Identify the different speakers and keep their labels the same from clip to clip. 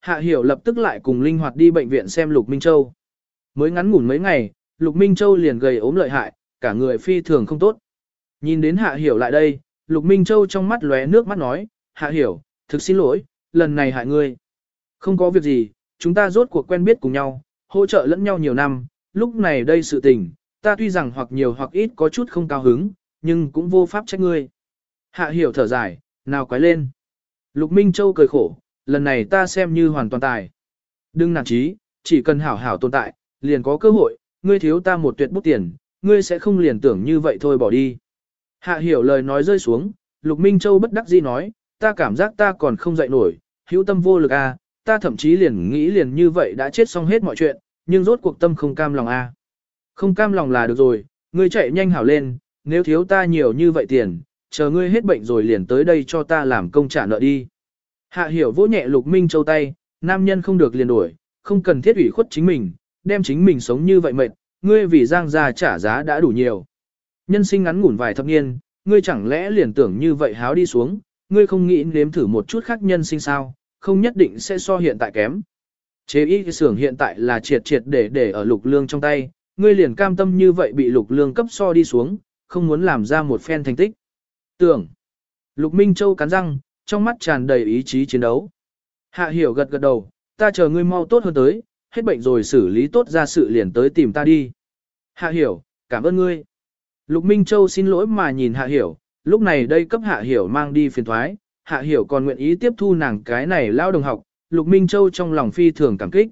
Speaker 1: Hạ Hiểu lập tức lại cùng linh hoạt đi bệnh viện xem Lục Minh Châu. Mới ngắn ngủn mấy ngày, Lục Minh Châu liền gầy ốm lợi hại, cả người phi thường không tốt. Nhìn đến Hạ Hiểu lại đây, Lục Minh Châu trong mắt lóe nước mắt nói, Hạ Hiểu, thực xin lỗi, lần này hại ngươi. Không có việc gì, chúng ta rốt cuộc quen biết cùng nhau, hỗ trợ lẫn nhau nhiều năm, lúc này đây sự tình, ta tuy rằng hoặc nhiều hoặc ít có chút không cao hứng, nhưng cũng vô pháp trách ngươi. Hạ Hiểu thở dài, nào quái lên. Lục Minh Châu cười khổ, lần này ta xem như hoàn toàn tài. Đừng nản chí, chỉ cần hảo hảo tồn tại, liền có cơ hội, ngươi thiếu ta một tuyệt bút tiền, ngươi sẽ không liền tưởng như vậy thôi bỏ đi. Hạ hiểu lời nói rơi xuống, Lục Minh Châu bất đắc dĩ nói, ta cảm giác ta còn không dậy nổi, hữu tâm vô lực à, ta thậm chí liền nghĩ liền như vậy đã chết xong hết mọi chuyện, nhưng rốt cuộc tâm không cam lòng à. Không cam lòng là được rồi, ngươi chạy nhanh hảo lên, nếu thiếu ta nhiều như vậy tiền, chờ ngươi hết bệnh rồi liền tới đây cho ta làm công trả nợ đi. Hạ hiểu vỗ nhẹ Lục Minh Châu tay, nam nhân không được liền đuổi, không cần thiết ủy khuất chính mình, đem chính mình sống như vậy mệt, ngươi vì giang gia trả giá đã đủ nhiều. Nhân sinh ngắn ngủn vài thập niên, ngươi chẳng lẽ liền tưởng như vậy háo đi xuống, ngươi không nghĩ nếm thử một chút khác nhân sinh sao, không nhất định sẽ so hiện tại kém. Chế y cái xưởng hiện tại là triệt triệt để để ở lục lương trong tay, ngươi liền cam tâm như vậy bị lục lương cấp so đi xuống, không muốn làm ra một phen thành tích. Tưởng. Lục Minh Châu cắn răng, trong mắt tràn đầy ý chí chiến đấu. Hạ hiểu gật gật đầu, ta chờ ngươi mau tốt hơn tới, hết bệnh rồi xử lý tốt ra sự liền tới tìm ta đi. Hạ hiểu, cảm ơn ngươi. Lục Minh Châu xin lỗi mà nhìn Hạ hiểu, lúc này đây cấp Hạ hiểu mang đi phiền thoái, Hạ hiểu còn nguyện ý tiếp thu nàng cái này lao đồng học, Lục Minh Châu trong lòng phi thường cảm kích.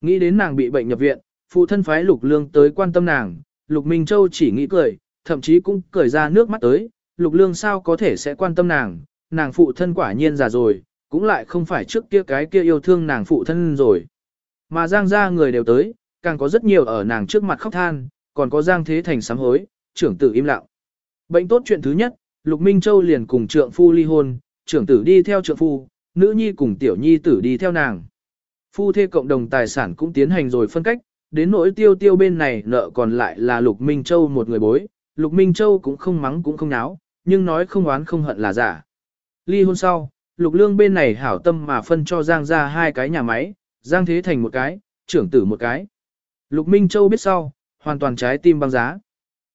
Speaker 1: Nghĩ đến nàng bị bệnh nhập viện, phụ thân phái Lục Lương tới quan tâm nàng, Lục Minh Châu chỉ nghĩ cười, thậm chí cũng cười ra nước mắt tới, Lục Lương sao có thể sẽ quan tâm nàng, nàng phụ thân quả nhiên già rồi, cũng lại không phải trước kia cái kia yêu thương nàng phụ thân rồi. Mà Giang gia người đều tới, càng có rất nhiều ở nàng trước mặt khóc than, còn có Giang Thế Thành sám hối, trưởng tử im lặng. Bệnh tốt chuyện thứ nhất, Lục Minh Châu liền cùng trượng phu ly hôn, trưởng tử đi theo trượng phu, nữ nhi cùng tiểu nhi tử đi theo nàng. Phu thê cộng đồng tài sản cũng tiến hành rồi phân cách, đến nỗi tiêu tiêu bên này nợ còn lại là Lục Minh Châu một người bối, Lục Minh Châu cũng không mắng cũng không náo, nhưng nói không oán không hận là giả. Ly hôn sau, Lục Lương bên này hảo tâm mà phân cho Giang ra hai cái nhà máy, Giang Thế Thành một cái, trưởng tử một cái. Lục Minh Châu biết sau, hoàn toàn trái tim băng giá.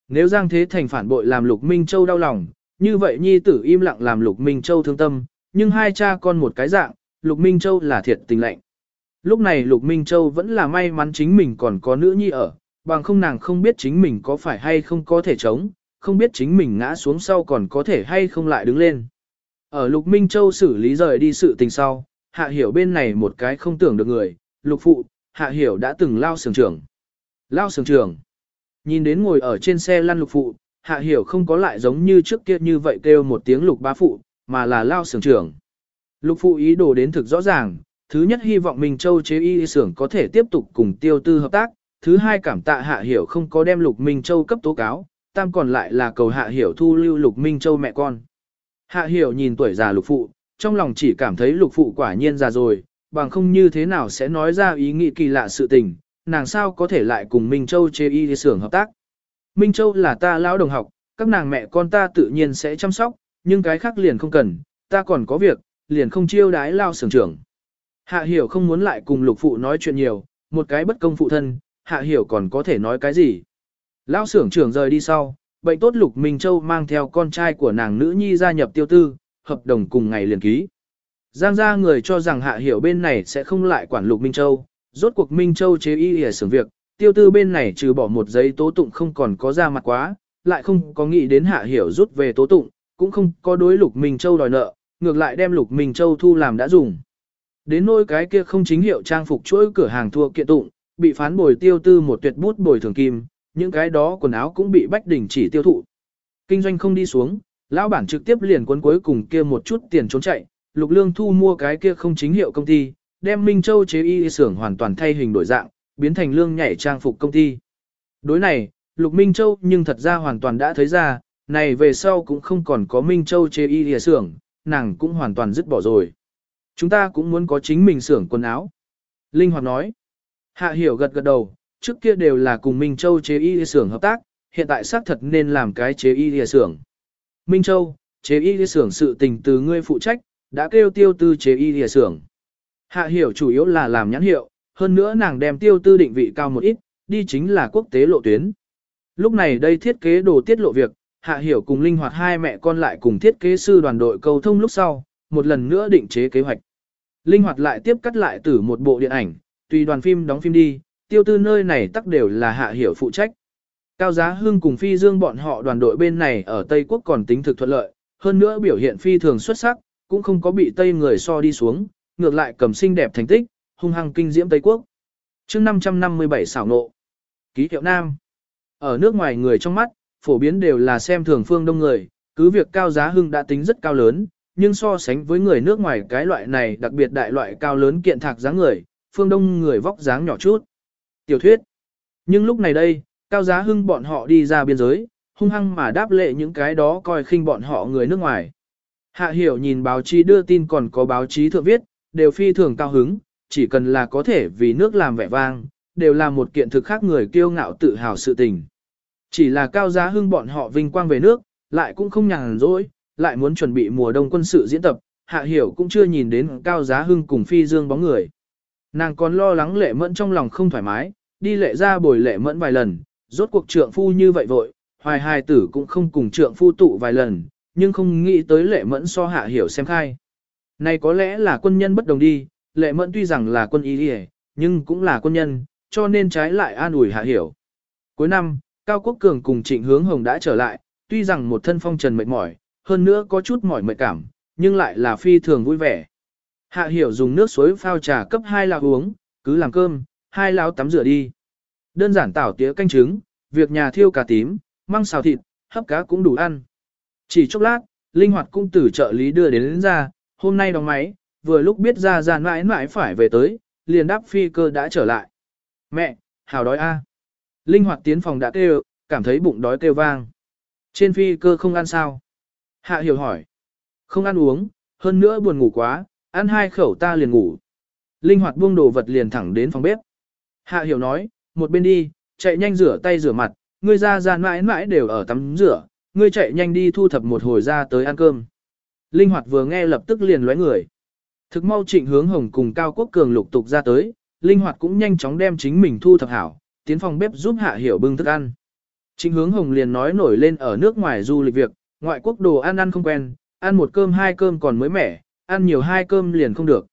Speaker 1: Nếu Giang Thế Thành phản bội làm Lục Minh Châu đau lòng, như vậy nhi tử im lặng làm Lục Minh Châu thương tâm, nhưng hai cha con một cái dạng, Lục Minh Châu là thiệt tình lạnh. Lúc này Lục Minh Châu vẫn là may mắn chính mình còn có nữ nhi ở, bằng không nàng không biết chính mình có phải hay không có thể chống, không biết chính mình ngã xuống sau còn có thể hay không lại đứng lên. Ở Lục Minh Châu xử lý rời đi sự tình sau, hạ hiểu bên này một cái không tưởng được người, lục phụ, hạ hiểu đã từng lao sưởng trưởng. Lao sưởng trưởng. Nhìn đến ngồi ở trên xe lăn lục phụ, hạ hiểu không có lại giống như trước kia như vậy kêu một tiếng lục bá phụ, mà là lao sưởng trưởng. Lục phụ ý đồ đến thực rõ ràng, thứ nhất hy vọng Minh Châu chế y xưởng có thể tiếp tục cùng tiêu tư hợp tác, thứ hai cảm tạ hạ hiểu không có đem lục Minh Châu cấp tố cáo, tam còn lại là cầu hạ hiểu thu lưu lục Minh Châu mẹ con. Hạ hiểu nhìn tuổi già lục phụ, trong lòng chỉ cảm thấy lục phụ quả nhiên già rồi, bằng không như thế nào sẽ nói ra ý nghĩ kỳ lạ sự tình, nàng sao có thể lại cùng Minh Châu chế y xưởng hợp tác. Minh Châu là ta lão đồng học, các nàng mẹ con ta tự nhiên sẽ chăm sóc, nhưng cái khác liền không cần, ta còn có việc, liền không chiêu đái lao xưởng trưởng. Hạ hiểu không muốn lại cùng lục phụ nói chuyện nhiều, một cái bất công phụ thân, hạ hiểu còn có thể nói cái gì. Lao xưởng trưởng rời đi sau, bệnh tốt lục Minh Châu mang theo con trai của nàng nữ nhi gia nhập tiêu tư, hợp đồng cùng ngày liền ký. Giang gia người cho rằng hạ hiểu bên này sẽ không lại quản lục Minh Châu, rốt cuộc Minh Châu chế y để xử việc, tiêu tư bên này trừ bỏ một giấy tố tụng không còn có ra mặt quá, lại không có nghĩ đến hạ hiểu rút về tố tụng, cũng không có đối lục Minh Châu đòi nợ, ngược lại đem lục Minh Châu thu làm đã dùng. Đến nỗi cái kia không chính hiệu trang phục chuỗi cửa hàng thua kiện tụng, bị phán bồi tiêu tư một tuyệt bút bồi thường kim, những cái đó quần áo cũng bị bách đỉnh chỉ tiêu thụ. Kinh doanh không đi xuống, lão bản trực tiếp liền cuốn cuối cùng kia một chút tiền trốn chạy, Lục Lương thu mua cái kia không chính hiệu công ty, đem Minh Châu chế y xưởng hoàn toàn thay hình đổi dạng, biến thành lương nhảy trang phục công ty. Đối này, Lục Minh Châu nhưng thật ra hoàn toàn đã thấy ra, này về sau cũng không còn có Minh Châu chế y xưởng, nàng cũng hoàn toàn dứt bỏ rồi. Chúng ta cũng muốn có chính mình xưởng quần áo. Linh Hoạt nói. Hạ hiểu gật gật đầu, trước kia đều là cùng Minh Châu chế y xưởng hợp tác, hiện tại xác thật nên làm cái chế y xưởng. Minh Châu, chế y xưởng sự tình từ ngươi phụ trách, đã kêu tiêu tư chế y lìa xưởng. Hạ hiểu chủ yếu là làm nhãn hiệu, hơn nữa nàng đem tiêu tư định vị cao một ít, đi chính là quốc tế lộ tuyến. Lúc này đây thiết kế đồ tiết lộ việc, Hạ Hiểu cùng Linh Hoạt hai mẹ con lại cùng thiết kế sư đoàn đội cầu thông lúc sau, một lần nữa định chế kế hoạch. Linh Hoạt lại tiếp cắt lại từ một bộ điện ảnh, tùy đoàn phim đóng phim đi, tiêu tư nơi này tắc đều là Hạ Hiểu phụ trách. Cao Giá Hưng cùng Phi Dương bọn họ đoàn đội bên này ở Tây Quốc còn tính thực thuận lợi, hơn nữa biểu hiện phi thường xuất sắc, cũng không có bị Tây người so đi xuống, ngược lại cầm xinh đẹp thành tích, hung hăng kinh diễm Tây Quốc. chương 557 xảo nộ. Ký hiệu Nam. Ở nước ngoài người trong mắt, phổ biến đều là xem thường phương đông người, cứ việc cao giá hưng đã tính rất cao lớn, nhưng so sánh với người nước ngoài cái loại này đặc biệt đại loại cao lớn kiện thạc dáng người, phương đông người vóc dáng nhỏ chút. Tiểu thuyết. Nhưng lúc này đây, cao giá hưng bọn họ đi ra biên giới, hung hăng mà đáp lệ những cái đó coi khinh bọn họ người nước ngoài. Hạ hiểu nhìn báo chí đưa tin còn có báo chí thượng viết, đều phi thường cao hứng, chỉ cần là có thể vì nước làm vẻ vang, đều là một kiện thực khác người kiêu ngạo tự hào sự tình. Chỉ là cao giá hưng bọn họ vinh quang về nước, lại cũng không nhàn rỗi, lại muốn chuẩn bị mùa đông quân sự diễn tập, hạ hiểu cũng chưa nhìn đến cao giá hưng cùng phi dương bóng người. Nàng còn lo lắng lệ mẫn trong lòng không thoải mái, đi lệ ra bồi lệ mẫn vài lần, rốt cuộc trượng phu như vậy vội, hoài hài tử cũng không cùng trượng phu tụ vài lần, nhưng không nghĩ tới lệ mẫn so hạ hiểu xem khai. Này có lẽ là quân nhân bất đồng đi, lệ mẫn tuy rằng là quân y nhưng cũng là quân nhân, cho nên trái lại an ủi hạ hiểu. Cuối năm, Cao Quốc Cường cùng Trịnh Hướng Hồng đã trở lại, tuy rằng một thân phong trần mệt mỏi, hơn nữa có chút mỏi mệt cảm, nhưng lại là phi thường vui vẻ. Hạ hiểu dùng nước suối phao trà cấp hai lão uống, cứ làm cơm, hai lão tắm rửa đi. Đơn giản tảo tía canh trứng, việc nhà thiêu cà tím, măng xào thịt, hấp cá cũng đủ ăn. Chỉ chốc lát, linh hoạt cung tử trợ lý đưa đến, đến ra, hôm nay đóng máy, vừa lúc biết ra ra mãi mãi phải về tới, liền đáp phi cơ đã trở lại. Mẹ, hào đói a. Linh hoạt tiến phòng đã kêu, cảm thấy bụng đói kêu vang. Trên phi cơ không ăn sao? Hạ hiểu hỏi. Không ăn uống, hơn nữa buồn ngủ quá, ăn hai khẩu ta liền ngủ. Linh hoạt buông đồ vật liền thẳng đến phòng bếp. Hạ hiểu nói, một bên đi, chạy nhanh rửa tay rửa mặt, ngươi ra ra mãi mãi đều ở tắm rửa, ngươi chạy nhanh đi thu thập một hồi ra tới ăn cơm. Linh hoạt vừa nghe lập tức liền lóe người. Thực mau trịnh hướng hồng cùng Cao Quốc Cường lục tục ra tới, Linh hoạt cũng nhanh chóng đem chính mình thu thập hảo, tiến phòng bếp giúp hạ hiểu bưng thức ăn. Trịnh hướng hồng liền nói nổi lên ở nước ngoài du lịch việc, ngoại quốc đồ ăn ăn không quen, ăn một cơm hai cơm còn mới mẻ, ăn nhiều hai cơm liền không được.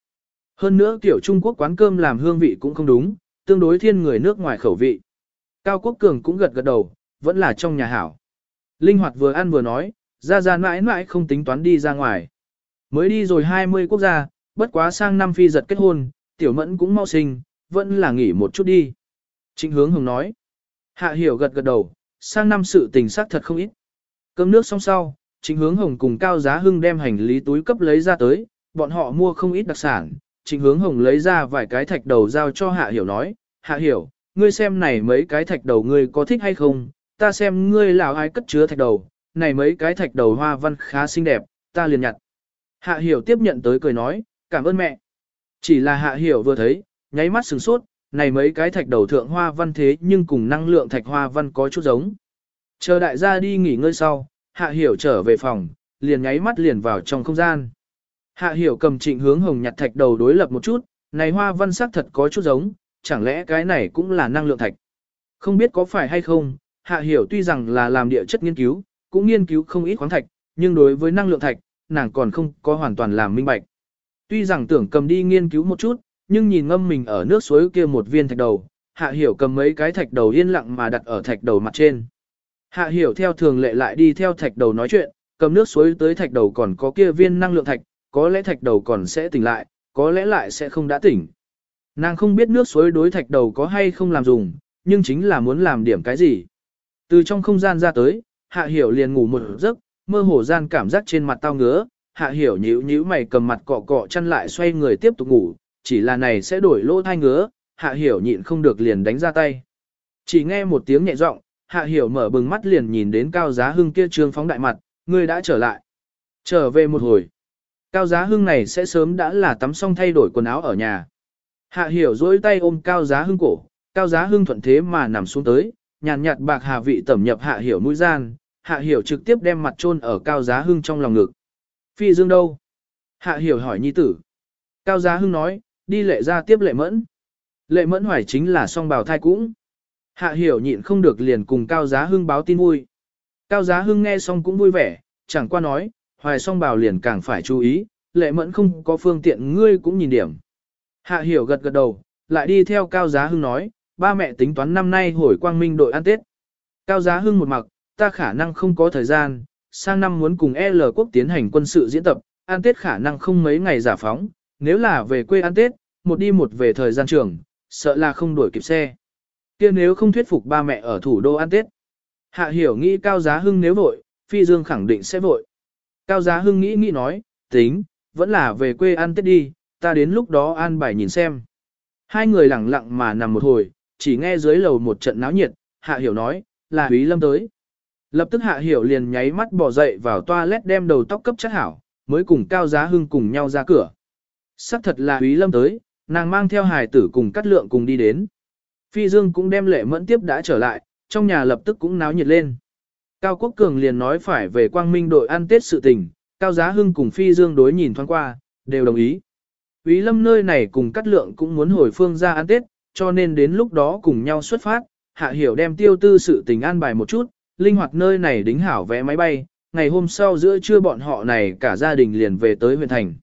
Speaker 1: Hơn nữa kiểu Trung Quốc quán cơm làm hương vị cũng không đúng, tương đối thiên người nước ngoài khẩu vị. Cao Quốc Cường cũng gật gật đầu, vẫn là trong nhà hảo. Linh hoạt vừa ăn vừa nói, ra ra mãi mãi không tính toán đi ra ngoài. Mới đi rồi 20 quốc gia, bất quá sang năm phi giật kết hôn, tiểu mẫn cũng mau sinh, vẫn là nghỉ một chút đi. Trịnh hướng hồng nói. Hạ hiểu gật gật đầu, sang năm sự tình xác thật không ít. Cơm nước xong sau, trịnh hướng hồng cùng cao giá hưng đem hành lý túi cấp lấy ra tới, bọn họ mua không ít đặc sản. Trịnh hướng hồng lấy ra vài cái thạch đầu giao cho hạ hiểu nói, hạ hiểu, ngươi xem này mấy cái thạch đầu ngươi có thích hay không, ta xem ngươi là ai cất chứa thạch đầu, này mấy cái thạch đầu hoa văn khá xinh đẹp, ta liền nhặt. Hạ hiểu tiếp nhận tới cười nói, cảm ơn mẹ. Chỉ là hạ hiểu vừa thấy, nháy mắt sừng sốt, này mấy cái thạch đầu thượng hoa văn thế nhưng cùng năng lượng thạch hoa văn có chút giống. Chờ đại gia đi nghỉ ngơi sau, hạ hiểu trở về phòng, liền nháy mắt liền vào trong không gian. Hạ hiểu cầm trịnh hướng hồng nhặt thạch đầu đối lập một chút, này hoa văn sắc thật có chút giống, chẳng lẽ cái này cũng là năng lượng thạch. Không biết có phải hay không, hạ hiểu tuy rằng là làm địa chất nghiên cứu, cũng nghiên cứu không ít khoáng thạch, nhưng đối với năng lượng thạch, nàng còn không có hoàn toàn làm minh bạch. Tuy rằng tưởng cầm đi nghiên cứu một chút, nhưng nhìn ngâm mình ở nước suối kia một viên thạch đầu, hạ hiểu cầm mấy cái thạch đầu yên lặng mà đặt ở thạch đầu mặt trên. Hạ hiểu theo thường lệ lại đi theo thạch đầu nói chuyện, cầm nước suối tới thạch đầu còn có kia viên năng lượng thạch, có lẽ thạch đầu còn sẽ tỉnh lại, có lẽ lại sẽ không đã tỉnh. Nàng không biết nước suối đối thạch đầu có hay không làm dùng, nhưng chính là muốn làm điểm cái gì. Từ trong không gian ra tới, hạ hiểu liền ngủ một giấc, mơ hồ gian cảm giác trên mặt tao ngứa, hạ hiểu nhíu nhíu mày cầm mặt cọ cọ chăn lại xoay người tiếp tục ngủ, chỉ là này sẽ đổi lỗ thai ngứa, hạ hiểu nhịn không được liền đánh ra tay. Chỉ nghe một tiếng nhẹ giọng, hạ hiểu mở bừng mắt liền nhìn đến cao giá hưng kia trương phóng đại mặt, người đã trở lại. Trở về một hồi. Cao giá hưng này sẽ sớm đã là tắm xong thay đổi quần áo ở nhà. Hạ hiểu dối tay ôm cao giá hưng cổ, cao giá hưng thuận thế mà nằm xuống tới, nhàn nhạt bạc hà vị tẩm nhập hạ hiểu mũi gian, hạ hiểu trực tiếp đem mặt chôn ở cao giá hưng trong lòng ngực. Phi dương đâu? Hạ hiểu hỏi nhi tử. Cao giá hưng nói, đi lệ ra tiếp lệ mẫn. Lệ mẫn hoài chính là song bào thai cũng. Hạ hiểu nhịn không được liền cùng Cao Giá Hưng báo tin vui. Cao Giá Hưng nghe xong cũng vui vẻ, chẳng qua nói, hoài song bào liền càng phải chú ý, lệ mẫn không có phương tiện ngươi cũng nhìn điểm. Hạ hiểu gật gật đầu, lại đi theo Cao Giá Hưng nói, ba mẹ tính toán năm nay hồi quang minh đội ăn Tết. Cao Giá Hưng một mặc, ta khả năng không có thời gian, sang năm muốn cùng L quốc tiến hành quân sự diễn tập, ăn Tết khả năng không mấy ngày giả phóng, nếu là về quê ăn Tết, một đi một về thời gian trường, sợ là không đuổi kịp xe kia nếu không thuyết phục ba mẹ ở thủ đô ăn Tết. Hạ hiểu nghĩ Cao Giá Hưng nếu vội, Phi Dương khẳng định sẽ vội. Cao Giá Hưng nghĩ nghĩ nói, tính, vẫn là về quê ăn Tết đi, ta đến lúc đó an bài nhìn xem. Hai người lặng lặng mà nằm một hồi, chỉ nghe dưới lầu một trận náo nhiệt, Hạ Hiểu nói, là Úy Lâm tới. Lập tức Hạ Hiểu liền nháy mắt bỏ dậy vào toilet đem đầu tóc cấp chất hảo, mới cùng Cao Giá Hưng cùng nhau ra cửa. Sắc thật là Úy Lâm tới, nàng mang theo hài tử cùng cắt lượng cùng đi đến. Phi Dương cũng đem lệ mẫn tiếp đã trở lại, trong nhà lập tức cũng náo nhiệt lên. Cao Quốc Cường liền nói phải về quang minh đội ăn Tết sự tình, Cao Giá Hưng cùng Phi Dương đối nhìn thoáng qua, đều đồng ý. Úy Lâm nơi này cùng cắt lượng cũng muốn hồi phương ra ăn Tết, cho nên đến lúc đó cùng nhau xuất phát, Hạ Hiểu đem tiêu tư sự tình an bài một chút, linh hoạt nơi này đính hảo vé máy bay, ngày hôm sau giữa trưa bọn họ này cả gia đình liền về tới huyện thành.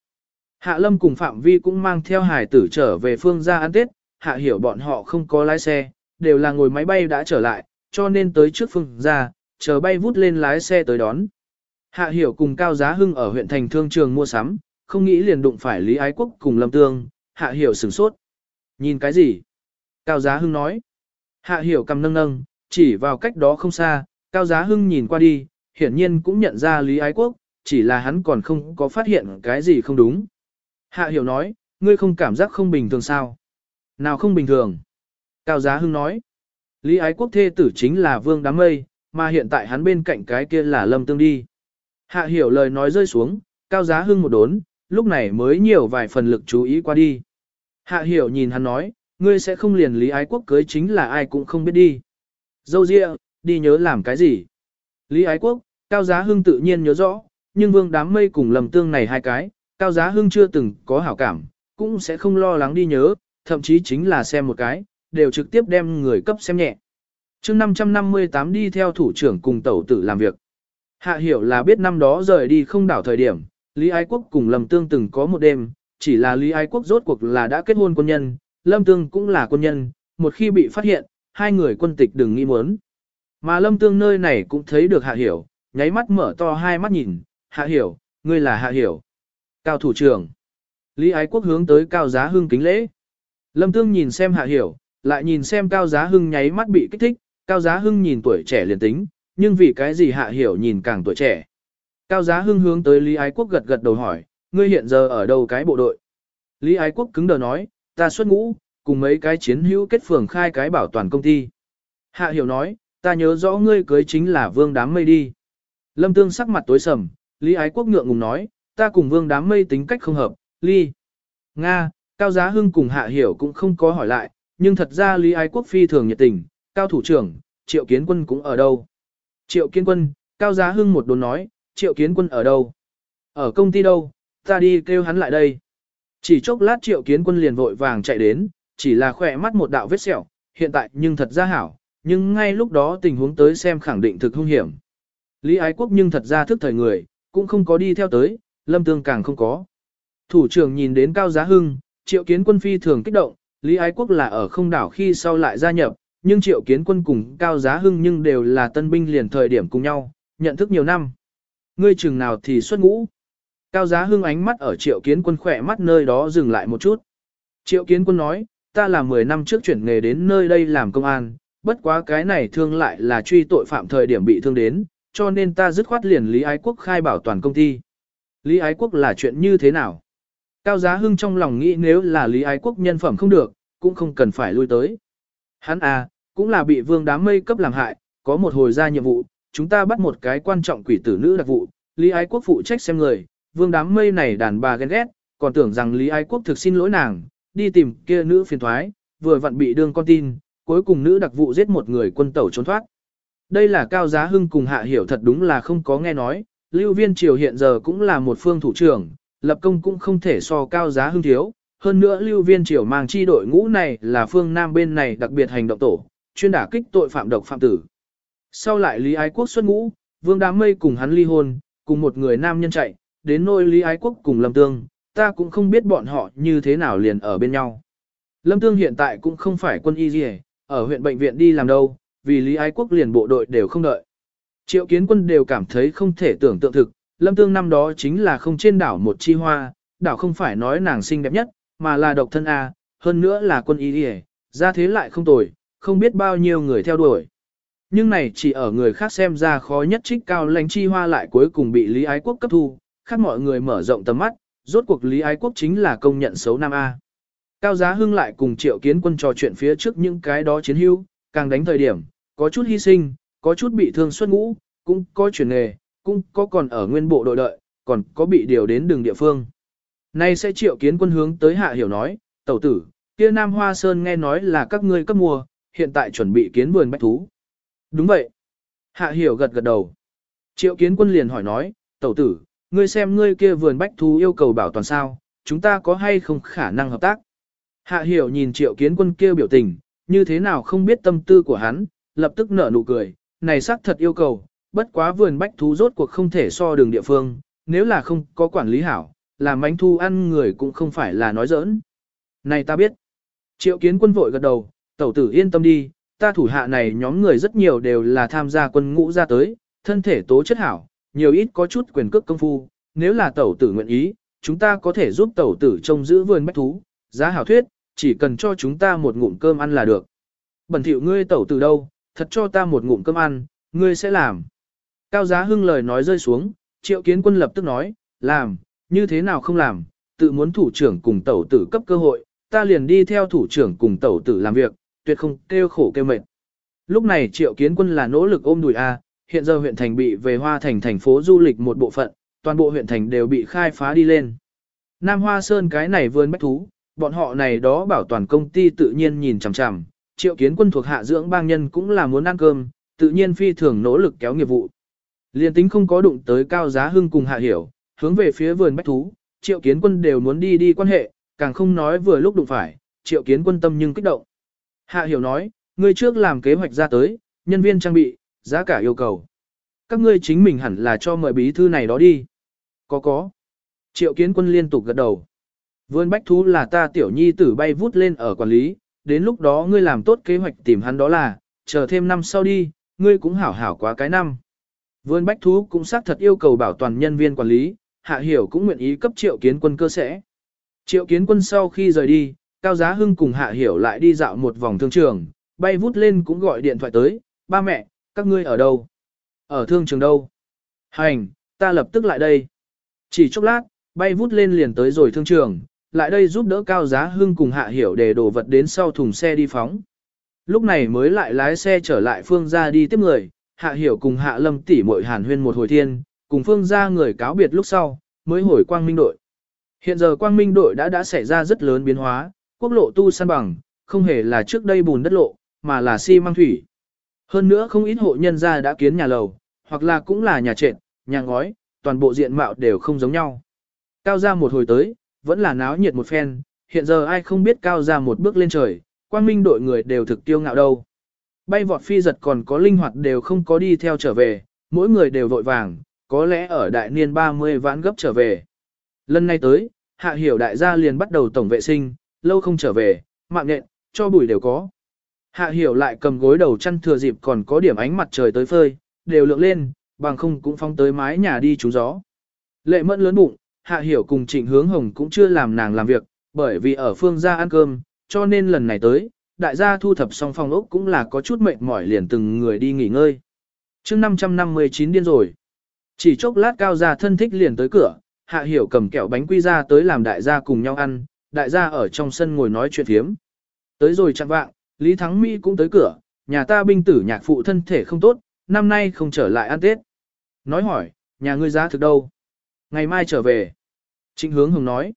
Speaker 1: Hạ Lâm cùng Phạm Vi cũng mang theo hài tử trở về phương ra ăn Tết, Hạ Hiểu bọn họ không có lái xe, đều là ngồi máy bay đã trở lại, cho nên tới trước phương ra, chờ bay vút lên lái xe tới đón. Hạ Hiểu cùng Cao Giá Hưng ở huyện thành thương trường mua sắm, không nghĩ liền đụng phải Lý Ái Quốc cùng Lâm Tương, Hạ Hiểu sửng sốt. Nhìn cái gì? Cao Giá Hưng nói. Hạ Hiểu cầm nâng nâng, chỉ vào cách đó không xa, Cao Giá Hưng nhìn qua đi, hiển nhiên cũng nhận ra Lý Ái Quốc, chỉ là hắn còn không có phát hiện cái gì không đúng. Hạ Hiểu nói, ngươi không cảm giác không bình thường sao? Nào không bình thường? Cao Giá Hưng nói, Lý Ái Quốc thê tử chính là Vương Đám Mây, mà hiện tại hắn bên cạnh cái kia là Lâm Tương đi. Hạ Hiểu lời nói rơi xuống, Cao Giá Hưng một đốn, lúc này mới nhiều vài phần lực chú ý qua đi. Hạ Hiểu nhìn hắn nói, ngươi sẽ không liền Lý Ái Quốc cưới chính là ai cũng không biết đi. Dâu Dịa, đi nhớ làm cái gì? Lý Ái Quốc, Cao Giá Hưng tự nhiên nhớ rõ, nhưng Vương Đám Mây cùng Lâm Tương này hai cái, Cao Giá Hưng chưa từng có hảo cảm, cũng sẽ không lo lắng đi nhớ, thậm chí chính là xem một cái, đều trực tiếp đem người cấp xem nhẹ. chương 558 đi theo thủ trưởng cùng tẩu tử làm việc. Hạ hiểu là biết năm đó rời đi không đảo thời điểm, Lý Ái Quốc cùng Lâm Tương từng có một đêm, chỉ là Lý Ái Quốc rốt cuộc là đã kết hôn quân nhân, Lâm Tương cũng là quân nhân, một khi bị phát hiện, hai người quân tịch đừng nghĩ muốn. Mà Lâm Tương nơi này cũng thấy được Hạ Hiểu, nháy mắt mở to hai mắt nhìn, Hạ Hiểu, ngươi là Hạ Hiểu. Cao thủ trưởng. Lý Ái Quốc hướng tới Cao Giá Hưng kính lễ. Lâm Tương nhìn xem Hạ Hiểu, lại nhìn xem Cao Giá Hưng nháy mắt bị kích thích, Cao Giá Hưng nhìn tuổi trẻ liền tính, nhưng vì cái gì Hạ Hiểu nhìn càng tuổi trẻ. Cao Giá Hưng hướng tới Lý Ái Quốc gật gật đầu hỏi, ngươi hiện giờ ở đâu cái bộ đội? Lý Ái Quốc cứng đờ nói, ta xuất ngũ, cùng mấy cái chiến hữu kết phường khai cái bảo toàn công ty. Hạ Hiểu nói, ta nhớ rõ ngươi cưới chính là vương đám mây đi. Lâm Tương sắc mặt tối sầm, Lý Ái Quốc ngượng ngùng nói, ta cùng vương đám mây tính cách không hợp, Lý, Nga, Cao Giá Hưng cùng Hạ Hiểu cũng không có hỏi lại, nhưng thật ra Lý Ái Quốc phi thường nhiệt tình, Cao Thủ trưởng, Triệu Kiến Quân cũng ở đâu. Triệu Kiến Quân, Cao Giá Hưng một đồn nói, Triệu Kiến Quân ở đâu? Ở công ty đâu, ta đi kêu hắn lại đây. Chỉ chốc lát Triệu Kiến Quân liền vội vàng chạy đến, chỉ là khỏe mắt một đạo vết sẹo, hiện tại nhưng thật ra hảo, nhưng ngay lúc đó tình huống tới xem khẳng định thực hung hiểm. Lý Ái Quốc nhưng thật ra thức thời người, cũng không có đi theo tới, Lâm Tương càng không có. Thủ trưởng nhìn đến Cao Giá Hưng, Triệu Kiến Quân phi thường kích động, Lý Ái Quốc là ở không đảo khi sau lại gia nhập, nhưng Triệu Kiến Quân cùng Cao Giá Hưng nhưng đều là tân binh liền thời điểm cùng nhau, nhận thức nhiều năm. Ngươi chừng nào thì xuất ngũ. Cao Giá Hưng ánh mắt ở Triệu Kiến Quân khỏe mắt nơi đó dừng lại một chút. Triệu Kiến Quân nói, ta là 10 năm trước chuyển nghề đến nơi đây làm công an, bất quá cái này thương lại là truy tội phạm thời điểm bị thương đến, cho nên ta dứt khoát liền Lý Ái Quốc khai bảo toàn công ty. Lý Ái Quốc là chuyện như thế nào? Cao Giá Hưng trong lòng nghĩ nếu là Lý Ái Quốc nhân phẩm không được, cũng không cần phải lui tới. Hắn à, cũng là bị vương đám mây cấp làm hại, có một hồi ra nhiệm vụ, chúng ta bắt một cái quan trọng quỷ tử nữ đặc vụ, Lý Ái Quốc phụ trách xem người, vương đám mây này đàn bà ghen ghét, còn tưởng rằng Lý Ái Quốc thực xin lỗi nàng, đi tìm kia nữ phiền thoái, vừa vặn bị đương con tin, cuối cùng nữ đặc vụ giết một người quân tẩu trốn thoát. Đây là Cao Giá Hưng cùng Hạ Hiểu thật đúng là không có nghe nói, Lưu Viên Triều hiện giờ cũng là một phương thủ trưởng, lập công cũng không thể so Cao Giá Hưng thiếu, hơn nữa lưu viên triều mang chi đội ngũ này là phương Nam bên này đặc biệt hành động tổ, chuyên đả kích tội phạm độc phạm tử. Sau lại Lý Ái Quốc xuất ngũ, Vương Đám Mây cùng hắn ly hôn, cùng một người nam nhân chạy, đến nôi Lý Ái Quốc cùng Lâm Tương, ta cũng không biết bọn họ như thế nào liền ở bên nhau. Lâm Tương hiện tại cũng không phải quân y gì, ở huyện bệnh viện đi làm đâu, vì Lý Ái Quốc liền bộ đội đều không đợi. Triệu kiến quân đều cảm thấy không thể tưởng tượng thực, Lâm Tương năm đó chính là không trên đảo một chi hoa, đảo không phải nói nàng xinh đẹp nhất, mà là độc thân A, hơn nữa là quân y đi ra thế lại không tồi, không biết bao nhiêu người theo đuổi. Nhưng này chỉ ở người khác xem ra khó nhất trích cao lãnh chi hoa lại cuối cùng bị Lý Ái Quốc cấp thu, khác mọi người mở rộng tầm mắt, rốt cuộc Lý Ái Quốc chính là công nhận xấu Nam A. Cao Giá Hưng lại cùng triệu kiến quân trò chuyện phía trước những cái đó chiến hữu, càng đánh thời điểm, có chút hy sinh, có chút bị thương xuất ngũ, cũng có chuyển nghề, cũng có còn ở nguyên bộ đội đợi, còn có bị điều đến đường địa phương. Nay sẽ triệu kiến quân hướng tới hạ hiểu nói, tẩu tử, kia Nam Hoa Sơn nghe nói là các ngươi cấp mua, hiện tại chuẩn bị kiến vườn bách thú. Đúng vậy. Hạ hiểu gật gật đầu. Triệu kiến quân liền hỏi nói, tẩu tử, ngươi xem ngươi kia vườn bách thú yêu cầu bảo toàn sao, chúng ta có hay không khả năng hợp tác. Hạ hiểu nhìn triệu kiến quân kia biểu tình, như thế nào không biết tâm tư của hắn, lập tức nở nụ cười, này xác thật yêu cầu, bất quá vườn bách thú rốt cuộc không thể so đường địa phương, nếu là không có quản lý hảo, làm bánh thu ăn người cũng không phải là nói giỡn. Này ta biết. Triệu kiến quân vội gật đầu, tẩu tử yên tâm đi, ta thủ hạ này nhóm người rất nhiều đều là tham gia quân ngũ ra tới, thân thể tố chất hảo, nhiều ít có chút quyền cước công phu, nếu là tẩu tử nguyện ý, chúng ta có thể giúp tẩu tử trông giữ vườn bách thú, giá hảo thuyết, chỉ cần cho chúng ta một ngụm cơm ăn là được. Bẩn thỉu ngươi tẩu tử đâu, thật cho ta một ngụm cơm ăn, ngươi sẽ làm. Cao giá hưng lời nói rơi xuống, triệu kiến quân lập tức nói, làm, như thế nào không làm, tự muốn thủ trưởng cùng tẩu tử cấp cơ hội, ta liền đi theo thủ trưởng cùng tẩu tử làm việc, tuyệt không kêu khổ kêu mệt. Lúc này triệu kiến quân là nỗ lực ôm đùi A, hiện giờ huyện thành bị về hoa thành thành phố du lịch một bộ phận, toàn bộ huyện thành đều bị khai phá đi lên. Nam Hoa Sơn cái này vươn bách thú, bọn họ này đó bảo toàn công ty tự nhiên nhìn chằm chằm, triệu kiến quân thuộc hạ dưỡng bang nhân cũng là muốn ăn cơm, tự nhiên phi thường nỗ lực kéo nghiệp vụ. Liên tính không có đụng tới cao giá hưng cùng hạ hiểu, hướng về phía vườn bách thú, triệu kiến quân đều muốn đi đi quan hệ, càng không nói vừa lúc đụng phải, triệu kiến quân tâm nhưng kích động. Hạ hiểu nói, ngươi trước làm kế hoạch ra tới, nhân viên trang bị, giá cả yêu cầu. Các ngươi chính mình hẳn là cho mời bí thư này đó đi. Có có. Triệu kiến quân liên tục gật đầu. Vườn bách thú là ta tiểu nhi tử bay vút lên ở quản lý, đến lúc đó ngươi làm tốt kế hoạch tìm hắn đó là, chờ thêm năm sau đi, ngươi cũng hảo hảo quá cái năm. Vườn bách thú cũng xác thật yêu cầu bảo toàn nhân viên quản lý, hạ hiểu cũng nguyện ý cấp triệu kiến quân cơ sẽ. Triệu kiến quân sau khi rời đi, Cao Giá Hưng cùng hạ hiểu lại đi dạo một vòng thương trường, bay vút lên cũng gọi điện thoại tới, ba mẹ, các ngươi ở đâu? Ở thương trường đâu? Hành, ta lập tức lại đây. Chỉ chốc lát, bay vút lên liền tới rồi thương trường, lại đây giúp đỡ Cao Giá Hưng cùng Hạ Hiểu để đổ vật đến sau thùng xe đi phóng. Lúc này mới lại lái xe trở lại phương ra đi tiếp người, Hạ Hiểu cùng Hạ Lâm tỷ muội hàn huyên một hồi thiên, cùng phương ra người cáo biệt lúc sau, mới hồi quang minh đội. Hiện giờ quang minh đội đã đã xảy ra rất lớn biến hóa, quốc lộ tu san bằng, không hề là trước đây bùn đất lộ, mà là xi si măng thủy. Hơn nữa không ít hộ nhân gia đã kiến nhà lầu, hoặc là cũng là nhà trệt, nhà ngói, toàn bộ diện mạo đều không giống nhau. Cao ra một hồi tới, vẫn là náo nhiệt một phen, hiện giờ ai không biết cao ra một bước lên trời, quang minh đội người đều thực tiêu ngạo đâu. Bay vọt phi giật còn có linh hoạt đều không có đi theo trở về, mỗi người đều vội vàng, có lẽ ở đại niên 30 vãn gấp trở về. Lần này tới, hạ hiểu đại gia liền bắt đầu tổng vệ sinh, lâu không trở về, mạng nện, cho bụi đều có. Hạ hiểu lại cầm gối đầu chăn thừa dịp còn có điểm ánh mặt trời tới phơi, đều lượng lên, bằng không cũng phong tới mái nhà đi trú gió. Lệ mẫn lớn bụng, hạ hiểu cùng trịnh hướng hồng cũng chưa làm nàng làm việc, bởi vì ở phương gia ăn cơm, cho nên lần này tới, đại gia thu thập xong phòng ốc cũng là có chút mệt mỏi liền từng người đi nghỉ ngơi. chương 559 điên rồi. Chỉ chốc lát cao gia thân thích liền tới cửa, hạ hiểu cầm kẹo bánh quy ra tới làm đại gia cùng nhau ăn, đại gia ở trong sân ngồi nói chuyện thiếm. Tới rồi chặn vạng, Lý Thắng Mỹ cũng tới cửa, nhà ta binh tử nhạc phụ thân thể không tốt, năm nay không trở lại ăn Tết. Nói hỏi, nhà ngươi giá thực đâu? Ngày mai trở về. Trịnh hướng hồng nói.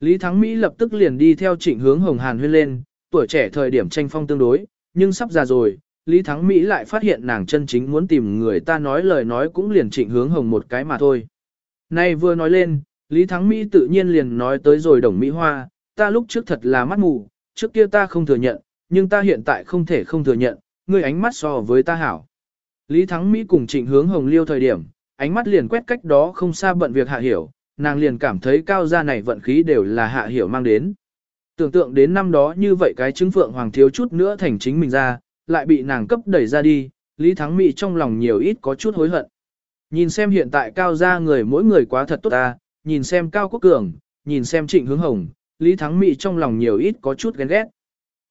Speaker 1: Lý Thắng Mỹ lập tức liền đi theo trịnh hướng hồng hàn huyên lên, tuổi trẻ thời điểm tranh phong tương đối, nhưng sắp già rồi, Lý Thắng Mỹ lại phát hiện nàng chân chính muốn tìm người ta nói lời nói cũng liền trịnh hướng hồng một cái mà thôi. Nay vừa nói lên, Lý Thắng Mỹ tự nhiên liền nói tới rồi đồng Mỹ Hoa, ta lúc trước thật là mắt mù, trước kia ta không thừa nhận, nhưng ta hiện tại không thể không thừa nhận, ngươi ánh mắt so với ta hảo. Lý Thắng Mỹ cùng trịnh hướng hồng liêu thời điểm, ánh mắt liền quét cách đó không xa bận việc hạ hiểu, nàng liền cảm thấy cao gia này vận khí đều là hạ hiểu mang đến. Tưởng tượng đến năm đó như vậy cái chứng phượng hoàng thiếu chút nữa thành chính mình ra, lại bị nàng cấp đẩy ra đi, Lý Thắng Mỹ trong lòng nhiều ít có chút hối hận. Nhìn xem hiện tại cao gia người mỗi người quá thật tốt ta, nhìn xem cao quốc cường, nhìn xem trịnh hướng hồng, Lý Thắng Mỹ trong lòng nhiều ít có chút ghen ghét.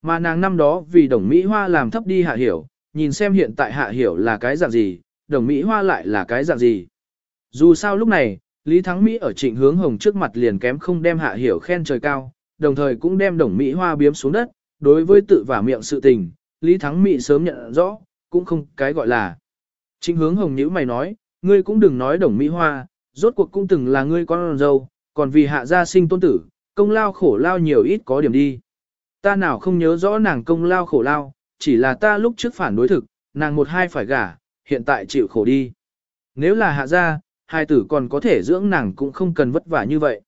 Speaker 1: Mà nàng năm đó vì đồng Mỹ Hoa làm thấp đi hạ hiểu, nhìn xem hiện tại hạ hiểu là cái dạng gì, đồng Mỹ Hoa lại là cái dạng gì. Dù sao lúc này, Lý Thắng Mỹ ở trịnh hướng hồng trước mặt liền kém không đem hạ hiểu khen trời cao, đồng thời cũng đem đồng Mỹ Hoa biếm xuống đất, đối với tự vả miệng sự tình, Lý Thắng Mỹ sớm nhận rõ, cũng không cái gọi là. Trịnh hướng hồng nhữ mày nói, ngươi cũng đừng nói đồng Mỹ Hoa, rốt cuộc cũng từng là ngươi con dâu, còn vì hạ gia sinh tôn tử, công lao khổ lao nhiều ít có điểm đi. Ta nào không nhớ rõ nàng công lao khổ lao, chỉ là ta lúc trước phản đối thực, nàng một hai phải gả, hiện tại chịu khổ đi. Nếu là hạ gia, hai tử còn có thể dưỡng nàng cũng không cần vất vả như vậy.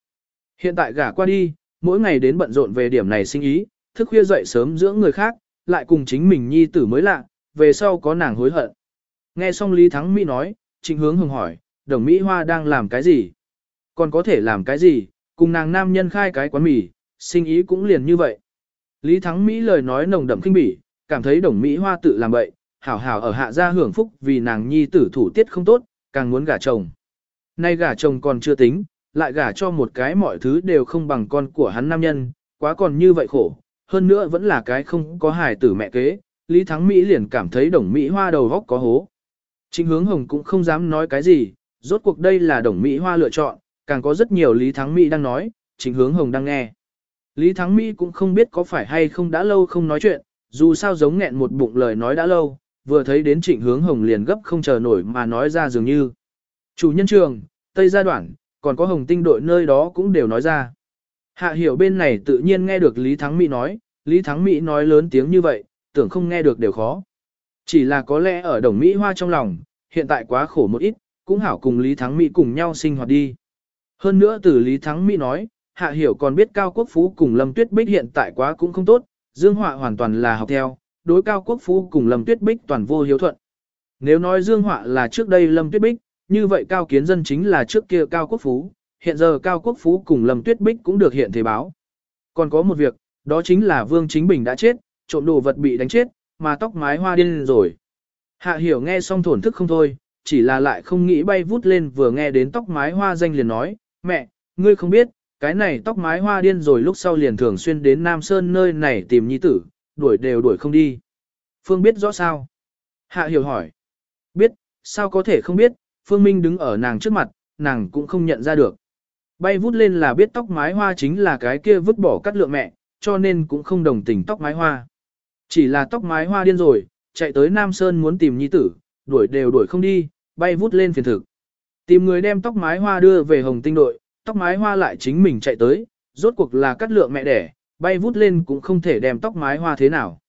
Speaker 1: Hiện tại gả qua đi, mỗi ngày đến bận rộn về điểm này sinh ý, thức khuya dậy sớm dưỡng người khác, lại cùng chính mình nhi tử mới lạ, về sau có nàng hối hận. Nghe xong Lý Thắng Mỹ nói, trịnh hướng hừng hỏi, đồng Mỹ Hoa đang làm cái gì? Còn có thể làm cái gì? Cùng nàng nam nhân khai cái quán mì, sinh ý cũng liền như vậy. Lý Thắng Mỹ lời nói nồng đậm kinh bỉ, cảm thấy đồng Mỹ Hoa tự làm vậy, hảo hảo ở hạ gia hưởng phúc vì nàng nhi tử thủ tiết không tốt, càng muốn gả chồng. Nay gả chồng còn chưa tính, lại gả cho một cái mọi thứ đều không bằng con của hắn nam nhân, quá còn như vậy khổ, hơn nữa vẫn là cái không có hài tử mẹ kế, Lý Thắng Mỹ liền cảm thấy đồng Mỹ Hoa đầu góc có hố. Trịnh hướng hồng cũng không dám nói cái gì, rốt cuộc đây là đồng Mỹ Hoa lựa chọn, càng có rất nhiều Lý Thắng Mỹ đang nói, trịnh hướng hồng đang nghe. Lý Thắng Mỹ cũng không biết có phải hay không đã lâu không nói chuyện, dù sao giống nghẹn một bụng lời nói đã lâu, vừa thấy đến trịnh hướng hồng liền gấp không chờ nổi mà nói ra dường như. Chủ nhân trường, Tây Gia Đoạn, còn có hồng tinh đội nơi đó cũng đều nói ra. Hạ hiểu bên này tự nhiên nghe được Lý Thắng Mỹ nói, Lý Thắng Mỹ nói lớn tiếng như vậy, tưởng không nghe được đều khó. Chỉ là có lẽ ở đồng Mỹ Hoa trong lòng, hiện tại quá khổ một ít, cũng hảo cùng Lý Thắng Mỹ cùng nhau sinh hoạt đi. Hơn nữa từ Lý Thắng Mỹ nói, Hạ Hiểu còn biết Cao Quốc Phú cùng Lâm Tuyết Bích hiện tại quá cũng không tốt, Dương Họa hoàn toàn là học theo, đối Cao Quốc Phú cùng Lâm Tuyết Bích toàn vô hiếu thuận. Nếu nói Dương Họa là trước đây Lâm Tuyết Bích, như vậy Cao Kiến Dân chính là trước kia Cao Quốc Phú, hiện giờ Cao Quốc Phú cùng Lâm Tuyết Bích cũng được hiện thế báo. Còn có một việc, đó chính là Vương Chính Bình đã chết, trộm đồ vật bị đánh chết, mà tóc mái hoa điên rồi. Hạ hiểu nghe xong thổn thức không thôi, chỉ là lại không nghĩ bay vút lên vừa nghe đến tóc mái hoa danh liền nói, mẹ, ngươi không biết, cái này tóc mái hoa điên rồi lúc sau liền thường xuyên đến Nam Sơn nơi này tìm nhi tử, đuổi đều đuổi không đi. Phương biết rõ sao? Hạ hiểu hỏi. Biết, sao có thể không biết, Phương Minh đứng ở nàng trước mặt, nàng cũng không nhận ra được. Bay vút lên là biết tóc mái hoa chính là cái kia vứt bỏ cắt lượng mẹ, cho nên cũng không đồng tình tóc mái hoa. Chỉ là tóc mái hoa điên rồi, chạy tới Nam Sơn muốn tìm nhi tử, đuổi đều đuổi không đi, bay vút lên phiền thực. Tìm người đem tóc mái hoa đưa về hồng tinh đội, tóc mái hoa lại chính mình chạy tới, rốt cuộc là cắt lượng mẹ đẻ, bay vút lên cũng không thể đem tóc mái hoa thế nào.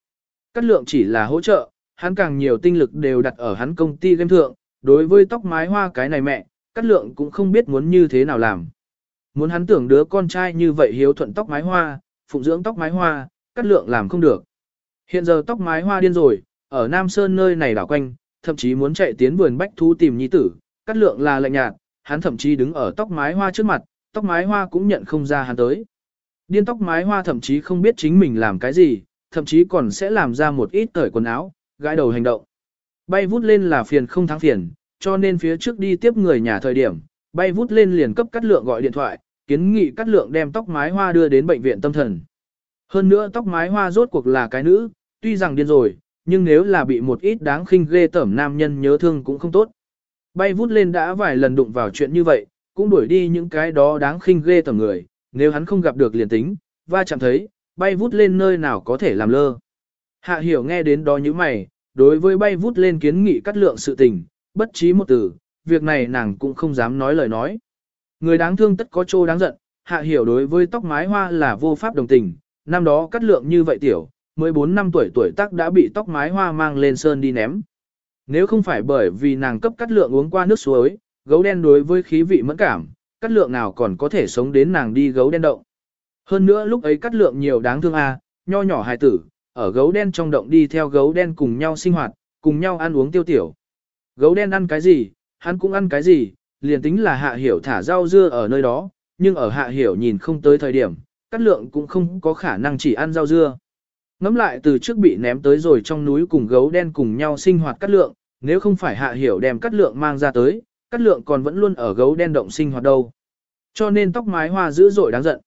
Speaker 1: Cắt lượng chỉ là hỗ trợ, hắn càng nhiều tinh lực đều đặt ở hắn công ty game thượng, đối với tóc mái hoa cái này mẹ, cắt lượng cũng không biết muốn như thế nào làm. Muốn hắn tưởng đứa con trai như vậy hiếu thuận tóc mái hoa, phụng dưỡng tóc mái hoa, cắt lượng làm không được. Hiện giờ tóc mái hoa điên rồi, ở Nam Sơn nơi này đảo quanh, thậm chí muốn chạy tiến vườn bách thú tìm nhi tử, cắt lượng là lạnh nhạt, hắn thậm chí đứng ở tóc mái hoa trước mặt, tóc mái hoa cũng nhận không ra hắn tới. Điên tóc mái hoa thậm chí không biết chính mình làm cái gì, thậm chí còn sẽ làm ra một ít tởi quần áo, gãi đầu hành động. Bay vút lên là phiền không thắng phiền, cho nên phía trước đi tiếp người nhà thời điểm, bay vút lên liền cấp cắt lượng gọi điện thoại, kiến nghị cắt lượng đem tóc mái hoa đưa đến bệnh viện tâm thần. Hơn nữa tóc mái hoa rốt cuộc là cái nữ, tuy rằng điên rồi, nhưng nếu là bị một ít đáng khinh ghê tởm nam nhân nhớ thương cũng không tốt. Bay vút lên đã vài lần đụng vào chuyện như vậy, cũng đuổi đi những cái đó đáng khinh ghê tởm người, nếu hắn không gặp được liền tính, va chạm thấy, bay vút lên nơi nào có thể làm lơ. Hạ hiểu nghe đến đó như mày, đối với bay vút lên kiến nghị cắt lượng sự tình, bất trí một từ, việc này nàng cũng không dám nói lời nói. Người đáng thương tất có chỗ đáng giận, hạ hiểu đối với tóc mái hoa là vô pháp đồng tình, năm đó cắt lượng như vậy tiểu, 14 năm tuổi tuổi tác đã bị tóc mái hoa mang lên sơn đi ném. Nếu không phải bởi vì nàng cấp cắt lượng uống qua nước suối, gấu đen đối với khí vị mẫn cảm, cắt lượng nào còn có thể sống đến nàng đi gấu đen động. Hơn nữa lúc ấy cắt lượng nhiều đáng thương à, nho nhỏ hài tử, ở gấu đen trong động đi theo gấu đen cùng nhau sinh hoạt, cùng nhau ăn uống tiêu tiểu. Gấu đen ăn cái gì, hắn cũng ăn cái gì, liền tính là hạ hiểu thả rau dưa ở nơi đó, nhưng ở hạ hiểu nhìn không tới thời điểm, cắt lượng cũng không có khả năng chỉ ăn rau dưa. Ngắm lại từ trước bị ném tới rồi trong núi cùng gấu đen cùng nhau sinh hoạt cắt lượng, nếu không phải hạ hiểu đem cắt lượng mang ra tới, cắt lượng còn vẫn luôn ở gấu đen động sinh hoạt đâu. Cho nên tóc mái hoa dữ dội đáng giận.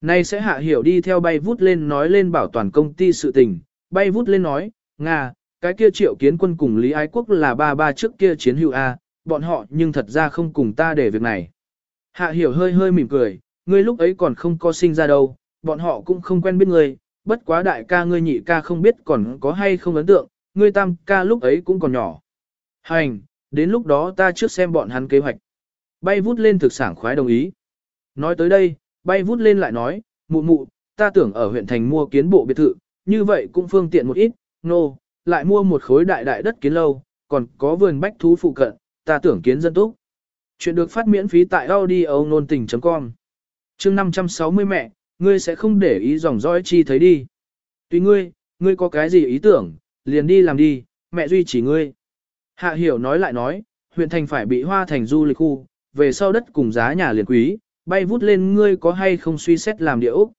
Speaker 1: Nay sẽ hạ hiểu đi theo bay vút lên nói lên bảo toàn công ty sự tình, bay vút lên nói, Nga, cái kia triệu kiến quân cùng Lý Ái Quốc là ba ba trước kia chiến hữu A, bọn họ nhưng thật ra không cùng ta để việc này. Hạ hiểu hơi hơi mỉm cười, ngươi lúc ấy còn không có sinh ra đâu, bọn họ cũng không quen biết ngươi, bất quá đại ca ngươi nhị ca không biết còn có hay không ấn tượng, ngươi tam ca lúc ấy cũng còn nhỏ. Hành, đến lúc đó ta trước xem bọn hắn kế hoạch. Bay vút lên thực sản khoái đồng ý. Nói tới đây, bay vút lên lại nói, mụ mụ, ta tưởng ở huyện thành mua kiến bộ biệt thự, như vậy cũng phương tiện một ít, nô, no, lại mua một khối đại đại đất kiến lâu, còn có vườn bách thú phụ cận, ta tưởng kiến dân túc. Chuyện được phát miễn phí tại audio nôn tình.com chương 560 mẹ, ngươi sẽ không để ý dòng dõi chi thấy đi. Tuy ngươi, ngươi có cái gì ý tưởng, liền đi làm đi, mẹ duy trì ngươi. Hạ hiểu nói lại nói, huyện thành phải bị hoa thành du lịch khu, về sau đất cùng giá nhà liền quý, bay vút lên ngươi có hay không suy xét làm địa ốc.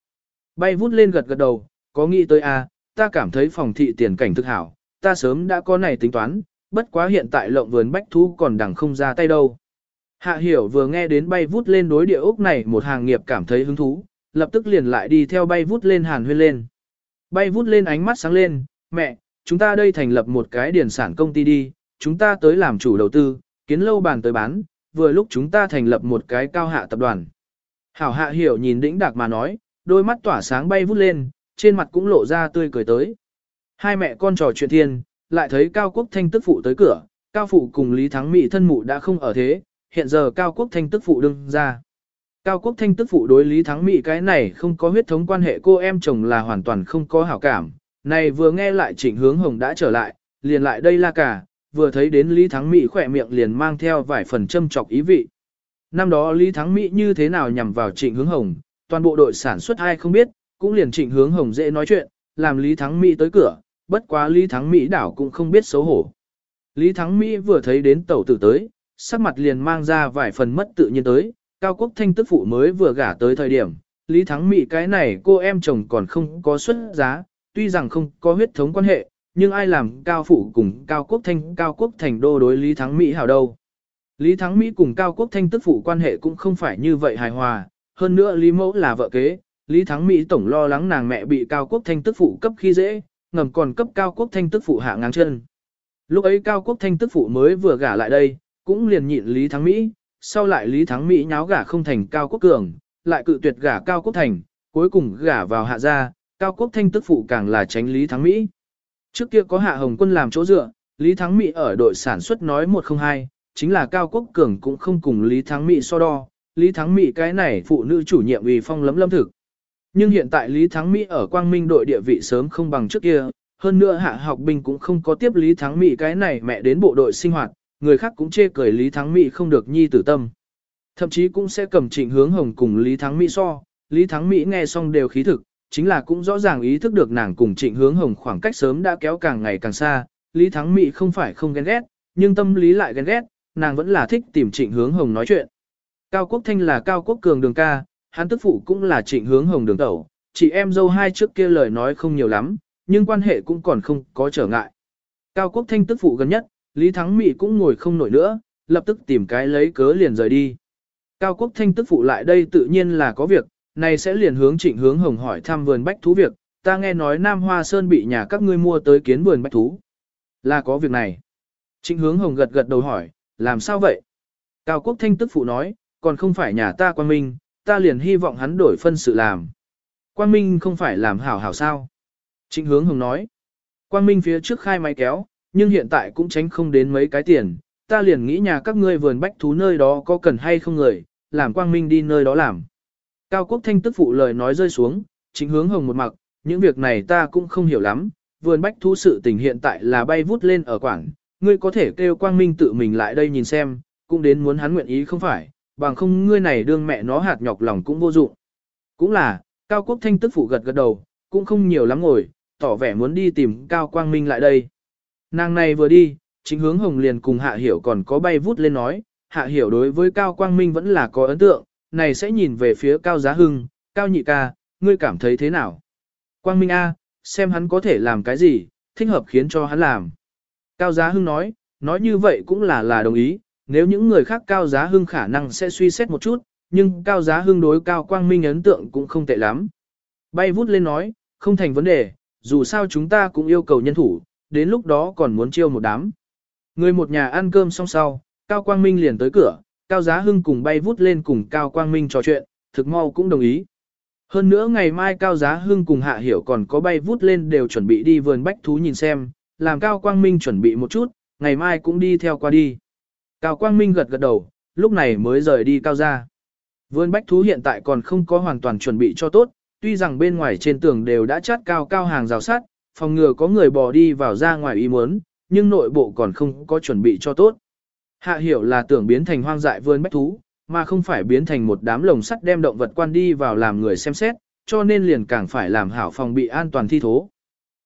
Speaker 1: Bay vút lên gật gật đầu, có nghĩ tới à, ta cảm thấy phòng thị tiền cảnh thực hảo, ta sớm đã có này tính toán, bất quá hiện tại lộng vườn bách thú còn đằng không ra tay đâu. Hạ hiểu vừa nghe đến bay vút lên đối địa ốc này một hàng nghiệp cảm thấy hứng thú, lập tức liền lại đi theo bay vút lên hàn huyên lên. Bay vút lên ánh mắt sáng lên, mẹ, chúng ta đây thành lập một cái điển sản công ty đi, chúng ta tới làm chủ đầu tư, kiến lâu bàn tới bán, vừa lúc chúng ta thành lập một cái cao hạ tập đoàn. Hảo hạ hiểu nhìn đĩnh đạc mà nói, đôi mắt tỏa sáng bay vút lên, trên mặt cũng lộ ra tươi cười tới. Hai mẹ con trò chuyện thiên, lại thấy Cao Quốc Thanh tức phụ tới cửa, Cao Phụ cùng Lý Thắng Mỹ thân mụ đã không ở thế, hiện giờ Cao Quốc Thanh tức phụ đương ra. Cao Quốc Thanh tức phụ đối Lý Thắng Mỹ cái này không có huyết thống quan hệ cô em chồng là hoàn toàn không có hảo cảm. Này vừa nghe lại trịnh hướng hồng đã trở lại, liền lại đây la cả, vừa thấy đến Lý Thắng Mỹ khỏe miệng liền mang theo vài phần châm chọc ý vị. Năm đó Lý Thắng Mỹ như thế nào nhằm vào trịnh hướng hồng, toàn bộ đội sản xuất ai không biết, cũng liền trịnh hướng hồng dễ nói chuyện, làm Lý Thắng Mỹ tới cửa, bất quá Lý Thắng Mỹ đảo cũng không biết xấu hổ. Lý Thắng Mỹ vừa thấy đến tẩu tử tới, sắc mặt liền mang ra vài phần mất tự nhiên tới, Cao Quốc Thanh tức phụ mới vừa gả tới thời điểm, Lý Thắng Mỹ cái này cô em chồng còn không có xuất giá, tuy rằng không có huyết thống quan hệ, nhưng ai làm Cao Phụ cùng Cao Quốc Thanh Cao Quốc Thành đô đối Lý Thắng Mỹ hảo đâu. Lý Thắng Mỹ cùng Cao Quốc Thanh tức phụ quan hệ cũng không phải như vậy hài hòa, hơn nữa Lý Mẫu là vợ kế, Lý Thắng Mỹ tổng lo lắng nàng mẹ bị Cao Quốc Thanh tức phụ cấp khi dễ, ngầm còn cấp Cao Quốc Thanh tức phụ hạ ngang chân. Lúc ấy Cao Quốc Thanh tức phụ mới vừa gả lại đây, cũng liền nhịn Lý Thắng Mỹ, sau lại Lý Thắng Mỹ nháo gả không thành Cao Quốc Cường, lại cự tuyệt gả Cao Quốc Thành, cuối cùng gả vào hạ gia, Cao Quốc Thanh tức phụ càng là tránh Lý Thắng Mỹ. Trước kia có Hạ Hồng Quân làm chỗ dựa, Lý Thắng Mỹ ở đội sản xuất nói 102, chính là Cao Quốc Cường cũng không cùng Lý Thắng Mỹ so đo, Lý Thắng Mỹ cái này phụ nữ chủ nhiệm ủy phong lấm lâm thực. Nhưng hiện tại Lý Thắng Mỹ ở Quang Minh đội địa vị sớm không bằng trước kia, hơn nữa hạ học binh cũng không có tiếp Lý Thắng Mỹ cái này mẹ đến bộ đội sinh hoạt, người khác cũng chê cười Lý Thắng Mỹ không được nhi tử tâm. Thậm chí cũng sẽ cầm trịnh hướng hồng cùng Lý Thắng Mỹ so, Lý Thắng Mỹ nghe xong đều khí thực, chính là cũng rõ ràng ý thức được nàng cùng trịnh hướng hồng khoảng cách sớm đã kéo càng ngày càng xa, Lý Thắng Mỹ không phải không ghen ghét, nhưng tâm lý lại ghen ghét, nàng vẫn là thích tìm trịnh hướng hồng nói chuyện. Cao Quốc Thanh là Cao Quốc Cường đường ca, hắn tức phụ cũng là trịnh hướng hồng đường tẩu, chị em dâu hai trước kia lời nói không nhiều lắm, nhưng quan hệ cũng còn không có trở ngại. Cao Quốc Thanh tức phụ gần nhất, Lý Thắng Mỹ cũng ngồi không nổi nữa, lập tức tìm cái lấy cớ liền rời đi. Cao Quốc Thanh tức phụ lại đây tự nhiên là có việc, này sẽ liền hướng trịnh hướng hồng hỏi thăm vườn bách thú việc, ta nghe nói Nam Hoa Sơn bị nhà các ngươi mua tới kiến vườn bách thú. Là có việc này. Trịnh hướng hồng gật gật đầu hỏi, làm sao vậy? Cao Quốc Thanh tức phụ nói, còn không phải nhà ta quan minh, ta liền hy vọng hắn đổi phân sự làm. Quang Minh không phải làm hảo hảo sao? Trịnh hướng hồng nói. Quang Minh phía trước khai máy kéo, nhưng hiện tại cũng tránh không đến mấy cái tiền, ta liền nghĩ nhà các ngươi vườn bách thú nơi đó có cần hay không người, làm quang minh đi nơi đó làm. Cao Quốc Thanh tức phụ lời nói rơi xuống, chính hướng hồng một mặc, những việc này ta cũng không hiểu lắm, vườn bách thú sự tình hiện tại là bay vút lên ở quảng, ngươi có thể kêu quang minh tự mình lại đây nhìn xem, cũng đến muốn hắn nguyện ý không phải, bằng không ngươi này đương mẹ nó hạt nhọc lòng cũng vô dụng. Cũng là, Cao Quốc Thanh tức phụ gật gật đầu, cũng không nhiều lắm ngồi, tỏ vẻ muốn đi tìm Cao Quang Minh lại đây. Nàng này vừa đi, chính hướng hồng liền cùng Hạ Hiểu còn có bay vút lên nói, Hạ Hiểu đối với Cao Quang Minh vẫn là có ấn tượng, này sẽ nhìn về phía Cao Giá Hưng, Cao Nhị ca, ngươi cảm thấy thế nào? Quang Minh A, xem hắn có thể làm cái gì, thích hợp khiến cho hắn làm. Cao Giá Hưng nói, nói như vậy cũng là là đồng ý, nếu những người khác Cao Giá Hưng khả năng sẽ suy xét một chút, nhưng Cao Giá Hưng đối Cao Quang Minh ấn tượng cũng không tệ lắm. Bay vút lên nói, không thành vấn đề, dù sao chúng ta cũng yêu cầu nhân thủ, đến lúc đó còn muốn chiêu một đám. Người một nhà ăn cơm xong sau, Cao Quang Minh liền tới cửa, Cao Giá Hưng cùng bay vút lên cùng Cao Quang Minh trò chuyện, thực mau cũng đồng ý. Hơn nữa ngày mai Cao Giá Hưng cùng Hạ Hiểu còn có bay vút lên đều chuẩn bị đi vườn bách thú nhìn xem, làm Cao Quang Minh chuẩn bị một chút, ngày mai cũng đi theo qua đi. Cao Quang Minh gật gật đầu, lúc này mới rời đi Cao ra. Vườn bách thú hiện tại còn không có hoàn toàn chuẩn bị cho tốt, tuy rằng bên ngoài trên tường đều đã chát cao cao hàng rào sắt, phòng ngừa có người bò đi vào ra ngoài ý muốn, nhưng nội bộ còn không có chuẩn bị cho tốt. Hạ hiểu là tưởng biến thành hoang dại vườn bách thú, mà không phải biến thành một đám lồng sắt đem động vật quan đi vào làm người xem xét, cho nên liền càng phải làm hảo phòng bị an toàn thi thố.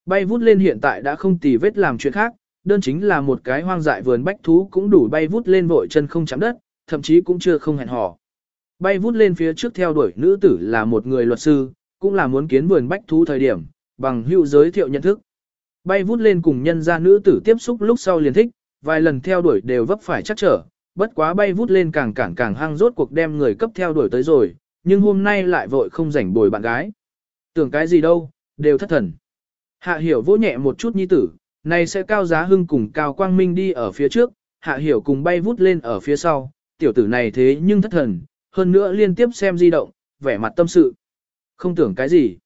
Speaker 1: Bay vút lên hiện tại đã không tì vết làm chuyện khác, đơn chính là một cái hoang dại vườn bách thú cũng đủ bay vút lên vội chân không chạm đất, thậm chí cũng chưa không hẹn hò. Bay vút lên phía trước theo đuổi nữ tử là một người luật sư, cũng là muốn kiến vườn bách thú thời điểm, bằng hữu giới thiệu nhận thức. Bay vút lên cùng nhân gia nữ tử tiếp xúc lúc sau liền thích, vài lần theo đuổi đều vấp phải chắc trở, bất quá bay vút lên càng cản càng hăng rốt cuộc đem người cấp theo đuổi tới rồi, nhưng hôm nay lại vội không rảnh bồi bạn gái. Tưởng cái gì đâu, đều thất thần. Hạ hiểu vỗ nhẹ một chút nhi tử, này sẽ cao giá hưng cùng cao quang minh đi ở phía trước, hạ hiểu cùng bay vút lên ở phía sau, tiểu tử này thế nhưng thất thần, hơn nữa liên tiếp xem di động, vẻ mặt tâm sự. Không tưởng cái gì.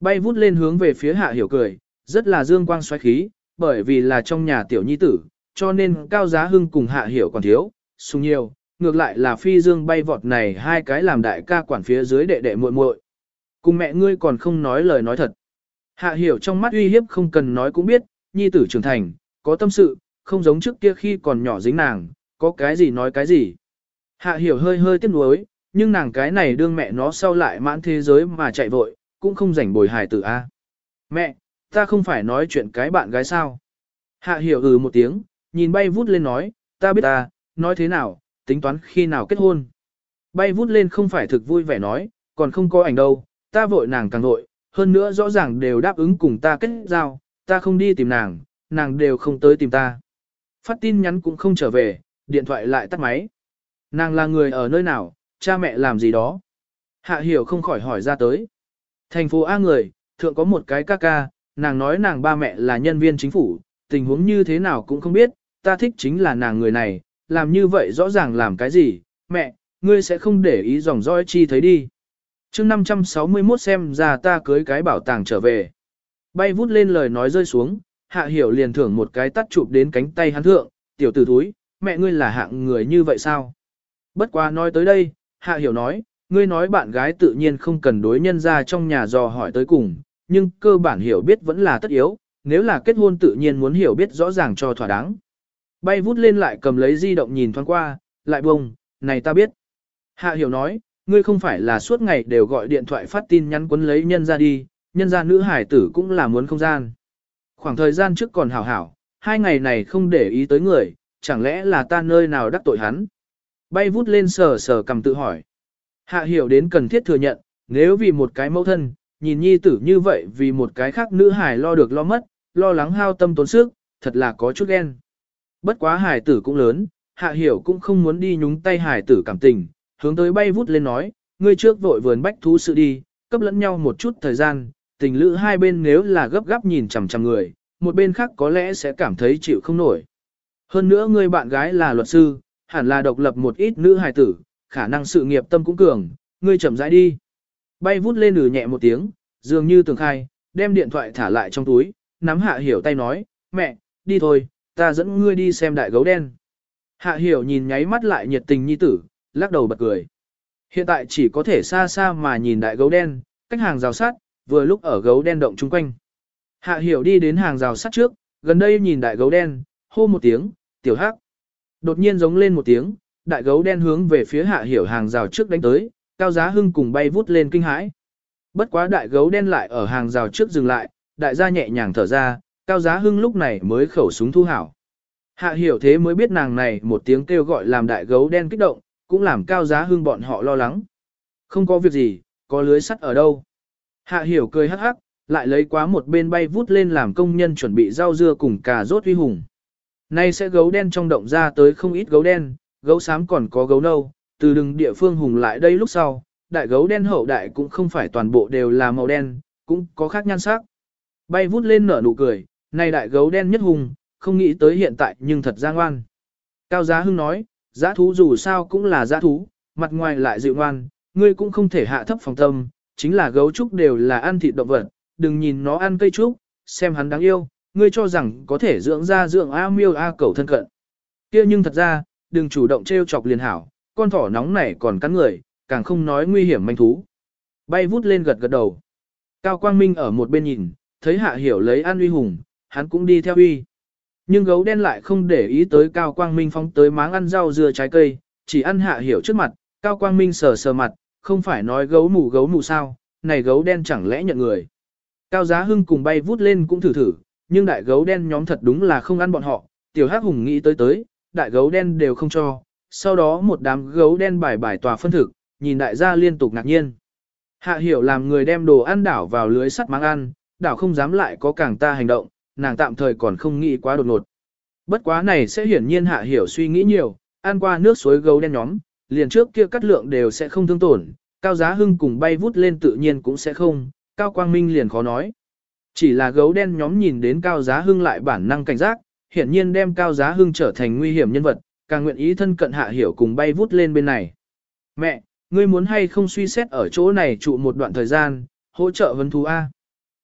Speaker 1: Bay vút lên hướng về phía hạ hiểu cười, rất là dương quang xoáy khí, bởi vì là trong nhà tiểu nhi tử, cho nên cao giá hưng cùng hạ hiểu còn thiếu, sung nhiều, ngược lại là phi dương bay vọt này hai cái làm đại ca quản phía dưới đệ đệ muội muội. Cùng mẹ ngươi còn không nói lời nói thật. Hạ hiểu trong mắt uy hiếp không cần nói cũng biết, nhi tử trưởng thành, có tâm sự, không giống trước kia khi còn nhỏ dính nàng, có cái gì nói cái gì. Hạ hiểu hơi hơi tiếc nuối, nhưng nàng cái này đương mẹ nó sau lại mãn thế giới mà chạy vội, cũng không rảnh bồi hài tử a. Mẹ, ta không phải nói chuyện cái bạn gái sao. Hạ hiểu ừ một tiếng, nhìn bay vút lên nói, ta biết ta, nói thế nào, tính toán khi nào kết hôn. Bay vút lên không phải thực vui vẻ nói, còn không có ảnh đâu, ta vội nàng càng vội, hơn nữa rõ ràng đều đáp ứng cùng ta kết giao, ta không đi tìm nàng, nàng đều không tới tìm ta. Phát tin nhắn cũng không trở về, điện thoại lại tắt máy. Nàng là người ở nơi nào, cha mẹ làm gì đó. Hạ hiểu không khỏi hỏi ra tới. Thành phố A người, thượng có một cái ca ca, nàng nói nàng ba mẹ là nhân viên chính phủ, tình huống như thế nào cũng không biết, ta thích chính là nàng người này, làm như vậy rõ ràng làm cái gì, mẹ, ngươi sẽ không để ý dòng dõi chi thấy đi chương 561 xem ra ta cưới cái bảo tàng trở về. Bay vút lên lời nói rơi xuống, hạ hiểu liền thưởng một cái tắt chụp đến cánh tay hắn thượng, tiểu tử thúi, mẹ ngươi là hạng người như vậy sao? Bất quá nói tới đây, hạ hiểu nói, ngươi nói bạn gái tự nhiên không cần đối nhân ra trong nhà dò hỏi tới cùng, nhưng cơ bản hiểu biết vẫn là tất yếu, nếu là kết hôn tự nhiên muốn hiểu biết rõ ràng cho thỏa đáng. Bay vút lên lại cầm lấy di động nhìn thoáng qua, lại bông, này ta biết. Hạ hiểu nói, ngươi không phải là suốt ngày đều gọi điện thoại phát tin nhắn quấn lấy nhân ra đi, nhân ra nữ hải tử cũng là muốn không gian. Khoảng thời gian trước còn hảo hảo, hai ngày này không để ý tới người, chẳng lẽ là ta nơi nào đắc tội hắn. Bay vút lên sờ sờ cầm tự hỏi. Hạ hiểu đến cần thiết thừa nhận, nếu vì một cái mẫu thân, nhìn nhi tử như vậy vì một cái khác nữ hải lo được lo mất, lo lắng hao tâm tốn sức, thật là có chút ghen. Bất quá hải tử cũng lớn, hạ hiểu cũng không muốn đi nhúng tay hải tử cảm tình, hướng tới bay vút lên nói, ngươi trước vội vườn bách thú sự đi, cấp lẫn nhau một chút thời gian, tình lữ hai bên nếu là gấp gáp nhìn chằm chằm người, một bên khác có lẽ sẽ cảm thấy chịu không nổi. Hơn nữa ngươi bạn gái là luật sư, hẳn là độc lập một ít nữ hài tử, khả năng sự nghiệp tâm cũng cường, ngươi chậm rãi đi. Bay vút lên nử nhẹ một tiếng, dường như tường khai, đem điện thoại thả lại trong túi, nắm hạ hiểu tay nói, mẹ, đi thôi, ta dẫn ngươi đi xem đại gấu đen. Hạ hiểu nhìn nháy mắt lại nhiệt tình nhi tử, lắc đầu bật cười. Hiện tại chỉ có thể xa xa mà nhìn đại gấu đen, cách hàng rào sắt, vừa lúc ở gấu đen động chung quanh. Hạ hiểu đi đến hàng rào sắt trước, gần đây nhìn đại gấu đen, hô một tiếng, tiểu hắc. Đột nhiên giống lên một tiếng, đại gấu đen hướng về phía hạ hiểu hàng rào trước đánh tới, cao giá hưng cùng bay vút lên kinh hãi. Bất quá đại gấu đen lại ở hàng rào trước dừng lại, đại gia nhẹ nhàng thở ra, cao giá hưng lúc này mới khẩu súng thu hảo. Hạ hiểu thế mới biết nàng này một tiếng kêu gọi làm đại gấu đen kích động, cũng làm cao giá hưng bọn họ lo lắng. Không có việc gì, có lưới sắt ở đâu. Hạ hiểu cười hắc hắc, lại lấy quá một bên bay vút lên làm công nhân chuẩn bị rau dưa cùng cà rốt huy hùng. Nay sẽ gấu đen trong động ra tới không ít gấu đen, gấu xám còn có gấu nâu, từ đường địa phương hùng lại đây lúc sau, đại gấu đen hậu đại cũng không phải toàn bộ đều là màu đen, cũng có khác nhan sắc. Bay vút lên nở nụ cười, nay đại gấu đen nhất hùng, không nghĩ tới hiện tại nhưng thật ra ngoan. Cao Giá Hưng nói, giá thú dù sao cũng là giá thú, mặt ngoài lại dịu ngoan, ngươi cũng không thể hạ thấp phòng tâm, chính là gấu trúc đều là ăn thịt động vật, đừng nhìn nó ăn cây trúc, xem hắn đáng yêu, ngươi cho rằng có thể dưỡng ra dưỡng A miêu A cầu thân cận. kia nhưng thật ra, đừng chủ động trêu chọc liền hảo, con thỏ nóng này còn cắn người, càng không nói nguy hiểm manh thú. Bay vút lên gật gật đầu. Cao Quang Minh ở một bên nhìn, thấy hạ hiểu lấy An uy hùng, hắn cũng đi theo uy. Nhưng gấu đen lại không để ý tới Cao Quang Minh phóng tới máng ăn rau dưa trái cây, chỉ ăn hạ hiểu trước mặt, Cao Quang Minh sờ sờ mặt, không phải nói gấu mù gấu mù sao, này gấu đen chẳng lẽ nhận người. Cao Giá Hưng cùng bay vút lên cũng thử thử, nhưng đại gấu đen nhóm thật đúng là không ăn bọn họ, tiểu hắc hùng nghĩ tới tới, đại gấu đen đều không cho, sau đó một đám gấu đen bài bài tòa phân thực, nhìn đại gia liên tục ngạc nhiên. Hạ hiểu làm người đem đồ ăn đảo vào lưới sắt mang ăn, đảo không dám lại có càng ta hành động, nàng tạm thời còn không nghĩ quá đột ngột. Bất quá này sẽ hiển nhiên hạ hiểu suy nghĩ nhiều, ăn qua nước suối gấu đen nhóm, liền trước kia cắt lượng đều sẽ không thương tổn, cao giá hưng cùng bay vút lên tự nhiên cũng sẽ không, cao quang minh liền khó nói. Chỉ là gấu đen nhóm nhìn đến cao giá hưng lại bản năng cảnh giác, hiển nhiên đem cao giá hưng trở thành nguy hiểm nhân vật, càng nguyện ý thân cận hạ hiểu cùng bay vút lên bên này. Mẹ, ngươi muốn hay không suy xét ở chỗ này trụ một đoạn thời gian, hỗ trợ vấn thú A.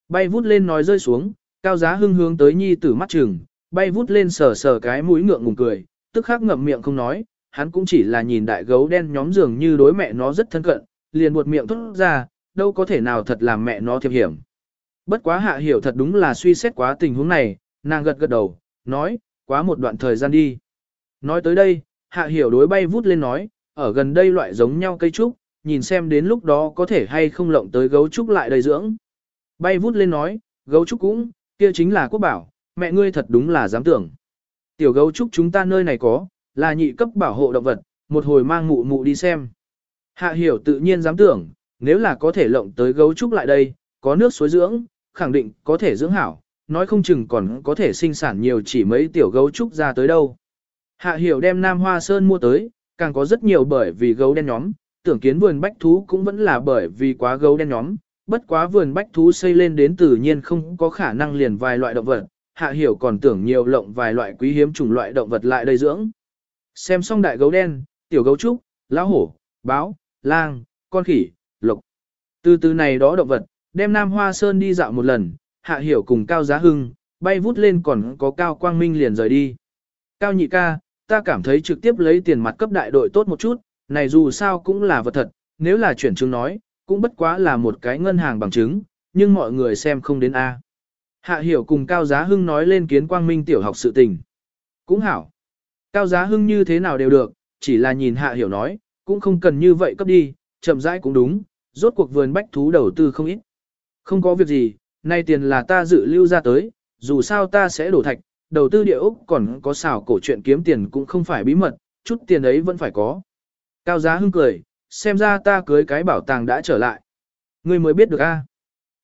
Speaker 1: Bay vút lên nói rơi xuống, cao giá hưng hướng tới nhi tử mắt chừng, bay vút lên sờ sờ cái mũi ngượng ngùng cười, tức khắc ngậm miệng không nói, hắn cũng chỉ là nhìn đại gấu đen nhóm dường như đối mẹ nó rất thân cận, liền buột miệng thốt ra, đâu có thể nào thật làm mẹ nó thiệp hiểm. Bất quá hạ hiểu thật đúng là suy xét quá tình huống này, nàng gật gật đầu, nói, quá một đoạn thời gian đi. Nói tới đây, hạ hiểu đối bay vút lên nói, ở gần đây loại giống nhau cây trúc, nhìn xem đến lúc đó có thể hay không lộng tới gấu trúc lại đầy dưỡng. Bay vút lên nói, gấu trúc cũng, kia chính là quốc bảo, mẹ ngươi thật đúng là dám tưởng. Tiểu gấu trúc chúng ta nơi này có, là nhị cấp bảo hộ động vật, một hồi mang mụ mụ đi xem. Hạ hiểu tự nhiên dám tưởng, nếu là có thể lộng tới gấu trúc lại đây, có nước suối dưỡng, khẳng định có thể dưỡng hảo, nói không chừng còn có thể sinh sản nhiều chỉ mấy tiểu gấu trúc ra tới đâu. Hạ hiểu đem Nam Hoa Sơn mua tới, càng có rất nhiều bởi vì gấu đen nhóm, tưởng kiến vườn bách thú cũng vẫn là bởi vì quá gấu đen nhóm, bất quá vườn bách thú xây lên đến tự nhiên không có khả năng liền vài loại động vật, hạ hiểu còn tưởng nhiều lộng vài loại quý hiếm chủng loại động vật lại đây dưỡng. Xem xong đại gấu đen, tiểu gấu trúc, lão hổ, báo, lang, con khỉ, lộc. Từ từ này đó động vật, đem Nam Hoa Sơn đi dạo một lần, hạ hiểu cùng Cao Giá Hưng, bay vút lên còn có Cao Quang Minh liền rời đi. Cao nhị ca, ta cảm thấy trực tiếp lấy tiền mặt cấp đại đội tốt một chút, này dù sao cũng là vật thật, nếu là chuyển chứng nói, cũng bất quá là một cái ngân hàng bằng chứng, nhưng mọi người xem không đến A. Hạ hiểu cùng Cao Giá Hưng nói lên kiến quang minh tiểu học sự tình. Cũng hảo. Cao Giá Hưng như thế nào đều được, chỉ là nhìn Hạ hiểu nói, cũng không cần như vậy cấp đi, chậm rãi cũng đúng, rốt cuộc vườn bách thú đầu tư không ít. Không có việc gì, nay tiền là ta dự lưu ra tới, dù sao ta sẽ đổ thạch, đầu tư địa ốc còn có xảo cổ chuyện kiếm tiền cũng không phải bí mật, chút tiền ấy vẫn phải có. Cao Giá Hưng cười, xem ra ta cưới cái bảo tàng đã trở lại. Ngươi mới biết được a.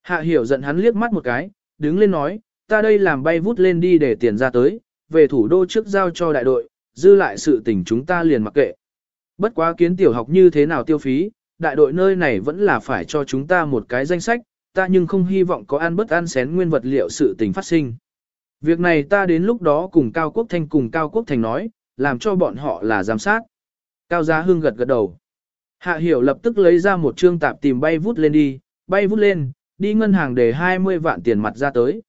Speaker 1: Hạ hiểu giận hắn liếc mắt một cái, đứng lên nói, ta đây làm bay vút lên đi để tiền ra tới, về thủ đô trước giao cho đại đội, dư lại sự tình chúng ta liền mặc kệ. Bất quá kiến tiểu học như thế nào tiêu phí, đại đội nơi này vẫn là phải cho chúng ta một cái danh sách, ta nhưng không hy vọng có ăn bất ăn xén nguyên vật liệu sự tình phát sinh. Việc này ta đến lúc đó cùng Cao Quốc Thanh cùng Cao Quốc Thành nói, làm cho bọn họ là giám sát. Cao Giá Hưng gật gật đầu. Hạ Hiểu lập tức lấy ra một trương tạp tìm bay vút lên đi, bay vút lên, đi ngân hàng để 20 vạn tiền mặt ra tới.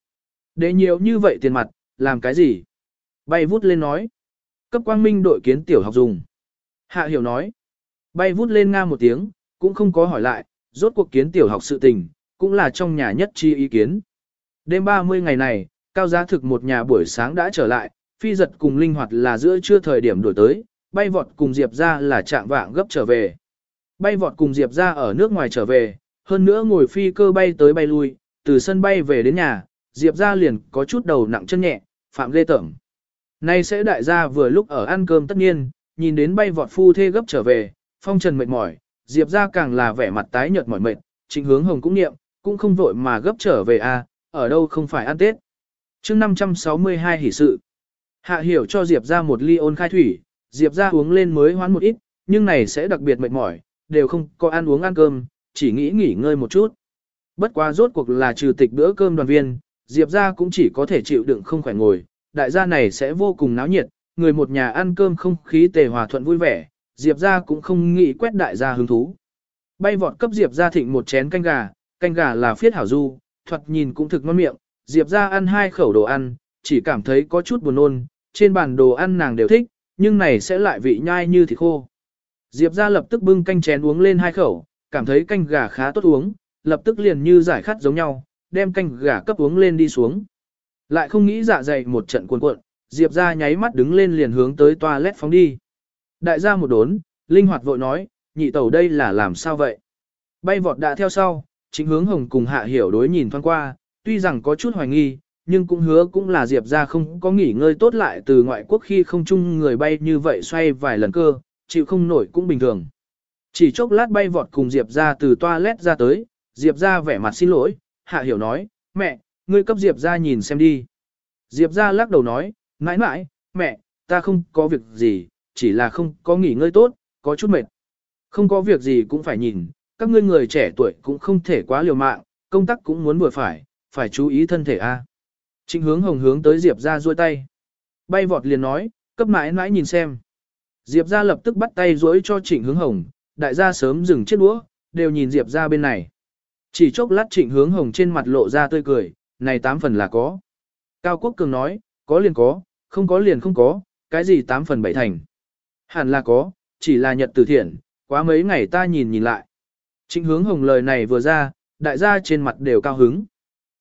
Speaker 1: Để nhiều như vậy tiền mặt, làm cái gì? Bay vút lên nói. Cấp quang minh đội kiến tiểu học dùng. Hạ Hiểu nói. Bay vút lên nga một tiếng, cũng không có hỏi lại, rốt cuộc kiến tiểu học sự tình, cũng là trong nhà nhất chi ý kiến. Đêm 30 ngày này, cao giá thực một nhà buổi sáng đã trở lại, phi giật cùng linh hoạt là giữa trưa thời điểm đổi tới, bay vọt cùng Diệp ra là trạng vạng gấp trở về. Bay vọt cùng Diệp ra ở nước ngoài trở về, hơn nữa ngồi phi cơ bay tới bay lui, từ sân bay về đến nhà, Diệp ra liền có chút đầu nặng chân nhẹ, phạm ghê tởm. Nay sẽ đại gia vừa lúc ở ăn cơm tất nhiên, nhìn đến bay vọt phu thê gấp trở về, phong trần mệt mỏi, Diệp ra càng là vẻ mặt tái nhợt mỏi mệt, trịnh hướng hồng cũng niệm, cũng không vội mà gấp trở về a, à, ở đâu không phải ăn Tết. chương 562 hỷ sự. Hạ hiểu cho Diệp ra một ly ôn khai thủy, Diệp ra uống lên mới hoán một ít, nhưng này sẽ đặc biệt mệt mỏi, đều không có ăn uống ăn cơm, chỉ nghĩ nghỉ ngơi một chút. Bất quá rốt cuộc là trừ tịch bữa cơm đoàn viên, Diệp ra cũng chỉ có thể chịu đựng không khỏe ngồi, đại gia này sẽ vô cùng náo nhiệt, người một nhà ăn cơm không khí tề hòa thuận vui vẻ, Diệp ra cũng không nghĩ quét đại gia hứng thú. Bay vọt cấp Diệp ra thịnh một chén canh gà, canh gà là phiết hảo du, thuật nhìn cũng thực ngon miệng, Diệp ra ăn hai khẩu đồ ăn, chỉ cảm thấy có chút buồn nôn, trên bàn đồ ăn nàng đều thích, nhưng này sẽ lại vị nhai như thịt khô. Diệp ra lập tức bưng canh chén uống lên hai khẩu, cảm thấy canh gà khá tốt uống, lập tức liền như giải khát giống nhau, đem canh gà cấp uống lên đi xuống. Lại không nghĩ dạ dày một trận cuồn cuộn, Diệp ra nháy mắt đứng lên liền hướng tới toilet phóng đi. Đại gia một đốn, linh hoạt vội nói, nhị tẩu đây là làm sao vậy? Bay vọt đã theo sau, chính hướng hồng cùng hạ hiểu đối nhìn thoáng qua, tuy rằng có chút hoài nghi, nhưng cũng hứa cũng là Diệp ra không có nghỉ ngơi tốt lại từ ngoại quốc khi không chung người bay như vậy xoay vài lần cơ, chịu không nổi cũng bình thường. Chỉ chốc lát bay vọt cùng Diệp ra từ toilet ra tới, Diệp ra vẻ mặt xin lỗi, hạ hiểu nói, mẹ, ngươi cấp Diệp ra nhìn xem đi. Diệp ra lắc đầu nói, mãi mãi, mẹ, ta không có việc gì, chỉ là không có nghỉ ngơi tốt, có chút mệt. Không có việc gì cũng phải nhìn, các ngươi người trẻ tuổi cũng không thể quá liều mạng, công tác cũng muốn vừa phải, phải chú ý thân thể a. Trịnh hướng hồng hướng tới Diệp ra duỗi tay. Bay vọt liền nói, cấp mãi mãi nhìn xem. Diệp ra lập tức bắt tay rỗi cho trịnh hướng hồng, đại gia sớm dừng chiếc đũa, đều nhìn Diệp ra bên này. Chỉ chốc lát trịnh hướng hồng trên mặt lộ ra tươi cười, này tám phần là có. Cao Quốc Cường nói, có liền có, không có liền không có, cái gì tám phần bảy thành. Hẳn là có, chỉ là nhật từ thiện, quá mấy ngày ta nhìn nhìn lại. Trịnh hướng hồng lời này vừa ra, đại gia trên mặt đều cao hứng.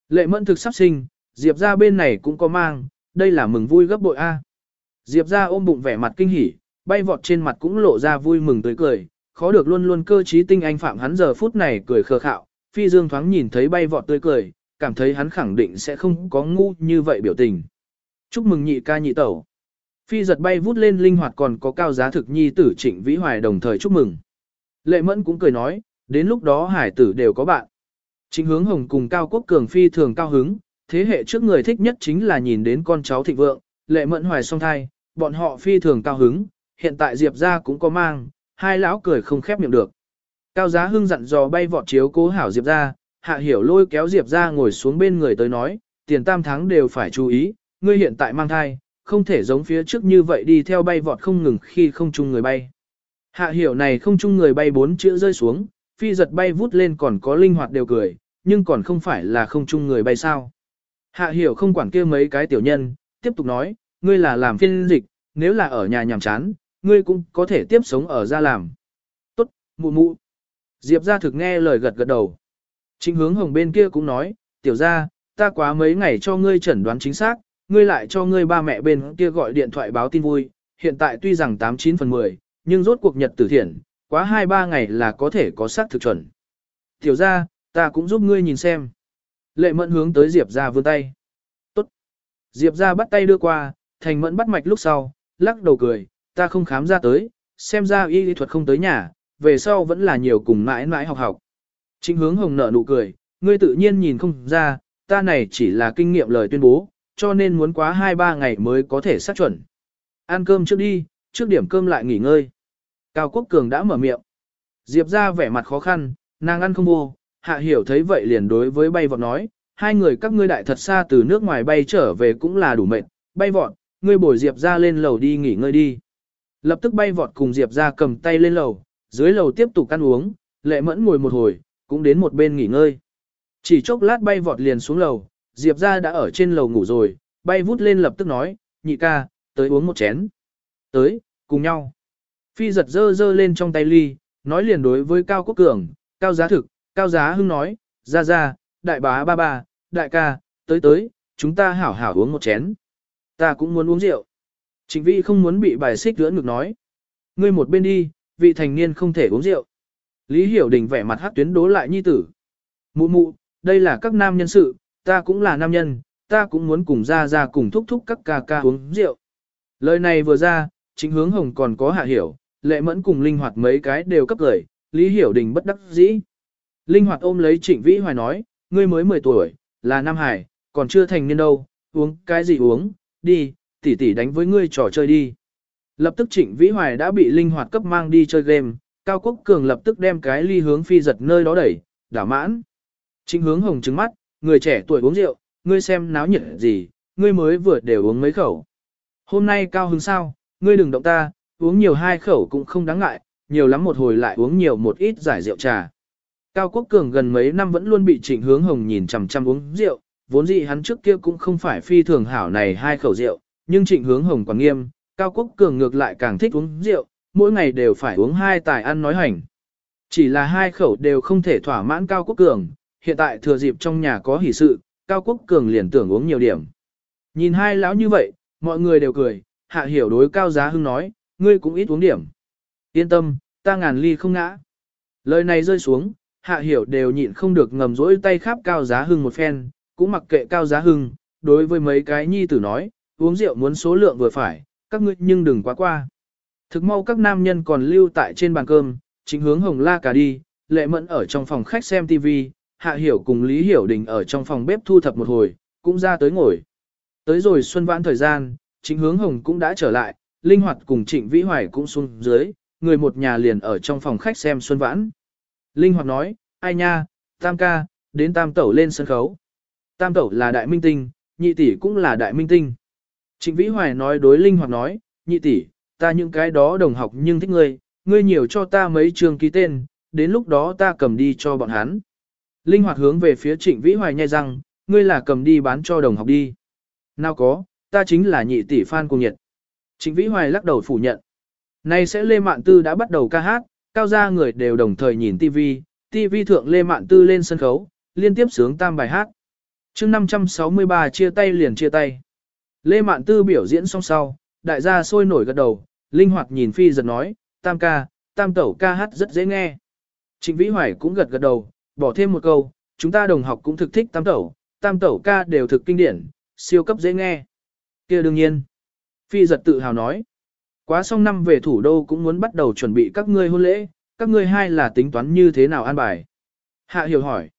Speaker 1: Lệ mẫn thực sắp sinh, Diệp ra bên này cũng có mang, đây là mừng vui gấp bội A. Diệp ra ôm bụng vẻ mặt kinh hỉ, bay vọt trên mặt cũng lộ ra vui mừng tươi cười, khó được luôn luôn cơ trí tinh anh phạm hắn giờ phút này cười khờ khạo, phi dương thoáng nhìn thấy bay vọt tươi cười, cảm thấy hắn khẳng định sẽ không có ngu như vậy biểu tình. Chúc mừng nhị ca nhị tẩu. Phi giật bay vút lên linh hoạt còn có cao giá thực nhi tử trịnh vĩ hoài đồng thời chúc mừng. Lệ mẫn cũng cười nói, đến lúc đó hải tử đều có bạn. chính hướng hồng cùng cao quốc cường phi thường cao hứng, thế hệ trước người thích nhất chính là nhìn đến con cháu thịnh vượng, lệ mẫn hoài song thai, bọn họ phi thường cao hứng, hiện tại Diệp ra cũng có mang, hai lão cười không khép miệng được. Cao giá hưng dặn dò bay vọt chiếu cố hảo Diệp ra, hạ hiểu lôi kéo Diệp ra ngồi xuống bên người tới nói, tiền tam tháng đều phải chú ý, ngươi hiện tại mang thai, không thể giống phía trước như vậy đi theo bay vọt không ngừng khi không chung người bay. Hạ hiểu này không chung người bay bốn chữ rơi xuống, phi giật bay vút lên còn có linh hoạt đều cười, nhưng còn không phải là không chung người bay sao. Hạ hiểu không quản kia mấy cái tiểu nhân, tiếp tục nói, ngươi là làm phiên dịch, nếu là ở nhà nhàm chán, ngươi cũng có thể tiếp sống ở ra làm. Tốt, mụ mụ. Diệp ra thực nghe lời gật gật đầu. Trịnh hướng hồng bên kia cũng nói, tiểu ra, ta quá mấy ngày cho ngươi chẩn đoán chính xác, ngươi lại cho ngươi ba mẹ bên kia gọi điện thoại báo tin vui, hiện tại tuy rằng 89 phần 10, nhưng rốt cuộc nhật tử thiện, quá 2-3 ngày là có thể có xác thực chuẩn. Tiểu ra, ta cũng giúp ngươi nhìn xem. Lệ mẫn hướng tới Diệp ra vươn tay. Tốt. Diệp ra bắt tay đưa qua, thành mẫn bắt mạch lúc sau, lắc đầu cười, ta không khám ra tới, xem ra y lý thuật không tới nhà, về sau vẫn là nhiều cùng mãi mãi học học. Trịnh hướng hồng nở nụ cười, ngươi tự nhiên nhìn không ra, ta này chỉ là kinh nghiệm lời tuyên bố, cho nên muốn quá 2-3 ngày mới có thể xác chuẩn. Ăn cơm trước đi, trước điểm cơm lại nghỉ ngơi. Cao Quốc Cường đã mở miệng. Diệp ra vẻ mặt khó khăn, nàng ăn không vô, hạ hiểu thấy vậy liền đối với bay vọt nói, hai người các ngươi đại thật xa từ nước ngoài bay trở về cũng là đủ mệt, bay vọt, ngươi bồi Diệp ra lên lầu đi nghỉ ngơi đi. Lập tức bay vọt cùng Diệp ra cầm tay lên lầu, dưới lầu tiếp tục ăn uống, lệ mẫn ngồi một hồi, cũng đến một bên nghỉ ngơi. Chỉ chốc lát bay vọt liền xuống lầu, Diệp ra đã ở trên lầu ngủ rồi, bay vút lên lập tức nói, nhị ca, tới uống một chén. Tới, cùng nhau. Phi giật dơ dơ lên trong tay ly, nói liền đối với Cao Quốc Cường, Cao Giá Thực, Cao Giá Hưng nói, ra ra, đại bá ba ba, đại ca, tới tới, chúng ta hảo hảo uống một chén. Ta cũng muốn uống rượu. Trịnh Vĩ không muốn bị bài xích lưỡn ngực nói. Ngươi một bên đi, vị thành niên không thể uống rượu. Lý Hiểu Đình vẻ mặt hắc tuyến đố lại nhi tử, Mụ mụ, đây là các nam nhân sự, ta cũng là nam nhân, ta cũng muốn cùng ra ra cùng thúc thúc các ca ca uống rượu. Lời này vừa ra, chính hướng hồng còn có hạ hiểu, lệ mẫn cùng linh hoạt mấy cái đều cấp lời, lý hiểu đình bất đắc dĩ. Linh hoạt ôm lấy trịnh vĩ hoài nói, ngươi mới 10 tuổi, là Nam Hải, còn chưa thành niên đâu, uống cái gì uống, đi, tỷ tỷ đánh với ngươi trò chơi đi. Lập tức trịnh vĩ hoài đã bị linh hoạt cấp mang đi chơi game, Cao Quốc Cường lập tức đem cái ly hướng phi giật nơi đó đẩy, đảo mãn. Trịnh hướng hồng trứng mắt, người trẻ tuổi uống rượu, ngươi xem náo nhiệt gì, ngươi mới vừa đều uống mấy khẩu. Hôm nay cao hứng sao, ngươi đừng động ta, uống nhiều hai khẩu cũng không đáng ngại, nhiều lắm một hồi lại uống nhiều một ít giải rượu trà. Cao Quốc Cường gần mấy năm vẫn luôn bị trịnh hướng hồng nhìn chằm chằm uống rượu, vốn dĩ hắn trước kia cũng không phải phi thường hảo này hai khẩu rượu, nhưng trịnh hướng hồng quản nghiêm, Cao Quốc Cường ngược lại càng thích uống rượu, mỗi ngày đều phải uống hai tài ăn nói hành. Chỉ là hai khẩu đều không thể thỏa mãn Cao Quốc Cường, hiện tại thừa dịp trong nhà có hỷ sự, Cao Quốc Cường liền tưởng uống nhiều điểm. Nhìn hai lão như vậy, mọi người đều cười, hạ hiểu đối Cao Giá Hưng nói, ngươi cũng ít uống điểm. Yên tâm, ta ngàn ly không ngã. Lời này rơi xuống, hạ hiểu đều nhịn không được ngầm rỗi tay khắp Cao Giá Hưng một phen, cũng mặc kệ Cao Giá Hưng, đối với mấy cái nhi tử nói, uống rượu muốn số lượng vừa phải, các ngươi nhưng đừng quá qua. Thực mau các nam nhân còn lưu tại trên bàn cơm, chính hướng hồng la cả đi, lệ mẫn ở trong phòng khách xem TV, hạ hiểu cùng Lý Hiểu Đình ở trong phòng bếp thu thập một hồi, cũng ra tới ngồi. Tới rồi xuân vãn thời gian, chính hướng hồng cũng đã trở lại, linh hoạt cùng trịnh vĩ hoài cũng xuống dưới, người một nhà liền ở trong phòng khách xem xuân vãn. Linh hoạt nói, ai nha, tam ca, đến tam tẩu lên sân khấu. Tam tẩu là đại minh tinh, nhị tỷ cũng là đại minh tinh. Trịnh vĩ hoài nói đối linh hoạt nói, nhị tỷ, ta những cái đó đồng học nhưng thích ngươi, ngươi nhiều cho ta mấy trường ký tên, đến lúc đó ta cầm đi cho bọn hắn. Linh hoạt hướng về phía trịnh vĩ hoài nhai răng, ngươi là cầm đi bán cho đồng học đi. Nào có, ta chính là nhị tỷ fan cùng nhiệt. Trịnh vĩ hoài lắc đầu phủ nhận. Nay sẽ Lê Mạn Tư đã bắt đầu ca hát, cao gia người đều đồng thời nhìn TV, TV thượng Lê Mạn Tư lên sân khấu, liên tiếp sướng tam bài hát. chương 563 chia tay liền chia tay. Lê Mạn Tư biểu diễn xong sau, đại gia sôi nổi gật đầu, linh hoạt nhìn phi giật nói, tam ca, tam tẩu ca hát rất dễ nghe. Trịnh Vĩ Hoài cũng gật gật đầu, bỏ thêm một câu, chúng ta đồng học cũng thực thích tam tẩu, tam tẩu ca đều thực kinh điển, siêu cấp dễ nghe. kia đương nhiên. Phi giật tự hào nói, quá xong năm về thủ đô cũng muốn bắt đầu chuẩn bị các ngươi hôn lễ, các ngươi hai là tính toán như thế nào an bài. Hạ hiểu hỏi.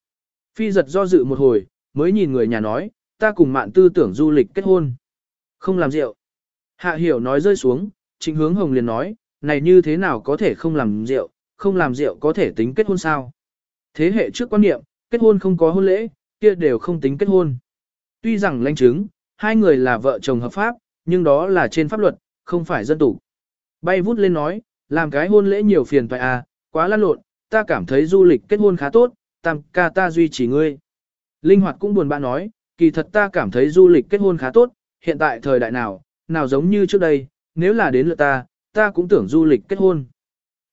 Speaker 1: Phi giật do dự một hồi, mới nhìn người nhà nói, ta cùng mạn tư tưởng du lịch kết hôn. Không làm rượu. Hạ hiểu nói rơi xuống, trịnh hướng hồng liền nói, này như thế nào có thể không làm rượu, không làm rượu có thể tính kết hôn sao. Thế hệ trước quan niệm, kết hôn không có hôn lễ, kia đều không tính kết hôn. Tuy rằng lãnh chứng, hai người là vợ chồng hợp pháp, nhưng đó là trên pháp luật, không phải dân tục. Bay vút lên nói, làm cái hôn lễ nhiều phiền phải à, quá lăn lộn, ta cảm thấy du lịch kết hôn khá tốt, tam ca ta duy trì ngươi. Linh hoạt cũng buồn bã nói, kỳ thật ta cảm thấy du lịch kết hôn khá tốt, hiện tại thời đại nào, nào giống như trước đây, nếu là đến lượt ta, ta cũng tưởng du lịch kết hôn.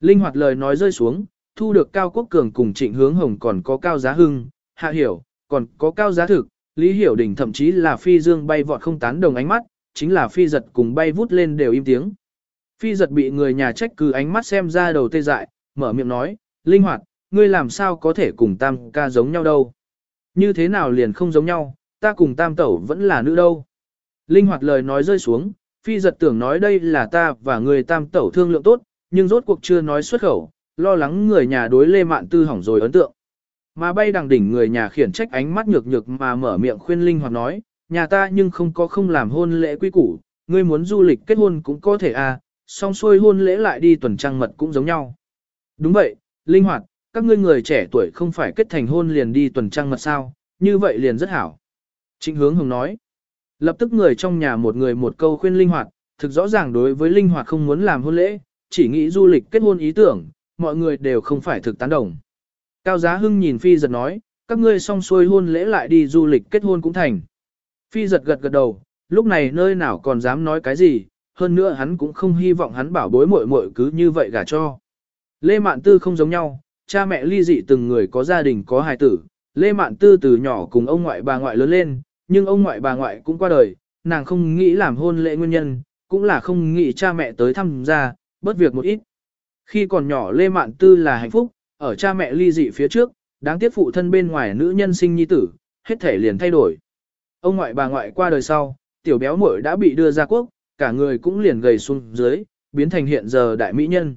Speaker 1: Linh hoạt lời nói rơi xuống, thu được Cao Quốc Cường cùng Trịnh Hướng Hồng còn có Cao Giá Hưng, Hạ Hiểu, còn có Cao Giá Thực, Lý Hiểu Đình thậm chí là Phi Dương bay vọt không tán đồng ánh mắt, chính là Phi giật cùng bay vút lên đều im tiếng. Phi giật bị người nhà trách cứ ánh mắt xem ra đầu tê dại, mở miệng nói, Linh hoạt, ngươi làm sao có thể cùng Tam ca giống nhau đâu. Như thế nào liền không giống nhau, ta cùng Tam tẩu vẫn là nữ đâu. Linh hoạt lời nói rơi xuống, phi giật tưởng nói đây là ta và người tam tẩu thương lượng tốt, nhưng rốt cuộc chưa nói xuất khẩu, lo lắng người nhà đối lê mạn tư hỏng rồi ấn tượng. Mà bay đằng đỉnh người nhà khiển trách ánh mắt nhược nhược mà mở miệng khuyên Linh hoạt nói, nhà ta nhưng không có không làm hôn lễ quy củ, ngươi muốn du lịch kết hôn cũng có thể à, song xuôi hôn lễ lại đi tuần trăng mật cũng giống nhau. Đúng vậy, Linh hoạt, các ngươi người trẻ tuổi không phải kết thành hôn liền đi tuần trăng mật sao, như vậy liền rất hảo. Trịnh hướng hồng nói, Lập tức người trong nhà một người một câu khuyên linh hoạt, thực rõ ràng đối với linh hoạt không muốn làm hôn lễ, chỉ nghĩ du lịch kết hôn ý tưởng, mọi người đều không phải thực tán đồng. Cao Giá Hưng nhìn Phi giật nói, các ngươi xong xuôi hôn lễ lại đi du lịch kết hôn cũng thành. Phi giật gật gật đầu, lúc này nơi nào còn dám nói cái gì, hơn nữa hắn cũng không hy vọng hắn bảo bối muội muội cứ như vậy gả cho. Lê Mạn Tư không giống nhau, cha mẹ ly dị từng người có gia đình có hài tử, Lê Mạn Tư từ nhỏ cùng ông ngoại bà ngoại lớn lên, nhưng ông ngoại bà ngoại cũng qua đời, nàng không nghĩ làm hôn lễ nguyên nhân, cũng là không nghĩ cha mẹ tới thăm gia, bớt việc một ít. Khi còn nhỏ Lê Mạn Tư là hạnh phúc, ở cha mẹ ly dị phía trước, Đáng tiếc phụ thân bên ngoài nữ nhân sinh nhi tử, hết thể liền thay đổi. Ông ngoại bà ngoại qua đời sau, tiểu béo muội đã bị đưa ra quốc, cả người cũng liền gầy xuống dưới, biến thành hiện giờ đại mỹ nhân.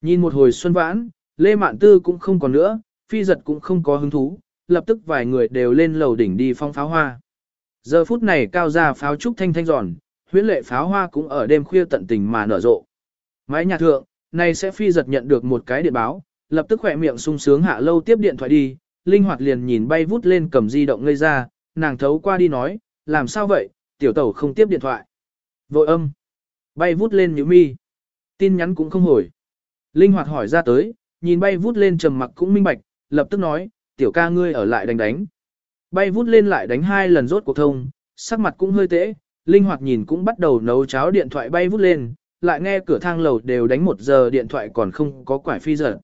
Speaker 1: Nhìn một hồi xuân vãn, Lê Mạn Tư cũng không còn nữa, phi giật cũng không có hứng thú, lập tức vài người đều lên lầu đỉnh đi phong pháo hoa. Giờ phút này cao ra pháo trúc thanh thanh giòn, huyễn lệ pháo hoa cũng ở đêm khuya tận tình mà nở rộ. Mái nhà thượng, này sẽ phi giật nhận được một cái điện báo, lập tức khỏe miệng sung sướng hạ lâu tiếp điện thoại đi, linh hoạt liền nhìn bay vút lên cầm di động ngây ra, nàng thấu qua đi nói, làm sao vậy, tiểu tẩu không tiếp điện thoại. Vội âm, bay vút lên nhíu mi, tin nhắn cũng không hồi. Linh hoạt hỏi ra tới, nhìn bay vút lên trầm mặc cũng minh bạch, lập tức nói, tiểu ca ngươi ở lại đánh đánh. Bay vút lên lại đánh hai lần rốt cuộc thông, sắc mặt cũng hơi tễ, linh hoạt nhìn cũng bắt đầu nấu cháo điện thoại bay vút lên, lại nghe cửa thang lầu đều đánh một giờ điện thoại còn không có quải phi giờ.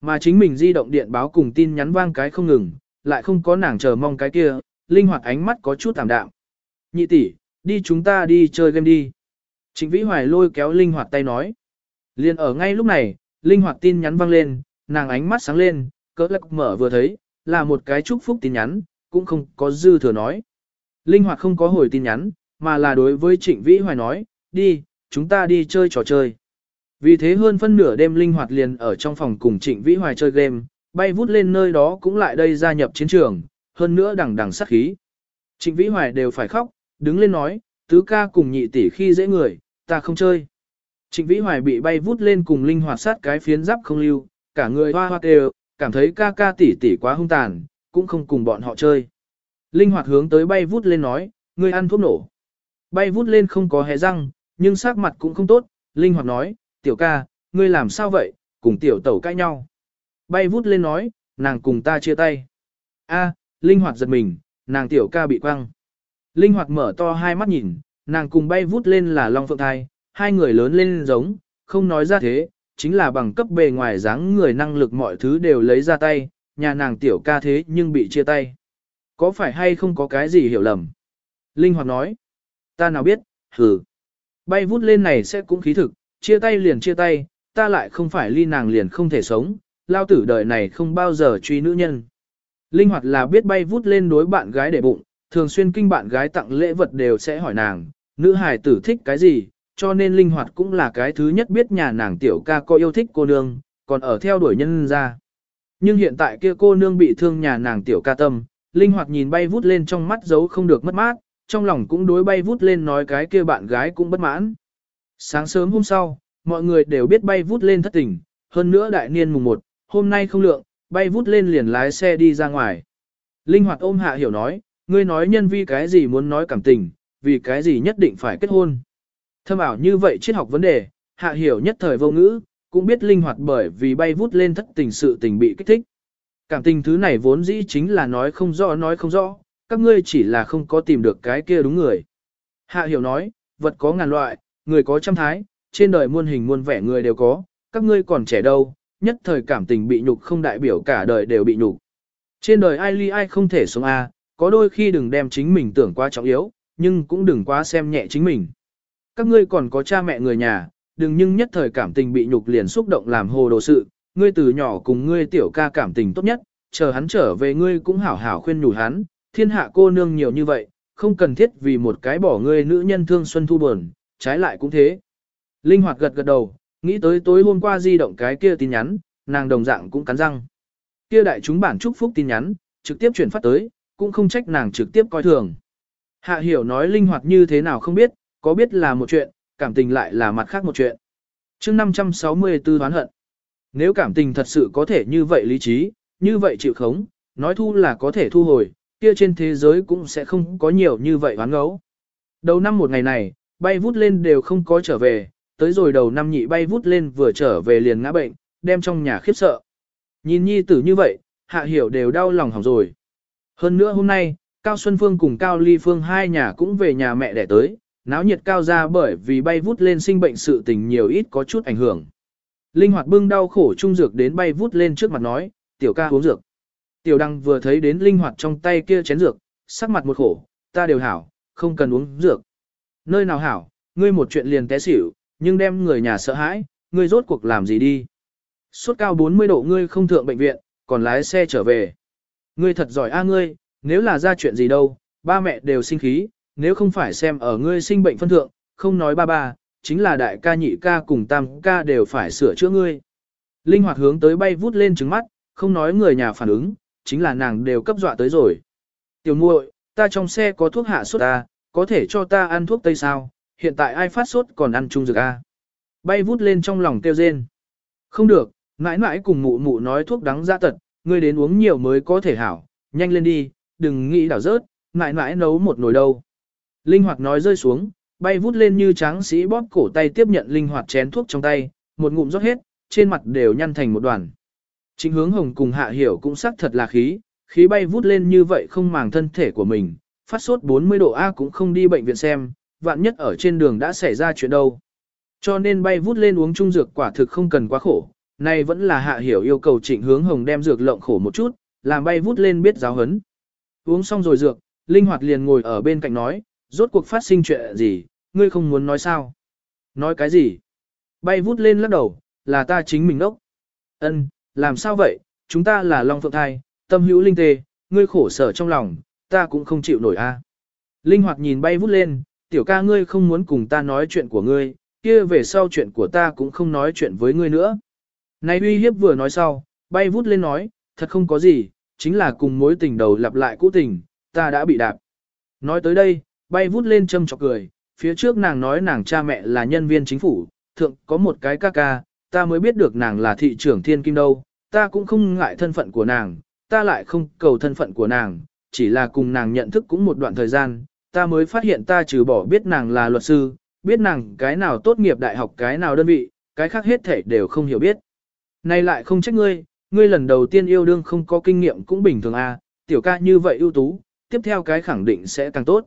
Speaker 1: Mà chính mình di động điện báo cùng tin nhắn vang cái không ngừng, lại không có nàng chờ mong cái kia, linh hoạt ánh mắt có chút tạm đạm. Nhị tỷ, đi chúng ta đi chơi game đi. Trịnh Vĩ Hoài lôi kéo linh hoạt tay nói. Liên ở ngay lúc này, linh hoạt tin nhắn vang lên, nàng ánh mắt sáng lên, cỡ lắc mở vừa thấy, là một cái chúc phúc tin nhắn, cũng không có dư thừa nói. Linh hoạt không có hồi tin nhắn, mà là đối với Trịnh Vĩ Hoài nói, đi, chúng ta đi chơi trò chơi. Vì thế hơn phân nửa đêm Linh hoạt liền ở trong phòng cùng Trịnh Vĩ Hoài chơi game, bay vút lên nơi đó cũng lại đây gia nhập chiến trường, hơn nữa đằng đằng sát khí. Trịnh Vĩ Hoài đều phải khóc, đứng lên nói, tứ ca cùng nhị tỷ khi dễ người, ta không chơi. Trịnh Vĩ Hoài bị bay vút lên cùng linh hoạt sát cái phiến giáp không lưu, cả người hoa hoa đều, cảm thấy ca ca tỷ tỷ quá hung tàn, cũng không cùng bọn họ chơi. Linh hoạt hướng tới bay vút lên nói, ngươi ăn thuốc nổ. Bay vút lên không có hé răng, nhưng sắc mặt cũng không tốt, linh hoạt nói, tiểu ca, ngươi làm sao vậy, cùng tiểu tẩu cãi nhau. Bay vút lên nói, nàng cùng ta chia tay. A, linh hoạt giật mình, nàng tiểu ca bị quăng. Linh hoạt mở to hai mắt nhìn, nàng cùng bay vút lên là Long Phượng Thai, hai người lớn lên giống, không nói ra thế, chính là bằng cấp bề ngoài dáng người năng lực mọi thứ đều lấy ra tay, nhà nàng tiểu ca thế nhưng bị chia tay. Có phải hay không có cái gì hiểu lầm? Linh hoạt nói, ta nào biết, hừ. Bay vút lên này sẽ cũng khí thực, chia tay liền chia tay, ta lại không phải ly nàng liền không thể sống, lao tử đời này không bao giờ truy nữ nhân. Linh hoạt là biết bay vút lên đối bạn gái để bụng, thường xuyên kinh bạn gái tặng lễ vật đều sẽ hỏi nàng, nữ hài tử thích cái gì, cho nên linh hoạt cũng là cái thứ nhất biết nhà nàng tiểu ca có yêu thích cô nương, còn ở theo đuổi nhân ra. Nhưng hiện tại kia cô nương bị thương nhà nàng tiểu ca tâm, linh hoạt nhìn bay vút lên trong mắt giấu không được mất mát, trong lòng cũng đối bay vút lên nói cái kia bạn gái cũng bất mãn. Sáng sớm hôm sau, mọi người đều biết bay vút lên thất tình, hơn nữa đại niên mùng 1, hôm nay không lượng, bay vút lên liền lái xe đi ra ngoài. Linh hoạt ôm hạ hiểu nói, ngươi nói nhân vi cái gì muốn nói cảm tình, vì cái gì nhất định phải kết hôn. Thâm ảo như vậy triết học vấn đề, hạ hiểu nhất thời vô ngữ, cũng biết linh hoạt bởi vì bay vút lên thất tình sự tình bị kích thích. Cảm tình thứ này vốn dĩ chính là nói không rõ nói không rõ, các ngươi chỉ là không có tìm được cái kia đúng người. Hạ hiểu nói, vật có ngàn loại, người có trăm thái, trên đời muôn hình muôn vẻ người đều có, các ngươi còn trẻ đâu, nhất thời cảm tình bị nhục không đại biểu cả đời đều bị nhục. Trên đời ai ly ai không thể sống a, có đôi khi đừng đem chính mình tưởng quá trọng yếu, nhưng cũng đừng quá xem nhẹ chính mình. Các ngươi còn có cha mẹ người nhà, đừng nhưng nhất thời cảm tình bị nhục liền xúc động làm hồ đồ sự, ngươi từ nhỏ cùng ngươi tiểu ca cảm tình tốt nhất, chờ hắn trở về ngươi cũng hảo hảo khuyên nhủ hắn, thiên hạ cô nương nhiều như vậy, không cần thiết vì một cái bỏ ngươi nữ nhân thương xuân thu buồn, trái lại cũng thế. Linh hoạt gật gật đầu, nghĩ tới tối hôm qua di động cái kia tin nhắn, nàng đồng dạng cũng cắn răng. Kia đại chúng bản chúc phúc tin nhắn, trực tiếp chuyển phát tới, cũng không trách nàng trực tiếp coi thường. Hạ hiểu nói linh hoạt như thế nào không biết, có biết là một chuyện, cảm tình lại là mặt khác một chuyện. chương 564 đoán hận. Nếu cảm tình thật sự có thể như vậy lý trí, như vậy chịu khống, nói thu là có thể thu hồi, kia trên thế giới cũng sẽ không có nhiều như vậy hoán ngấu. Đầu năm một ngày này, bay vút lên đều không có trở về, tới rồi đầu năm nhị bay vút lên vừa trở về liền ngã bệnh, đem trong nhà khiếp sợ. Nhìn nhi tử như vậy, hạ hiểu đều đau lòng hỏng rồi. Hơn nữa hôm nay, Cao Xuân Phương cùng Cao Ly Phương hai nhà cũng về nhà mẹ đẻ tới, náo nhiệt cao ra bởi vì bay vút lên sinh bệnh sự tình nhiều ít có chút ảnh hưởng. Linh hoạt bưng đau khổ trung dược đến bay vút lên trước mặt nói, tiểu ca uống dược. Tiểu đăng vừa thấy đến linh hoạt trong tay kia chén dược, sắc mặt một khổ, ta đều hảo, không cần uống dược. Nơi nào hảo, ngươi một chuyện liền té xỉu, nhưng đem người nhà sợ hãi, ngươi rốt cuộc làm gì đi. Suốt cao 40 độ ngươi không thượng bệnh viện, còn lái xe trở về. Ngươi thật giỏi a ngươi, nếu là ra chuyện gì đâu, ba mẹ đều sinh khí, nếu không phải xem ở ngươi sinh bệnh phân thượng, không nói ba ba, chính là đại ca nhị ca cùng tam ca đều phải sửa chữa ngươi. Linh hoạt hướng tới bay vút lên trứng mắt, không nói người nhà phản ứng, chính là nàng đều cấp dọa tới rồi. Tiểu muội, ta trong xe có thuốc hạ sốt ta, có thể cho ta ăn thuốc tây sao, hiện tại ai phát sốt còn ăn chung dược a? Bay vút lên trong lòng tiêu rên. Không được, mãi mãi cùng mụ mụ nói thuốc đắng ra tật, ngươi đến uống nhiều mới có thể hảo, nhanh lên đi, đừng nghĩ đảo rớt, mãi mãi nấu một nồi đâu. Linh hoạt nói rơi xuống, bay vút lên như tráng sĩ bóp cổ tay tiếp nhận linh hoạt chén thuốc trong tay, một ngụm rót hết, trên mặt đều nhăn thành một đoàn. Chính hướng hồng cùng hạ hiểu cũng sắc thật là khí, khí bay vút lên như vậy không màng thân thể của mình, phát sốt 40 độ A cũng không đi bệnh viện xem, vạn nhất ở trên đường đã xảy ra chuyện đâu. Cho nên bay vút lên uống chung dược quả thực không cần quá khổ, nay vẫn là hạ hiểu yêu cầu trịnh hướng hồng đem dược lộng khổ một chút, làm bay vút lên biết giáo hấn. Uống xong rồi dược, linh hoạt liền ngồi ở bên cạnh nói, rốt cuộc phát sinh chuyện gì, ngươi không muốn nói sao? Nói cái gì? Bay vút lên lắc đầu, là ta chính mình đốc. Ân, làm sao vậy, chúng ta là Long Phượng Thai, tâm hữu linh tê, ngươi khổ sở trong lòng, ta cũng không chịu nổi a. Linh hoạt nhìn bay vút lên, tiểu ca ngươi không muốn cùng ta nói chuyện của ngươi, kia về sau chuyện của ta cũng không nói chuyện với ngươi nữa. Này uy hiếp vừa nói sau, bay vút lên nói, thật không có gì, chính là cùng mối tình đầu lặp lại cũ tình, ta đã bị đạp. Nói tới đây, bay vút lên châm chọc cười, phía trước nàng nói nàng cha mẹ là nhân viên chính phủ, thượng có một cái ca ca, ta mới biết được nàng là thị trưởng thiên kim đâu, ta cũng không ngại thân phận của nàng, ta lại không cầu thân phận của nàng, chỉ là cùng nàng nhận thức cũng một đoạn thời gian, ta mới phát hiện ta trừ bỏ biết nàng là luật sư, biết nàng cái nào tốt nghiệp đại học cái nào đơn vị, cái khác hết thể đều không hiểu biết. Này lại không trách ngươi, ngươi lần đầu tiên yêu đương không có kinh nghiệm cũng bình thường à, tiểu ca như vậy ưu tú, tiếp theo cái khẳng định sẽ càng tốt.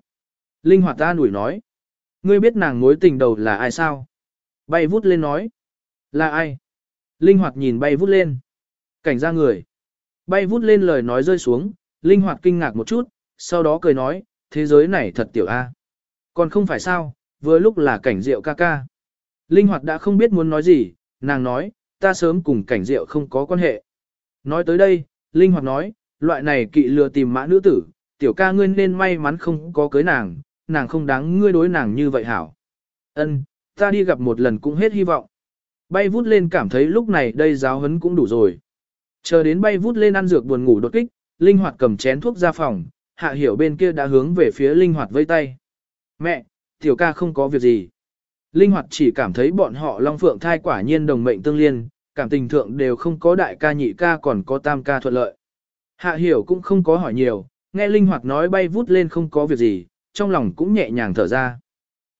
Speaker 1: Linh hoạt ta nủi nói, ngươi biết nàng mối tình đầu là ai sao? Bay vút lên nói, là ai? Linh hoạt nhìn bay vút lên. Cảnh ra người. Bay vút lên lời nói rơi xuống, linh hoạt kinh ngạc một chút, sau đó cười nói, thế giới này thật tiểu a. Còn không phải sao, vừa lúc là cảnh rượu ca ca. Linh hoạt đã không biết muốn nói gì, nàng nói, ta sớm cùng cảnh rượu không có quan hệ. Nói tới đây, Linh hoạt nói, loại này kỵ lừa tìm mã nữ tử, tiểu ca ngươi nên may mắn không có cưới nàng, nàng không đáng ngươi đối nàng như vậy hảo. Ân, ta đi gặp một lần cũng hết hy vọng. Bay vút lên cảm thấy lúc này đây giáo hấn cũng đủ rồi. Chờ đến bay vút lên ăn dược buồn ngủ đột kích, linh hoạt cầm chén thuốc ra phòng, hạ hiểu bên kia đã hướng về phía linh hoạt vây tay. Mẹ, tiểu ca không có việc gì. Linh hoạt chỉ cảm thấy bọn họ long phượng thai quả nhiên đồng mệnh tương liên, cảm tình thượng đều không có đại ca nhị ca còn có tam ca thuận lợi. Hạ hiểu cũng không có hỏi nhiều, nghe linh hoạt nói bay vút lên không có việc gì, trong lòng cũng nhẹ nhàng thở ra.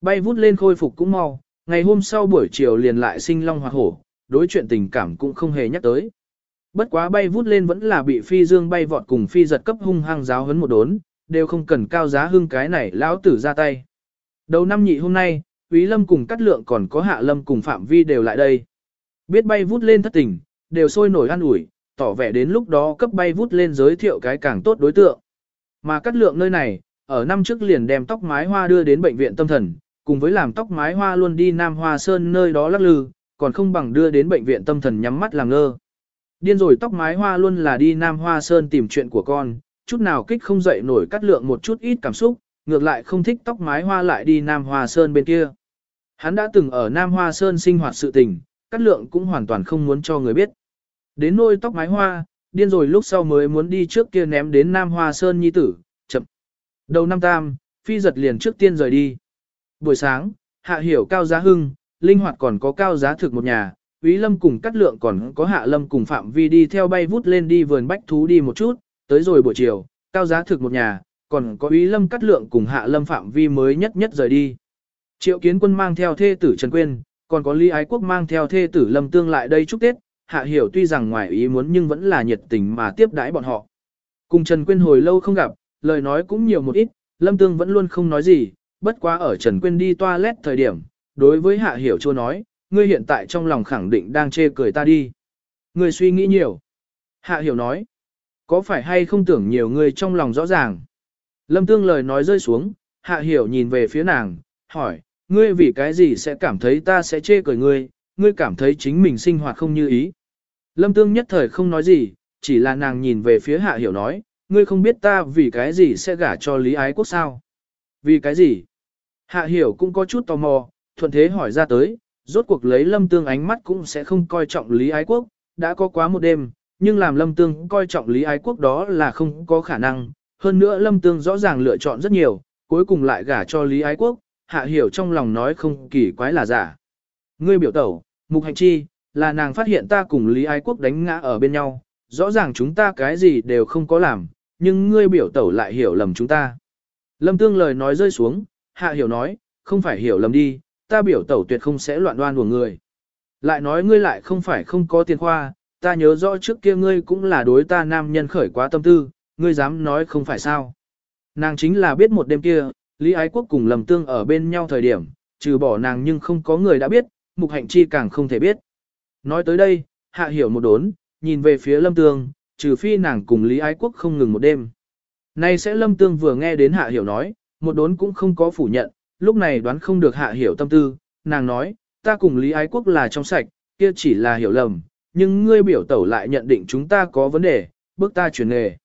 Speaker 1: Bay vút lên khôi phục cũng mau, ngày hôm sau buổi chiều liền lại sinh long hoặc hổ, đối chuyện tình cảm cũng không hề nhắc tới. Bất quá bay vút lên vẫn là bị phi dương bay vọt cùng phi giật cấp hung hăng giáo hấn một đốn, đều không cần cao giá hưng cái này lão tử ra tay. Đầu năm nhị hôm nay, Quý Lâm cùng Cát Lượng còn có Hạ Lâm cùng Phạm Vi đều lại đây. Biết bay vút lên thất tình, đều sôi nổi ăn ủi, tỏ vẻ đến lúc đó cấp bay vút lên giới thiệu cái càng tốt đối tượng. Mà Cát Lượng nơi này, ở năm trước liền đem tóc mái hoa đưa đến bệnh viện tâm thần, cùng với làm tóc mái hoa luôn đi Nam Hoa Sơn nơi đó lắc lư, còn không bằng đưa đến bệnh viện tâm thần nhắm mắt làm ngơ. Điên rồi tóc mái hoa luôn là đi Nam Hoa Sơn tìm chuyện của con, chút nào kích không dậy nổi cắt lượng một chút ít cảm xúc, ngược lại không thích tóc mái hoa lại đi Nam Hoa Sơn bên kia. Hắn đã từng ở Nam Hoa Sơn sinh hoạt sự tình, cắt lượng cũng hoàn toàn không muốn cho người biết. Đến nôi tóc mái hoa, điên rồi lúc sau mới muốn đi trước kia ném đến Nam Hoa Sơn nhi tử. Đầu năm tam, phi giật liền trước tiên rời đi. Buổi sáng, hạ hiểu cao giá hưng, linh hoạt còn có cao giá thực một nhà, Úy Lâm cùng Cát Lượng còn có Hạ Lâm cùng Phạm Vi đi theo bay vút lên đi vườn bách thú đi một chút, tới rồi buổi chiều, cao giá thực một nhà, còn có Úy Lâm Cát Lượng cùng Hạ Lâm Phạm Vi mới nhất nhất rời đi. Triệu Kiến Quân mang theo thê tử Trần Quyên, còn có Lý Ái Quốc mang theo thê tử Lâm Tương lại đây chúc Tết, Hạ Hiểu tuy rằng ngoài ý muốn nhưng vẫn là nhiệt tình mà tiếp đãi bọn họ. Cùng Trần Quyên hồi lâu không gặp, lời nói cũng nhiều một ít, Lâm Tương vẫn luôn không nói gì, bất quá ở Trần Quyên đi toilet thời điểm, đối với Hạ Hiểu chua nói, ngươi hiện tại trong lòng khẳng định đang chê cười ta đi. Ngươi suy nghĩ nhiều. Hạ hiểu nói. Có phải hay không tưởng nhiều ngươi trong lòng rõ ràng? Lâm tương lời nói rơi xuống, hạ hiểu nhìn về phía nàng, hỏi, ngươi vì cái gì sẽ cảm thấy ta sẽ chê cười ngươi, ngươi cảm thấy chính mình sinh hoạt không như ý. Lâm tương nhất thời không nói gì, chỉ là nàng nhìn về phía hạ hiểu nói, ngươi không biết ta vì cái gì sẽ gả cho Lý Ái Quốc sao? Vì cái gì? Hạ hiểu cũng có chút tò mò, thuận thế hỏi ra tới, rốt cuộc lấy lâm tương ánh mắt cũng sẽ không coi trọng Lý Ái Quốc, đã có quá một đêm, nhưng làm lâm tương coi trọng Lý Ái Quốc đó là không có khả năng, hơn nữa lâm tương rõ ràng lựa chọn rất nhiều, cuối cùng lại gả cho Lý Ái Quốc, hạ hiểu trong lòng nói không kỳ quái là giả. Ngươi biểu tẩu, mục hành chi, là nàng phát hiện ta cùng Lý Ái Quốc đánh ngã ở bên nhau, rõ ràng chúng ta cái gì đều không có làm, nhưng ngươi biểu tẩu lại hiểu lầm chúng ta. Lâm tương lời nói rơi xuống, hạ hiểu nói, không phải hiểu lầm đi, ta biểu tẩu tuyệt không sẽ loạn đoan của người. Lại nói ngươi lại không phải không có tiền khoa, ta nhớ rõ trước kia ngươi cũng là đối ta nam nhân khởi quá tâm tư, ngươi dám nói không phải sao. Nàng chính là biết một đêm kia, Lý Ái Quốc cùng Lâm Tương ở bên nhau thời điểm, trừ bỏ nàng nhưng không có người đã biết, Mục Hạnh Chi càng không thể biết. Nói tới đây, Hạ Hiểu một đốn, nhìn về phía Lâm Tương, trừ phi nàng cùng Lý Ái Quốc không ngừng một đêm. Nay sẽ Lâm Tương vừa nghe đến Hạ Hiểu nói, một đốn cũng không có phủ nhận, lúc này đoán không được Hạ Hiểu tâm tư, nàng nói, ta cùng Lý Ái Quốc là trong sạch, kia chỉ là hiểu lầm, nhưng ngươi biểu tẩu lại nhận định chúng ta có vấn đề, bước ta chuyển nghề.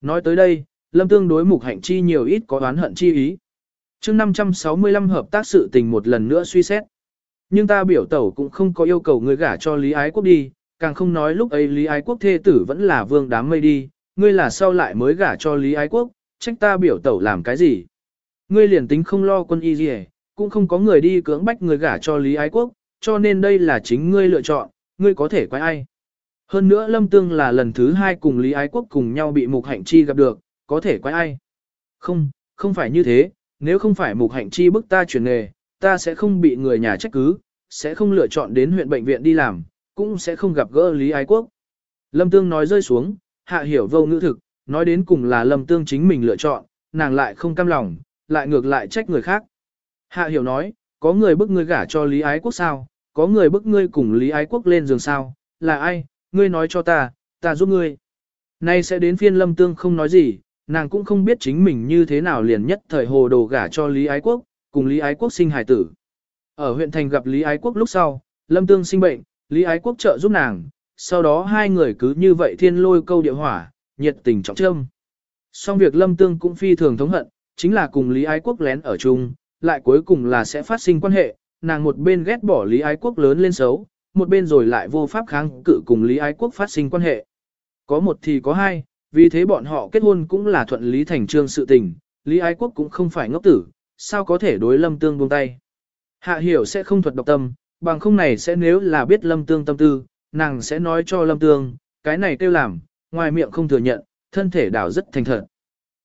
Speaker 1: Nói tới đây, Lâm Tương đối Mục Hạnh Chi nhiều ít có oán hận chi ý. mươi 565 hợp tác sự tình một lần nữa suy xét. Nhưng ta biểu tẩu cũng không có yêu cầu ngươi gả cho Lý Ái Quốc đi, càng không nói lúc ấy Lý Ái Quốc thê tử vẫn là vương đám mây đi, ngươi là sau lại mới gả cho Lý Ái Quốc, trách ta biểu tẩu làm cái gì. Ngươi liền tính không lo quân y gì cũng không có người đi cưỡng bách người gả cho Lý Ái Quốc, cho nên đây là chính ngươi lựa chọn, ngươi có thể quay ai. Hơn nữa Lâm Tương là lần thứ hai cùng Lý Ái Quốc cùng nhau bị Mục Hạnh Chi gặp được, có thể quay ai. Không, không phải như thế, nếu không phải Mục Hạnh Chi bức ta chuyển nghề, ta sẽ không bị người nhà trách cứ, sẽ không lựa chọn đến huyện bệnh viện đi làm, cũng sẽ không gặp gỡ Lý Ái Quốc. Lâm Tương nói rơi xuống, hạ hiểu vô ngữ thực, nói đến cùng là Lâm Tương chính mình lựa chọn, nàng lại không cam lòng, lại ngược lại trách người khác. Hạ hiểu nói, có người bức ngươi gả cho Lý Ái Quốc sao, có người bức ngươi cùng Lý Ái Quốc lên giường sao, là ai, ngươi nói cho ta, ta giúp ngươi. Nay sẽ đến phiên Lâm Tương không nói gì, nàng cũng không biết chính mình như thế nào liền nhất thời hồ đồ gả cho Lý Ái Quốc, cùng Lý Ái Quốc sinh hài tử. Ở huyện thành gặp Lý Ái Quốc lúc sau, Lâm Tương sinh bệnh, Lý Ái Quốc trợ giúp nàng, sau đó hai người cứ như vậy thiên lôi câu địa hỏa, nhiệt tình trọng trâm. Xong việc Lâm Tương cũng phi thường thống hận, chính là cùng Lý Ái Quốc lén ở chung, lại cuối cùng là sẽ phát sinh quan hệ, nàng một bên ghét bỏ Lý Ái Quốc lớn lên xấu, một bên rồi lại vô pháp kháng cự cùng Lý Ái Quốc phát sinh quan hệ. Có một thì có hai, vì thế bọn họ kết hôn cũng là thuận lý thành trương sự tình, Lý Ái Quốc cũng không phải ngốc tử, sao có thể đối Lâm Tương buông tay. Hạ hiểu sẽ không thuật độc tâm, bằng không này sẽ nếu là biết Lâm Tương tâm tư, nàng sẽ nói cho Lâm Tương, cái này kêu làm, ngoài miệng không thừa nhận, thân thể đảo rất thành thật.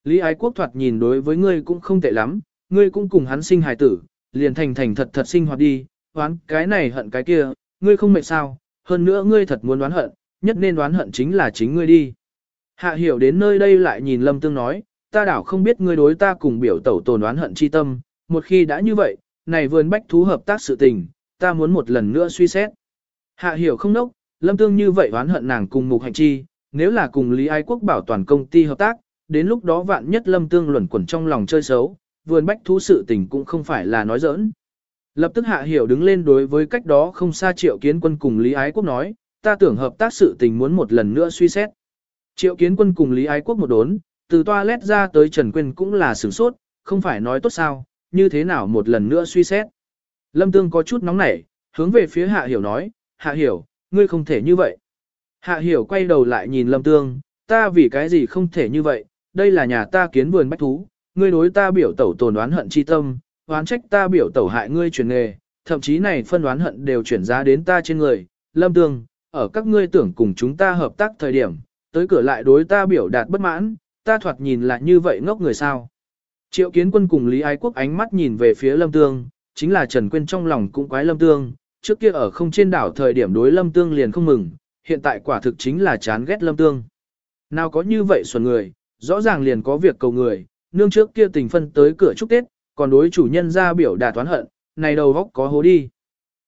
Speaker 1: Lý Ái Quốc thoạt nhìn đối với ngươi cũng không tệ lắm, ngươi cũng cùng hắn sinh hài tử, liền thành thành thật thật sinh hoạt đi, oán cái này hận cái kia, ngươi không mệt sao, hơn nữa ngươi thật muốn đoán hận, nhất nên đoán hận chính là chính ngươi đi. Hạ hiểu đến nơi đây lại nhìn Lâm Tương nói, ta đảo không biết ngươi đối ta cùng biểu tẩu tồn đoán hận chi tâm, một khi đã như vậy, này vườn bách thú hợp tác sự tình, ta muốn một lần nữa suy xét. Hạ hiểu không nốc, Lâm Tương như vậy oán hận nàng cùng mục hành chi, nếu là cùng Lý Ái Quốc bảo toàn công ty hợp tác, đến lúc đó vạn nhất Lâm Tương luẩn quẩn trong lòng chơi xấu, vườn bách thú sự tình cũng không phải là nói giỡn. Lập tức Hạ Hiểu đứng lên đối với cách đó không xa Triệu Kiến Quân cùng Lý Ái Quốc nói, ta tưởng hợp tác sự tình muốn một lần nữa suy xét. Triệu Kiến Quân cùng Lý Ái Quốc một đốn, từ toilet ra tới Trần Quyên cũng là sửng sốt, không phải nói tốt sao, như thế nào một lần nữa suy xét. Lâm Tương có chút nóng nảy, hướng về phía Hạ Hiểu nói, Hạ Hiểu, ngươi không thể như vậy. Hạ Hiểu quay đầu lại nhìn Lâm Tương, ta vì cái gì không thể như vậy, đây là nhà ta kiến vườn bách thú, ngươi đối ta biểu tẩu tồn oán hận chi tâm, oán trách ta biểu tẩu hại ngươi chuyển nghề, thậm chí này phân oán hận đều chuyển ra đến ta trên người, lâm tương, ở các ngươi tưởng cùng chúng ta hợp tác thời điểm, tới cửa lại đối ta biểu đạt bất mãn, ta thoạt nhìn là như vậy ngốc người sao. Triệu kiến quân cùng Lý Ái Quốc ánh mắt nhìn về phía lâm tương, chính là Trần Quyên trong lòng cũng quái lâm tương, trước kia ở không trên đảo thời điểm đối lâm tương liền không mừng, hiện tại quả thực chính là chán ghét lâm tương. Nào có như vậy xuẩn người, rõ ràng liền có việc cầu người, nương trước kia tình phân tới cửa chúc Tết, còn đối chủ nhân ra biểu đà toán hận, này đầu góc có hố đi.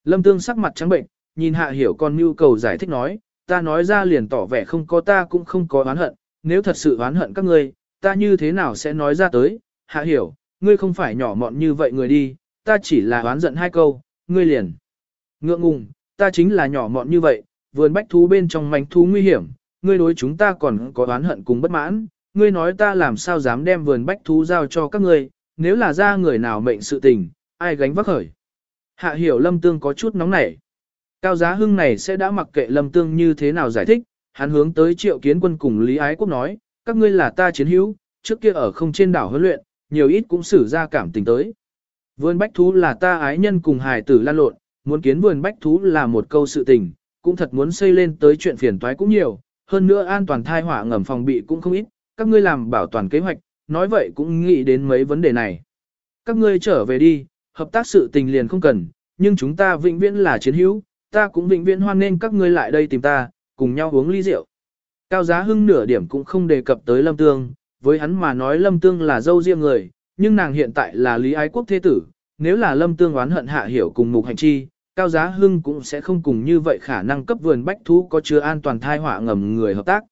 Speaker 1: Lâm Tương sắc mặt trắng bệnh, nhìn hạ hiểu con nhu cầu giải thích nói, ta nói ra liền tỏ vẻ không có ta cũng không có oán hận, nếu thật sự oán hận các ngươi, ta như thế nào sẽ nói ra tới, hạ hiểu, ngươi không phải nhỏ mọn như vậy người đi, ta chỉ là oán giận hai câu, ngươi liền. Ngượng ngùng, ta chính là nhỏ mọn như vậy, vườn bách thú bên trong mảnh thú nguy hiểm, ngươi đối chúng ta còn có oán hận cùng bất mãn, ngươi nói ta làm sao dám đem vườn bách thú giao cho các ngươi, nếu là ra người nào mệnh sự tình, ai gánh vác khởi. Hạ hiểu lâm tương có chút nóng nảy. Cao giá hưng này sẽ đã mặc kệ lâm tương như thế nào giải thích, hắn hướng tới triệu kiến quân cùng Lý Ái Quốc nói, các ngươi là ta chiến hữu, trước kia ở không trên đảo huấn luyện, nhiều ít cũng xử ra cảm tình tới. Vườn bách thú là ta ái nhân cùng hài tử lan lộn, muốn kiến vườn bách thú là một câu sự tình, cũng thật muốn xây lên tới chuyện phiền toái cũng nhiều, hơn nữa an toàn thai hỏa ngầm phòng bị cũng không ít, các ngươi làm bảo toàn kế hoạch, nói vậy cũng nghĩ đến mấy vấn đề này. Các ngươi trở về đi, hợp tác sự tình liền không cần, nhưng chúng ta vĩnh viễn là chiến hữu, ta cũng vĩnh viễn hoan nên các ngươi lại đây tìm ta, cùng nhau uống ly rượu. Cao Giá Hưng nửa điểm cũng không đề cập tới Lâm Tương, với hắn mà nói Lâm Tương là dâu riêng người, nhưng nàng hiện tại là Lý Ái Quốc thế tử, nếu là Lâm Tương oán hận hạ hiểu cùng mục hành chi, Cao Giá Hưng cũng sẽ không cùng như vậy khả năng cấp vườn bách thú có chứa an toàn thai họa ngầm người hợp tác.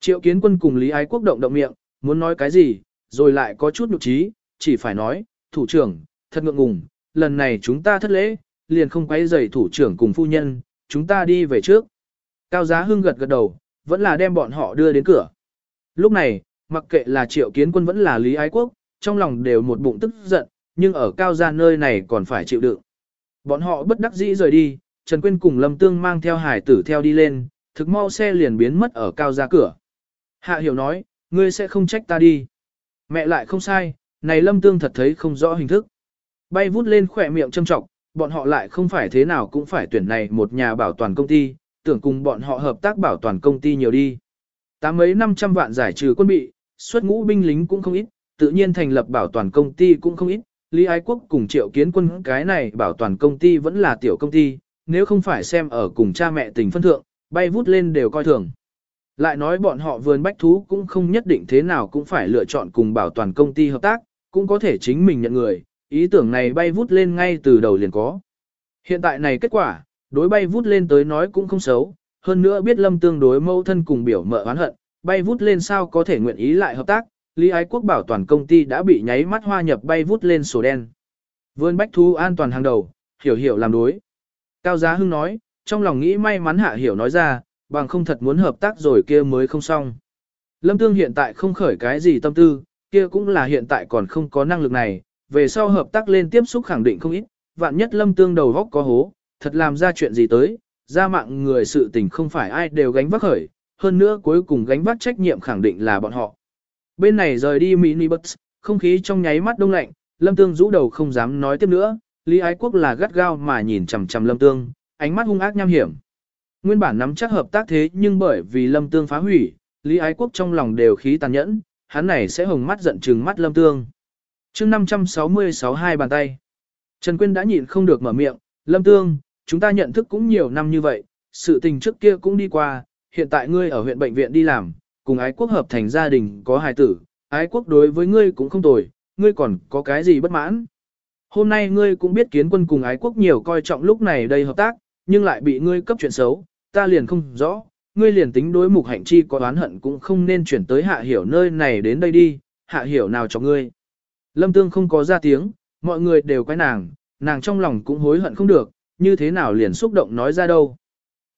Speaker 1: Triệu Kiến Quân cùng Lý Ái Quốc động động miệng, muốn nói cái gì, rồi lại có chút nhục trí, chỉ phải nói, thủ trưởng, thật ngượng ngùng, lần này chúng ta thất lễ, liền không quấy rầy thủ trưởng cùng phu nhân, chúng ta đi về trước. Cao Giá Hưng gật gật đầu, vẫn là đem bọn họ đưa đến cửa. Lúc này, mặc kệ là Triệu Kiến Quân vẫn là Lý Ái Quốc, trong lòng đều một bụng tức giận, nhưng ở Cao Gia nơi này còn phải chịu đựng. Bọn họ bất đắc dĩ rời đi, Trần Quyên cùng Lâm Tương mang theo hải tử theo đi lên, thực mau xe liền biến mất ở Cao Gia cửa. Hạ Hiểu nói, ngươi sẽ không trách ta đi. Mẹ lại không sai, này Lâm Tương thật thấy không rõ hình thức. Bay vút lên khỏe miệng châm trọng, bọn họ lại không phải thế nào cũng phải tuyển này một nhà bảo toàn công ty, tưởng cùng bọn họ hợp tác bảo toàn công ty nhiều đi. Tám mấy năm trăm vạn giải trừ quân bị, xuất ngũ binh lính cũng không ít, tự nhiên thành lập bảo toàn công ty cũng không ít. Lý Ái Quốc cùng triệu kiến quân cái này bảo toàn công ty vẫn là tiểu công ty, nếu không phải xem ở cùng cha mẹ tình phân thượng, bay vút lên đều coi thường. Lại nói bọn họ vườn bách thú cũng không nhất định thế nào cũng phải lựa chọn cùng bảo toàn công ty hợp tác, cũng có thể chính mình nhận người, ý tưởng này bay vút lên ngay từ đầu liền có. Hiện tại này kết quả, đối bay vút lên tới nói cũng không xấu, hơn nữa biết lâm tương đối mâu thân cùng biểu mợ oán hận, bay vút lên sao có thể nguyện ý lại hợp tác, Lý Ái Quốc bảo toàn công ty đã bị nháy mắt hoa nhập bay vút lên sổ đen. Vươn bách thu an toàn hàng đầu, hiểu hiểu làm đối. Cao Giá Hưng nói, trong lòng nghĩ may mắn hạ hiểu nói ra, bằng không thật muốn hợp tác rồi kia mới không xong. Lâm Tương hiện tại không khởi cái gì tâm tư, kia cũng là hiện tại còn không có năng lực này, về sau hợp tác lên tiếp xúc khẳng định không ít, vạn nhất Lâm Tương đầu góc có hố, thật làm ra chuyện gì tới, ra mạng người sự tình không phải ai đều gánh vác khởi, hơn nữa cuối cùng gánh vác trách nhiệm khẳng định là bọn họ. Bên này rời đi mini bus, không khí trong nháy mắt đông lạnh, Lâm Tương rũ đầu không dám nói tiếp nữa, Lý Ái Quốc là gắt gao mà nhìn chằm chằm Lâm Tương, ánh mắt hung ác nham hiểm. Nguyên bản nắm chắc hợp tác thế nhưng bởi vì Lâm Tương phá hủy, Lý Ái Quốc trong lòng đều khí tàn nhẫn, hắn này sẽ hồng mắt giận trừng mắt Lâm Tương. chương 566 hai bàn tay. Trần Quyên đã nhịn không được mở miệng, Lâm Tương, chúng ta nhận thức cũng nhiều năm như vậy, sự tình trước kia cũng đi qua, hiện tại ngươi ở huyện bệnh viện đi làm, cùng ái quốc hợp thành gia đình có hài tử, ái quốc đối với ngươi cũng không tồi, ngươi còn có cái gì bất mãn. Hôm nay ngươi cũng biết kiến quân cùng ái quốc nhiều coi trọng lúc này đây hợp tác, nhưng lại bị ngươi cấp chuyện xấu, ta liền không rõ, ngươi liền tính đối mục hạnh chi có oán hận cũng không nên chuyển tới hạ hiểu nơi này đến đây đi, hạ hiểu nào cho ngươi. Lâm Tương không có ra tiếng, mọi người đều quay nàng, nàng trong lòng cũng hối hận không được, như thế nào liền xúc động nói ra đâu.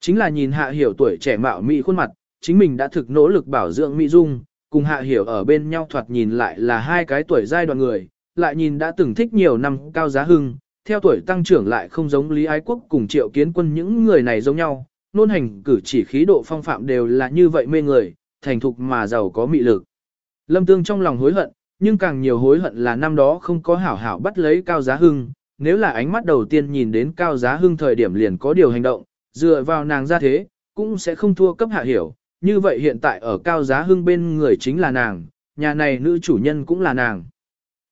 Speaker 1: Chính là nhìn hạ hiểu tuổi trẻ mạo mị khuôn mặt, chính mình đã thực nỗ lực bảo dưỡng mỹ dung, cùng hạ hiểu ở bên nhau thoạt nhìn lại là hai cái tuổi giai đoạn người, lại nhìn đã từng thích nhiều năm cao giá hưng, theo tuổi tăng trưởng lại không giống Lý Ái Quốc cùng triệu kiến quân những người này giống nhau, nôn hành cử chỉ khí độ phong phạm đều là như vậy mê người, thành thục mà giàu có mị lực. Lâm Tương trong lòng hối hận, nhưng càng nhiều hối hận là năm đó không có hảo hảo bắt lấy cao giá hưng, nếu là ánh mắt đầu tiên nhìn đến cao giá hưng thời điểm liền có điều hành động, dựa vào nàng ra thế, cũng sẽ không thua cấp hạ hiểu, như vậy hiện tại ở cao giá hưng bên người chính là nàng, nhà này nữ chủ nhân cũng là nàng.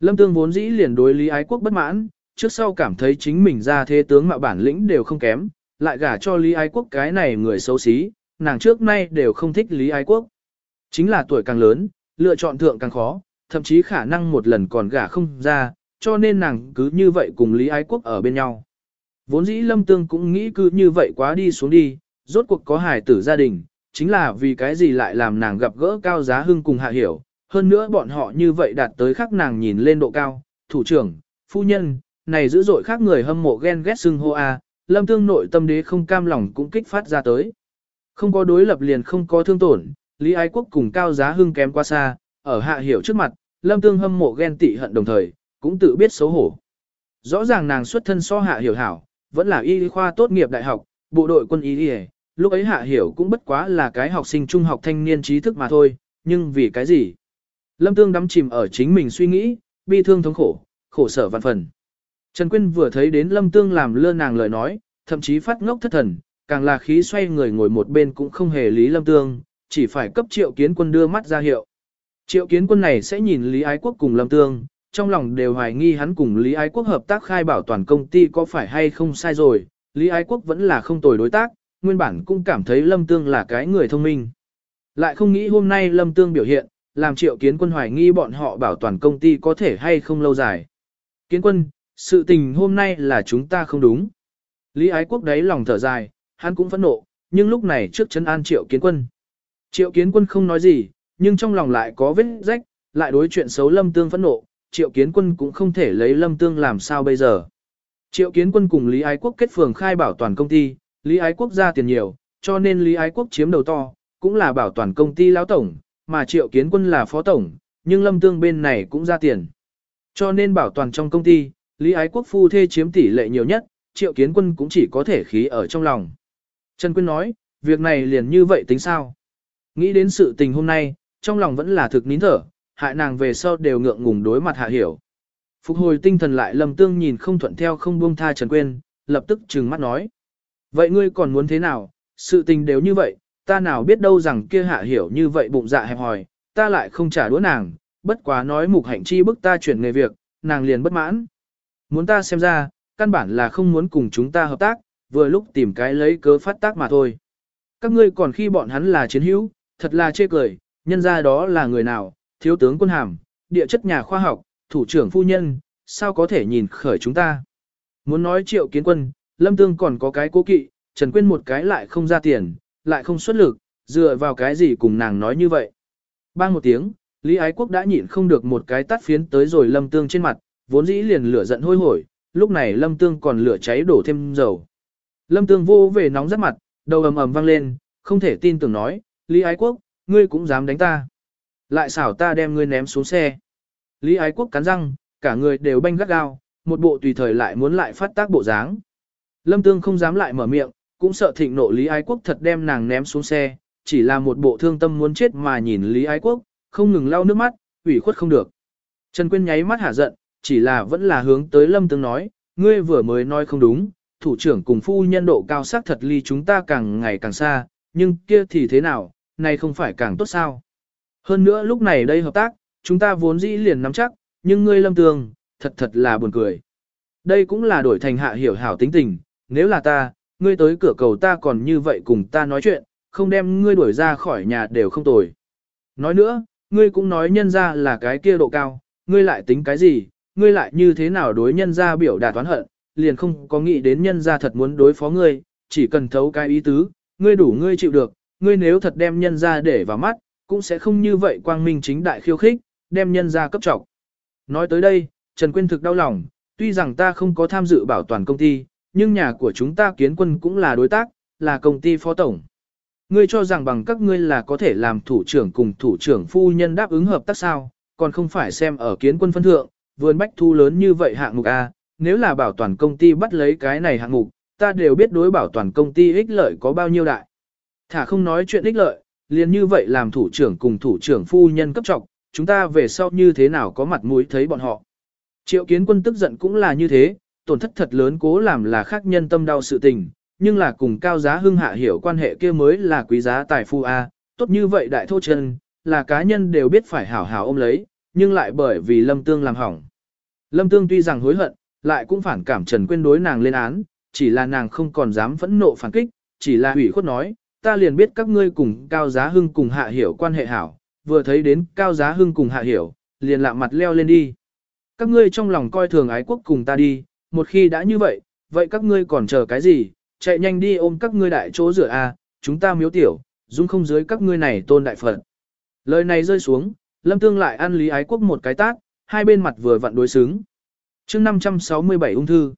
Speaker 1: Lâm Tương vốn dĩ liền đối Lý Ái Quốc bất mãn, trước sau cảm thấy chính mình ra thế tướng mạo bản lĩnh đều không kém, lại gả cho Lý Ái Quốc cái này người xấu xí, nàng trước nay đều không thích Lý Ái Quốc. Chính là tuổi càng lớn, lựa chọn thượng càng khó, thậm chí khả năng một lần còn gả không ra, cho nên nàng cứ như vậy cùng Lý Ái Quốc ở bên nhau. Vốn dĩ Lâm Tương cũng nghĩ cứ như vậy quá đi xuống đi, rốt cuộc có hài tử gia đình, chính là vì cái gì lại làm nàng gặp gỡ cao giá hưng cùng hạ hiểu, hơn nữa bọn họ như vậy đạt tới khác nàng nhìn lên độ cao, thủ trưởng, phu nhân, này dữ dội khác người hâm mộ ghen ghét xưng hô a, lâm tương nội tâm đế không cam lòng cũng kích phát ra tới. Không có đối lập liền không có thương tổn, Lý Ái Quốc cùng Cao Giá Hưng kém quá xa, ở hạ hiểu trước mặt, Lâm Tương hâm mộ ghen tị hận đồng thời, cũng tự biết xấu hổ. Rõ ràng nàng xuất thân so hạ hiểu hảo, vẫn là y khoa tốt nghiệp đại học, bộ đội quân y lúc ấy hạ hiểu cũng bất quá là cái học sinh trung học thanh niên trí thức mà thôi, nhưng vì cái gì? Lâm Tương đắm chìm ở chính mình suy nghĩ, bi thương thống khổ, khổ sở vạn phần. Trần Quyên vừa thấy đến Lâm Tương làm lơ nàng lời nói, thậm chí phát ngốc thất thần, càng là khí xoay người ngồi một bên cũng không hề lý Lâm Tương, chỉ phải cấp triệu kiến quân đưa mắt ra hiệu. Triệu kiến quân này sẽ nhìn Lý Ái Quốc cùng Lâm Tương, trong lòng đều hoài nghi hắn cùng Lý Ái Quốc hợp tác khai bảo toàn công ty có phải hay không sai rồi, Lý Ái Quốc vẫn là không tồi đối tác, nguyên bản cũng cảm thấy Lâm Tương là cái người thông minh. Lại không nghĩ hôm nay Lâm Tương biểu hiện, làm triệu kiến quân hoài nghi bọn họ bảo toàn công ty có thể hay không lâu dài. Kiến quân, sự tình hôm nay là chúng ta không đúng. Lý Ái Quốc đấy lòng thở dài, hắn cũng phẫn nộ, nhưng lúc này trước chân an triệu kiến quân. Triệu kiến quân không nói gì, nhưng trong lòng lại có vết rách, lại đối chuyện xấu Lâm Tương phẫn nộ, triệu kiến quân cũng không thể lấy Lâm Tương làm sao bây giờ. Triệu kiến quân cùng Lý Ái Quốc kết phường khai bảo toàn công ty, Lý Ái Quốc ra tiền nhiều, cho nên Lý Ái Quốc chiếm đầu to, cũng là bảo toàn công ty lão tổng, mà triệu kiến quân là phó tổng, nhưng Lâm Tương bên này cũng ra tiền. Cho nên bảo toàn trong công ty, Lý Ái Quốc phu thê chiếm tỷ lệ nhiều nhất, triệu kiến quân cũng chỉ có thể khí ở trong lòng. Trần Quyên nói, việc này liền như vậy tính sao? Nghĩ đến sự tình hôm nay, trong lòng vẫn là thực nín thở, hại nàng về sau đều ngượng ngùng đối mặt hạ hiểu. Phục hồi tinh thần lại Lâm Tương nhìn không thuận theo không buông tha Trần Quyên, lập tức trừng mắt nói. Vậy ngươi còn muốn thế nào, sự tình đều như vậy, ta nào biết đâu rằng kia hạ hiểu như vậy bụng dạ hẹp hòi, ta lại không trả đũa nàng, bất quá nói mục hạnh chi bức ta chuyển nghề việc, nàng liền bất mãn. Muốn ta xem ra, căn bản là không muốn cùng chúng ta hợp tác, vừa lúc tìm cái lấy cớ phát tác mà thôi. Các ngươi còn khi bọn hắn là chiến hữu, thật là chê cười, nhân ra đó là người nào, thiếu tướng quân hàm, địa chất nhà khoa học, thủ trưởng phu nhân, sao có thể nhìn khởi chúng ta. Muốn nói triệu kiến quân, lâm tương còn có cái cố kỵ, Trần Quyên một cái lại không ra tiền, lại không xuất lực, dựa vào cái gì cùng nàng nói như vậy. Bang một tiếng, Lý Ái Quốc đã nhịn không được một cái tắt phiến tới rồi lâm tương trên mặt, vốn dĩ liền lửa giận hôi hổi, lúc này lâm tương còn lửa cháy đổ thêm dầu. Lâm tương vô về nóng rất mặt, đầu ầm ầm vang lên, không thể tin tưởng nói, Lý Ái Quốc, ngươi cũng dám đánh ta. Lại xảo ta đem ngươi ném xuống xe. Lý Ái Quốc cắn răng, cả người đều banh gắt gao, một bộ tùy thời lại muốn lại phát tác bộ dáng. Lâm Tương không dám lại mở miệng, cũng sợ thịnh nộ Lý Ái Quốc thật đem nàng ném xuống xe, chỉ là một bộ thương tâm muốn chết mà nhìn Lý Ái Quốc, không ngừng lau nước mắt, ủy khuất không được. Trần Quyên nháy mắt hả giận, chỉ là vẫn là hướng tới Lâm Tương nói, ngươi vừa mới nói không đúng, thủ trưởng cùng phu nhân độ cao sắc thật ly chúng ta càng ngày càng xa, nhưng kia thì thế nào, này không phải càng tốt sao. Hơn nữa lúc này đây hợp tác, chúng ta vốn dĩ liền nắm chắc, nhưng ngươi lâm Tương, thật thật là buồn cười. Đây cũng là đổi thành hạ hiểu hảo tính tình, nếu là ta, ngươi tới cửa cầu ta còn như vậy cùng ta nói chuyện, không đem ngươi đuổi ra khỏi nhà đều không tồi. Nói nữa, ngươi cũng nói nhân ra là cái kia độ cao, ngươi lại tính cái gì, ngươi lại như thế nào đối nhân ra biểu đạt toán hận, liền không có nghĩ đến nhân ra thật muốn đối phó ngươi, chỉ cần thấu cái ý tứ, ngươi đủ ngươi chịu được, ngươi nếu thật đem nhân ra để vào mắt, cũng sẽ không như vậy quang minh chính đại khiêu khích, đem nhân ra cấp trọc. Nói tới đây, Trần Quyên thực đau lòng, tuy rằng ta không có tham dự bảo toàn công ty, nhưng nhà của chúng ta kiến quân cũng là đối tác, là công ty phó tổng. Ngươi cho rằng bằng các ngươi là có thể làm thủ trưởng cùng thủ trưởng phu nhân đáp ứng hợp tác sao, còn không phải xem ở kiến quân phân thượng, vườn bách thu lớn như vậy hạng mục A, nếu là bảo toàn công ty bắt lấy cái này hạng mục, ta đều biết đối bảo toàn công ty ích lợi có bao nhiêu đại. Thả không nói chuyện ích lợi, liền như vậy làm thủ trưởng cùng thủ trưởng phu nhân cấp trọng, chúng ta về sau như thế nào có mặt mũi thấy bọn họ. Triệu kiến quân tức giận cũng là như thế, tổn thất thật lớn cố làm là khác nhân tâm đau sự tình, nhưng là cùng cao giá hưng hạ hiểu quan hệ kia mới là quý giá tài phu A, tốt như vậy đại thô chân, là cá nhân đều biết phải hảo hảo ôm lấy, nhưng lại bởi vì lâm tương làm hỏng. Lâm tương tuy rằng hối hận, lại cũng phản cảm Trần Quyên đối nàng lên án, chỉ là nàng không còn dám phẫn nộ phản kích, chỉ là hủy khuất nói, ta liền biết các ngươi cùng Cao Giá Hưng cùng Hạ Hiểu quan hệ hảo, vừa thấy đến Cao Giá Hưng cùng Hạ Hiểu, liền lạ mặt leo lên đi. Các ngươi trong lòng coi thường ái quốc cùng ta đi, một khi đã như vậy, vậy các ngươi còn chờ cái gì, chạy nhanh đi ôm các ngươi đại chỗ rửa a, chúng ta miếu tiểu, dung không dưới các ngươi này tôn đại phật. Lời này rơi xuống, Lâm Tương lại ăn Lý Ái Quốc một cái tát, hai bên mặt vừa vặn đối xứng. chương 567 ung thư.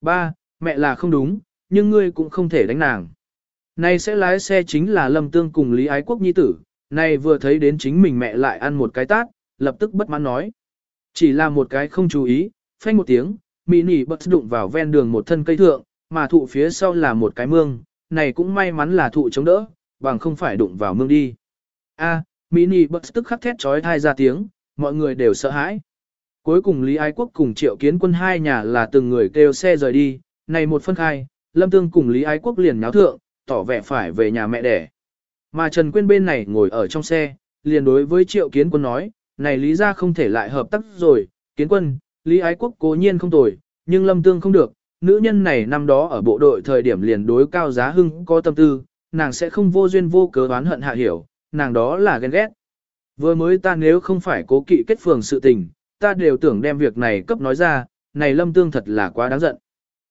Speaker 1: Ba, mẹ là không đúng, nhưng ngươi cũng không thể đánh nàng. Này sẽ lái xe chính là Lâm Tương cùng Lý Ái Quốc Nhi tử, này vừa thấy đến chính mình mẹ lại ăn một cái tát, lập tức bất mãn nói. Chỉ là một cái không chú ý, phanh một tiếng, mỹ nỉ bật đụng vào ven đường một thân cây thượng, mà thụ phía sau là một cái mương, này cũng may mắn là thụ chống đỡ, bằng không phải đụng vào mương đi. A, mỹ nỉ bật tức khắc thét trói thai ra tiếng, mọi người đều sợ hãi. Cuối cùng Lý Ái Quốc cùng Triệu Kiến Quân hai nhà là từng người kêu xe rời đi, này một phân khai, Lâm Tương cùng Lý Ái Quốc liền náo thượng, tỏ vẻ phải về nhà mẹ đẻ. Mà Trần Quyên bên này ngồi ở trong xe, liền đối với Triệu Kiến Quân nói, này Lý ra không thể lại hợp tác rồi, Kiến Quân, Lý Ái Quốc cố nhiên không tồi, nhưng Lâm Tương không được, nữ nhân này năm đó ở bộ đội thời điểm liền đối cao giá hưng có tâm tư, nàng sẽ không vô duyên vô cớ oán hận hạ hiểu, nàng đó là ghen ghét. Vừa mới ta nếu không phải cố kỵ kết phường sự tình, ta đều tưởng đem việc này cấp nói ra, này Lâm Tương thật là quá đáng giận.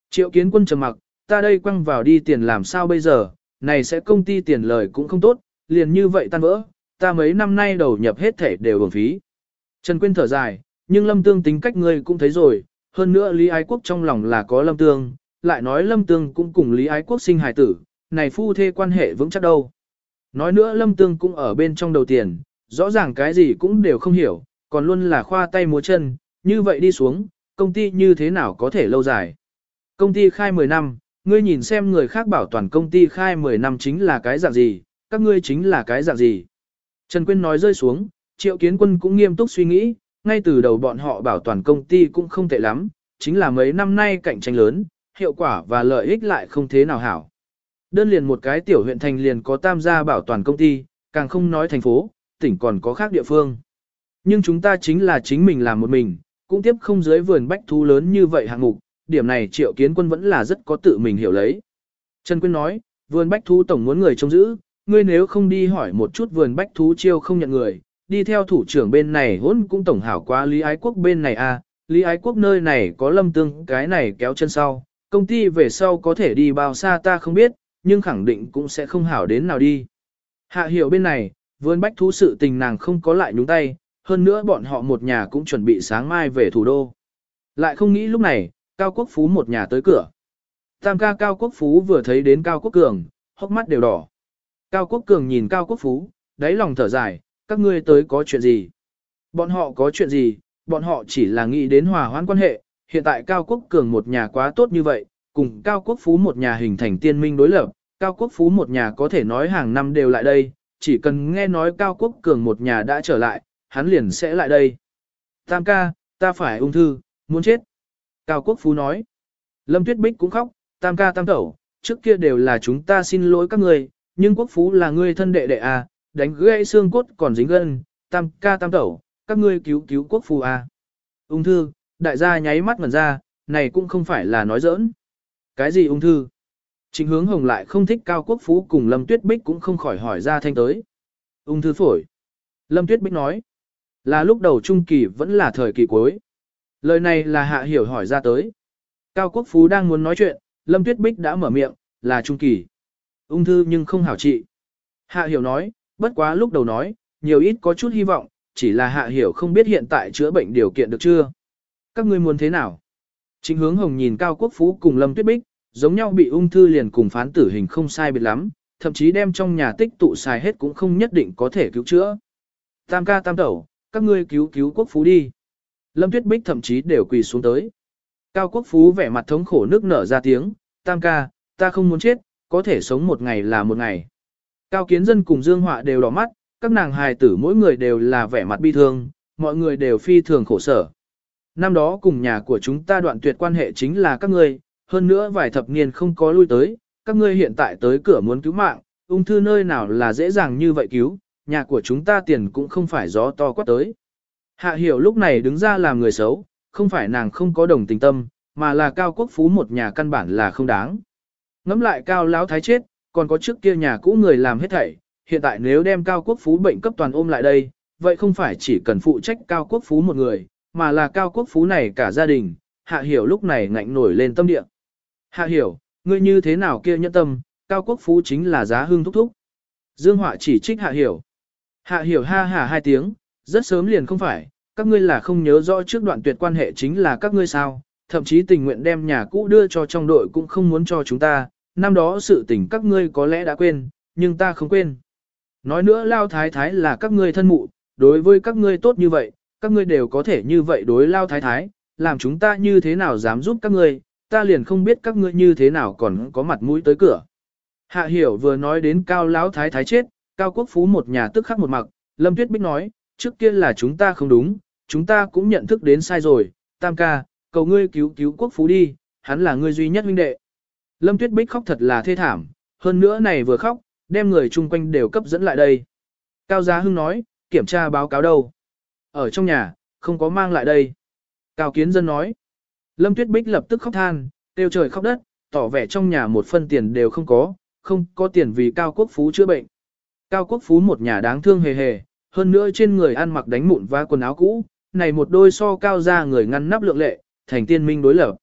Speaker 1: Triệu kiến quân trầm mặc, ta đây quăng vào đi tiền làm sao bây giờ, này sẽ công ty tiền lời cũng không tốt, liền như vậy tan vỡ, ta mấy năm nay đầu nhập hết thể đều bổng phí. Trần Quyên thở dài, nhưng Lâm Tương tính cách ngươi cũng thấy rồi, hơn nữa Lý Ái Quốc trong lòng là có Lâm Tương, lại nói Lâm Tương cũng cùng Lý Ái Quốc sinh hài tử, này phu thê quan hệ vững chắc đâu. Nói nữa Lâm Tương cũng ở bên trong đầu tiền, rõ ràng cái gì cũng đều không hiểu, còn luôn là khoa tay múa chân, như vậy đi xuống, công ty như thế nào có thể lâu dài. Công ty khai 10 năm, ngươi nhìn xem người khác bảo toàn công ty khai 10 năm chính là cái dạng gì, các ngươi chính là cái dạng gì. Trần Quyên nói rơi xuống, triệu kiến quân cũng nghiêm túc suy nghĩ, ngay từ đầu bọn họ bảo toàn công ty cũng không tệ lắm, chính là mấy năm nay cạnh tranh lớn, hiệu quả và lợi ích lại không thế nào hảo. Đơn liền một cái tiểu huyện thành liền có tam gia bảo toàn công ty, càng không nói thành phố, tỉnh còn có khác địa phương. Nhưng chúng ta chính là chính mình làm một mình, cũng tiếp không dưới vườn bách thú lớn như vậy hạng mục, điểm này triệu kiến quân vẫn là rất có tự mình hiểu lấy. Trần Quyên nói, vườn bách thú tổng muốn người trông giữ, ngươi nếu không đi hỏi một chút vườn bách thú chiêu không nhận người, đi theo thủ trưởng bên này hôn cũng tổng hảo quá Lý Ái Quốc bên này à, Lý Ái Quốc nơi này có lâm tương cái này kéo chân sau, công ty về sau có thể đi bao xa ta không biết, nhưng khẳng định cũng sẽ không hảo đến nào đi. Hạ hiểu bên này, vườn bách thú sự tình nàng không có lại nhúng tay, hơn nữa bọn họ một nhà cũng chuẩn bị sáng mai về thủ đô. Lại không nghĩ lúc này, Cao Quốc Phú một nhà tới cửa. Tam ca Cao Quốc Phú vừa thấy đến Cao Quốc Cường, hốc mắt đều đỏ. Cao Quốc Cường nhìn Cao Quốc Phú, đáy lòng thở dài, các ngươi tới có chuyện gì? Bọn họ có chuyện gì, bọn họ chỉ là nghĩ đến hòa hoãn quan hệ, hiện tại Cao Quốc Cường một nhà quá tốt như vậy, cùng Cao Quốc Phú một nhà hình thành tiên minh đối lập, Cao Quốc Phú một nhà có thể nói hàng năm đều lại đây, chỉ cần nghe nói Cao Quốc Cường một nhà đã trở lại, hắn liền sẽ lại đây. Tam ca, ta phải ung thư, muốn chết. Cao Quốc Phú nói. Lâm Tuyết Bích cũng khóc, tam ca tam tẩu, trước kia đều là chúng ta xin lỗi các người, nhưng Quốc Phú là người thân đệ đệ à, đánh gãy xương cốt còn dính gân, tam ca tam tẩu, các ngươi cứu cứu Quốc Phú à. Ung thư, đại gia nháy mắt ngẩn ra, này cũng không phải là nói giỡn. Cái gì ung thư? Trịnh hướng hồng lại không thích Cao Quốc Phú cùng Lâm Tuyết Bích cũng không khỏi hỏi ra thanh tới. Ung thư phổi. Lâm Tuyết Bích nói. Là lúc đầu trung kỳ vẫn là thời kỳ cuối. Lời này là hạ hiểu hỏi ra tới. Cao Quốc Phú đang muốn nói chuyện, Lâm Tuyết Bích đã mở miệng, là trung kỳ. Ung thư nhưng không hảo trị. Hạ hiểu nói, bất quá lúc đầu nói, nhiều ít có chút hy vọng, chỉ là hạ hiểu không biết hiện tại chữa bệnh điều kiện được chưa. Các ngươi muốn thế nào? Chính hướng hồng nhìn Cao Quốc Phú cùng Lâm Tuyết Bích, giống nhau bị ung thư liền cùng phán tử hình không sai biệt lắm, thậm chí đem trong nhà tích tụ xài hết cũng không nhất định có thể cứu chữa. Tam ca tam tẩu, các ngươi cứu cứu quốc phú đi. Lâm Tuyết Bích thậm chí đều quỳ xuống tới. Cao quốc phú vẻ mặt thống khổ nước nở ra tiếng, tam ca, ta không muốn chết, có thể sống một ngày là một ngày. Cao kiến dân cùng Dương Họa đều đỏ mắt, các nàng hài tử mỗi người đều là vẻ mặt bi thương, mọi người đều phi thường khổ sở. Năm đó cùng nhà của chúng ta đoạn tuyệt quan hệ chính là các ngươi, hơn nữa vài thập niên không có lui tới, các ngươi hiện tại tới cửa muốn cứu mạng, ung thư nơi nào là dễ dàng như vậy cứu, nhà của chúng ta tiền cũng không phải gió to quát tới. Hạ hiểu lúc này đứng ra làm người xấu, không phải nàng không có đồng tình tâm, mà là cao quốc phú một nhà căn bản là không đáng. Ngắm lại cao lão thái chết, còn có trước kia nhà cũ người làm hết thảy, hiện tại nếu đem cao quốc phú bệnh cấp toàn ôm lại đây, vậy không phải chỉ cần phụ trách cao quốc phú một người, mà là cao quốc phú này cả gia đình, hạ hiểu lúc này ngạnh nổi lên tâm địa. Hạ hiểu, ngươi như thế nào kia nhẫn tâm, cao quốc phú chính là giá hương thúc thúc. Dương Họa chỉ trích hạ hiểu. Hạ hiểu ha hà hai tiếng, rất sớm liền không phải, các ngươi là không nhớ rõ trước đoạn tuyệt quan hệ chính là các ngươi sao, thậm chí tình nguyện đem nhà cũ đưa cho trong đội cũng không muốn cho chúng ta, năm đó sự tình các ngươi có lẽ đã quên, nhưng ta không quên. Nói nữa lao thái thái là các ngươi thân mụ, đối với các ngươi tốt như vậy, các ngươi đều có thể như vậy đối lao thái thái, làm chúng ta như thế nào dám giúp các ngươi, ta liền không biết các ngươi như thế nào còn có mặt mũi tới cửa. Hạ hiểu vừa nói đến cao lão thái thái chết, cao quốc phú một nhà tức khắc một mặc, Lâm Tuyết Bích nói, trước kia là chúng ta không đúng, chúng ta cũng nhận thức đến sai rồi, tam ca, cầu ngươi cứu cứu quốc phú đi, hắn là ngươi duy nhất huynh đệ. Lâm Tuyết Bích khóc thật là thê thảm, hơn nữa này vừa khóc, đem người chung quanh đều cấp dẫn lại đây. Cao Giá Hưng nói, kiểm tra báo cáo đâu? Ở trong nhà, không có mang lại đây. Cao Kiến Dân nói. Lâm Tuyết Bích lập tức khóc than, kêu trời khóc đất, tỏ vẻ trong nhà một phân tiền đều không có, không có tiền vì Cao Quốc Phú chữa bệnh. Cao Quốc Phú một nhà đáng thương hề hề, hơn nữa trên người ăn mặc đánh mụn và quần áo cũ, này một đôi so cao ra người ngăn nắp lượng lệ, thành tiên minh đối lập.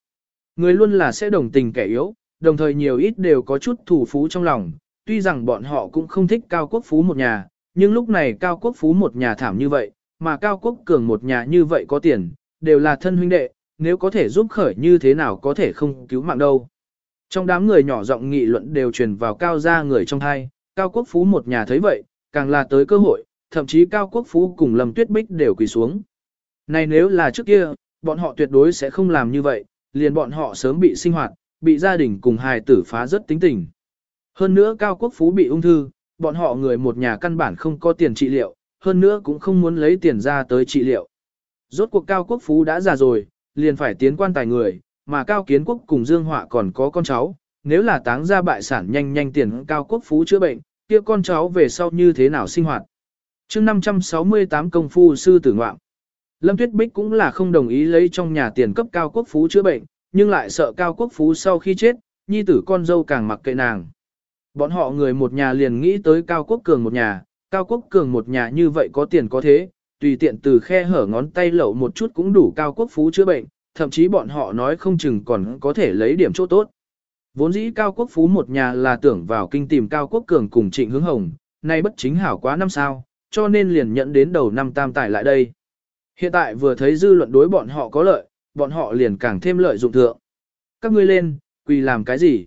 Speaker 1: Người luôn là sẽ đồng tình kẻ yếu, đồng thời nhiều ít đều có chút thủ phú trong lòng, tuy rằng bọn họ cũng không thích Cao Quốc Phú một nhà, nhưng lúc này Cao Quốc Phú một nhà thảm như vậy, mà Cao Quốc Cường một nhà như vậy có tiền, đều là thân huynh đệ, nếu có thể giúp khởi như thế nào có thể không cứu mạng đâu. Trong đám người nhỏ giọng nghị luận đều truyền vào Cao gia người trong hai, Cao Quốc Phú một nhà thấy vậy, càng là tới cơ hội, thậm chí Cao Quốc Phú cùng Lâm Tuyết Bích đều quỳ xuống. Này nếu là trước kia, bọn họ tuyệt đối sẽ không làm như vậy, liền bọn họ sớm bị sinh hoạt, bị gia đình cùng hài tử phá rất tính tình. Hơn nữa Cao Quốc Phú bị ung thư, bọn họ người một nhà căn bản không có tiền trị liệu, hơn nữa cũng không muốn lấy tiền ra tới trị liệu. Rốt cuộc Cao Quốc Phú đã già rồi, liền phải tiến quan tài người, mà Cao Kiến Quốc cùng Dương Họa còn có con cháu, nếu là táng ra bại sản nhanh nhanh tiền Cao Quốc Phú chữa bệnh, kia con cháu về sau như thế nào sinh hoạt. chương 568 công phu sư tử ngoạm. Lâm Tuyết Bích cũng là không đồng ý lấy trong nhà tiền cấp Cao Quốc Phú chữa bệnh, nhưng lại sợ Cao Quốc Phú sau khi chết, nhi tử con dâu càng mặc kệ nàng. Bọn họ người một nhà liền nghĩ tới Cao Quốc Cường một nhà, Cao Quốc Cường một nhà như vậy có tiền có thế, tùy tiện từ khe hở ngón tay lậu một chút cũng đủ Cao Quốc Phú chữa bệnh, thậm chí bọn họ nói không chừng còn có thể lấy điểm chỗ tốt. Vốn dĩ Cao Quốc Phú một nhà là tưởng vào kinh tìm Cao Quốc Cường cùng Trịnh Hướng Hồng, nay bất chính hảo quá năm sao, cho nên liền nhận đến đầu năm tam tải lại đây. Hiện tại vừa thấy dư luận đối bọn họ có lợi, bọn họ liền càng thêm lợi dụng thượng. Các ngươi lên, quỳ làm cái gì?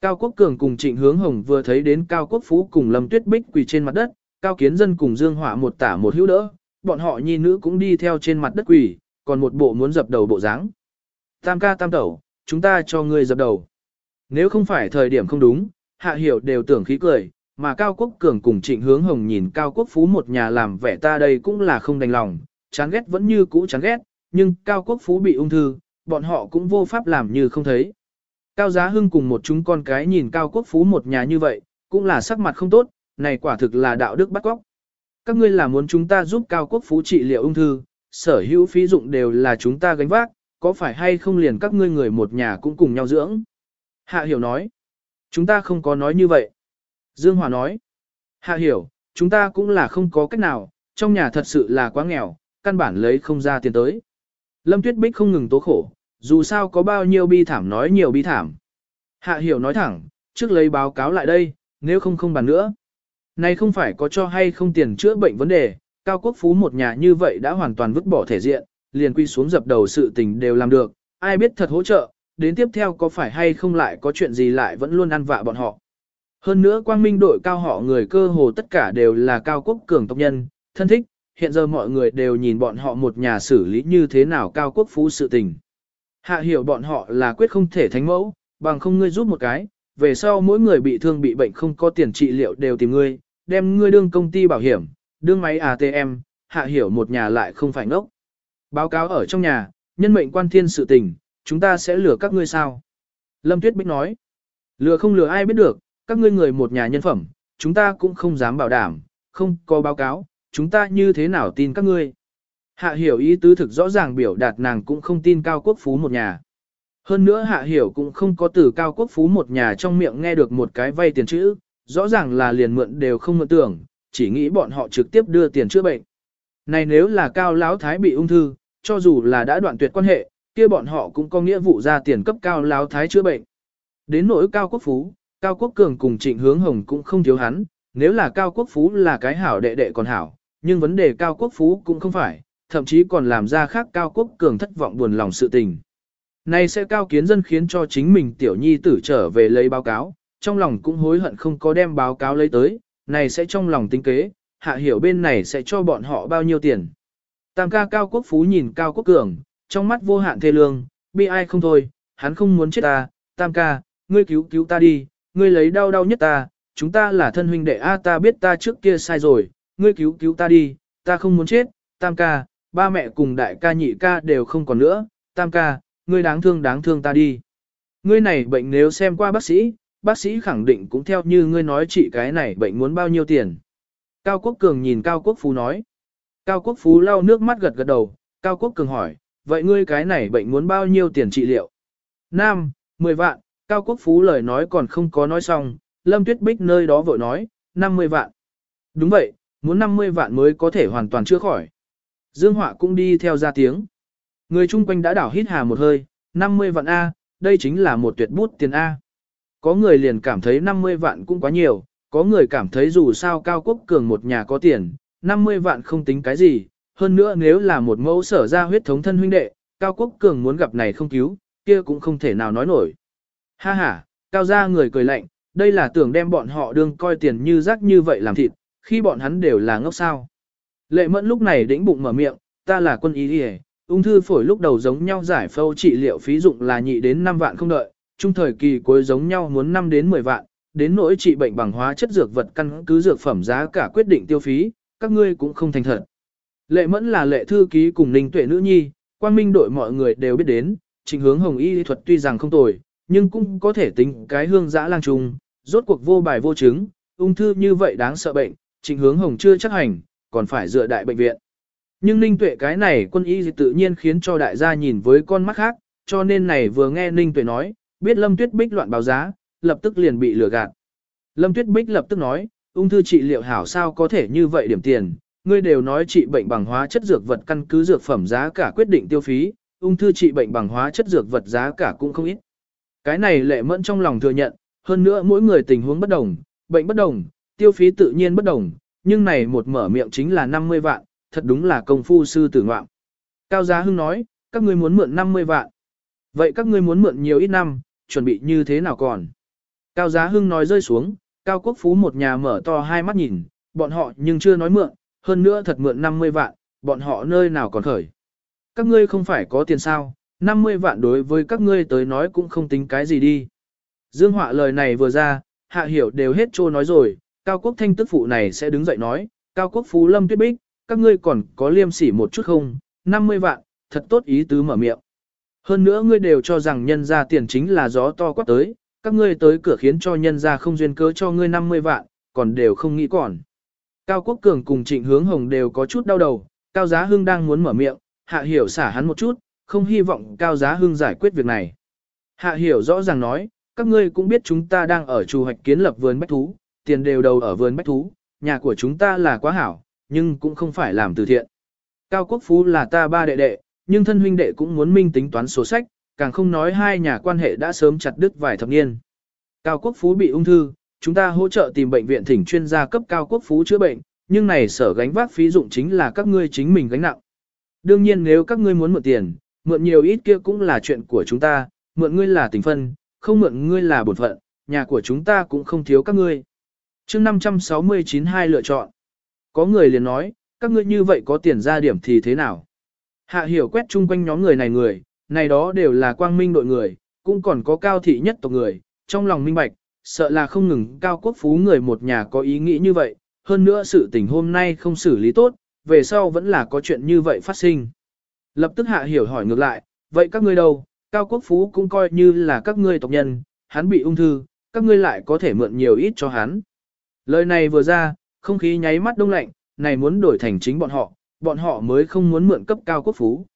Speaker 1: Cao Quốc Cường cùng Trịnh Hướng Hồng vừa thấy đến Cao Quốc Phú cùng Lâm Tuyết Bích quỳ trên mặt đất, Cao Kiến Dân cùng Dương Hỏa một tả một hữu đỡ, bọn họ nhi nữ cũng đi theo trên mặt đất quỳ, còn một bộ muốn dập đầu bộ dáng. Tam ca tam tẩu, chúng ta cho ngươi dập đầu. Nếu không phải thời điểm không đúng, hạ hiểu đều tưởng khí cười, mà Cao Quốc Cường cùng Trịnh Hướng Hồng nhìn Cao Quốc Phú một nhà làm vẻ ta đây cũng là không đành lòng, chán ghét vẫn như cũ chán ghét, nhưng Cao Quốc Phú bị ung thư, bọn họ cũng vô pháp làm như không thấy. Cao Giá Hưng cùng một chúng con cái nhìn Cao Quốc Phú một nhà như vậy, cũng là sắc mặt không tốt, này quả thực là đạo đức bắt góc. Các ngươi là muốn chúng ta giúp Cao Quốc Phú trị liệu ung thư, sở hữu phí dụng đều là chúng ta gánh vác, có phải hay không liền các ngươi người một nhà cũng cùng nhau dưỡng. Hạ Hiểu nói, chúng ta không có nói như vậy. Dương Hòa nói, Hạ Hiểu, chúng ta cũng là không có cách nào, trong nhà thật sự là quá nghèo, căn bản lấy không ra tiền tới. Lâm Tuyết Bích không ngừng tố khổ, dù sao có bao nhiêu bi thảm nói nhiều bi thảm. Hạ Hiểu nói thẳng, trước lấy báo cáo lại đây, nếu không không bàn nữa. Này không phải có cho hay không tiền chữa bệnh vấn đề, Cao Quốc Phú một nhà như vậy đã hoàn toàn vứt bỏ thể diện, liền quy xuống dập đầu sự tình đều làm được, ai biết thật hỗ trợ, đến tiếp theo có phải hay không lại có chuyện gì lại vẫn luôn ăn vạ bọn họ. Hơn nữa quang minh đội cao họ người cơ hồ tất cả đều là cao quốc cường tộc nhân, thân thích, hiện giờ mọi người đều nhìn bọn họ một nhà xử lý như thế nào cao quốc phú sự tình. Hạ hiểu bọn họ là quyết không thể thánh mẫu, bằng không ngươi giúp một cái, về sau mỗi người bị thương bị bệnh không có tiền trị liệu đều tìm ngươi, đem ngươi đương công ty bảo hiểm, đương máy ATM, hạ hiểu một nhà lại không phải ngốc. Báo cáo ở trong nhà, nhân mệnh quan thiên sự tình, chúng ta sẽ lừa các ngươi sao? Lâm Tuyết Bích nói, lừa không lừa ai biết được, các ngươi người một nhà nhân phẩm, chúng ta cũng không dám bảo đảm, không có báo cáo, chúng ta như thế nào tin các ngươi? Hạ hiểu ý tứ thực rõ ràng biểu đạt nàng cũng không tin cao quốc phú một nhà. Hơn nữa hạ hiểu cũng không có từ cao quốc phú một nhà trong miệng nghe được một cái vay tiền chữ, rõ ràng là liền mượn đều không mượn tưởng, chỉ nghĩ bọn họ trực tiếp đưa tiền chữa bệnh. Này nếu là cao lão thái bị ung thư, cho dù là đã đoạn tuyệt quan hệ, kia bọn họ cũng có nghĩa vụ ra tiền cấp cao lão thái chữa bệnh. Đến nỗi cao quốc phú, cao quốc cường cùng trịnh hướng hồng cũng không thiếu hắn, nếu là cao quốc phú là cái hảo đệ đệ còn hảo, nhưng vấn đề cao quốc phú cũng không phải, thậm chí còn làm ra khác cao quốc cường thất vọng buồn lòng sự tình. Này sẽ cao kiến dân khiến cho chính mình tiểu nhi tử trở về lấy báo cáo, trong lòng cũng hối hận không có đem báo cáo lấy tới, này sẽ trong lòng tính kế, hạ hiểu bên này sẽ cho bọn họ bao nhiêu tiền. Tam ca cao quốc phú nhìn cao quốc cường, trong mắt vô hạn thê lương, bi ai không thôi, hắn không muốn chết ta, tam ca, ngươi cứu cứu ta đi, ngươi lấy đau đau nhất ta, chúng ta là thân huynh đệ A ta biết ta trước kia sai rồi, ngươi cứu cứu ta đi, ta không muốn chết, tam ca, ba mẹ cùng đại ca nhị ca đều không còn nữa, tam ca, ngươi đáng thương đáng thương ta đi. Ngươi này bệnh nếu xem qua bác sĩ, bác sĩ khẳng định cũng theo như ngươi nói trị cái này bệnh muốn bao nhiêu tiền. Cao Quốc Cường nhìn Cao Quốc Phú nói. Cao Quốc Phú lau nước mắt gật gật đầu, Cao Quốc Cường hỏi, vậy ngươi cái này bệnh muốn bao nhiêu tiền trị liệu? Nam, 10 vạn, Cao Quốc Phú lời nói còn không có nói xong, Lâm Tuyết Bích nơi đó vội nói, 50 vạn. Đúng vậy, muốn 50 vạn mới có thể hoàn toàn chữa khỏi. Dương Họa cũng đi theo ra tiếng. Người chung quanh đã đảo hít hà một hơi, 50 vạn A, đây chính là một tuyệt bút tiền A. Có người liền cảm thấy 50 vạn cũng quá nhiều, có người cảm thấy dù sao Cao Quốc Cường một nhà có tiền, 50 vạn không tính cái gì, hơn nữa nếu là một mẫu sở ra huyết thống thân huynh đệ, Cao Quốc Cường muốn gặp này không cứu, kia cũng không thể nào nói nổi. Ha ha, Cao gia người cười lạnh, đây là tưởng đem bọn họ đương coi tiền như rác như vậy làm thịt, khi bọn hắn đều là ngốc sao. Lệ mẫn lúc này đĩnh bụng mở miệng, ta là quân y đi ung thư phổi lúc đầu giống nhau giải phẫu trị liệu phí dụng là nhị đến 5 vạn không đợi, trung thời kỳ cuối giống nhau muốn 5 đến 10 vạn, đến nỗi trị bệnh bằng hóa chất dược vật căn cứ dược phẩm giá cả quyết định tiêu phí, các ngươi cũng không thành thật. Lệ mẫn là lệ thư ký cùng ninh tuệ nữ nhi, quan minh đội mọi người đều biết đến, trình hướng hồng y thuật tuy rằng không tồi, nhưng cũng có thể tính cái hương giã lang trùng, rốt cuộc vô bài vô chứng, ung thư như vậy đáng sợ bệnh, trịnh hướng hồng chưa chắc hành, còn phải dựa đại bệnh viện. Nhưng ninh tuệ cái này quân y tự nhiên khiến cho đại gia nhìn với con mắt khác, cho nên này vừa nghe ninh tuệ nói, biết lâm tuyết bích loạn báo giá, lập tức liền bị lừa gạt. Lâm tuyết bích lập tức nói, ung thư trị liệu hảo sao có thể như vậy điểm tiền, ngươi đều nói trị bệnh bằng hóa chất dược vật căn cứ dược phẩm giá cả quyết định tiêu phí, ung thư trị bệnh bằng hóa chất dược vật giá cả cũng không ít. Cái này lệ mẫn trong lòng thừa nhận, hơn nữa mỗi người tình huống bất đồng, bệnh bất đồng, tiêu phí tự nhiên bất đồng, nhưng này một mở miệng chính là 50 vạn, thật đúng là công phu sư tử ngoạm. Cao Giá Hưng nói, các ngươi muốn mượn 50 vạn. Vậy các ngươi muốn mượn nhiều ít năm, chuẩn bị như thế nào còn? Cao Giá Hưng nói rơi xuống, Cao Quốc Phú một nhà mở to hai mắt nhìn, bọn họ nhưng chưa nói mượn, hơn nữa thật mượn 50 vạn, bọn họ nơi nào còn khởi. Các ngươi không phải có tiền sao, 50 vạn đối với các ngươi tới nói cũng không tính cái gì đi. Dương Họa lời này vừa ra, hạ hiểu đều hết trô nói rồi, Cao Quốc Thanh tức phụ này sẽ đứng dậy nói, Cao Quốc Phú Lâm Tuyết Bích, các ngươi còn có liêm sỉ một chút không, 50 vạn, thật tốt ý tứ mở miệng. Hơn nữa ngươi đều cho rằng nhân ra tiền chính là gió to quát tới, các ngươi tới cửa khiến cho nhân ra không duyên cớ cho ngươi 50 vạn, còn đều không nghĩ còn. Cao Quốc Cường cùng Trịnh Hướng Hồng đều có chút đau đầu, Cao Giá Hưng đang muốn mở miệng, Hạ Hiểu xả hắn một chút, không hy vọng Cao Giá Hưng giải quyết việc này. Hạ Hiểu rõ ràng nói, các ngươi cũng biết chúng ta đang ở Trù hoạch kiến lập vườn bách thú, tiền đều đầu ở vườn bách thú, nhà của chúng ta là quá hảo, nhưng cũng không phải làm từ thiện. Cao Quốc Phú là ta ba đệ đệ, nhưng thân huynh đệ cũng muốn minh tính toán sổ sách, càng không nói hai nhà quan hệ đã sớm chặt đứt vài thập niên. Cao Quốc Phú bị ung thư, chúng ta hỗ trợ tìm bệnh viện thỉnh chuyên gia cấp Cao Quốc Phú chữa bệnh, nhưng này sở gánh vác phí dụng chính là các ngươi chính mình gánh nặng. Đương nhiên nếu các ngươi muốn mượn tiền, mượn nhiều ít kia cũng là chuyện của chúng ta, mượn ngươi là tình phân, không mượn ngươi là bổn phận, nhà của chúng ta cũng không thiếu các ngươi chương 569 hai lựa chọn. Có người liền nói, các ngươi như vậy có tiền ra điểm thì thế nào? Hạ hiểu quét chung quanh nhóm người này người, này đó đều là quang minh đội người, cũng còn có cao thị nhất tộc người, trong lòng minh bạch, sợ là không ngừng cao quốc phú người một nhà có ý nghĩ như vậy, hơn nữa sự tình hôm nay không xử lý tốt, về sau vẫn là có chuyện như vậy phát sinh. Lập tức hạ hiểu hỏi ngược lại, vậy các ngươi đâu, cao quốc phú cũng coi như là các ngươi tộc nhân, hắn bị ung thư, các ngươi lại có thể mượn nhiều ít cho hắn. Lời này vừa ra, không khí nháy mắt đông lạnh, này muốn đổi thành chính bọn họ, bọn họ mới không muốn mượn cấp cao quốc phú.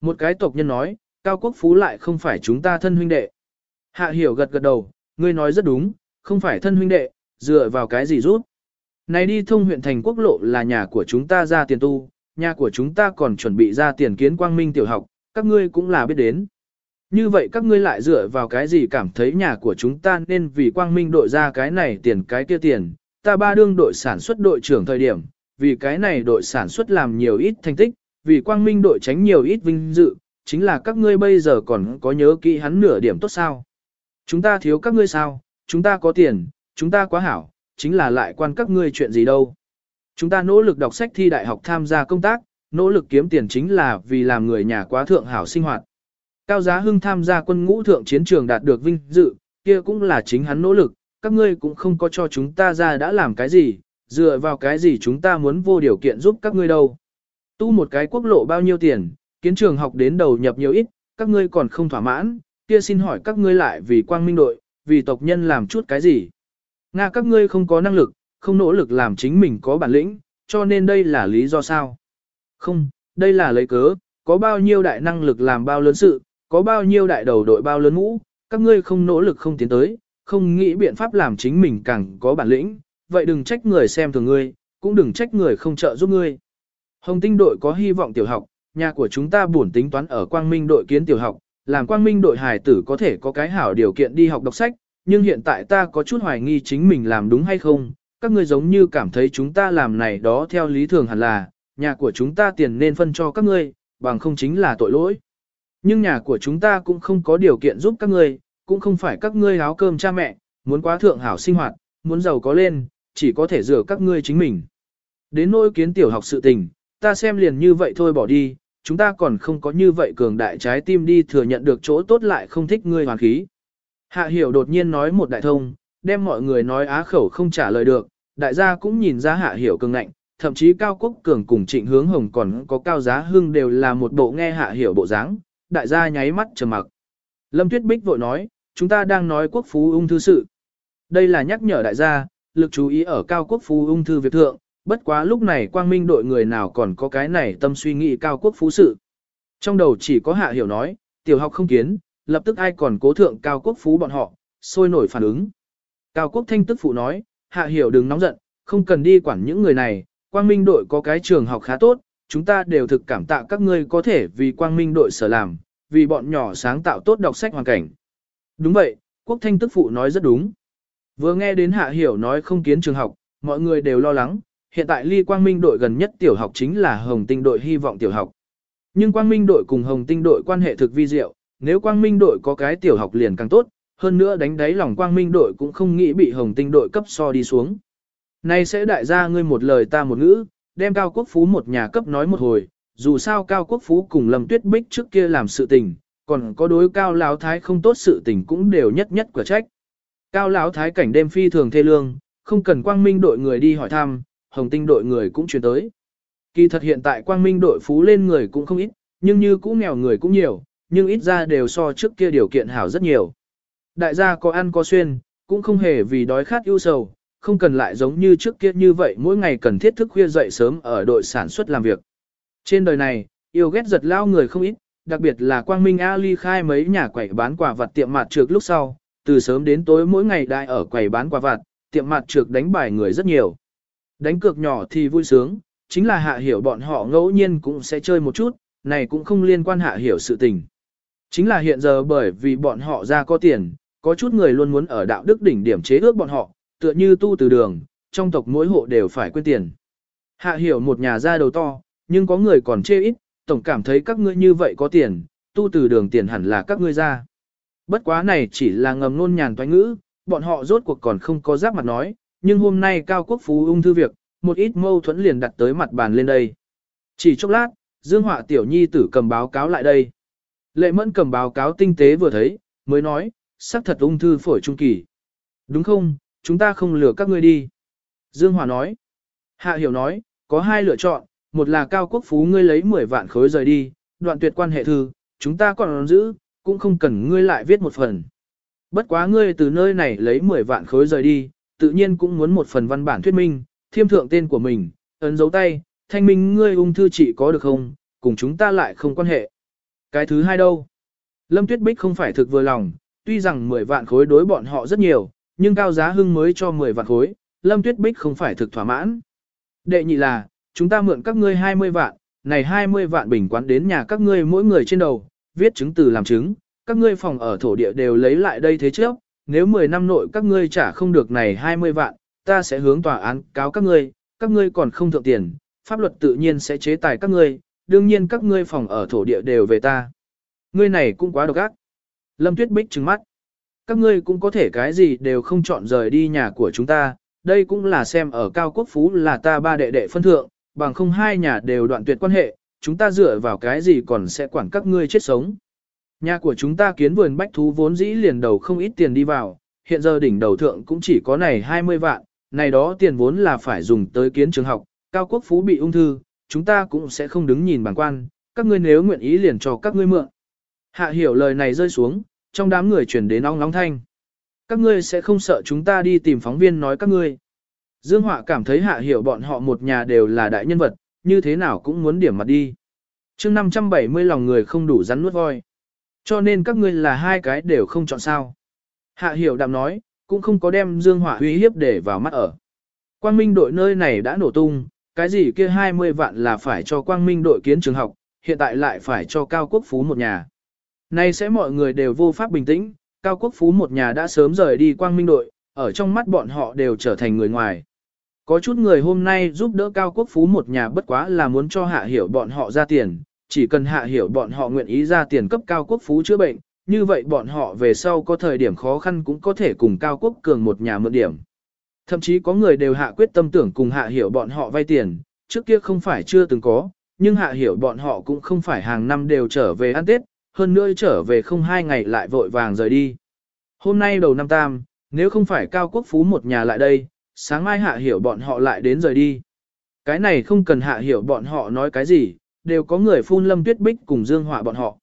Speaker 1: Một cái tộc nhân nói, cao quốc phú lại không phải chúng ta thân huynh đệ. Hạ hiểu gật gật đầu, ngươi nói rất đúng, không phải thân huynh đệ, dựa vào cái gì rút. Này đi thông huyện thành quốc lộ là nhà của chúng ta ra tiền tu, nhà của chúng ta còn chuẩn bị ra tiền kiến quang minh tiểu học, các ngươi cũng là biết đến. Như vậy các ngươi lại dựa vào cái gì cảm thấy nhà của chúng ta nên vì quang minh đội ra cái này tiền cái kia tiền, ta ba đương đội sản xuất đội trưởng thời điểm, vì cái này đội sản xuất làm nhiều ít thành tích, vì quang minh đội tránh nhiều ít vinh dự, chính là các ngươi bây giờ còn có nhớ kỹ hắn nửa điểm tốt sao. Chúng ta thiếu các ngươi sao, chúng ta có tiền, chúng ta quá hảo, chính là lại quan các ngươi chuyện gì đâu. Chúng ta nỗ lực đọc sách thi đại học tham gia công tác, nỗ lực kiếm tiền chính là vì làm người nhà quá thượng hảo sinh hoạt. Cao Giá Hưng tham gia quân ngũ thượng chiến trường đạt được vinh dự, kia cũng là chính hắn nỗ lực, các ngươi cũng không có cho chúng ta ra đã làm cái gì, dựa vào cái gì chúng ta muốn vô điều kiện giúp các ngươi đâu. Tu một cái quốc lộ bao nhiêu tiền, kiến trường học đến đầu nhập nhiều ít, các ngươi còn không thỏa mãn, kia xin hỏi các ngươi lại vì quang minh đội, vì tộc nhân làm chút cái gì. Nga các ngươi không có năng lực, không nỗ lực làm chính mình có bản lĩnh, cho nên đây là lý do sao? Không, đây là lấy cớ, có bao nhiêu đại năng lực làm bao lớn sự, có bao nhiêu đại đầu đội bao lớn ngũ, các ngươi không nỗ lực không tiến tới, không nghĩ biện pháp làm chính mình càng có bản lĩnh, vậy đừng trách người xem thường ngươi, cũng đừng trách người không trợ giúp ngươi. Hồng tinh đội có hy vọng tiểu học, nhà của chúng ta buồn tính toán ở quang minh đội kiến tiểu học, làm quang minh đội hài tử có thể có cái hảo điều kiện đi học đọc sách, nhưng hiện tại ta có chút hoài nghi chính mình làm đúng hay không, các ngươi giống như cảm thấy chúng ta làm này đó theo lý thường hẳn là, nhà của chúng ta tiền nên phân cho các ngươi, bằng không chính là tội lỗi. Nhưng nhà của chúng ta cũng không có điều kiện giúp các ngươi, cũng không phải các ngươi áo cơm cha mẹ, muốn quá thượng hảo sinh hoạt, muốn giàu có lên, chỉ có thể dựa các ngươi chính mình. Đến nỗi kiến tiểu học sự tình, ta xem liền như vậy thôi bỏ đi, chúng ta còn không có như vậy cường đại trái tim đi thừa nhận được chỗ tốt lại không thích ngươi hoàn khí. Hạ hiểu đột nhiên nói một đại thông, đem mọi người nói á khẩu không trả lời được, đại gia cũng nhìn ra hạ hiểu cường ngạnh, thậm chí cao quốc cường cùng trịnh hướng hồng còn có cao giá hưng đều là một bộ nghe hạ hiểu bộ dáng, đại gia nháy mắt trầm mặc. Lâm Tuyết Bích vội nói, chúng ta đang nói quốc phú ung thư sự. Đây là nhắc nhở đại gia, lực chú ý ở cao quốc phú ung thư việc thượng, bất quá lúc này quang minh đội người nào còn có cái này tâm suy nghĩ cao quốc phú sự. Trong đầu chỉ có hạ hiểu nói, tiểu học không kiến, lập tức ai còn cố thượng cao quốc phú bọn họ, sôi nổi phản ứng. Cao quốc thanh tức phụ nói, hạ hiểu đừng nóng giận, không cần đi quản những người này, quang minh đội có cái trường học khá tốt, chúng ta đều thực cảm tạ các ngươi có thể vì quang minh đội sở làm, vì bọn nhỏ sáng tạo tốt đọc sách hoàn cảnh. Đúng vậy, quốc thanh tức phụ nói rất đúng. Vừa nghe đến hạ hiểu nói không kiến trường học, mọi người đều lo lắng, hiện tại ly quang minh đội gần nhất tiểu học chính là hồng tinh đội hy vọng tiểu học. Nhưng quang minh đội cùng hồng tinh đội quan hệ thực vi diệu, nếu quang minh đội có cái tiểu học liền càng tốt, hơn nữa đánh đáy lòng quang minh đội cũng không nghĩ bị hồng tinh đội cấp so đi xuống. Nay sẽ đại gia ngươi một lời ta một ngữ, đem Cao Quốc Phú một nhà cấp nói một hồi, dù sao Cao Quốc Phú cùng Lâm Tuyết Bích trước kia làm sự tình, còn có đối Cao Lão Thái không tốt sự tình cũng đều nhất nhất quả trách. Cao Lão Thái cảnh đêm phi thường thê lương, không cần quang minh đội người đi hỏi thăm, hồng tinh đội người cũng chuyển tới. Kỳ thật hiện tại quang minh đội phú lên người cũng không ít, nhưng như cũ nghèo người cũng nhiều, nhưng ít ra đều so trước kia điều kiện hảo rất nhiều. Đại gia có ăn có xuyên, cũng không hề vì đói khát ưu sầu, không cần lại giống như trước kia như vậy mỗi ngày cần thiết thức khuya dậy sớm ở đội sản xuất làm việc. Trên đời này, yêu ghét giật lao người không ít, đặc biệt là Quang Minh Ali khai mấy nhà quẩy bán quà vặt tiệm mặt trược lúc sau, từ sớm đến tối mỗi ngày đại ở quầy bán quà vặt, tiệm mặt trược đánh bài người rất nhiều. Đánh cược nhỏ thì vui sướng, chính là hạ hiểu bọn họ ngẫu nhiên cũng sẽ chơi một chút, này cũng không liên quan hạ hiểu sự tình. Chính là hiện giờ bởi vì bọn họ ra có tiền, có chút người luôn muốn ở đạo đức đỉnh điểm chế ước bọn họ, tựa như tu từ đường, trong tộc mỗi hộ đều phải quên tiền. Hạ hiểu một nhà ra đầu to, nhưng có người còn chê ít, tổng cảm thấy các ngươi như vậy có tiền, tu từ đường tiền hẳn là các ngươi ra. Bất quá này chỉ là ngầm nôn nhàn toán ngữ, bọn họ rốt cuộc còn không có giáp mặt nói, nhưng hôm nay cao quốc phú ung thư việc, một ít mâu thuẫn liền đặt tới mặt bàn lên đây. Chỉ chốc lát, Dương Họa Tiểu Nhi tử cầm báo cáo lại đây. Lệ Mẫn cầm báo cáo tinh tế vừa thấy, mới nói, xác thật ung thư phổi trung kỳ. Đúng không, chúng ta không lừa các ngươi đi. Dương Hòa nói. Hạ Hiểu nói, có hai lựa chọn, một là cao quốc phú ngươi lấy 10 vạn khối rời đi, đoạn tuyệt quan hệ thư, chúng ta còn giữ, cũng không cần ngươi lại viết một phần. Bất quá ngươi từ nơi này lấy 10 vạn khối rời đi, tự nhiên cũng muốn một phần văn bản thuyết minh, thiêm thượng tên của mình, ấn dấu tay, thanh minh ngươi ung thư chỉ có được không, cùng chúng ta lại không quan hệ. Cái thứ hai đâu? Lâm Tuyết Bích không phải thực vừa lòng, tuy rằng 10 vạn khối đối bọn họ rất nhiều, nhưng cao giá hưng mới cho 10 vạn khối, Lâm Tuyết Bích không phải thực thỏa mãn. Đệ nhị là, chúng ta mượn các ngươi 20 vạn, này 20 vạn bình quán đến nhà các ngươi mỗi người trên đầu, viết chứng từ làm chứng, các ngươi phòng ở thổ địa đều lấy lại đây thế trước, nếu 10 năm nội các ngươi trả không được này 20 vạn, ta sẽ hướng tòa án cáo các ngươi, các ngươi còn không thượng tiền, pháp luật tự nhiên sẽ chế tài các ngươi, đương nhiên các ngươi phòng ở thổ địa đều về ta. Ngươi này cũng quá độc ác. Lâm Tuyết Bích trừng mắt. Các ngươi cũng có thể cái gì đều không chọn rời đi nhà của chúng ta, đây cũng là xem ở Cao Quốc Phú là ta ba đệ đệ phân thượng, bằng không hai nhà đều đoạn tuyệt quan hệ, chúng ta dựa vào cái gì còn sẽ quản các ngươi chết sống. Nhà của chúng ta kiến vườn bách thú vốn dĩ liền đầu không ít tiền đi vào, hiện giờ đỉnh đầu thượng cũng chỉ có này 20 vạn, này đó tiền vốn là phải dùng tới kiến trường học, Cao Quốc Phú bị ung thư, chúng ta cũng sẽ không đứng nhìn bằng quan, các ngươi nếu nguyện ý liền cho các ngươi mượn. Hạ hiểu lời này rơi xuống, trong đám người chuyển đến ong nóng thanh. Các ngươi sẽ không sợ chúng ta đi tìm phóng viên nói các ngươi. Dương Họa cảm thấy hạ hiểu bọn họ một nhà đều là đại nhân vật, như thế nào cũng muốn điểm mặt đi. chương 570 lòng người không đủ rắn nuốt voi. Cho nên các ngươi là hai cái đều không chọn sao. Hạ hiểu đạm nói, cũng không có đem Dương Họa uy hiếp để vào mắt ở. Quang Minh đội nơi này đã nổ tung, cái gì kia 20 vạn là phải cho Quang Minh đội kiến trường học, hiện tại lại phải cho Cao Quốc Phú một nhà. Nay sẽ mọi người đều vô pháp bình tĩnh, Cao Quốc Phú một nhà đã sớm rời đi Quang Minh đội, ở trong mắt bọn họ đều trở thành người ngoài. Có chút người hôm nay giúp đỡ Cao Quốc Phú một nhà bất quá là muốn cho Hạ Hiểu bọn họ ra tiền, chỉ cần Hạ Hiểu bọn họ nguyện ý ra tiền cấp Cao Quốc Phú chữa bệnh, như vậy bọn họ về sau có thời điểm khó khăn cũng có thể cùng Cao Quốc Cường một nhà mượn điểm. Thậm chí có người đều hạ quyết tâm tưởng cùng Hạ Hiểu bọn họ vay tiền, trước kia không phải chưa từng có, nhưng Hạ Hiểu bọn họ cũng không phải hàng năm đều trở về ăn Tết, hơn nữa trở về không hai ngày lại vội vàng rời đi. Hôm nay đầu năm tam, nếu không phải Cao Quốc Phú một nhà lại đây, sáng mai hạ hiểu bọn họ lại đến rời đi. Cái này không cần hạ hiểu bọn họ nói cái gì, đều có người phun lâm tuyết bích cùng dương họa bọn họ.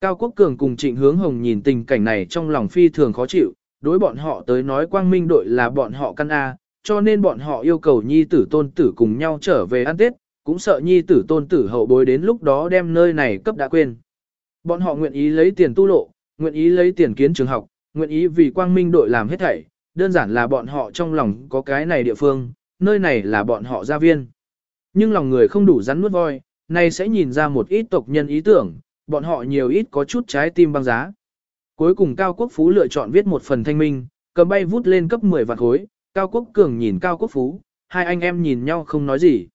Speaker 1: Cao Quốc Cường cùng Trịnh Hướng Hồng nhìn tình cảnh này trong lòng phi thường khó chịu, đối bọn họ tới nói quang minh đội là bọn họ căn A, cho nên bọn họ yêu cầu nhi tử tôn tử cùng nhau trở về ăn Tết, cũng sợ nhi tử tôn tử hậu bối đến lúc đó đem nơi này cấp đã quên. Bọn họ nguyện ý lấy tiền tu lộ, nguyện ý lấy tiền kiến trường học, nguyện ý vì quang minh đội làm hết thảy, đơn giản là bọn họ trong lòng có cái này địa phương, nơi này là bọn họ gia viên. Nhưng lòng người không đủ rắn nuốt voi, nay sẽ nhìn ra một ít tộc nhân ý tưởng, bọn họ nhiều ít có chút trái tim băng giá. Cuối cùng Cao Quốc Phú lựa chọn viết một phần thanh minh, cầm bay vút lên cấp 10 vạn khối, Cao Quốc Cường nhìn Cao Quốc Phú, hai anh em nhìn nhau không nói gì.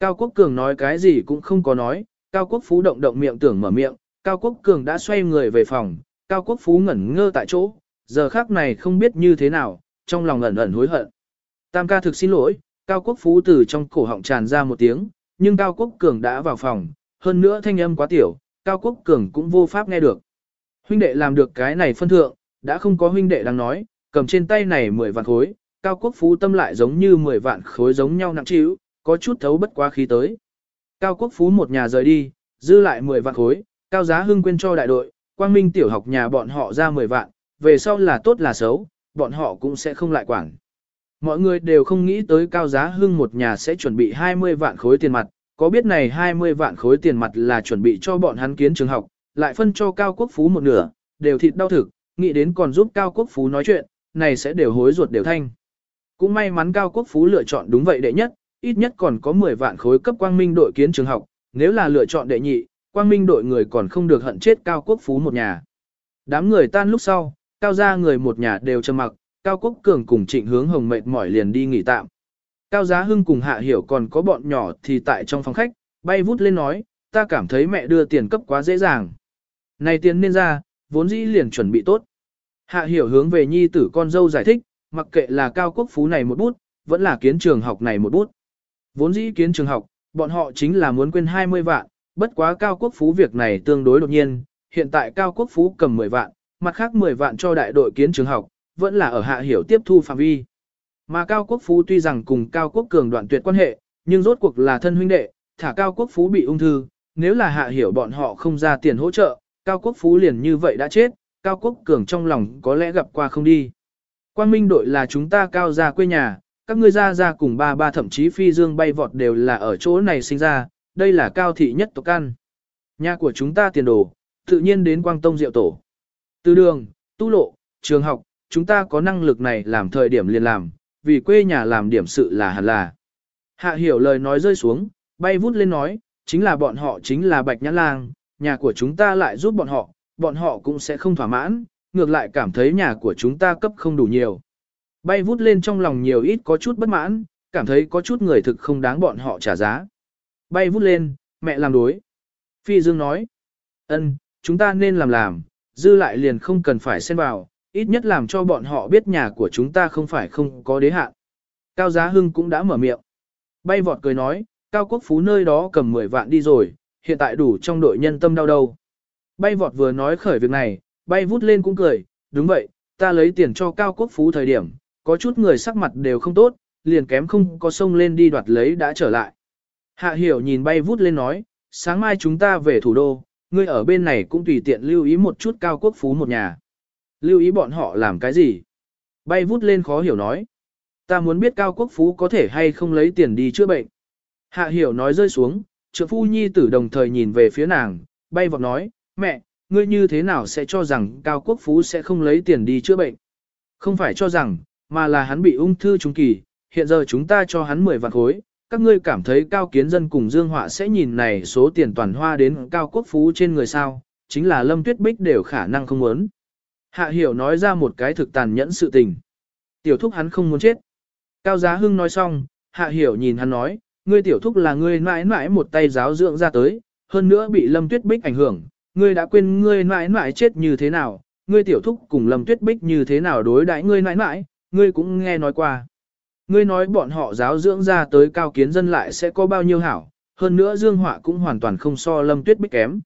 Speaker 1: Cao Quốc Cường nói cái gì cũng không có nói, Cao Quốc Phú động động miệng tưởng mở miệng, Cao Quốc Cường đã xoay người về phòng, Cao Quốc Phú ngẩn ngơ tại chỗ, giờ khác này không biết như thế nào, trong lòng ẩn ẩn hối hận. Tam ca thực xin lỗi, Cao Quốc Phú từ trong cổ họng tràn ra một tiếng, nhưng Cao Quốc Cường đã vào phòng, hơn nữa thanh âm quá tiểu, Cao Quốc Cường cũng vô pháp nghe được. Huynh đệ làm được cái này phân thượng, đã không có huynh đệ đang nói, cầm trên tay này 10 vạn khối, Cao Quốc Phú tâm lại giống như 10 vạn khối giống nhau nặng chịu, có chút thấu bất quá khí tới. Cao Quốc Phú một nhà rời đi, dư lại 10 vạn khối, Cao Giá Hưng quên cho đại đội, Quang Minh tiểu học nhà bọn họ ra 10 vạn, về sau là tốt là xấu, bọn họ cũng sẽ không lại quản. Mọi người đều không nghĩ tới Cao Giá Hưng một nhà sẽ chuẩn bị 20 vạn khối tiền mặt, có biết này 20 vạn khối tiền mặt là chuẩn bị cho bọn hắn kiến trường học, lại phân cho Cao Quốc Phú một nửa, đều thịt đau thực, nghĩ đến còn giúp Cao Quốc Phú nói chuyện, này sẽ đều hối ruột đều thanh. Cũng may mắn Cao Quốc Phú lựa chọn đúng vậy đệ nhất, ít nhất còn có 10 vạn khối cấp quang minh đội kiến trường học, nếu là lựa chọn đệ nhị, quang minh đội người còn không được hận chết Cao Quốc Phú một nhà. Đám người tan lúc sau, Cao gia người một nhà đều trầm mặc, Cao Quốc Cường cùng Trịnh Hướng Hồng mệt mỏi liền đi nghỉ tạm. Cao Giá Hưng cùng Hạ Hiểu còn có bọn nhỏ thì tại trong phòng khách, bay vút lên nói, ta cảm thấy mẹ đưa tiền cấp quá dễ dàng. Này tiền nên ra, vốn dĩ liền chuẩn bị tốt. Hạ Hiểu hướng về nhi tử con dâu giải thích, mặc kệ là Cao Quốc Phú này một bút, vẫn là kiến trường học này một bút. Vốn dĩ kiến trường học, bọn họ chính là muốn quên 20 vạn, bất quá Cao Quốc Phú việc này tương đối đột nhiên, hiện tại Cao Quốc Phú cầm 10 vạn, mặt khác 10 vạn cho đại đội kiến trường học, vẫn là ở hạ hiểu tiếp thu phạm vi. Mà Cao Quốc Phú tuy rằng cùng Cao Quốc Cường đoạn tuyệt quan hệ, nhưng rốt cuộc là thân huynh đệ, thả Cao Quốc Phú bị ung thư, nếu là hạ hiểu bọn họ không ra tiền hỗ trợ, Cao Quốc Phú liền như vậy đã chết, Cao Quốc Cường trong lòng có lẽ gặp qua không đi. Quang Minh đội là chúng ta cao ra quê nhà, các ngươi ra ra cùng ba ba thậm chí phi dương bay vọt đều là ở chỗ này sinh ra, đây là cao thị nhất tộc căn. Nhà của chúng ta tiền đồ, tự nhiên đến Quang Tông Diệu Tổ. Từ đường, tu lộ, trường học, chúng ta có năng lực này làm thời điểm liền làm, vì quê nhà làm điểm sự là hẳn là. Hạ hiểu lời nói rơi xuống, bay vút lên nói, chính là bọn họ chính là bạch nhãn lang, nhà của chúng ta lại giúp bọn họ, bọn họ cũng sẽ không thỏa mãn, ngược lại cảm thấy nhà của chúng ta cấp không đủ nhiều. Bay vút lên trong lòng nhiều ít có chút bất mãn, cảm thấy có chút người thực không đáng bọn họ trả giá. Bay vút lên, mẹ làm đối. Phi Dương nói, ân, chúng ta nên làm làm, dư lại liền không cần phải xen vào, ít nhất làm cho bọn họ biết nhà của chúng ta không phải không có đế hạn. Cao Giá Hưng cũng đã mở miệng. Bay vọt cười nói, Cao Quốc Phú nơi đó cầm 10 vạn đi rồi, hiện tại đủ trong đội nhân tâm đau đầu. Bay vọt vừa nói khởi việc này, bay vút lên cũng cười, đúng vậy, ta lấy tiền cho Cao Quốc Phú thời điểm, có chút người sắc mặt đều không tốt, liền kém không có sông lên đi đoạt lấy đã trở lại. Hạ hiểu nhìn bay vút lên nói, sáng mai chúng ta về thủ đô, ngươi ở bên này cũng tùy tiện lưu ý một chút Cao Quốc Phú một nhà. Lưu ý bọn họ làm cái gì? Bay vút lên khó hiểu nói. Ta muốn biết Cao Quốc Phú có thể hay không lấy tiền đi chữa bệnh. Hạ hiểu nói rơi xuống, trượng phu nhi tử đồng thời nhìn về phía nàng, bay vọt nói, mẹ, ngươi như thế nào sẽ cho rằng Cao Quốc Phú sẽ không lấy tiền đi chữa bệnh? Không phải cho rằng, mà là hắn bị ung thư trung kỳ, hiện giờ chúng ta cho hắn 10 vạn khối, các ngươi cảm thấy Cao Kiến Dân cùng Dương Họa sẽ nhìn này số tiền toàn hoa đến Cao Quốc Phú trên người sao, chính là Lâm Tuyết Bích đều khả năng không muốn. Hạ Hiểu nói ra một cái thực tàn nhẫn sự tình. Tiểu thúc hắn không muốn chết. Cao Giá Hưng nói xong, Hạ Hiểu nhìn hắn nói, ngươi tiểu thúc là ngươi mãi mãi một tay giáo dưỡng ra tới, hơn nữa bị Lâm Tuyết Bích ảnh hưởng, ngươi đã quên ngươi mãi mãi chết như thế nào, ngươi tiểu thúc cùng Lâm Tuyết Bích như thế nào đối đãi ngươi mãi mãi, ngươi cũng nghe nói qua. Ngươi nói bọn họ giáo dưỡng ra tới cao kiến dân lại sẽ có bao nhiêu hảo, hơn nữa Dương Họa cũng hoàn toàn không so Lâm Tuyết Bích kém.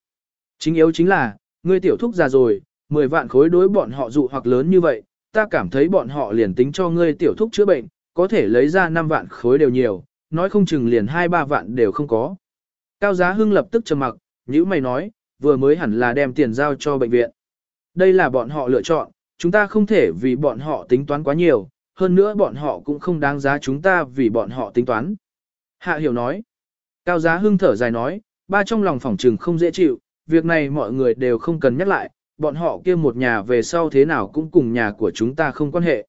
Speaker 1: Chính yếu chính là, ngươi tiểu thúc già rồi, 10 vạn khối đối bọn họ dụ hoặc lớn như vậy, ta cảm thấy bọn họ liền tính cho ngươi tiểu thúc chữa bệnh, có thể lấy ra 5 vạn khối đều nhiều, nói không chừng liền 2-3 vạn đều không có. Cao Giá Hưng lập tức trầm mặc, như mày nói, vừa mới hẳn là đem tiền giao cho bệnh viện. Đây là bọn họ lựa chọn, chúng ta không thể vì bọn họ tính toán quá nhiều, hơn nữa bọn họ cũng không đáng giá chúng ta vì bọn họ tính toán. Hạ Hiểu nói, Cao Giá Hưng thở dài nói, ba trong lòng phỏng trừng không dễ chịu, việc này mọi người đều không cần nhắc lại, bọn họ kia một nhà về sau thế nào cũng cùng nhà của chúng ta không quan hệ.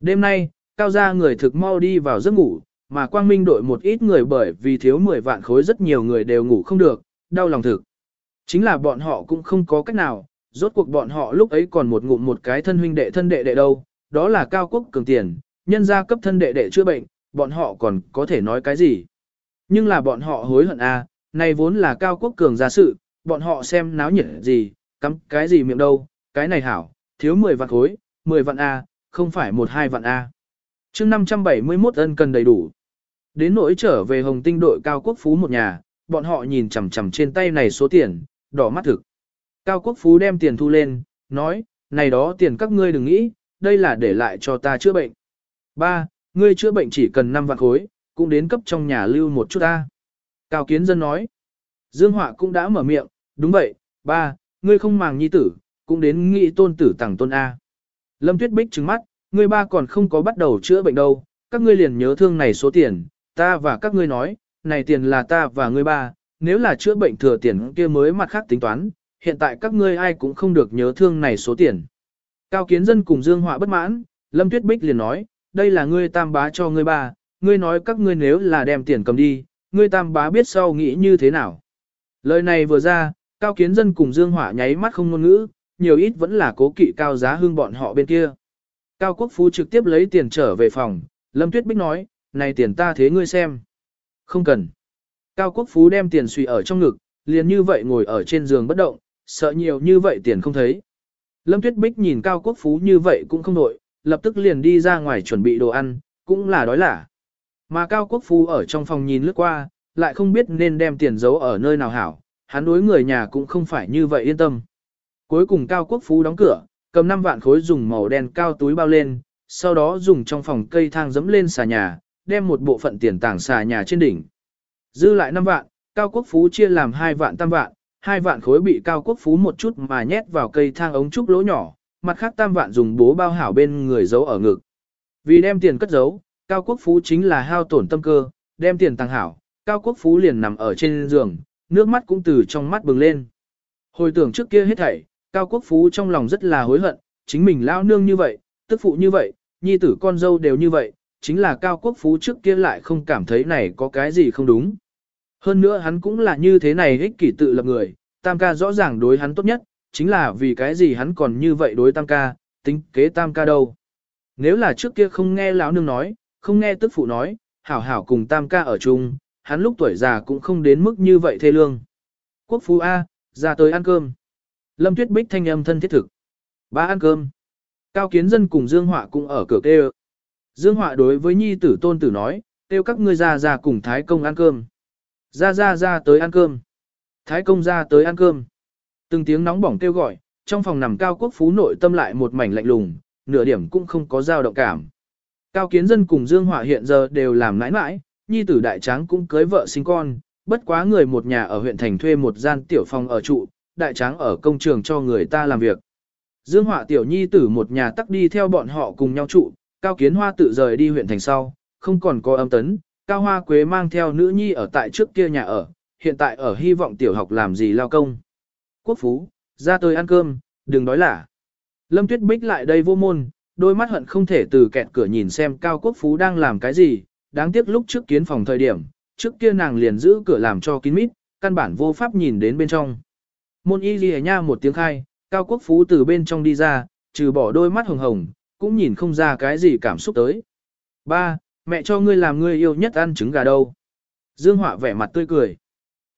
Speaker 1: Đêm nay, Cao gia người thực mau đi vào giấc ngủ, mà Quang Minh đội một ít người bởi vì thiếu 10 vạn khối rất nhiều người đều ngủ không được, đau lòng thực. Chính là bọn họ cũng không có cách nào, rốt cuộc bọn họ lúc ấy còn một ngụm một cái thân huynh đệ thân đệ đệ đâu, đó là cao quốc cường tiền, nhân gia cấp thân đệ đệ chữa bệnh, bọn họ còn có thể nói cái gì. Nhưng là bọn họ hối hận a, à, này vốn là cao quốc cường gia sự, bọn họ xem náo nhiệt gì, cắm cái gì miệng đâu, cái này hảo, thiếu 10 vạn khối, 10 vạn A, không phải một hai vạn A. chương 571 ân cần đầy đủ. Đến nỗi trở về Hồng Tinh đội Cao Quốc Phú một nhà, bọn họ nhìn chằm chằm trên tay này số tiền, đỏ mắt thực. Cao Quốc Phú đem tiền thu lên, nói, này đó tiền các ngươi đừng nghĩ, đây là để lại cho ta chữa bệnh. Ba, ngươi chữa bệnh chỉ cần 5 vạn khối, cũng đến cấp trong nhà lưu một chút ta. Cao Kiến Dân nói, Dương Họa cũng đã mở miệng, đúng vậy, ba, ngươi không màng nhi tử, cũng đến nghĩ tôn tử tặng tôn A. Lâm Tuyết Bích trừng mắt, ngươi ba còn không có bắt đầu chữa bệnh đâu, các ngươi liền nhớ thương này số tiền, ta và các ngươi nói, này tiền là ta và ngươi ba, nếu là chữa bệnh thừa tiền kia mới mặt khác tính toán, hiện tại các ngươi ai cũng không được nhớ thương này số tiền. Cao Kiến Dân cùng Dương Họa bất mãn, Lâm Tuyết Bích liền nói, đây là ngươi tam bá cho ngươi ba, ngươi nói các ngươi nếu là đem tiền cầm đi, ngươi tam bá biết sau nghĩ như thế nào. Lời này vừa ra, Cao Kiến Dân cùng Dương Họa nháy mắt không ngôn ngữ, nhiều ít vẫn là cố kỵ cao giá hương bọn họ bên kia. Cao Quốc Phú trực tiếp lấy tiền trở về phòng, Lâm Tuyết Bích nói, này tiền ta thế ngươi xem. Không cần. Cao Quốc Phú đem tiền suy ở trong ngực, liền như vậy ngồi ở trên giường bất động, sợ nhiều như vậy tiền không thấy. Lâm Tuyết Bích nhìn Cao Quốc Phú như vậy cũng không nổi, lập tức liền đi ra ngoài chuẩn bị đồ ăn, cũng là đói lả. Mà Cao Quốc Phú ở trong phòng nhìn lướt qua, lại không biết nên đem tiền giấu ở nơi nào hảo, hắn đối người nhà cũng không phải như vậy yên tâm. Cuối cùng Cao Quốc Phú đóng cửa, cầm 5 vạn khối dùng màu đen cao túi bao lên, sau đó dùng trong phòng cây thang dẫm lên xà nhà, đem một bộ phận tiền tảng xà nhà trên đỉnh. Dư lại 5 vạn, Cao Quốc Phú chia làm 2 vạn tam vạn, Hai vạn khối bị Cao Quốc Phú một chút mà nhét vào cây thang ống trúc lỗ nhỏ, mặt khác tam vạn dùng bố bao hảo bên người giấu ở ngực. Vì đem tiền cất giấu, Cao Quốc Phú chính là hao tổn tâm cơ, đem tiền tăng hảo, Cao Quốc Phú liền nằm ở trên giường, nước mắt cũng từ trong mắt bừng lên. Hồi tưởng trước kia hết thảy, Cao Quốc Phú trong lòng rất là hối hận, chính mình lao nương như vậy, tức phụ như vậy, nhi tử con dâu đều như vậy, chính là Cao Quốc Phú trước kia lại không cảm thấy này có cái gì không đúng. Hơn nữa hắn cũng là như thế này ích kỷ tự lập người, Tam ca rõ ràng đối hắn tốt nhất, chính là vì cái gì hắn còn như vậy đối Tam ca, tính kế Tam ca đâu. Nếu là trước kia không nghe lão nương nói, không nghe tức phụ nói, hảo hảo cùng Tam ca ở chung, hắn lúc tuổi già cũng không đến mức như vậy thê lương. Quốc phú A, ra tới ăn cơm. Lâm Tuyết Bích thanh âm thân thiết thực. Ba ăn cơm. Cao Kiến Dân cùng Dương Họa cũng ở cửa kêu. Dương Họa đối với nhi tử tôn tử nói, kêu các ngươi ra ra cùng Thái Công ăn cơm. Ra ra ra tới ăn cơm. Thái Công ra tới ăn cơm. Từng tiếng nóng bỏng kêu gọi, trong phòng nằm Cao Quốc Phú nội tâm lại một mảnh lạnh lùng, nửa điểm cũng không có dao động cảm. Cao Kiến Dân cùng Dương Hỏa hiện giờ đều làm nãi nãi, nhi tử đại tráng cũng cưới vợ sinh con, bất quá người một nhà ở huyện thành thuê một gian tiểu phòng ở trụ, đại tráng ở công trường cho người ta làm việc. Dương Hỏa tiểu nhi tử một nhà tắc đi theo bọn họ cùng nhau trụ, Cao Kiến Hoa tự rời đi huyện thành sau, không còn có âm tấn, Cao Hoa Quế mang theo nữ nhi ở tại trước kia nhà ở, hiện tại ở hy vọng tiểu học làm gì lao công. Quốc Phú, ra tôi ăn cơm, đừng nói lả. Lâm Tuyết Bích lại đây vô môn, đôi mắt hận không thể từ kẹt cửa nhìn xem Cao Quốc Phú đang làm cái gì, đáng tiếc lúc trước kiến phòng thời điểm, trước kia nàng liền giữ cửa làm cho kín mít, căn bản vô pháp nhìn đến bên trong. Môn y ghi nha một tiếng khai, Cao Quốc Phú từ bên trong đi ra, trừ bỏ đôi mắt hồng hồng, cũng nhìn không ra cái gì cảm xúc tới. Ba, mẹ cho ngươi làm ngươi yêu nhất ăn trứng gà đâu. Dương Họa vẻ mặt tươi cười.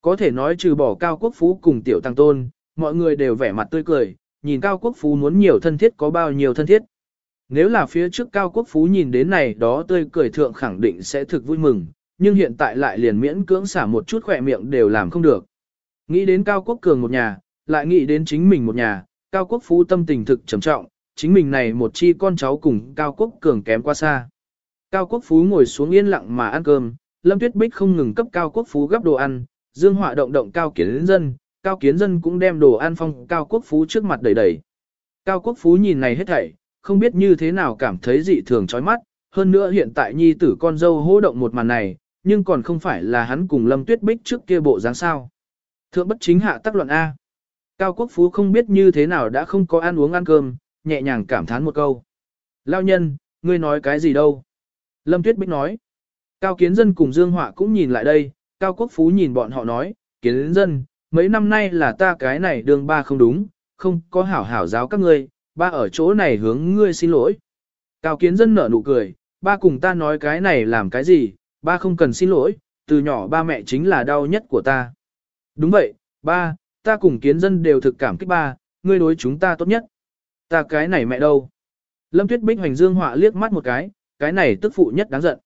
Speaker 1: Có thể nói trừ bỏ Cao Quốc Phú cùng Tiểu Tăng Tôn, mọi người đều vẻ mặt tươi cười, nhìn Cao Quốc Phú muốn nhiều thân thiết có bao nhiêu thân thiết. Nếu là phía trước Cao Quốc Phú nhìn đến này đó tươi cười thượng khẳng định sẽ thực vui mừng, nhưng hiện tại lại liền miễn cưỡng xả một chút khỏe miệng đều làm không được. Nghĩ đến Cao Quốc Cường một nhà, lại nghĩ đến chính mình một nhà, Cao Quốc Phú tâm tình thực trầm trọng, chính mình này một chi con cháu cùng Cao Quốc Cường kém quá xa. Cao Quốc Phú ngồi xuống yên lặng mà ăn cơm, Lâm Tuyết Bích không ngừng cấp Cao Quốc Phú gấp đồ ăn, Dương Họa động động Cao Kiến Dân, Cao Kiến Dân cũng đem đồ ăn phong Cao Quốc Phú trước mặt đầy đầy. Cao Quốc Phú nhìn này hết thảy, không biết như thế nào cảm thấy dị thường chói mắt, hơn nữa hiện tại nhi tử con dâu hô động một màn này, nhưng còn không phải là hắn cùng Lâm Tuyết Bích trước kia bộ dáng sao. Thượng bất chính hạ tắc luận A. Cao Quốc Phú không biết như thế nào đã không có ăn uống ăn cơm, nhẹ nhàng cảm thán một câu. Lao nhân, ngươi nói cái gì đâu? Lâm Tuyết Bích nói. Cao Kiến Dân cùng Dương Họa cũng nhìn lại đây, Cao Quốc Phú nhìn bọn họ nói, Kiến Dân, mấy năm nay là ta cái này đường ba không đúng, không có hảo hảo giáo các ngươi, ba ở chỗ này hướng ngươi xin lỗi. Cao Kiến Dân nở nụ cười, ba cùng ta nói cái này làm cái gì, ba không cần xin lỗi, từ nhỏ ba mẹ chính là đau nhất của ta. Đúng vậy, ba, ta cùng Kiến Dân đều thực cảm kích ba, ngươi đối chúng ta tốt nhất. Ta cái này mẹ đâu? Lâm Tuyết Bích hoành dương họa liếc mắt một cái, cái này tức phụ nhất đáng giận.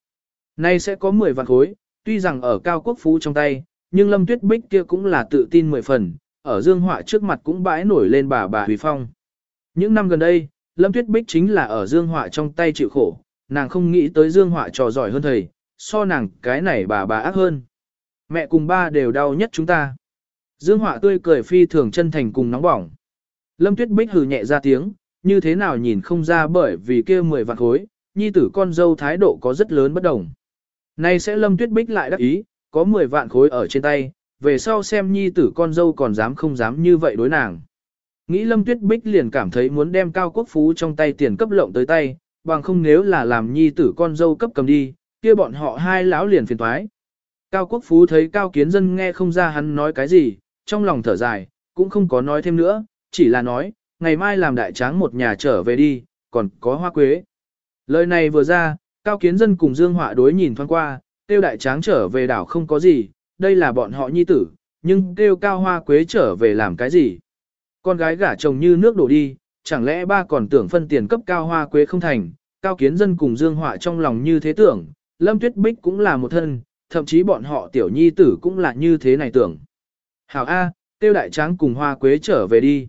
Speaker 1: Nay sẽ có 10 vạn khối, tuy rằng ở cao quốc phú trong tay, nhưng Lâm Tuyết Bích kia cũng là tự tin 10 phần, ở dương họa trước mặt cũng bãi nổi lên bà bà Huy Phong. Những năm gần đây, Lâm Tuyết Bích chính là ở dương họa trong tay chịu khổ, nàng không nghĩ tới dương họa trò giỏi hơn thầy, so nàng cái này bà bà ác hơn. Mẹ cùng ba đều đau nhất chúng ta. Dương họa tươi cười phi thường chân thành cùng nóng bỏng. Lâm Tuyết Bích hừ nhẹ ra tiếng, như thế nào nhìn không ra bởi vì kia 10 vạn khối, nhi tử con dâu thái độ có rất lớn bất đồng. Nay sẽ Lâm Tuyết Bích lại đắc ý, có 10 vạn khối ở trên tay, về sau xem nhi tử con dâu còn dám không dám như vậy đối nàng. Nghĩ Lâm Tuyết Bích liền cảm thấy muốn đem Cao Quốc Phú trong tay tiền cấp lộng tới tay, bằng không nếu là làm nhi tử con dâu cấp cầm đi, kia bọn họ hai lão liền phiền toái. Cao Quốc Phú thấy Cao Kiến Dân nghe không ra hắn nói cái gì, trong lòng thở dài, cũng không có nói thêm nữa, chỉ là nói, ngày mai làm đại tráng một nhà trở về đi, còn có hoa quế. Lời này vừa ra, Cao Kiến Dân cùng Dương Họa đối nhìn thoáng qua, tiêu đại tráng trở về đảo không có gì, đây là bọn họ nhi tử, nhưng tiêu cao hoa quế trở về làm cái gì? Con gái gả chồng như nước đổ đi, chẳng lẽ ba còn tưởng phân tiền cấp cao hoa quế không thành, Cao Kiến Dân cùng Dương Họa trong lòng như thế tưởng, Lâm Tuyết Bích cũng là một thân, thậm chí bọn họ tiểu nhi tử cũng là như thế này tưởng. Hảo A, tiêu đại tráng cùng hoa quế trở về đi.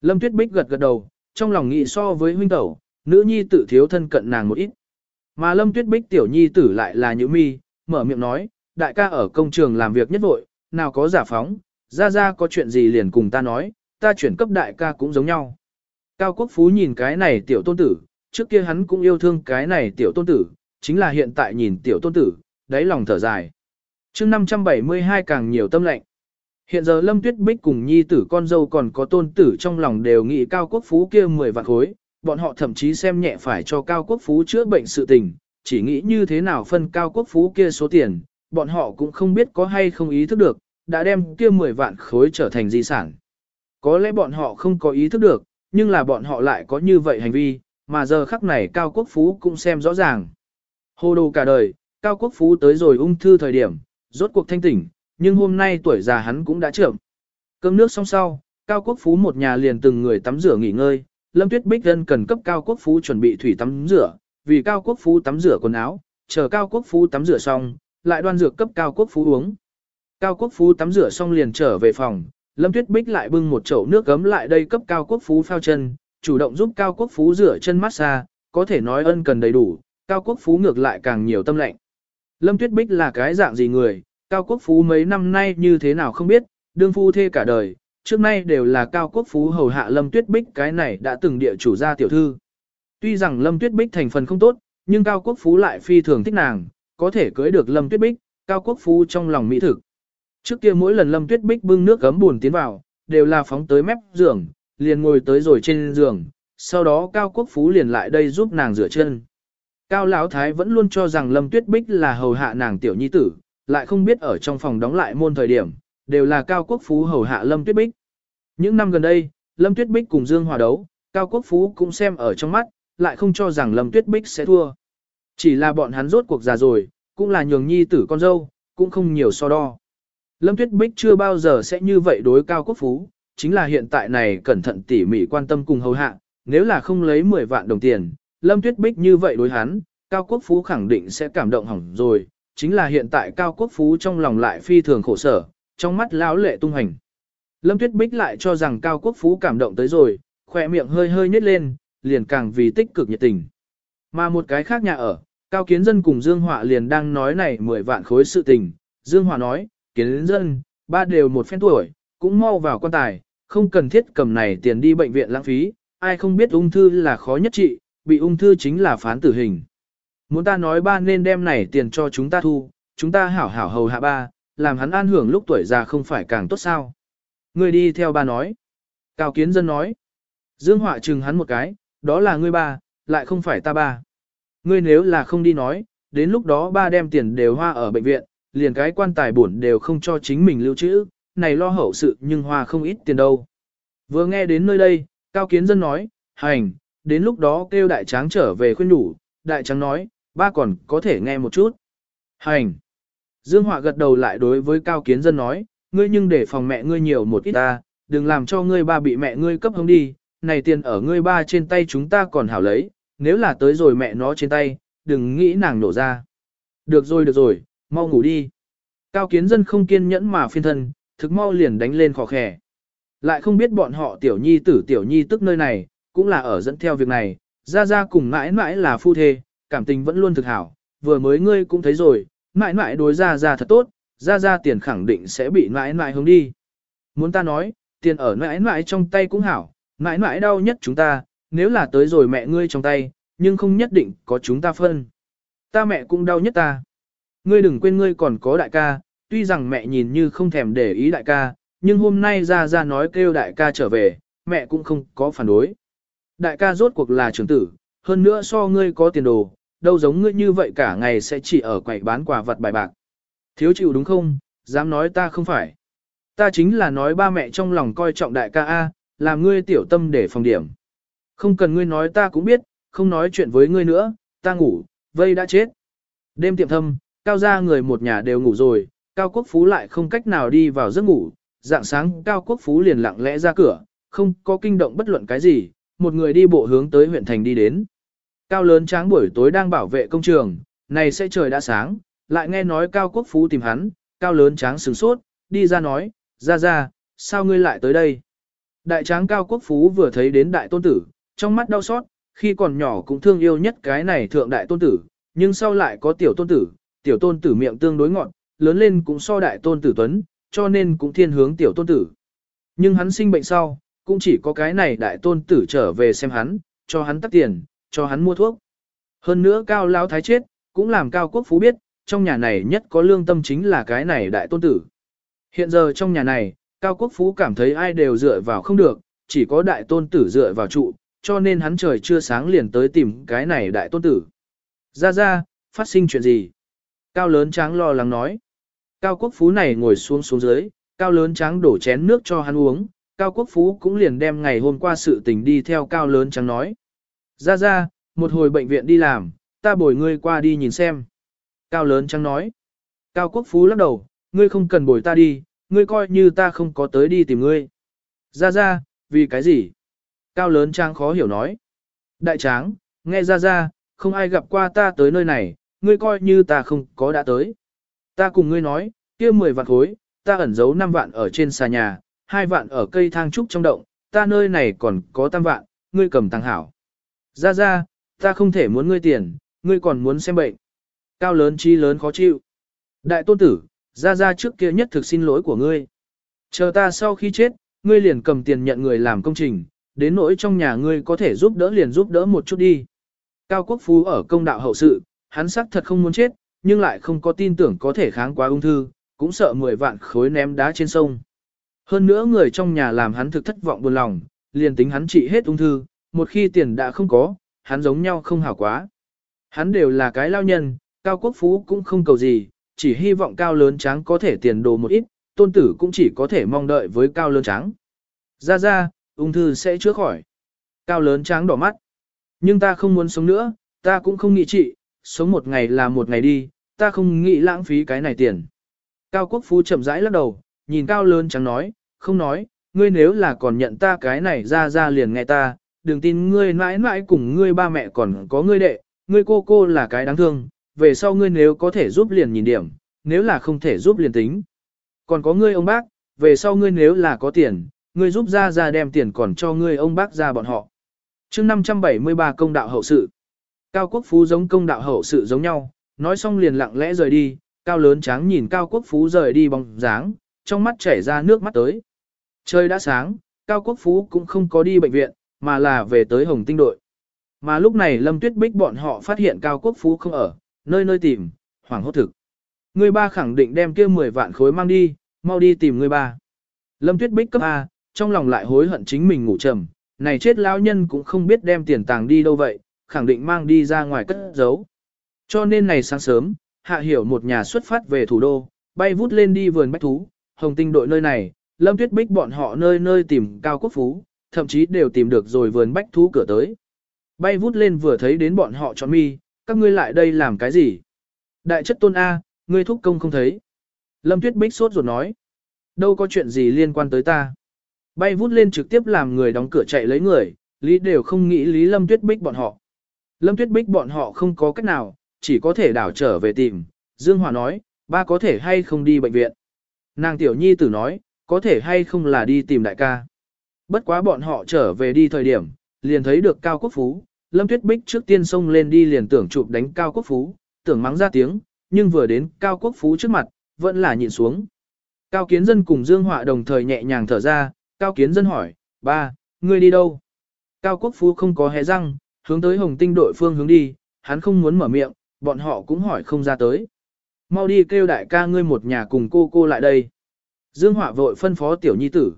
Speaker 1: Lâm Tuyết Bích gật gật đầu, trong lòng nghĩ so với huynh tẩu, nữ nhi tử thiếu thân cận nàng một ít. Mà Lâm Tuyết Bích tiểu nhi tử lại là nhữ mi, mở miệng nói, đại ca ở công trường làm việc nhất vội, nào có giả phóng, ra ra có chuyện gì liền cùng ta nói, ta chuyển cấp đại ca cũng giống nhau. Cao Quốc Phú nhìn cái này tiểu tôn tử, trước kia hắn cũng yêu thương cái này tiểu tôn tử, chính là hiện tại nhìn tiểu tôn tử, đáy lòng thở dài. chương 572 càng nhiều tâm lệnh. Hiện giờ Lâm Tuyết Bích cùng nhi tử con dâu còn có tôn tử trong lòng đều nghĩ cao quốc phú kia 10 vạn khối, bọn họ thậm chí xem nhẹ phải cho cao quốc phú chữa bệnh sự tình, chỉ nghĩ như thế nào phân cao quốc phú kia số tiền, bọn họ cũng không biết có hay không ý thức được, đã đem kia 10 vạn khối trở thành di sản. Có lẽ bọn họ không có ý thức được, nhưng là bọn họ lại có như vậy hành vi, mà giờ khắc này cao quốc phú cũng xem rõ ràng. Hồ đồ cả đời, cao quốc phú tới rồi ung thư thời điểm, rốt cuộc thanh tỉnh, nhưng hôm nay tuổi già hắn cũng đã trưởng. Cơm nước xong sau, Cao Quốc Phú một nhà liền từng người tắm rửa nghỉ ngơi, Lâm Tuyết Bích Dân cần cấp Cao Quốc Phú chuẩn bị thủy tắm rửa, vì Cao Quốc Phú tắm rửa quần áo, chờ Cao Quốc Phú tắm rửa xong, lại đoan dược cấp Cao Quốc Phú uống. Cao Quốc Phú tắm rửa xong liền trở về phòng, Lâm Tuyết Bích lại bưng một chậu nước gấm lại đây cấp Cao Quốc Phú phao chân, chủ động giúp Cao Quốc Phú rửa chân massage, có thể nói ân cần đầy đủ, Cao Quốc Phú ngược lại càng nhiều tâm lệnh. Lâm Tuyết Bích là cái dạng gì người, Cao Quốc Phú mấy năm nay như thế nào không biết, đương phu thê cả đời, trước nay đều là Cao Quốc Phú hầu hạ Lâm Tuyết Bích cái này đã từng địa chủ gia tiểu thư. Tuy rằng Lâm Tuyết Bích thành phần không tốt, nhưng Cao Quốc Phú lại phi thường thích nàng, có thể cưới được Lâm Tuyết Bích, Cao Quốc Phú trong lòng mỹ thực. Trước kia mỗi lần Lâm Tuyết Bích bưng nước gấm buồn tiến vào, đều là phóng tới mép giường, liền ngồi tới rồi trên giường, sau đó Cao Quốc Phú liền lại đây giúp nàng rửa chân. Cao Lão Thái vẫn luôn cho rằng Lâm Tuyết Bích là hầu hạ nàng tiểu nhi tử, lại không biết ở trong phòng đóng lại môn thời điểm, đều là Cao Quốc Phú hầu hạ Lâm Tuyết Bích. Những năm gần đây, Lâm Tuyết Bích cùng Dương Hòa đấu, Cao Quốc Phú cũng xem ở trong mắt, lại không cho rằng Lâm Tuyết Bích sẽ thua. Chỉ là bọn hắn rốt cuộc già rồi, cũng là nhường nhi tử con dâu, cũng không nhiều so đo. Lâm Tuyết Bích chưa bao giờ sẽ như vậy đối Cao Quốc Phú, chính là hiện tại này cẩn thận tỉ mỉ quan tâm cùng hầu hạ, nếu là không lấy 10 vạn đồng tiền, Lâm Tuyết Bích như vậy đối hắn, Cao Quốc Phú khẳng định sẽ cảm động hỏng rồi, chính là hiện tại Cao Quốc Phú trong lòng lại phi thường khổ sở, trong mắt lão lệ tung hành. Lâm Tuyết Bích lại cho rằng Cao Quốc Phú cảm động tới rồi, khỏe miệng hơi hơi nhếch lên, liền càng vì tích cực nhiệt tình. Mà một cái khác nhà ở, Cao Kiến Dân cùng Dương Họa liền đang nói này 10 vạn khối sự tình. Dương Họa nói, Kiến Dân, ba đều một phen tuổi, cũng mau vào quan tài, không cần thiết cầm này tiền đi bệnh viện lãng phí, ai không biết ung thư là khó nhất trị, bị ung thư chính là phán tử hình. Muốn ta nói ba nên đem này tiền cho chúng ta thu, chúng ta hảo hảo hầu hạ ba, làm hắn an hưởng lúc tuổi già không phải càng tốt sao. Ngươi đi theo ba nói. Cao Kiến Dân nói. Dương Họa chừng hắn một cái, đó là ngươi ba, lại không phải ta ba. Ngươi nếu là không đi nói, đến lúc đó ba đem tiền đều hoa ở bệnh viện, liền cái quan tài bổn đều không cho chính mình lưu trữ, này lo hậu sự nhưng hoa không ít tiền đâu. Vừa nghe đến nơi đây, Cao Kiến Dân nói, hành, đến lúc đó kêu đại tráng trở về khuyên đủ, đại tráng nói, ba còn có thể nghe một chút. Hành. Dương Họa gật đầu lại đối với Cao Kiến Dân nói, ngươi nhưng để phòng mẹ ngươi nhiều một ít ta, đừng làm cho ngươi ba bị mẹ ngươi cấp hông đi, này tiền ở ngươi ba trên tay chúng ta còn hảo lấy, nếu là tới rồi mẹ nó trên tay, đừng nghĩ nàng nổ ra. Được rồi được rồi, mau ngủ đi. Cao kiến dân không kiên nhẫn mà phiên thân, thực mau liền đánh lên khó khẻ. Lại không biết bọn họ tiểu nhi tử tiểu nhi tức nơi này, cũng là ở dẫn theo việc này, ra ra cùng mãi mãi là phu thê, cảm tình vẫn luôn thực hảo, vừa mới ngươi cũng thấy rồi, mãi mãi đối ra ra thật tốt, ra ra tiền khẳng định sẽ bị mãi mãi hướng đi. Muốn ta nói, tiền ở mãi mãi trong tay cũng hảo, mãi mãi đau nhất chúng ta, nếu là tới rồi mẹ ngươi trong tay, nhưng không nhất định có chúng ta phân. Ta mẹ cũng đau nhất ta. Ngươi đừng quên ngươi còn có đại ca, tuy rằng mẹ nhìn như không thèm để ý đại ca, nhưng hôm nay ra ra nói kêu đại ca trở về, mẹ cũng không có phản đối. Đại ca rốt cuộc là trưởng tử, hơn nữa so ngươi có tiền đồ, đâu giống ngươi như vậy cả ngày sẽ chỉ ở quầy bán quà vật bài bạc. Thiếu chịu đúng không, dám nói ta không phải. Ta chính là nói ba mẹ trong lòng coi trọng đại ca A, làm ngươi tiểu tâm để phòng điểm. Không cần ngươi nói ta cũng biết, không nói chuyện với ngươi nữa, ta ngủ, vây đã chết. Đêm tiệm thâm, cao gia người một nhà đều ngủ rồi, cao quốc phú lại không cách nào đi vào giấc ngủ, dạng sáng cao quốc phú liền lặng lẽ ra cửa, không có kinh động bất luận cái gì, một người đi bộ hướng tới huyện thành đi đến. Cao lớn tráng buổi tối đang bảo vệ công trường, này sẽ trời đã sáng, lại nghe nói cao quốc phú tìm hắn, cao lớn tráng sửng sốt, đi ra nói, ra ra, sao ngươi lại tới đây? Đại tráng cao quốc phú vừa thấy đến đại tôn tử, trong mắt đau xót, khi còn nhỏ cũng thương yêu nhất cái này thượng đại tôn tử, nhưng sau lại có tiểu tôn tử, tiểu tôn tử miệng tương đối ngọn, lớn lên cũng so đại tôn tử tuấn, cho nên cũng thiên hướng tiểu tôn tử. Nhưng hắn sinh bệnh sau, cũng chỉ có cái này đại tôn tử trở về xem hắn, cho hắn tắt tiền, cho hắn mua thuốc. Hơn nữa cao lao thái chết, cũng làm cao quốc phú biết, trong nhà này nhất có lương tâm chính là cái này đại tôn tử. Hiện giờ trong nhà này, cao quốc phú cảm thấy ai đều dựa vào không được, chỉ có đại tôn tử dựa vào trụ, cho nên hắn trời chưa sáng liền tới tìm cái này đại tôn tử. Ra ra, phát sinh chuyện gì? Cao lớn tráng lo lắng nói. Cao quốc phú này ngồi xuống xuống dưới, cao lớn tráng đổ chén nước cho hắn uống, cao quốc phú cũng liền đem ngày hôm qua sự tình đi theo cao lớn tráng nói. Ra ra, một hồi bệnh viện đi làm, ta bồi ngươi qua đi nhìn xem. Cao lớn trắng nói. Cao quốc phú lắc đầu, ngươi không cần bồi ta đi, ngươi coi như ta không có tới đi tìm ngươi. Ra ra, vì cái gì? Cao lớn trang khó hiểu nói. Đại tráng, nghe ra ra, không ai gặp qua ta tới nơi này, ngươi coi như ta không có đã tới. Ta cùng ngươi nói, kia 10 vạn khối, ta ẩn giấu 5 vạn ở trên xà nhà, 2 vạn ở cây thang trúc trong động, ta nơi này còn có tam vạn, ngươi cầm tăng hảo. Ra ra, ta không thể muốn ngươi tiền, ngươi còn muốn xem bệnh. Cao lớn chi lớn khó chịu. Đại tôn tử, ra ra trước kia nhất thực xin lỗi của ngươi. Chờ ta sau khi chết, ngươi liền cầm tiền nhận người làm công trình, đến nỗi trong nhà ngươi có thể giúp đỡ liền giúp đỡ một chút đi. Cao Quốc Phú ở công đạo hậu sự, hắn xác thật không muốn chết, nhưng lại không có tin tưởng có thể kháng quá ung thư, cũng sợ 10 vạn khối ném đá trên sông. Hơn nữa người trong nhà làm hắn thực thất vọng buồn lòng, liền tính hắn trị hết ung thư, một khi tiền đã không có, hắn giống nhau không hảo quá. Hắn đều là cái lao nhân, Cao Quốc Phú cũng không cầu gì, chỉ hy vọng Cao lớn tráng có thể tiền đồ một ít, tôn tử cũng chỉ có thể mong đợi với Cao lớn tráng. Ra ra, ung thư sẽ chữa khỏi. Cao lớn tráng đỏ mắt. Nhưng ta không muốn sống nữa, ta cũng không nghĩ trị, sống một ngày là một ngày đi, ta không nghĩ lãng phí cái này tiền. Cao Quốc Phú chậm rãi lắc đầu, nhìn Cao lớn trắng nói, không nói, ngươi nếu là còn nhận ta cái này ra ra liền nghe ta, đừng tin ngươi mãi mãi cùng ngươi ba mẹ còn có ngươi đệ, ngươi cô cô là cái đáng thương, về sau ngươi nếu có thể giúp liền nhìn điểm, nếu là không thể giúp liền tính. Còn có ngươi ông bác, về sau ngươi nếu là có tiền, ngươi giúp ra ra đem tiền còn cho ngươi ông bác ra bọn họ. chương 573 công đạo hậu sự. Cao Quốc Phú giống công đạo hậu sự giống nhau, nói xong liền lặng lẽ rời đi, Cao lớn tráng nhìn Cao Quốc Phú rời đi bóng dáng, trong mắt chảy ra nước mắt tới. Trời đã sáng, Cao Quốc Phú cũng không có đi bệnh viện, mà là về tới Hồng Tinh đội. Mà lúc này Lâm Tuyết Bích bọn họ phát hiện Cao Quốc Phú không ở, nơi nơi tìm, hoảng hốt thực. Người ba khẳng định đem kia 10 vạn khối mang đi, mau đi tìm người ba. Lâm Tuyết Bích cấp A, trong lòng lại hối hận chính mình ngủ trầm, này chết lão nhân cũng không biết đem tiền tàng đi đâu vậy, khẳng định mang đi ra ngoài cất giấu. Cho nên này sáng sớm, Hạ Hiểu một nhà xuất phát về thủ đô, bay vút lên đi vườn bách thú, Hồng Tinh đội nơi này, Lâm Tuyết Bích bọn họ nơi nơi tìm Cao Quốc Phú, thậm chí đều tìm được rồi vườn bách thú cửa tới. Bay vút lên vừa thấy đến bọn họ cho mi, các ngươi lại đây làm cái gì? Đại chất tôn A, ngươi thúc công không thấy. Lâm Tuyết Bích sốt ruột nói. Đâu có chuyện gì liên quan tới ta. Bay vút lên trực tiếp làm người đóng cửa chạy lấy người, lý đều không nghĩ lý Lâm Tuyết Bích bọn họ. Lâm Tuyết Bích bọn họ không có cách nào, chỉ có thể đảo trở về tìm. Dương Hòa nói, ba có thể hay không đi bệnh viện. Nàng tiểu nhi tử nói, có thể hay không là đi tìm đại ca. Bất quá bọn họ trở về đi thời điểm, liền thấy được Cao Quốc Phú, Lâm Tuyết Bích trước tiên xông lên đi liền tưởng chụp đánh Cao Quốc Phú, tưởng mắng ra tiếng, nhưng vừa đến Cao Quốc Phú trước mặt, vẫn là nhìn xuống. Cao Kiến Dân cùng Dương Họa đồng thời nhẹ nhàng thở ra, Cao Kiến Dân hỏi, ba, ngươi đi đâu? Cao Quốc Phú không có hé răng, hướng tới Hồng Tinh đội phương hướng đi, hắn không muốn mở miệng, bọn họ cũng hỏi không ra tới. Mau đi kêu đại ca ngươi một nhà cùng cô cô lại đây. Dương Họa vội phân phó tiểu nhi tử.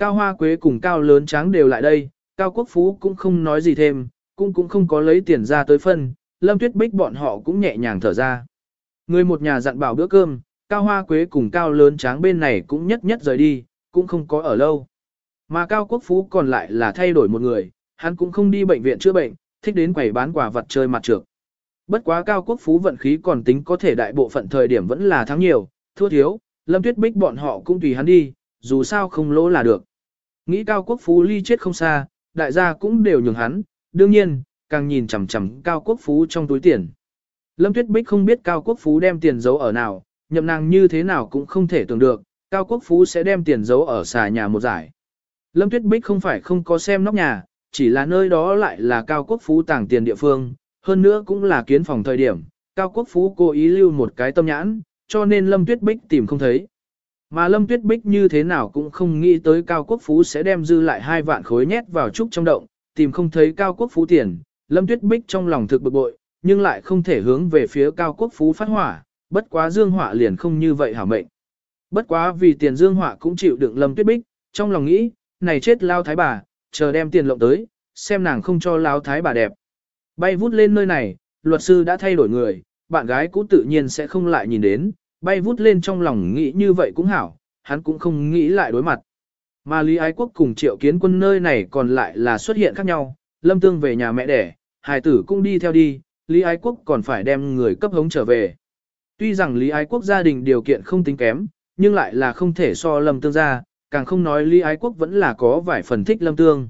Speaker 1: Cao Hoa Quế cùng Cao Lớn Tráng đều lại đây, Cao Quốc Phú cũng không nói gì thêm, cũng cũng không có lấy tiền ra tới phân, Lâm Tuyết Bích bọn họ cũng nhẹ nhàng thở ra. Người một nhà dặn bảo bữa cơm, Cao Hoa Quế cùng Cao Lớn Tráng bên này cũng nhất nhất rời đi, cũng không có ở lâu. Mà Cao Quốc Phú còn lại là thay đổi một người, hắn cũng không đi bệnh viện chữa bệnh, thích đến quầy bán quà vật chơi mặt trược. Bất quá Cao Quốc Phú vận khí còn tính có thể đại bộ phận thời điểm vẫn là thắng nhiều, thua thiếu, Lâm Tuyết Bích bọn họ cũng tùy hắn đi, dù sao không lỗ là được. Nghĩ Cao Quốc Phú ly chết không xa, đại gia cũng đều nhường hắn, đương nhiên, càng nhìn chằm chằm Cao Quốc Phú trong túi tiền. Lâm Tuyết Bích không biết Cao Quốc Phú đem tiền giấu ở nào, nhậm nàng như thế nào cũng không thể tưởng được, Cao Quốc Phú sẽ đem tiền giấu ở xà nhà một giải. Lâm Tuyết Bích không phải không có xem nóc nhà, chỉ là nơi đó lại là Cao Quốc Phú tàng tiền địa phương, hơn nữa cũng là kiến phòng thời điểm, Cao Quốc Phú cố ý lưu một cái tâm nhãn, cho nên Lâm Tuyết Bích tìm không thấy. Mà Lâm Tuyết Bích như thế nào cũng không nghĩ tới Cao Quốc Phú sẽ đem dư lại hai vạn khối nhét vào trúc trong động, tìm không thấy Cao Quốc Phú tiền. Lâm Tuyết Bích trong lòng thực bực bội, nhưng lại không thể hướng về phía Cao Quốc Phú phát hỏa, bất quá Dương Họa liền không như vậy hả mệnh. Bất quá vì tiền Dương Họa cũng chịu đựng Lâm Tuyết Bích, trong lòng nghĩ, này chết lao thái bà, chờ đem tiền lộng tới, xem nàng không cho lao thái bà đẹp. Bay vút lên nơi này, luật sư đã thay đổi người, bạn gái cũ tự nhiên sẽ không lại nhìn đến, bay vút lên trong lòng nghĩ như vậy cũng hảo, hắn cũng không nghĩ lại đối mặt. Mà Lý Ái Quốc cùng Triệu Kiến Quân nơi này còn lại là xuất hiện khác nhau, Lâm Tương về nhà mẹ đẻ, hài tử cũng đi theo đi, Lý Ái Quốc còn phải đem người cấp hống trở về. Tuy rằng Lý Ái Quốc gia đình điều kiện không tính kém, nhưng lại là không thể so Lâm Tương ra, càng không nói Lý Ái Quốc vẫn là có vài phần thích Lâm Tương.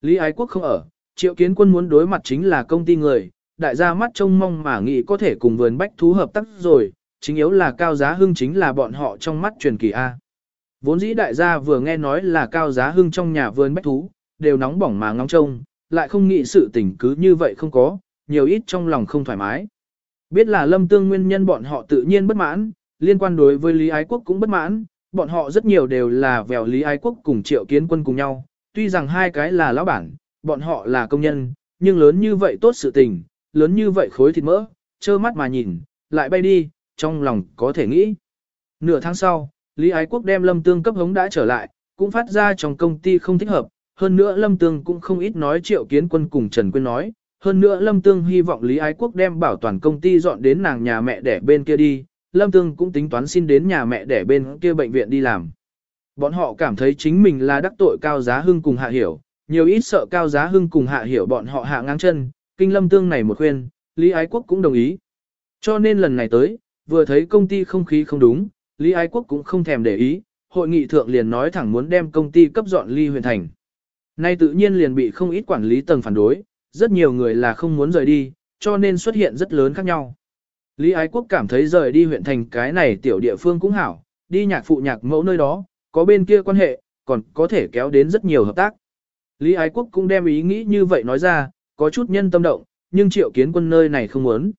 Speaker 1: Lý Ái Quốc không ở, triệu kiến quân muốn đối mặt chính là công ty người, đại gia mắt trông mong mà nghĩ có thể cùng vườn bách thú hợp tác rồi, chính yếu là cao giá hưng chính là bọn họ trong mắt truyền kỳ A. Vốn dĩ đại gia vừa nghe nói là cao giá hưng trong nhà vườn bách thú, đều nóng bỏng mà ngóng trông, lại không nghĩ sự tình cứ như vậy không có, nhiều ít trong lòng không thoải mái. Biết là lâm tương nguyên nhân bọn họ tự nhiên bất mãn, liên quan đối với Lý Ái Quốc cũng bất mãn, bọn họ rất nhiều đều là vèo Lý Ái Quốc cùng triệu kiến quân cùng nhau, tuy rằng hai cái là lão bản, bọn họ là công nhân, nhưng lớn như vậy tốt sự tình, lớn như vậy khối thịt mỡ, trơ mắt mà nhìn, lại bay đi, trong lòng có thể nghĩ. Nửa tháng sau, Lý Ái Quốc đem Lâm Tương cấp hống đã trở lại, cũng phát ra trong công ty không thích hợp, hơn nữa Lâm Tương cũng không ít nói triệu kiến quân cùng Trần Quyên nói, hơn nữa Lâm Tương hy vọng Lý Ái Quốc đem bảo toàn công ty dọn đến nàng nhà mẹ đẻ bên kia đi, Lâm Tương cũng tính toán xin đến nhà mẹ đẻ bên kia bệnh viện đi làm. Bọn họ cảm thấy chính mình là đắc tội cao giá hưng cùng hạ hiểu, nhiều ít sợ cao giá hưng cùng hạ hiểu bọn họ hạ ngang chân, kinh Lâm Tương này một khuyên, Lý Ái Quốc cũng đồng ý. Cho nên lần này tới, vừa thấy công ty không khí không đúng, Lý Ái Quốc cũng không thèm để ý, hội nghị thượng liền nói thẳng muốn đem công ty cấp dọn ly huyện thành. Nay tự nhiên liền bị không ít quản lý tầng phản đối, rất nhiều người là không muốn rời đi, cho nên xuất hiện rất lớn khác nhau. Lý Ái Quốc cảm thấy rời đi huyện thành cái này tiểu địa phương cũng hảo, đi nhạc phụ nhạc mẫu nơi đó, có bên kia quan hệ, còn có thể kéo đến rất nhiều hợp tác. Lý Ái Quốc cũng đem ý nghĩ như vậy nói ra, có chút nhân tâm động, nhưng triệu kiến quân nơi này không muốn.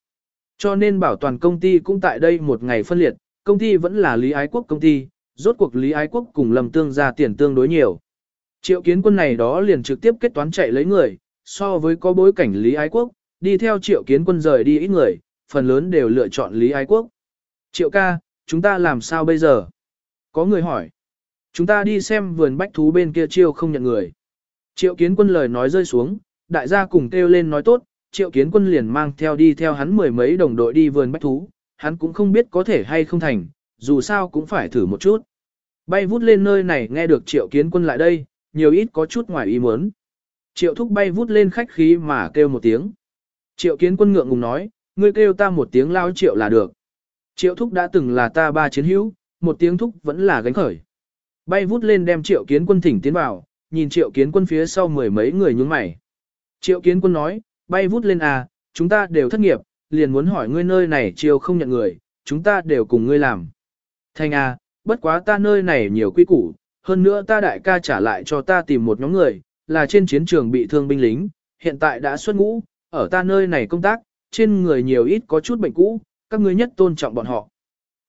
Speaker 1: Cho nên bảo toàn công ty cũng tại đây một ngày phân liệt, công ty vẫn là Lý Ái Quốc công ty, rốt cuộc Lý Ái Quốc cùng lâm tương ra tiền tương đối nhiều. Triệu kiến quân này đó liền trực tiếp kết toán chạy lấy người, so với có bối cảnh Lý Ái Quốc, đi theo triệu kiến quân rời đi ít người, phần lớn đều lựa chọn Lý Ái Quốc. Triệu ca, chúng ta làm sao bây giờ? Có người hỏi. Chúng ta đi xem vườn bách thú bên kia chiêu không nhận người. Triệu kiến quân lời nói rơi xuống, đại gia cùng kêu lên nói tốt, triệu kiến quân liền mang theo đi theo hắn mười mấy đồng đội đi vườn bách thú, hắn cũng không biết có thể hay không thành, dù sao cũng phải thử một chút. Bay vút lên nơi này nghe được triệu kiến quân lại đây, nhiều ít có chút ngoài ý muốn. Triệu thúc bay vút lên khách khí mà kêu một tiếng. Triệu kiến quân ngượng ngùng nói, ngươi kêu ta một tiếng lao triệu là được. Triệu thúc đã từng là ta ba chiến hữu, một tiếng thúc vẫn là gánh khởi. Bay vút lên đem triệu kiến quân thỉnh tiến vào, nhìn triệu kiến quân phía sau mười mấy người nhướng mày. Triệu kiến quân nói, bay vút lên à, chúng ta đều thất nghiệp, liền muốn hỏi ngươi nơi này chiều không nhận người, chúng ta đều cùng ngươi làm. Thanh à, bất quá ta nơi này nhiều quy củ, hơn nữa ta đại ca trả lại cho ta tìm một nhóm người, là trên chiến trường bị thương binh lính, hiện tại đã xuất ngũ, ở ta nơi này công tác, trên người nhiều ít có chút bệnh cũ, các ngươi nhất tôn trọng bọn họ.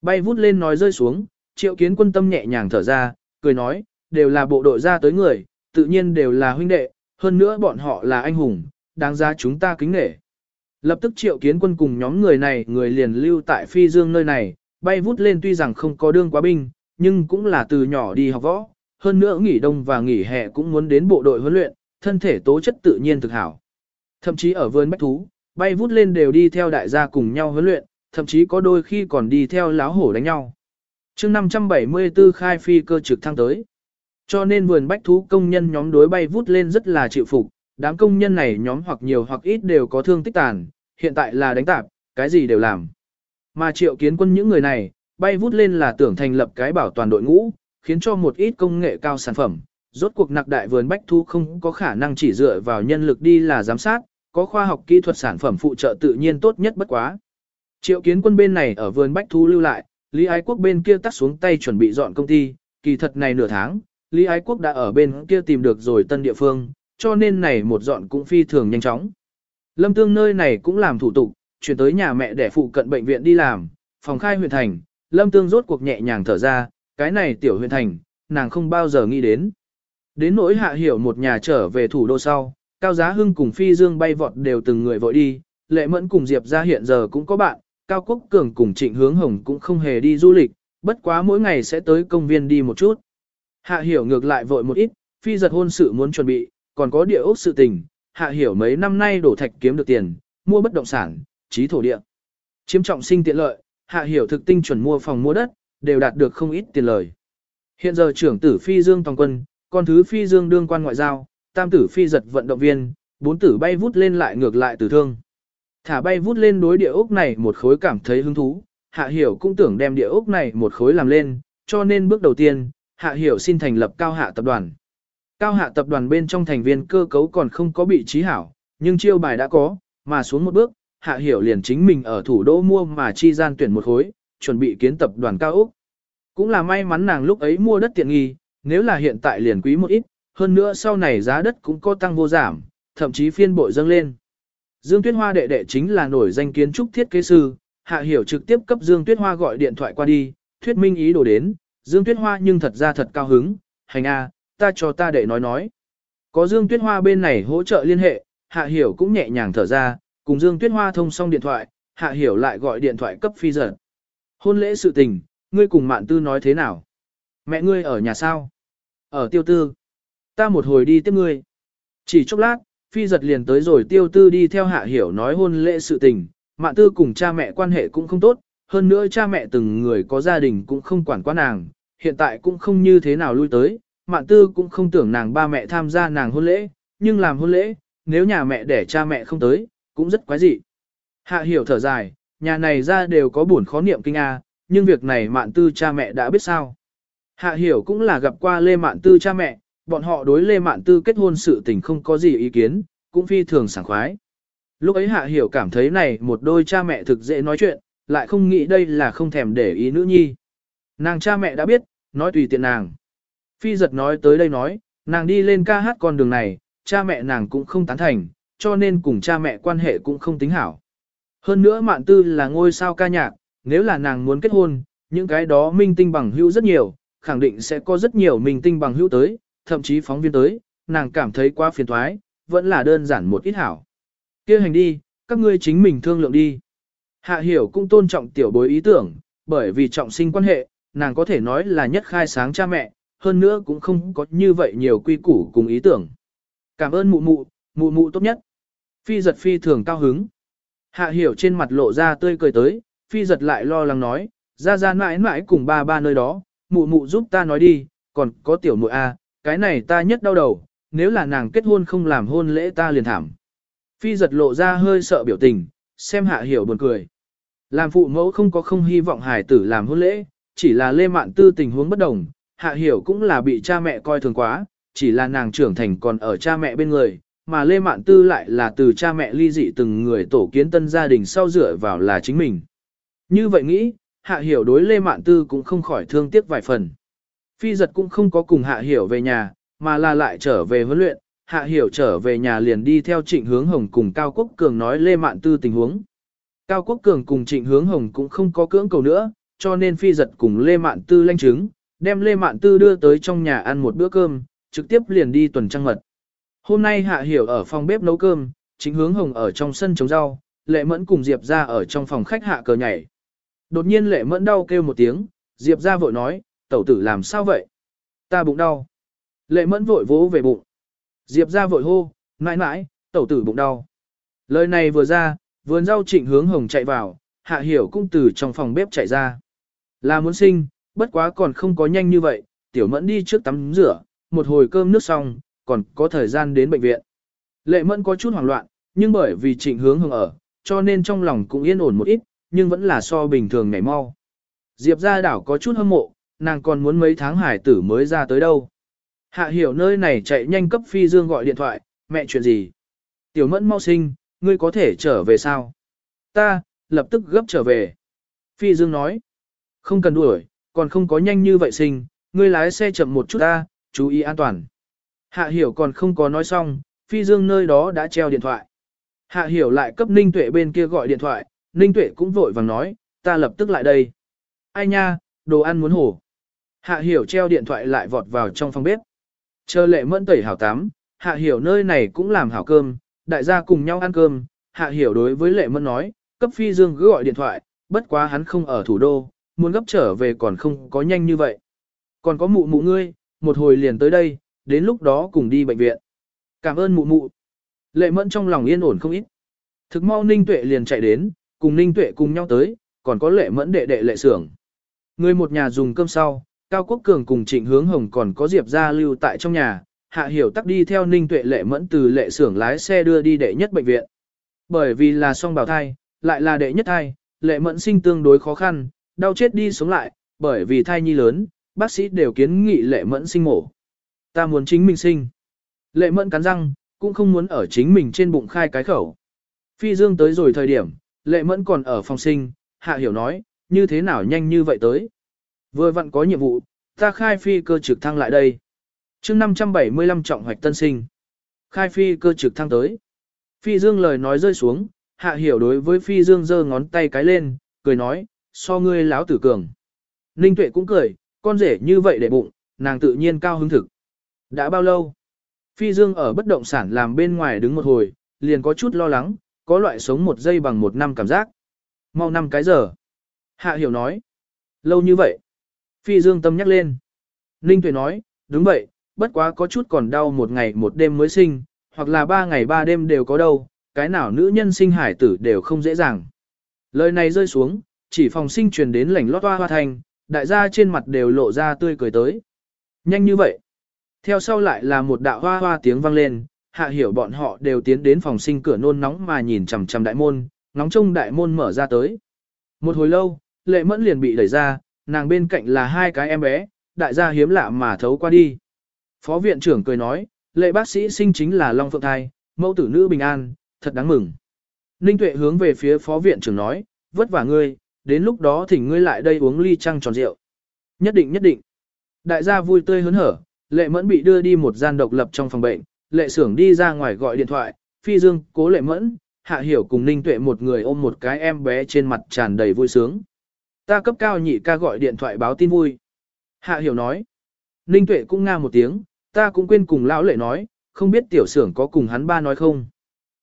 Speaker 1: Bay vút lên nói rơi xuống, triệu kiến quân tâm nhẹ nhàng thở ra, cười nói, đều là bộ đội ra tới người, tự nhiên đều là huynh đệ, hơn nữa bọn họ là anh hùng, đáng giá chúng ta kính nể. Lập tức triệu kiến quân cùng nhóm người này người liền lưu tại phi dương nơi này, bay vút lên tuy rằng không có đương quá binh, nhưng cũng là từ nhỏ đi học võ, hơn nữa nghỉ đông và nghỉ hè cũng muốn đến bộ đội huấn luyện, thân thể tố chất tự nhiên thực hảo. Thậm chí ở vườn bách thú, bay vút lên đều đi theo đại gia cùng nhau huấn luyện, thậm chí có đôi khi còn đi theo láo hổ đánh nhau. chương 574 khai phi cơ trực thăng tới. Cho nên vườn bách thú công nhân nhóm đối bay vút lên rất là chịu phục, đám công nhân này nhóm hoặc nhiều hoặc ít đều có thương tích tàn, hiện tại là đánh tạp, cái gì đều làm. Mà triệu kiến quân những người này, bay vút lên là tưởng thành lập cái bảo toàn đội ngũ, khiến cho một ít công nghệ cao sản phẩm. Rốt cuộc nặc đại vườn bách thu không có khả năng chỉ dựa vào nhân lực đi là giám sát, có khoa học kỹ thuật sản phẩm phụ trợ tự nhiên tốt nhất bất quá. Triệu kiến quân bên này ở vườn bách thu lưu lại, Lý Ái Quốc bên kia tắt xuống tay chuẩn bị dọn công ty, kỳ thật này nửa tháng, Lý Ái Quốc đã ở bên kia tìm được rồi tân địa phương, cho nên này một dọn cũng phi thường nhanh chóng. Lâm Tương nơi này cũng làm thủ tục, chuyển tới nhà mẹ để phụ cận bệnh viện đi làm, phòng khai huyện thành, Lâm Tương rốt cuộc nhẹ nhàng thở ra, cái này tiểu huyện thành, nàng không bao giờ nghĩ đến. Đến nỗi hạ hiểu một nhà trở về thủ đô sau, Cao Giá Hưng cùng Phi Dương bay vọt đều từng người vội đi, Lệ Mẫn cùng Diệp ra hiện giờ cũng có bạn, Cao Quốc Cường cùng Trịnh Hướng Hồng cũng không hề đi du lịch, bất quá mỗi ngày sẽ tới công viên đi một chút. Hạ hiểu ngược lại vội một ít, Phi giật hôn sự muốn chuẩn bị, còn có địa ốc sự tình, hạ hiểu mấy năm nay đổ thạch kiếm được tiền, mua bất động sản, trí thổ địa. Chiếm trọng sinh tiện lợi, hạ hiểu thực tinh chuẩn mua phòng mua đất, đều đạt được không ít tiền lời. Hiện giờ trưởng tử phi dương toàn quân, con thứ phi dương đương quan ngoại giao, tam tử phi giật vận động viên, bốn tử bay vút lên lại ngược lại tử thương. Thả bay vút lên đối địa ốc này một khối cảm thấy hứng thú, hạ hiểu cũng tưởng đem địa ốc này một khối làm lên, cho nên bước đầu tiên, Hạ Hiểu xin thành lập Cao Hạ tập đoàn. Cao Hạ tập đoàn bên trong thành viên cơ cấu còn không có bị trí hảo, nhưng chiêu bài đã có, mà xuống một bước, Hạ Hiểu liền chính mình ở thủ đô mua mà chi gian tuyển một khối, chuẩn bị kiến tập đoàn cao Úc. Cũng là may mắn nàng lúc ấy mua đất tiện nghi, nếu là hiện tại liền quý một ít, hơn nữa sau này giá đất cũng có tăng vô giảm, thậm chí phiên bội dâng lên. Dương Tuyết Hoa đệ đệ chính là nổi danh kiến trúc thiết kế sư, Hạ Hiểu trực tiếp cấp Dương Tuyết Hoa gọi điện thoại qua đi, thuyết minh ý đồ đến, Dương Tuyết Hoa nhưng thật ra thật cao hứng, hành a, ta cho ta đệ nói nói. Có Dương Tuyết Hoa bên này hỗ trợ liên hệ, Hạ Hiểu cũng nhẹ nhàng thở ra, cùng Dương Tuyết Hoa thông xong điện thoại, Hạ Hiểu lại gọi điện thoại cấp phi giật. Hôn lễ sự tình, ngươi cùng mạn tư nói thế nào? Mẹ ngươi ở nhà sao? Ở tiêu tư. Ta một hồi đi tiếp ngươi. Chỉ chốc lát, phi giật liền tới rồi tiêu tư đi theo Hạ Hiểu nói hôn lễ sự tình, mạn tư cùng cha mẹ quan hệ cũng không tốt, hơn nữa cha mẹ từng người có gia đình cũng không quản quá nàng, hiện tại cũng không như thế nào lui tới, mạn tư cũng không tưởng nàng ba mẹ tham gia nàng hôn lễ, nhưng làm hôn lễ, nếu nhà mẹ để cha mẹ không tới, cũng rất quái dị. Hạ hiểu thở dài, nhà này ra đều có buồn khó niệm kinh A, nhưng việc này mạn tư cha mẹ đã biết sao. Hạ hiểu cũng là gặp qua Lê Mạn Tư cha mẹ, bọn họ đối Lê Mạn Tư kết hôn sự tình không có gì ý kiến, cũng phi thường sảng khoái. Lúc ấy Hạ hiểu cảm thấy này một đôi cha mẹ thực dễ nói chuyện, lại không nghĩ đây là không thèm để ý nữ nhi. Nàng cha mẹ đã biết, nói tùy tiện nàng. Phi giật nói tới đây nói, nàng đi lên ca hát con đường này, cha mẹ nàng cũng không tán thành, cho nên cùng cha mẹ quan hệ cũng không tính hảo. Hơn nữa mạn tư là ngôi sao ca nhạc, nếu là nàng muốn kết hôn, những cái đó minh tinh bằng hữu rất nhiều, khẳng định sẽ có rất nhiều minh tinh bằng hữu tới, thậm chí phóng viên tới, nàng cảm thấy quá phiền thoái, vẫn là đơn giản một ít hảo. kia hành đi, các ngươi chính mình thương lượng đi. Hạ hiểu cũng tôn trọng tiểu bối ý tưởng, bởi vì trọng sinh quan hệ, nàng có thể nói là nhất khai sáng cha mẹ, hơn nữa cũng không có như vậy nhiều quy củ cùng ý tưởng. Cảm ơn mụ mụ, mụ mụ tốt nhất. Phi giật phi thường cao hứng. Hạ hiểu trên mặt lộ ra tươi cười tới, phi giật lại lo lắng nói, ra ra mãi mãi cùng ba ba nơi đó, mụ mụ giúp ta nói đi, còn có tiểu mụ a, cái này ta nhất đau đầu, nếu là nàng kết hôn không làm hôn lễ ta liền thảm. Phi giật lộ ra hơi sợ biểu tình, xem hạ hiểu buồn cười. Làm phụ mẫu không có không hy vọng hài tử làm hôn lễ, chỉ là lê mạn tư tình huống bất đồng, hạ hiểu cũng là bị cha mẹ coi thường quá, chỉ là nàng trưởng thành còn ở cha mẹ bên người, mà lê mạn tư lại là từ cha mẹ ly dị từng người tổ kiến tân gia đình sau dựa vào là chính mình. Như vậy nghĩ, hạ hiểu đối lê mạn tư cũng không khỏi thương tiếc vài phần. Phi giật cũng không có cùng hạ hiểu về nhà, mà là lại trở về huấn luyện, hạ hiểu trở về nhà liền đi theo trịnh hướng hồng cùng Cao Quốc Cường nói lê mạn tư tình huống. Cao Quốc Cường cùng trịnh hướng hồng cũng không có cưỡng cầu nữa, cho nên phi giật cùng lê mạn tư lanh chứng, đem lê mạn tư đưa tới trong nhà ăn một bữa cơm, trực tiếp liền đi tuần trăng mật. Hôm nay hạ hiểu ở phòng bếp nấu cơm, trịnh hướng hồng ở trong sân trồng rau, lệ mẫn cùng Diệp ra ở trong phòng khách hạ cờ nhảy. Đột nhiên lệ mẫn đau kêu một tiếng, Diệp ra vội nói, tẩu tử làm sao vậy? Ta bụng đau. Lệ mẫn vội vỗ về bụng. Diệp ra vội hô, mãi mãi, tẩu tử bụng đau. Lời này vừa ra, vườn rau trịnh hướng hồng chạy vào, hạ hiểu cũng từ trong phòng bếp chạy ra. Là muốn sinh, bất quá còn không có nhanh như vậy, tiểu mẫn đi trước tắm rửa, một hồi cơm nước xong, còn có thời gian đến bệnh viện. Lệ mẫn có chút hoảng loạn, nhưng bởi vì trịnh hướng hồng ở, cho nên trong lòng cũng yên ổn một ít, nhưng vẫn là so bình thường ngày mau. Diệp ra đảo có chút hâm mộ, nàng còn muốn mấy tháng hải tử mới ra tới đâu. Hạ hiểu nơi này chạy nhanh cấp phi dương gọi điện thoại, mẹ chuyện gì? Tiểu mẫn mau sinh, ngươi có thể trở về sao? Ta, lập tức gấp trở về. Phi dương nói, không cần đuổi, còn không có nhanh như vậy sinh, ngươi lái xe chậm một chút ta, chú ý an toàn. Hạ hiểu còn không có nói xong, phi dương nơi đó đã treo điện thoại. Hạ hiểu lại cấp ninh tuệ bên kia gọi điện thoại, ninh tuệ cũng vội vàng nói, ta lập tức lại đây. Ai nha, đồ ăn muốn hổ. Hạ hiểu treo điện thoại lại vọt vào trong phòng bếp. Chờ lệ mẫn tẩy hảo tắm, hạ hiểu nơi này cũng làm hảo cơm, đại gia cùng nhau ăn cơm, hạ hiểu đối với lệ mẫn nói, cấp phi dương cứ gọi điện thoại, bất quá hắn không ở thủ đô, muốn gấp trở về còn không có nhanh như vậy. Còn có mụ mụ ngươi, một hồi liền tới đây, đến lúc đó cùng đi bệnh viện. Cảm ơn mụ mụ. Lệ mẫn trong lòng yên ổn không ít. Thực mau Ninh Tuệ liền chạy đến, cùng Ninh Tuệ cùng nhau tới, còn có lệ mẫn đệ đệ lệ sưởng. Người một nhà dùng cơm sau, Cao Quốc Cường cùng Trịnh Hướng Hồng còn có Diệp Gia lưu tại trong nhà, Hạ Hiểu tắc đi theo Ninh Tuệ lệ mẫn từ lệ sưởng lái xe đưa đi đệ nhất bệnh viện. Bởi vì là song bào thai, lại là đệ nhất thai, lệ mẫn sinh tương đối khó khăn, đau chết đi sống lại, bởi vì thai nhi lớn, bác sĩ đều kiến nghị lệ mẫn sinh mổ. Ta muốn chính mình sinh. Lệ mẫn cắn răng, cũng không muốn ở chính mình trên bụng khai cái khẩu. Phi Dương tới rồi thời điểm, lệ mẫn còn ở phòng sinh, hạ hiểu nói, như thế nào nhanh như vậy tới. Vừa vặn có nhiệm vụ, ta khai phi cơ trực thăng lại đây. chương 575 trọng hoạch tân sinh. Khai phi cơ trực thăng tới. Phi Dương lời nói rơi xuống, hạ hiểu đối với Phi Dương giơ ngón tay cái lên, cười nói, so ngươi láo tử cường. Ninh Tuệ cũng cười, con rể như vậy để bụng, nàng tự nhiên cao hứng thực. Đã bao lâu? Phi Dương ở bất động sản làm bên ngoài đứng một hồi, liền có chút lo lắng, có loại sống một giây bằng một năm cảm giác. Mau năm cái giờ. Hạ hiểu nói. Lâu như vậy. Phi Dương tâm nhắc lên. Ninh Tuệ nói, đúng vậy, bất quá có chút còn đau một ngày một đêm mới sinh, hoặc là ba ngày ba đêm đều có đâu, cái nào nữ nhân sinh hải tử đều không dễ dàng. Lời này rơi xuống, chỉ phòng sinh truyền đến lảnh lót hoa hoa thành, đại gia trên mặt đều lộ ra tươi cười tới. Nhanh như vậy. Theo sau lại là một đạo hoa hoa tiếng vang lên, hạ hiểu bọn họ đều tiến đến phòng sinh cửa nôn nóng mà nhìn chằm chằm đại môn, nóng trông đại môn mở ra tới. Một hồi lâu, lệ mẫn liền bị đẩy ra, nàng bên cạnh là hai cái em bé, đại gia hiếm lạ mà thấu qua đi. Phó viện trưởng cười nói, lệ bác sĩ sinh chính là Long Phượng Thai, mẫu tử nữ bình an, thật đáng mừng. Ninh Tuệ hướng về phía phó viện trưởng nói, vất vả ngươi, đến lúc đó thỉnh ngươi lại đây uống ly trăng tròn rượu. Nhất định nhất định. Đại gia vui tươi hớn hở, lệ mẫn bị đưa đi một gian độc lập trong phòng bệnh, lệ xưởng đi ra ngoài gọi điện thoại, phi dương, cố lệ mẫn, hạ hiểu cùng ninh tuệ một người ôm một cái em bé trên mặt tràn đầy vui sướng. Ta cấp cao nhị ca gọi điện thoại báo tin vui. Hạ hiểu nói. Ninh tuệ cũng nga một tiếng, ta cũng quên cùng lão lệ nói, không biết tiểu xưởng có cùng hắn ba nói không.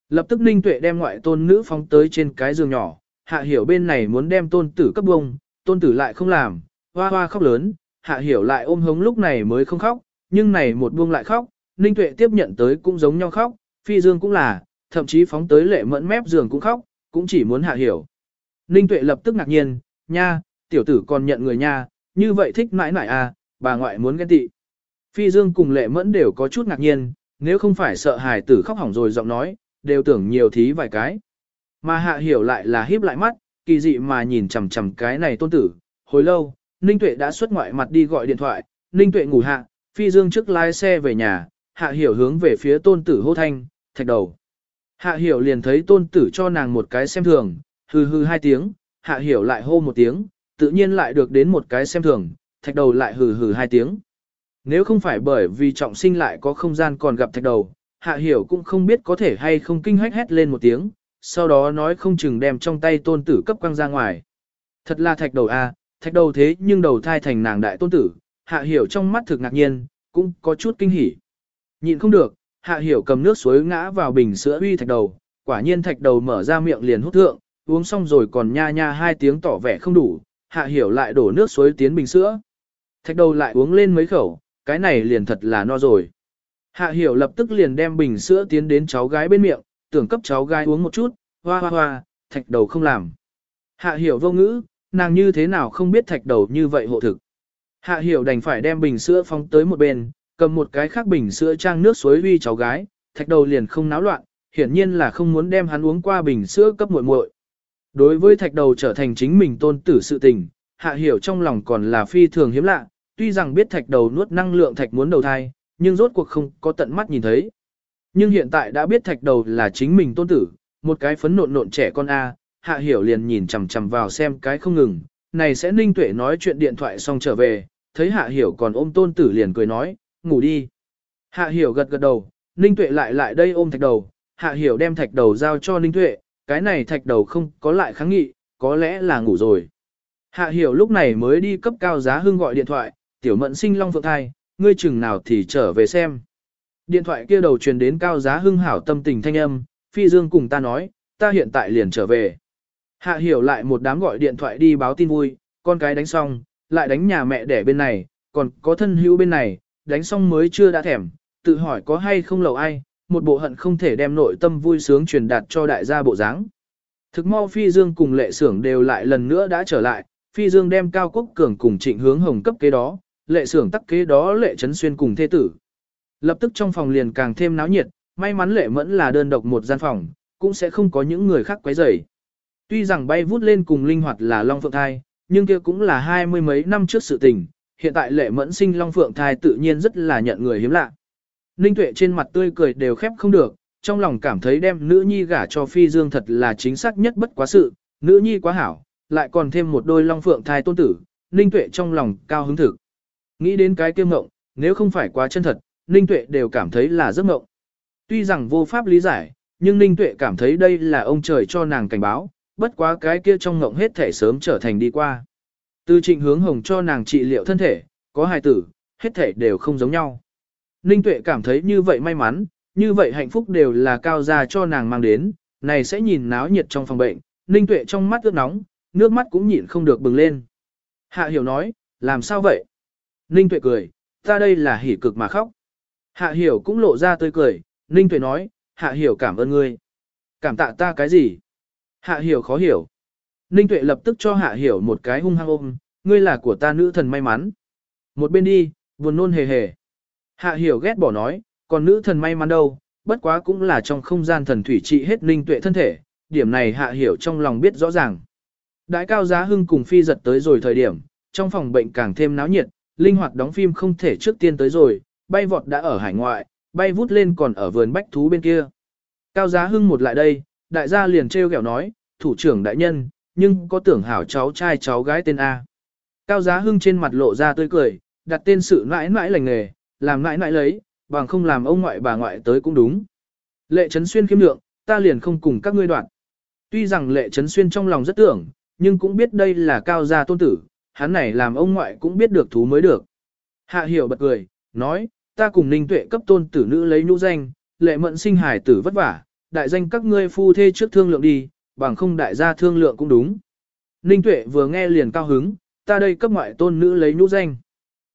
Speaker 1: Lập tức ninh tuệ đem ngoại tôn nữ phóng tới trên cái giường nhỏ, hạ hiểu bên này muốn đem tôn tử cấp bông, tôn tử lại không làm, hoa hoa khóc lớn, hạ hiểu lại ôm hống lúc này mới không khóc, nhưng này một buông lại khóc, ninh tuệ tiếp nhận tới cũng giống nhau khóc, phi dương cũng là, thậm chí phóng tới lệ mẫn mép giường cũng khóc, cũng chỉ muốn hạ hiểu. Ninh tuệ lập tức ngạc nhiên, nha, tiểu tử còn nhận người nha, như vậy thích mãi mãi à, bà ngoại muốn ghen tị. Phi dương cùng lệ mẫn đều có chút ngạc nhiên, nếu không phải sợ hài tử khóc hỏng rồi giọng nói, đều tưởng nhiều thí vài cái. Mà hạ hiểu lại là híp lại mắt, kỳ dị mà nhìn chằm chằm cái này tôn tử. Hồi lâu, Ninh Tuệ đã xuất ngoại mặt đi gọi điện thoại, Ninh Tuệ ngủ hạ, phi dương trước lái xe về nhà, hạ hiểu hướng về phía tôn tử hô thanh, thạch đầu. Hạ hiểu liền thấy tôn tử cho nàng một cái xem thường, hư hư hai tiếng, hạ hiểu lại hô một tiếng, tự nhiên lại được đến một cái xem thường, thạch đầu lại hừ hừ hai tiếng. Nếu không phải bởi vì trọng sinh lại có không gian còn gặp thạch đầu, hạ hiểu cũng không biết có thể hay không kinh hách hét lên một tiếng, sau đó nói không chừng đem trong tay tôn tử cấp quăng ra ngoài. Thật là thạch đầu a, à, thạch đầu thế nhưng đầu thai thành nàng đại tôn tử, hạ hiểu trong mắt thực ngạc nhiên, cũng có chút kinh hỉ. Nhịn không được, hạ hiểu cầm nước suối ngã vào bình sữa uy thạch đầu, quả nhiên thạch đầu mở ra miệng liền hút thượng, uống xong rồi còn nha nha hai tiếng tỏ vẻ không đủ, hạ hiểu lại đổ nước suối tiến bình sữa. Thạch đầu lại uống lên mấy khẩu, cái này liền thật là no rồi. Hạ hiểu lập tức liền đem bình sữa tiến đến cháu gái bên miệng, tưởng cấp cháu gái uống một chút, hoa hoa hoa, thạch đầu không làm. Hạ hiểu vô ngữ, nàng như thế nào không biết thạch đầu như vậy hộ thực. Hạ hiểu đành phải đem bình sữa phóng tới một bên, cầm một cái khác bình sữa trang nước suối uy cháu gái, thạch đầu liền không náo loạn, hiển nhiên là không muốn đem hắn uống qua bình sữa cấp muội muội. Đối với thạch đầu trở thành chính mình tôn tử sự tình, hạ hiểu trong lòng còn là phi thường hiếm lạ, tuy rằng biết thạch đầu nuốt năng lượng thạch muốn đầu thai, nhưng rốt cuộc không có tận mắt nhìn thấy. Nhưng hiện tại đã biết thạch đầu là chính mình tôn tử, một cái phấn nộn nộn trẻ con A, hạ hiểu liền nhìn chằm chằm vào xem cái không ngừng, này sẽ ninh tuệ nói chuyện điện thoại xong trở về, thấy hạ hiểu còn ôm tôn tử liền cười nói, ngủ đi. Hạ hiểu gật gật đầu, ninh tuệ lại lại đây ôm thạch đầu, hạ hiểu đem thạch đầu giao cho ninh tuệ, cái này thạch đầu không có lại kháng nghị, có lẽ là ngủ rồi. Hạ hiểu lúc này mới đi cấp cao giá hương gọi điện thoại, tiểu mận sinh long phượng thai, ngươi chừng nào thì trở về xem. Điện thoại kia đầu truyền đến cao giá hưng hảo tâm tình thanh âm, phi dương cùng ta nói, ta hiện tại liền trở về. Hạ hiểu lại một đám gọi điện thoại đi báo tin vui, con cái đánh xong, lại đánh nhà mẹ đẻ bên này, còn có thân hữu bên này, đánh xong mới chưa đã thèm, tự hỏi có hay không lầu ai, một bộ hận không thể đem nội tâm vui sướng truyền đạt cho đại gia bộ dáng. Thực mau Phi Dương cùng lệ sưởng đều lại lần nữa đã trở lại, Phi Dương đem Cao Quốc Cường cùng trịnh hướng hồng cấp kế đó, lệ sưởng tắc kế đó lệ trấn xuyên cùng thê tử. Lập tức trong phòng liền càng thêm náo nhiệt, may mắn lệ mẫn là đơn độc một gian phòng, cũng sẽ không có những người khác quấy rầy. Tuy rằng bay vút lên cùng linh hoạt là Long Phượng Thai, nhưng kia cũng là hai mươi mấy năm trước sự tình, hiện tại lệ mẫn sinh long phượng thai tự nhiên rất là nhận người hiếm lạ. Ninh Tuệ trên mặt tươi cười đều khép không được, trong lòng cảm thấy đem nữ nhi gả cho phi dương thật là chính xác nhất bất quá sự, nữ nhi quá hảo, lại còn thêm một đôi long phượng thai tôn tử, Ninh Tuệ trong lòng cao hứng thực. Nghĩ đến cái kiêm ngộng, nếu không phải quá chân thật, Ninh Tuệ đều cảm thấy là giấc mộng. Tuy rằng vô pháp lý giải, nhưng Ninh Tuệ cảm thấy đây là ông trời cho nàng cảnh báo, bất quá cái kia trong ngộng hết thể sớm trở thành đi qua. Từ trịnh hướng hồng cho nàng trị liệu thân thể, có hài tử, hết thể đều không giống nhau. Ninh Tuệ cảm thấy như vậy may mắn, như vậy hạnh phúc đều là cao gia cho nàng mang đến, này sẽ nhìn náo nhiệt trong phòng bệnh, Ninh Tuệ trong mắt ướt nóng, nước mắt cũng nhịn không được bừng lên. Hạ Hiểu nói, làm sao vậy? Ninh Tuệ cười, ta đây là hỉ cực mà khóc. Hạ Hiểu cũng lộ ra tươi cười, Ninh Tuệ nói, Hạ Hiểu cảm ơn ngươi. Cảm tạ ta cái gì? Hạ Hiểu khó hiểu. Ninh Tuệ lập tức cho Hạ Hiểu một cái hung hăng ôm, ngươi là của ta nữ thần may mắn. Một bên đi, buồn nôn hề hề. Hạ Hiểu ghét bỏ nói, còn nữ thần may mắn đâu, bất quá cũng là trong không gian thần thủy trị hết Ninh Tuệ thân thể, điểm này Hạ Hiểu trong lòng biết rõ ràng. Đại cao giá hưng cùng phi giật tới rồi thời điểm, trong phòng bệnh càng thêm náo nhiệt, linh hoạt đóng phim không thể trước tiên tới rồi, bay vọt đã ở hải ngoại, bay vút lên còn ở vườn bách thú bên kia. Cao giá hưng một lại đây, đại gia liền treo kẹo nói, thủ trưởng đại nhân, nhưng có tưởng hảo cháu trai cháu gái tên A. Cao giá hưng trên mặt lộ ra tươi cười, đặt tên sự mãi mãi lành nghề, làm mãi mãi lấy, bằng không làm ông ngoại bà ngoại tới cũng đúng. Lệ Trấn Xuyên khiêm lượng, ta liền không cùng các ngươi đoạn. Tuy rằng Lệ Trấn Xuyên trong lòng rất tưởng, nhưng cũng biết đây là cao gia tôn tử, hắn này làm ông ngoại cũng biết được thú mới được. Hạ hiểu bật cười, nói, ta cùng ninh tuệ cấp tôn tử nữ lấy nhũ danh, lệ mận sinh hải tử vất vả, đại danh các ngươi phu thê trước thương lượng đi, bằng không đại gia thương lượng cũng đúng. Ninh tuệ vừa nghe liền cao hứng, ta đây cấp ngoại tôn nữ lấy nhũ danh.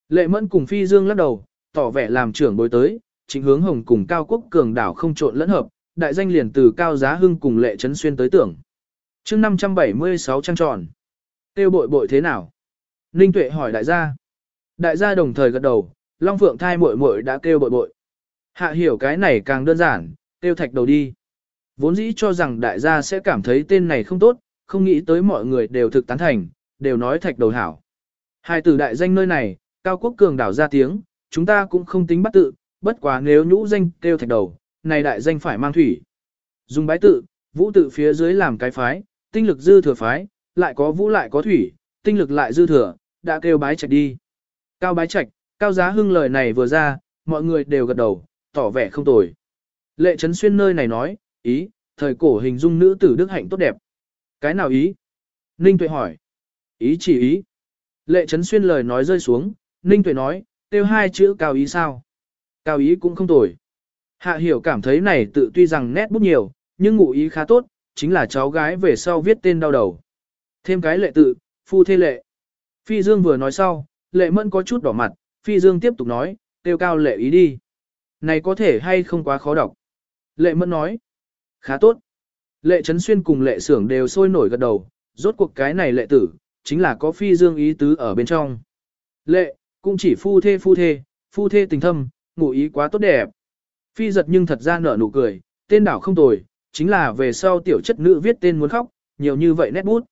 Speaker 1: Lệ mẫn cùng phi dương lắc đầu, tỏ vẻ làm trưởng bối tới, chính hướng hồng cùng cao quốc cường đảo không trộn lẫn hợp, đại danh liền từ cao giá hưng cùng lệ trấn xuyên tới tưởng. chương 576 trang tròn. Tiêu bội bội thế nào? Ninh tuệ hỏi đại gia. Đại gia đồng thời gật đầu, Long Phượng thai muội muội đã kêu bội bội. Hạ hiểu cái này càng đơn giản, kêu thạch đầu đi. Vốn dĩ cho rằng đại gia sẽ cảm thấy tên này không tốt, không nghĩ tới mọi người đều thực tán thành, đều nói thạch đầu hảo. Hai từ đại danh nơi này, Cao Quốc Cường đảo ra tiếng, chúng ta cũng không tính bắt tự, bất quá nếu nhũ danh kêu thạch đầu, này đại danh phải mang thủy. Dùng bái tự, vũ tự phía dưới làm cái phái, tinh lực dư thừa phái, lại có vũ lại có thủy, tinh lực lại dư thừa, đã kêu bái trạch đi. Cao bái trạch, cao giá hưng lời này vừa ra, mọi người đều gật đầu, tỏ vẻ không tồi. Lệ Trấn Xuyên nơi này nói, ý, thời cổ hình dung nữ tử đức hạnh tốt đẹp. Cái nào ý? Ninh Tuệ hỏi. Ý chỉ ý. Lệ Trấn Xuyên lời nói rơi xuống, Ninh Tuệ nói, tiêu hai chữ cao ý sao? Cao ý cũng không tồi. Hạ hiểu cảm thấy này tự tuy rằng nét bút nhiều, nhưng ngụ ý khá tốt, chính là cháu gái về sau viết tên đau đầu. Thêm cái lệ tự, phu thê lệ. Phi Dương vừa nói sau, lệ mẫn có chút đỏ mặt, Phi Dương tiếp tục nói, tiêu cao lệ ý đi. Này có thể hay không quá khó đọc. Lệ mẫn nói, khá tốt. Lệ Trấn Xuyên cùng lệ Sưởng đều sôi nổi gật đầu, rốt cuộc cái này lệ tử, chính là có Phi Dương ý tứ ở bên trong. Lệ, cũng chỉ phu thê phu thê, phu thê tình thâm, ngụ ý quá tốt đẹp. Phi giật nhưng thật ra nở nụ cười, tên đảo không tồi, chính là về sau tiểu chất nữ viết tên muốn khóc, nhiều như vậy nét bút.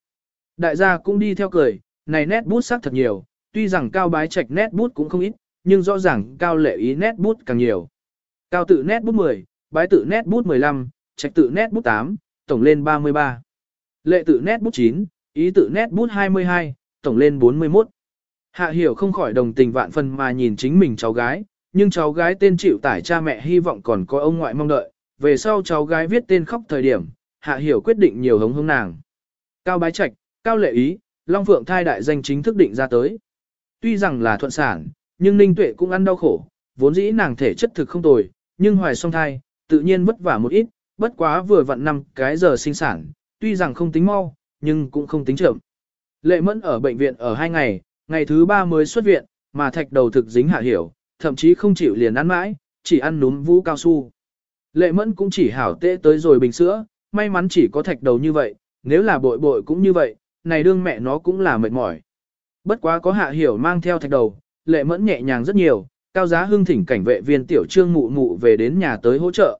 Speaker 1: Đại gia cũng đi theo cười, này nét bút sắc thật nhiều, tuy rằng cao bái trạch nét bút cũng không ít, nhưng rõ ràng cao lệ ý nét bút càng nhiều. Cao tự nét bút 10, bái tự nét bút 15, trạch tự nét bút 8, tổng lên 33. Lệ tự nét bút 9, ý tự nét bút 22, tổng lên 41. Hạ hiểu không khỏi đồng tình vạn phần mà nhìn chính mình cháu gái, nhưng cháu gái tên chịu tải cha mẹ hy vọng còn có ông ngoại mong đợi, về sau cháu gái viết tên khóc thời điểm, hạ hiểu quyết định nhiều hống hống nàng. Cao bái trạch, cao lệ ý, Long Phượng thai đại danh chính thức định ra tới. Tuy rằng là thuận sản, nhưng Ninh Tuệ cũng ăn đau khổ, vốn dĩ nàng thể chất thực không tồi, nhưng hoài song thai, tự nhiên vất vả một ít, bất quá vừa vặn năm cái giờ sinh sản, tuy rằng không tính mau, nhưng cũng không tính chậm. Lệ Mẫn ở bệnh viện ở hai ngày, ngày thứ ba mới xuất viện, mà thạch đầu thực dính hạ hiểu, thậm chí không chịu liền ăn mãi, chỉ ăn núm vũ cao su. Lệ Mẫn cũng chỉ hảo tệ tới rồi bình sữa, may mắn chỉ có thạch đầu như vậy, nếu là bội bội cũng như vậy, này đương mẹ nó cũng là mệt mỏi. Bất quá có hạ hiểu mang theo thạch đầu, lệ mẫn nhẹ nhàng rất nhiều, cao giá hưng thỉnh cảnh vệ viên tiểu trương mụ mụ về đến nhà tới hỗ trợ.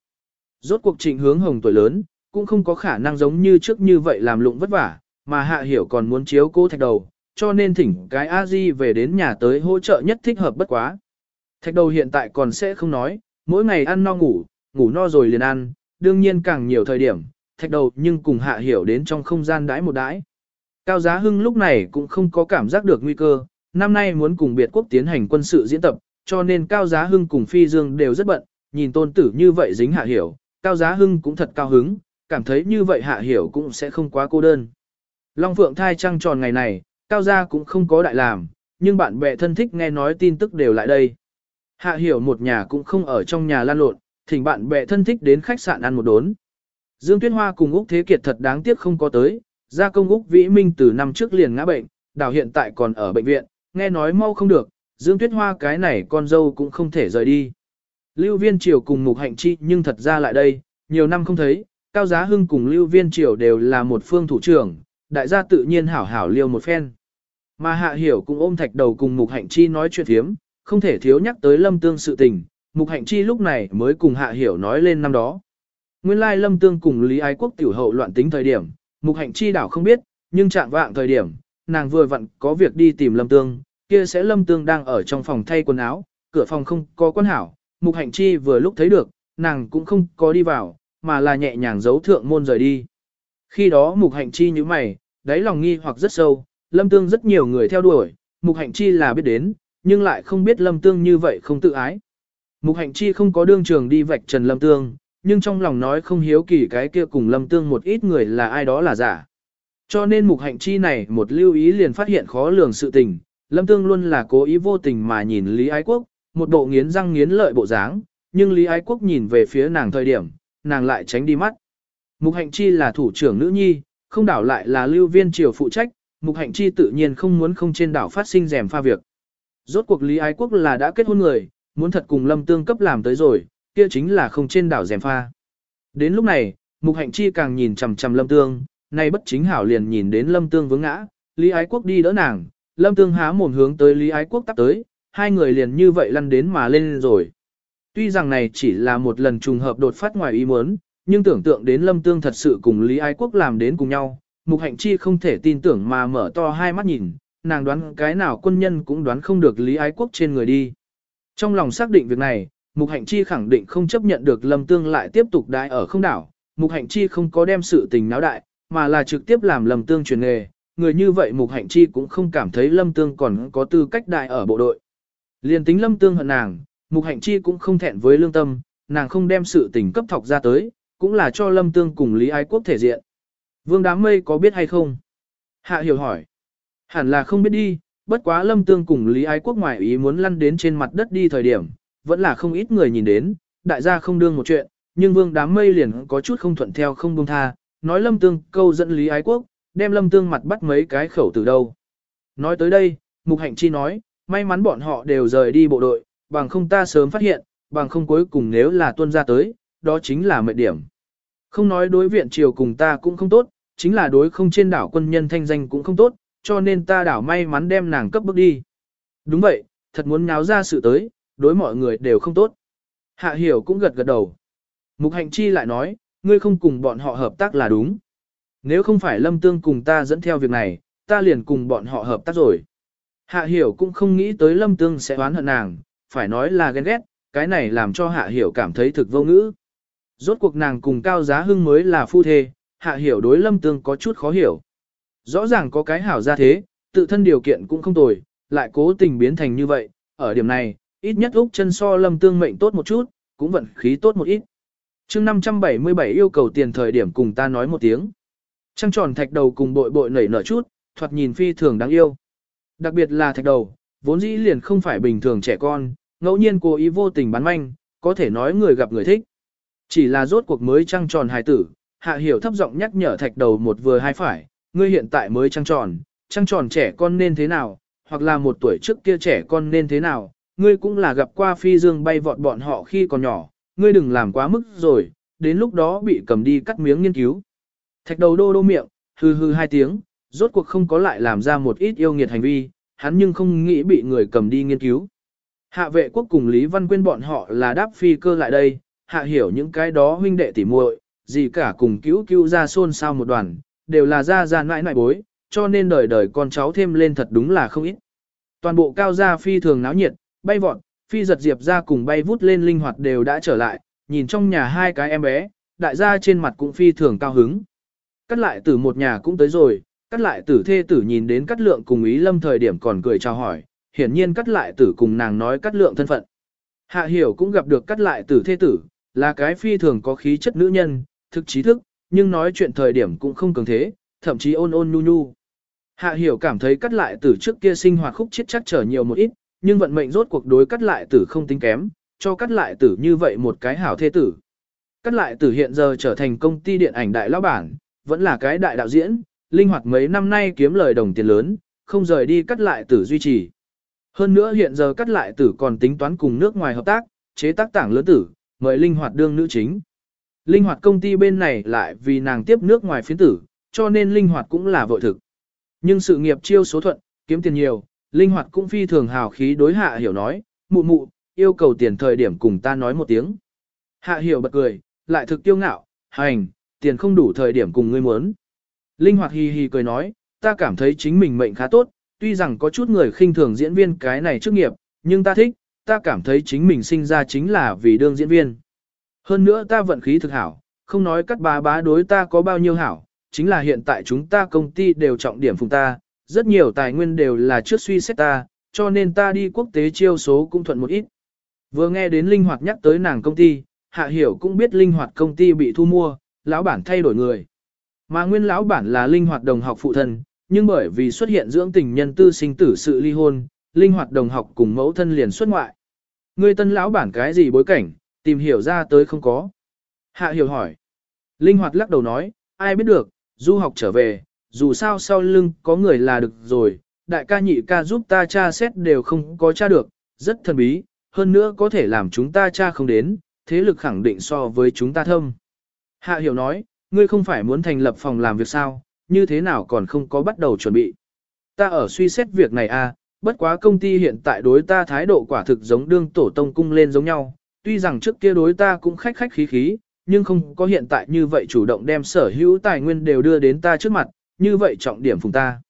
Speaker 1: Rốt cuộc trịnh hướng hồng tuổi lớn, cũng không có khả năng giống như trước như vậy làm lụng vất vả, mà hạ hiểu còn muốn chiếu cố thạch đầu, cho nên thỉnh cái a di về đến nhà tới hỗ trợ nhất thích hợp bất quá. Thạch đầu hiện tại còn sẽ không nói, mỗi ngày ăn no ngủ, ngủ no rồi liền ăn, đương nhiên càng nhiều thời điểm, thạch đầu nhưng cùng hạ hiểu đến trong không gian đãi một đãi. Cao Giá Hưng lúc này cũng không có cảm giác được nguy cơ, năm nay muốn cùng biệt quốc tiến hành quân sự diễn tập, cho nên Cao Giá Hưng cùng Phi Dương đều rất bận, nhìn tôn tử như vậy dính hạ hiểu, Cao Giá Hưng cũng thật cao hứng, cảm thấy như vậy hạ hiểu cũng sẽ không quá cô đơn. Long Phượng thai trăng tròn ngày này, Cao Gia cũng không có đại làm, nhưng bạn bè thân thích nghe nói tin tức đều lại đây. Hạ hiểu một nhà cũng không ở trong nhà lan lộn, thỉnh bạn bè thân thích đến khách sạn ăn một đốn. Dương Tuyết Hoa cùng Úc Thế Kiệt thật đáng tiếc không có tới, gia công Úc Vĩ Minh từ năm trước liền ngã bệnh, đào hiện tại còn ở bệnh viện, nghe nói mau không được, Dương Tuyết Hoa cái này con dâu cũng không thể rời đi. Lưu Viên Triều cùng Mục Hạnh Chi nhưng thật ra lại đây, nhiều năm không thấy, Cao Giá Hưng cùng Lưu Viên Triều đều là một phương thủ trưởng, đại gia tự nhiên hảo hảo liêu một phen. Mà Hạ Hiểu cũng ôm thạch đầu cùng Mục Hạnh Chi nói chuyện thiếm, không thể thiếu nhắc tới Lâm Tương sự tình, Mục Hạnh Chi lúc này mới cùng Hạ Hiểu nói lên năm đó. Nguyên lai Lâm Tương cùng Lý Ái Quốc tiểu hậu loạn tính thời điểm, Mục Hạnh Chi đảo không biết, nhưng chạm vạng thời điểm, nàng vừa vặn có việc đi tìm Lâm Tương, kia sẽ Lâm Tương đang ở trong phòng thay quần áo, cửa phòng không có quan hảo, Mục Hạnh Chi vừa lúc thấy được, nàng cũng không có đi vào, mà là nhẹ nhàng giấu thượng môn rời đi. Khi đó Mục Hạnh Chi như mày, đáy lòng nghi hoặc rất sâu, Lâm Tương rất nhiều người theo đuổi, Mục Hạnh Chi là biết đến, nhưng lại không biết Lâm Tương như vậy không tự ái. Mục Hạnh Chi không có đương trường đi vạch trần Lâm Tương, nhưng trong lòng nói không hiếu kỳ cái kia cùng Lâm Tương một ít người là ai đó là giả. Cho nên Mục Hạnh Chi này một lưu ý liền phát hiện khó lường sự tình, Lâm Tương luôn là cố ý vô tình mà nhìn Lý Ái Quốc, một bộ nghiến răng nghiến lợi bộ dáng, nhưng Lý Ái Quốc nhìn về phía nàng thời điểm, nàng lại tránh đi mắt. Mục Hạnh Chi là thủ trưởng nữ nhi, không đảo lại là lưu viên triều phụ trách, Mục Hạnh Chi tự nhiên không muốn không trên đảo phát sinh rèm pha việc. Rốt cuộc Lý Ái Quốc là đã kết hôn người, muốn thật cùng Lâm Tương cấp làm tới rồi, kia chính là không trên đảo rèm pha. Đến lúc này, Mục Hạnh Chi càng nhìn chằm chằm Lâm Tương, nay bất chính hảo liền nhìn đến Lâm Tương vướng ngã, Lý Ái Quốc đi đỡ nàng, Lâm Tương há mồm hướng tới Lý Ái Quốc tắt tới, hai người liền như vậy lăn đến mà lên rồi. Tuy rằng này chỉ là một lần trùng hợp đột phát ngoài ý muốn, nhưng tưởng tượng đến Lâm Tương thật sự cùng Lý Ái Quốc làm đến cùng nhau, Mục Hạnh Chi không thể tin tưởng mà mở to hai mắt nhìn, nàng đoán cái nào quân nhân cũng đoán không được Lý Ái Quốc trên người đi. Trong lòng xác định việc này, Mục Hạnh Chi khẳng định không chấp nhận được Lâm Tương lại tiếp tục đái ở không đảo. Mục Hạnh Chi không có đem sự tình náo đại, mà là trực tiếp làm Lâm Tương truyền nghề. Người như vậy Mục Hạnh Chi cũng không cảm thấy Lâm Tương còn có tư cách đại ở bộ đội. Liên tính Lâm Tương hận nàng, Mục Hạnh Chi cũng không thẹn với lương tâm, nàng không đem sự tình cấp thọc ra tới, cũng là cho Lâm Tương cùng Lý Ái Quốc thể diện. Vương Đám Mây có biết hay không? Hạ hiểu hỏi. Hẳn là không biết đi, bất quá Lâm Tương cùng Lý Ái Quốc ngoại ý muốn lăn đến trên mặt đất đi thời điểm, vẫn là không ít người nhìn đến, đại gia không đương một chuyện, nhưng Vương Đám Mây liền có chút không thuận theo không buông tha, nói Lâm Tương câu dẫn Lý Ái Quốc, đem Lâm Tương mặt bắt mấy cái khẩu từ đâu. Nói tới đây, Mục Hạnh Chi nói, may mắn bọn họ đều rời đi bộ đội, bằng không ta sớm phát hiện, bằng không cuối cùng nếu là tuân ra tới, đó chính là mệnh điểm. Không nói đối viện triều cùng ta cũng không tốt, chính là đối không trên đảo quân nhân thanh danh cũng không tốt, cho nên ta đảo may mắn đem nàng cấp bước đi. Đúng vậy, thật muốn nháo ra sự tới, đối mọi người đều không tốt. Hạ hiểu cũng gật gật đầu. Mục hạnh chi lại nói, ngươi không cùng bọn họ hợp tác là đúng. Nếu không phải lâm tương cùng ta dẫn theo việc này, ta liền cùng bọn họ hợp tác rồi. Hạ hiểu cũng không nghĩ tới lâm tương sẽ oán hận nàng, phải nói là ghen ghét, cái này làm cho hạ hiểu cảm thấy thực vô ngữ. Rốt cuộc nàng cùng cao giá hưng mới là phu thê, hạ hiểu đối lâm tương có chút khó hiểu. Rõ ràng có cái hảo ra thế, tự thân điều kiện cũng không tồi, lại cố tình biến thành như vậy, ở điểm này, ít nhất Úc chân so lâm tương mệnh tốt một chút, cũng vận khí tốt một ít. chương 577 yêu cầu tiền thời điểm cùng ta nói một tiếng. Trăng tròn thạch đầu cùng bội bội nảy nở chút, thoạt nhìn phi thường đáng yêu. Đặc biệt là thạch đầu, vốn dĩ liền không phải bình thường trẻ con, ngẫu nhiên cố ý vô tình bán manh, có thể nói người gặp người thích. Chỉ là rốt cuộc mới trăng tròn hài tử, hạ hiểu thấp giọng nhắc nhở thạch đầu một vừa hai phải, ngươi hiện tại mới trăng tròn, trăng tròn trẻ con nên thế nào, hoặc là một tuổi trước kia trẻ con nên thế nào, ngươi cũng là gặp qua phi dương bay vọt bọn họ khi còn nhỏ, ngươi đừng làm quá mức rồi, đến lúc đó bị cầm đi cắt miếng nghiên cứu. Thạch đầu đô đô miệng, hư hư hai tiếng, rốt cuộc không có lại làm ra một ít yêu nghiệt hành vi, hắn nhưng không nghĩ bị người cầm đi nghiên cứu. Hạ vệ quốc cùng Lý Văn Quyên bọn họ là đáp phi cơ lại đây, hạ hiểu những cái đó huynh đệ tỉ muội, gì cả cùng cứu cứu ra xôn xao một đoàn, đều là ra ra nãi nãi bối, cho nên đời đời con cháu thêm lên thật đúng là không ít. Toàn bộ cao gia phi thường náo nhiệt, bay vọt, phi giật diệp ra cùng bay vút lên linh hoạt đều đã trở lại, nhìn trong nhà hai cái em bé, đại gia trên mặt cũng phi thường cao hứng. Cắt lại tử một nhà cũng tới rồi, cắt lại tử thê tử nhìn đến cắt lượng cùng ý lâm thời điểm còn cười chào hỏi, hiển nhiên cắt lại tử cùng nàng nói cắt lượng thân phận. Hạ hiểu cũng gặp được cắt lại tử thê tử, là cái phi thường có khí chất nữ nhân, thực trí thức, nhưng nói chuyện thời điểm cũng không cường thế, thậm chí ôn ôn nhu nhu. Hạ hiểu cảm thấy cắt lại tử trước kia sinh hoạt khúc chết chắc trở nhiều một ít, nhưng vận mệnh rốt cuộc đối cắt lại tử không tính kém, cho cắt lại tử như vậy một cái hảo thế tử. Cắt lại tử hiện giờ trở thành công ty điện ảnh đại lão bản, vẫn là cái đại đạo diễn, linh hoạt mấy năm nay kiếm lời đồng tiền lớn, không rời đi cắt lại tử duy trì. Hơn nữa hiện giờ cắt lại tử còn tính toán cùng nước ngoài hợp tác, chế tác tảng lớn tử, mời linh hoạt đương nữ chính. Linh hoạt công ty bên này lại vì nàng tiếp nước ngoài phiến tử, cho nên linh hoạt cũng là vội thực. Nhưng sự nghiệp chiêu số thuận, kiếm tiền nhiều, linh hoạt cũng phi thường hào khí đối hạ hiểu nói, mụ mụ, yêu cầu tiền thời điểm cùng ta nói một tiếng. Hạ hiểu bật cười, lại thực tiêu ngạo, hành, tiền không đủ thời điểm cùng ngươi muốn. Linh hoạt hì hì cười nói, ta cảm thấy chính mình mệnh khá tốt, tuy rằng có chút người khinh thường diễn viên cái này chức nghiệp, nhưng ta thích, ta cảm thấy chính mình sinh ra chính là vì đương diễn viên. Hơn nữa ta vận khí thực hảo, không nói các bá bá đối ta có bao nhiêu hảo, chính là hiện tại chúng ta công ty đều trọng điểm phùng ta, rất nhiều tài nguyên đều là trước suy xét ta, cho nên ta đi quốc tế chiêu số cũng thuận một ít. Vừa nghe đến Linh Hoạt nhắc tới nàng công ty, Hạ Hiểu cũng biết Linh Hoạt công ty bị thu mua, lão bản thay đổi người. Mà nguyên lão bản là Linh Hoạt đồng học phụ thân, nhưng bởi vì xuất hiện dưỡng tình nhân tư sinh tử sự ly hôn, Linh Hoạt đồng học cùng mẫu thân liền xuất ngoại. Ngươi tân lão bản cái gì bối cảnh, tìm hiểu ra tới không có. Hạ Hiểu hỏi. Linh Hoạt lắc đầu nói, ai biết được, du học trở về, dù sao sau lưng có người là được rồi, đại ca nhị ca giúp ta tra xét đều không có tra được, rất thần bí, hơn nữa có thể làm chúng ta tra không đến, thế lực khẳng định so với chúng ta thâm. Hạ hiểu nói, ngươi không phải muốn thành lập phòng làm việc sao, như thế nào còn không có bắt đầu chuẩn bị. Ta ở suy xét việc này à, bất quá công ty hiện tại đối ta thái độ quả thực giống đương tổ tông cung lên giống nhau, tuy rằng trước kia đối ta cũng khách khách khí khí, nhưng không có hiện tại như vậy chủ động đem sở hữu tài nguyên đều đưa đến ta trước mặt, như vậy trọng điểm phùng ta.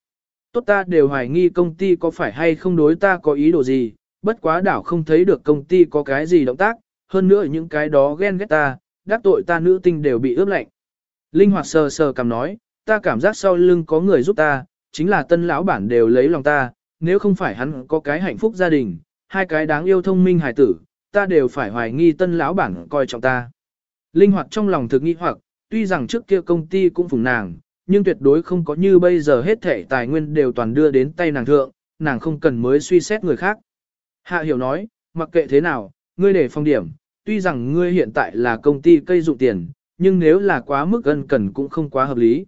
Speaker 1: Tốt ta đều hoài nghi công ty có phải hay không đối ta có ý đồ gì, bất quá đảo không thấy được công ty có cái gì động tác, hơn nữa những cái đó ghen ghét ta, đắc tội ta nữ tinh đều bị ướp lạnh. Linh hoạt sờ sờ cầm nói, ta cảm giác sau lưng có người giúp ta, chính là tân lão bản đều lấy lòng ta, nếu không phải hắn có cái hạnh phúc gia đình, hai cái đáng yêu thông minh hài tử, ta đều phải hoài nghi tân lão bản coi trọng ta. Linh hoạt trong lòng thực nghi hoặc, tuy rằng trước kia công ty cũng phùng nàng, nhưng tuyệt đối không có như bây giờ hết thể tài nguyên đều toàn đưa đến tay nàng thượng, nàng không cần mới suy xét người khác. Hạ hiểu nói, mặc kệ thế nào, ngươi để phong điểm, tuy rằng ngươi hiện tại là công ty cây dụng tiền, nhưng nếu là quá mức ân cần cũng không quá hợp lý.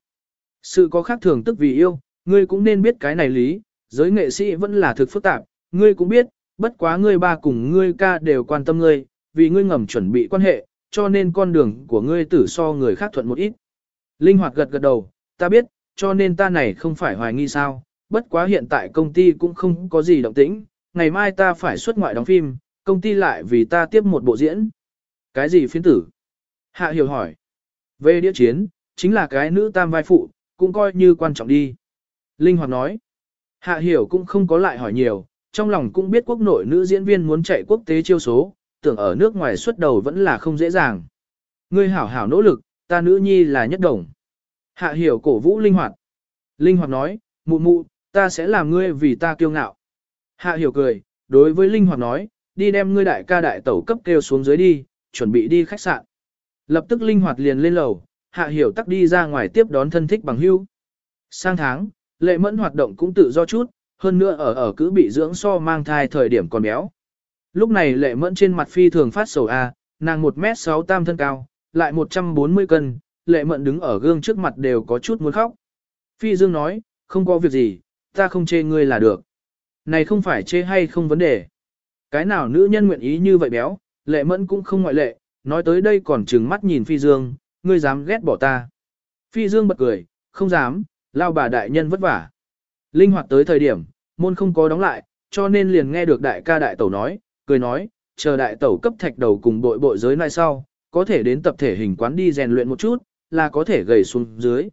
Speaker 1: Sự có khác thường tức vì yêu, ngươi cũng nên biết cái này lý, giới nghệ sĩ vẫn là thực phức tạp, ngươi cũng biết, bất quá ngươi ba cùng ngươi ca đều quan tâm ngươi, vì ngươi ngầm chuẩn bị quan hệ, cho nên con đường của ngươi tử so người khác thuận một ít. Linh hoạt gật gật đầu, ta biết, cho nên ta này không phải hoài nghi sao, bất quá hiện tại công ty cũng không có gì động tĩnh, ngày mai ta phải xuất ngoại đóng phim, công ty lại vì ta tiếp một bộ diễn. Cái gì phiến tử? Hạ hiểu hỏi. Về đĩa chiến, chính là cái nữ tam vai phụ, cũng coi như quan trọng đi. Linh hoạt nói. Hạ hiểu cũng không có lại hỏi nhiều, trong lòng cũng biết quốc nội nữ diễn viên muốn chạy quốc tế chiêu số, tưởng ở nước ngoài xuất đầu vẫn là không dễ dàng. Ngươi hảo hảo nỗ lực, ta nữ nhi là nhất đồng. Hạ hiểu cổ vũ linh hoạt. Linh hoạt nói, mụ mụ, ta sẽ làm ngươi vì ta kiêu ngạo. Hạ hiểu cười, đối với linh hoạt nói, đi đem ngươi đại ca đại tẩu cấp kêu xuống dưới đi, chuẩn bị đi khách sạn. Lập tức linh hoạt liền lên lầu, hạ hiểu tắc đi ra ngoài tiếp đón thân thích bằng hưu. Sang tháng, lệ mẫn hoạt động cũng tự do chút, hơn nữa ở ở cứ bị dưỡng so mang thai thời điểm còn béo. Lúc này lệ mẫn trên mặt phi thường phát sầu A, nàng 1m6 tam thân cao, lại 140 cân, lệ mẫn đứng ở gương trước mặt đều có chút muốn khóc. Phi Dương nói, không có việc gì, ta không chê ngươi là được. Này không phải chê hay không vấn đề. Cái nào nữ nhân nguyện ý như vậy béo, lệ mẫn cũng không ngoại lệ, nói tới đây còn trừng mắt nhìn Phi Dương, ngươi dám ghét bỏ ta. Phi Dương bật cười, không dám, lao bà đại nhân vất vả. Linh hoạt tới thời điểm, môn không có đóng lại, cho nên liền nghe được đại ca đại tẩu nói, cười nói, chờ đại tẩu cấp thạch đầu cùng bội bội giới nay sau, có thể đến tập thể hình quán đi rèn luyện một chút, là có thể gầy xuống dưới.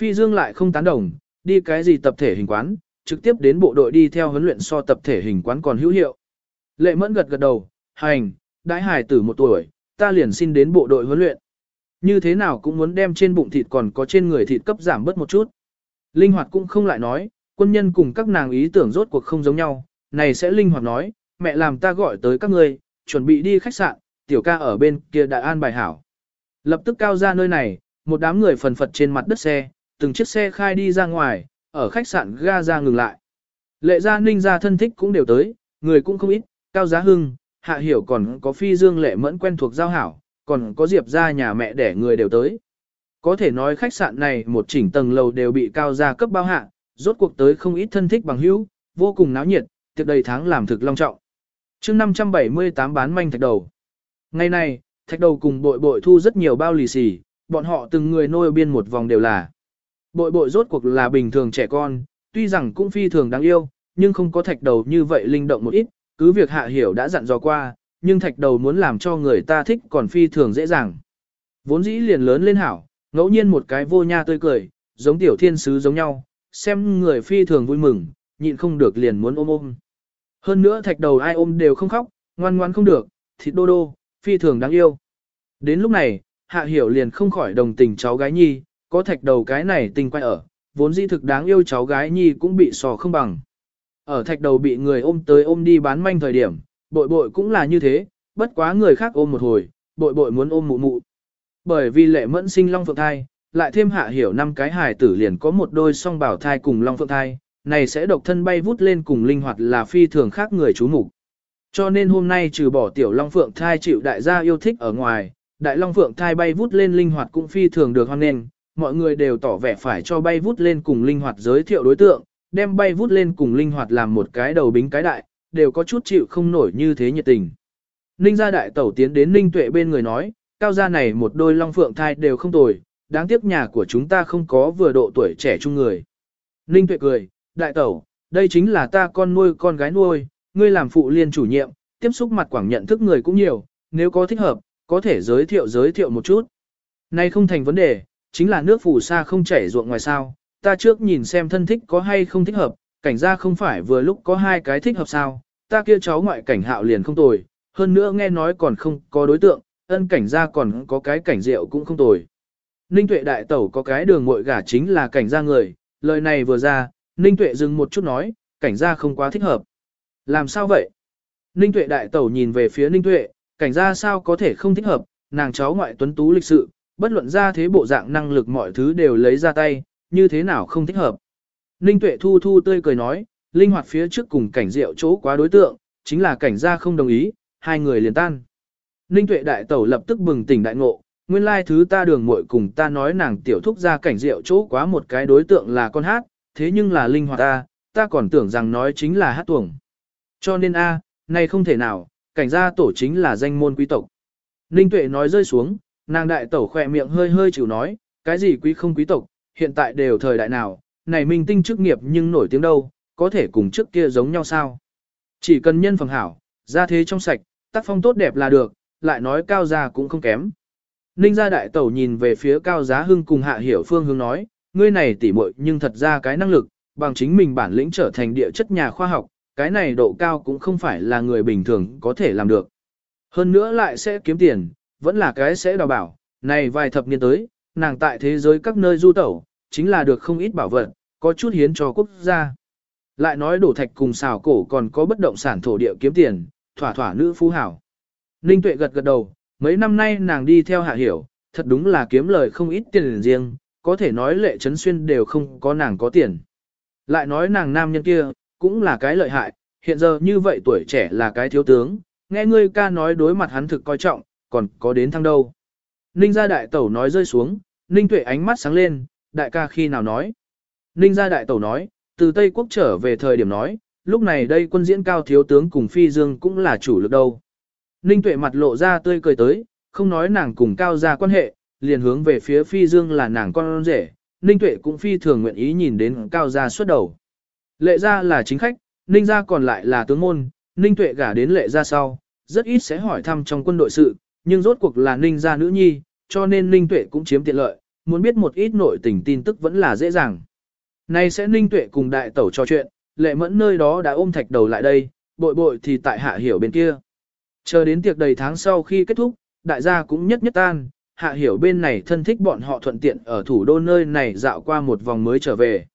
Speaker 1: Phi Dương lại không tán đồng, đi cái gì tập thể hình quán, trực tiếp đến bộ đội đi theo huấn luyện so tập thể hình quán còn hữu hiệu. Lệ mẫn gật gật đầu, hành, đãi Hải tử một tuổi, ta liền xin đến bộ đội huấn luyện. Như thế nào cũng muốn đem trên bụng thịt còn có trên người thịt cấp giảm bớt một chút. Linh hoạt cũng không lại nói, quân nhân cùng các nàng ý tưởng rốt cuộc không giống nhau, này sẽ linh hoạt nói, mẹ làm ta gọi tới các ngươi, chuẩn bị đi khách sạn, tiểu ca ở bên kia đại an bài hảo. Lập tức cao ra nơi này, một đám người phần phật trên mặt đất xe, từng chiếc xe khai đi ra ngoài, ở khách sạn ga ra ngừng lại. Lệ gia ninh gia thân thích cũng đều tới, người cũng không ít, cao giá hưng, hạ hiểu còn có phi dương lệ mẫn quen thuộc giao hảo, còn có diệp gia nhà mẹ để người đều tới. Có thể nói khách sạn này một chỉnh tầng lầu đều bị cao gia cấp bao hạ, rốt cuộc tới không ít thân thích bằng hữu, vô cùng náo nhiệt, tiệc đầy tháng làm thực long trọng. chương 578 bán manh thạch đầu. Ngày này, thạch đầu cùng bội bội thu rất nhiều bao lì xì, bọn họ từng người nôi biên một vòng đều là. Bội bội rốt cuộc là bình thường trẻ con, tuy rằng cũng phi thường đáng yêu, nhưng không có thạch đầu như vậy linh động một ít, cứ việc hạ hiểu đã dặn dò qua, nhưng thạch đầu muốn làm cho người ta thích còn phi thường dễ dàng. Vốn dĩ liền lớn lên hảo, ngẫu nhiên một cái vô nha tươi cười, giống tiểu thiên sứ giống nhau, xem người phi thường vui mừng, nhịn không được liền muốn ôm ôm. Hơn nữa thạch đầu ai ôm đều không khóc, ngoan ngoan không được, thịt đô đô, phi thường đáng yêu. Đến lúc này, hạ hiểu liền không khỏi đồng tình cháu gái nhi, có thạch đầu cái này tình quay ở, vốn dĩ thực đáng yêu cháu gái nhi cũng bị sò không bằng. Ở thạch đầu bị người ôm tới ôm đi bán manh thời điểm, bội bội cũng là như thế, bất quá người khác ôm một hồi, bội bội muốn ôm mụ mụ. Bởi vì lệ mẫn sinh long phượng thai, lại thêm hạ hiểu năm cái hài tử liền có một đôi song bảo thai cùng long phượng thai, này sẽ độc thân bay vút lên cùng linh hoạt là phi thường khác người chú mục. Cho nên hôm nay trừ bỏ tiểu long phượng thai chịu đại gia yêu thích ở ngoài, đại long phượng thai bay vút lên linh hoạt cũng phi thường được hoan nghênh, mọi người đều tỏ vẻ phải cho bay vút lên cùng linh hoạt giới thiệu đối tượng, đem bay vút lên cùng linh hoạt làm một cái đầu bính cái đại, đều có chút chịu không nổi như thế nhiệt tình. Ninh gia đại tẩu tiến đến Ninh tuệ bên người nói, cao gia này một đôi long phượng thai đều không tồi, đáng tiếc nhà của chúng ta không có vừa độ tuổi trẻ chung người. Ninh tuệ cười, đại tẩu, đây chính là ta con nuôi con gái nuôi, ngươi làm phụ liên chủ nhiệm, tiếp xúc mặt quảng nhận thức người cũng nhiều, nếu có thích hợp, có thể giới thiệu giới thiệu một chút. Nay không thành vấn đề, chính là nước phù sa không chảy ruộng ngoài sao, ta trước nhìn xem thân thích có hay không thích hợp, cảnh ra không phải vừa lúc có hai cái thích hợp sao, ta kia cháu ngoại cảnh hạo liền không tồi, hơn nữa nghe nói còn không có đối tượng, ân cảnh ra còn có cái cảnh rượu cũng không tồi. Ninh tuệ đại tẩu có cái đường muội gả chính là cảnh ra người, lời này vừa ra, Ninh tuệ dừng một chút nói, cảnh ra không quá thích hợp. Làm sao vậy? Ninh tuệ đại tẩu nhìn về phía Ninh tuệ, cảnh ra sao có thể không thích hợp, nàng cháu ngoại tuấn tú lịch sự, bất luận ra thế bộ dạng năng lực mọi thứ đều lấy ra tay, như thế nào không thích hợp. Ninh tuệ thu thu tươi cười nói, linh hoạt phía trước cùng cảnh rượu chỗ quá đối tượng, chính là cảnh gia không đồng ý, hai người liền tan. Ninh tuệ đại tẩu lập tức bừng tỉnh đại ngộ, nguyên lai thứ ta đường muội cùng ta nói nàng tiểu thúc ra cảnh rượu chỗ quá một cái đối tượng là con hát, thế nhưng là linh hoạt ta, ta còn tưởng rằng nói chính là hát tuồng. Cho nên a, này không thể nào, cảnh gia tổ chính là danh môn quý tộc. Ninh tuệ nói rơi xuống, nàng đại tẩu khỏe miệng hơi hơi chịu nói, cái gì quý không quý tộc, hiện tại đều thời đại nào, này minh tinh chức nghiệp nhưng nổi tiếng đâu, có thể cùng trước kia giống nhau sao. Chỉ cần nhân phẩm hảo, ra thế trong sạch, tác phong tốt đẹp là được, lại nói cao gia cũng không kém. Ninh gia đại tẩu nhìn về phía cao giá hưng cùng hạ hiểu phương hướng nói, ngươi này tỉ muội nhưng thật ra cái năng lực, bằng chính mình bản lĩnh trở thành địa chất nhà khoa học, cái này độ cao cũng không phải là người bình thường có thể làm được. Hơn nữa lại sẽ kiếm tiền, vẫn là cái sẽ đào bảo, này vài thập niên tới, nàng tại thế giới các nơi du tẩu, chính là được không ít bảo vật, có chút hiến cho quốc gia. Lại nói đổ thạch cùng xào cổ còn có bất động sản thổ địa kiếm tiền, thỏa thỏa nữ phú hảo. Ninh tuệ gật gật đầu, mấy năm nay nàng đi theo hạ hiểu, thật đúng là kiếm lời không ít tiền riêng, có thể nói lệ trấn xuyên đều không có nàng có tiền. Lại nói nàng nam nhân kia, cũng là cái lợi hại, hiện giờ như vậy tuổi trẻ là cái thiếu tướng, nghe ngươi ca nói đối mặt hắn thực coi trọng, còn có đến thăng đâu. Ninh gia đại tẩu nói rơi xuống, Ninh tuệ ánh mắt sáng lên, đại ca khi nào nói. Ninh gia đại tẩu nói, từ Tây Quốc trở về thời điểm nói, lúc này đây quân diễn cao thiếu tướng cùng Phi Dương cũng là chủ lực đâu. Ninh tuệ mặt lộ ra tươi cười tới, không nói nàng cùng cao ra quan hệ, liền hướng về phía Phi Dương là nàng con rể, Ninh tuệ cũng phi thường nguyện ý nhìn đến cao gia xuất đầu. Lệ gia là chính khách, Ninh gia còn lại là tướng môn, Ninh tuệ gả đến lệ gia sau, rất ít sẽ hỏi thăm trong quân đội sự, nhưng rốt cuộc là Ninh gia nữ nhi, cho nên Ninh tuệ cũng chiếm tiện lợi, muốn biết một ít nội tình tin tức vẫn là dễ dàng. Nay sẽ ninh tuệ cùng đại tẩu trò chuyện, lệ mẫn nơi đó đã ôm thạch đầu lại đây, bội bội thì tại hạ hiểu bên kia. Chờ đến tiệc đầy tháng sau khi kết thúc, đại gia cũng nhất nhất tan, hạ hiểu bên này thân thích bọn họ thuận tiện ở thủ đô nơi này dạo qua một vòng mới trở về.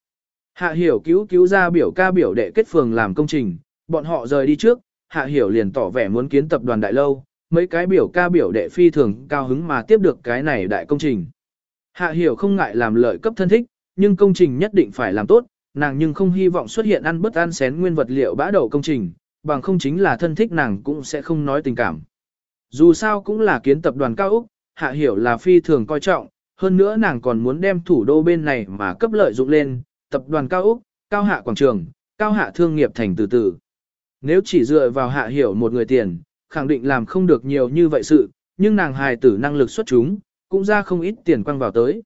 Speaker 1: Hạ hiểu cứu cứu ra biểu ca biểu đệ kết phường làm công trình, bọn họ rời đi trước, hạ hiểu liền tỏ vẻ muốn kiến tập đoàn đại lâu, mấy cái biểu ca biểu đệ phi thường cao hứng mà tiếp được cái này đại công trình. Hạ hiểu không ngại làm lợi cấp thân thích, nhưng công trình nhất định phải làm tốt, nàng nhưng không hy vọng xuất hiện ăn bất ăn xén nguyên vật liệu bã đầu công trình, bằng không chính là thân thích nàng cũng sẽ không nói tình cảm. Dù sao cũng là kiến tập đoàn cao Úc, hạ hiểu là phi thường coi trọng, hơn nữa nàng còn muốn đem thủ đô bên này mà cấp lợi dụng lên, tập đoàn cao Úc, cao hạ quảng trường, cao hạ thương nghiệp thành từ từ. Nếu chỉ dựa vào hạ hiểu một người tiền, khẳng định làm không được nhiều như vậy sự, nhưng nàng hài tử năng lực xuất chúng, cũng ra không ít tiền quăng vào tới.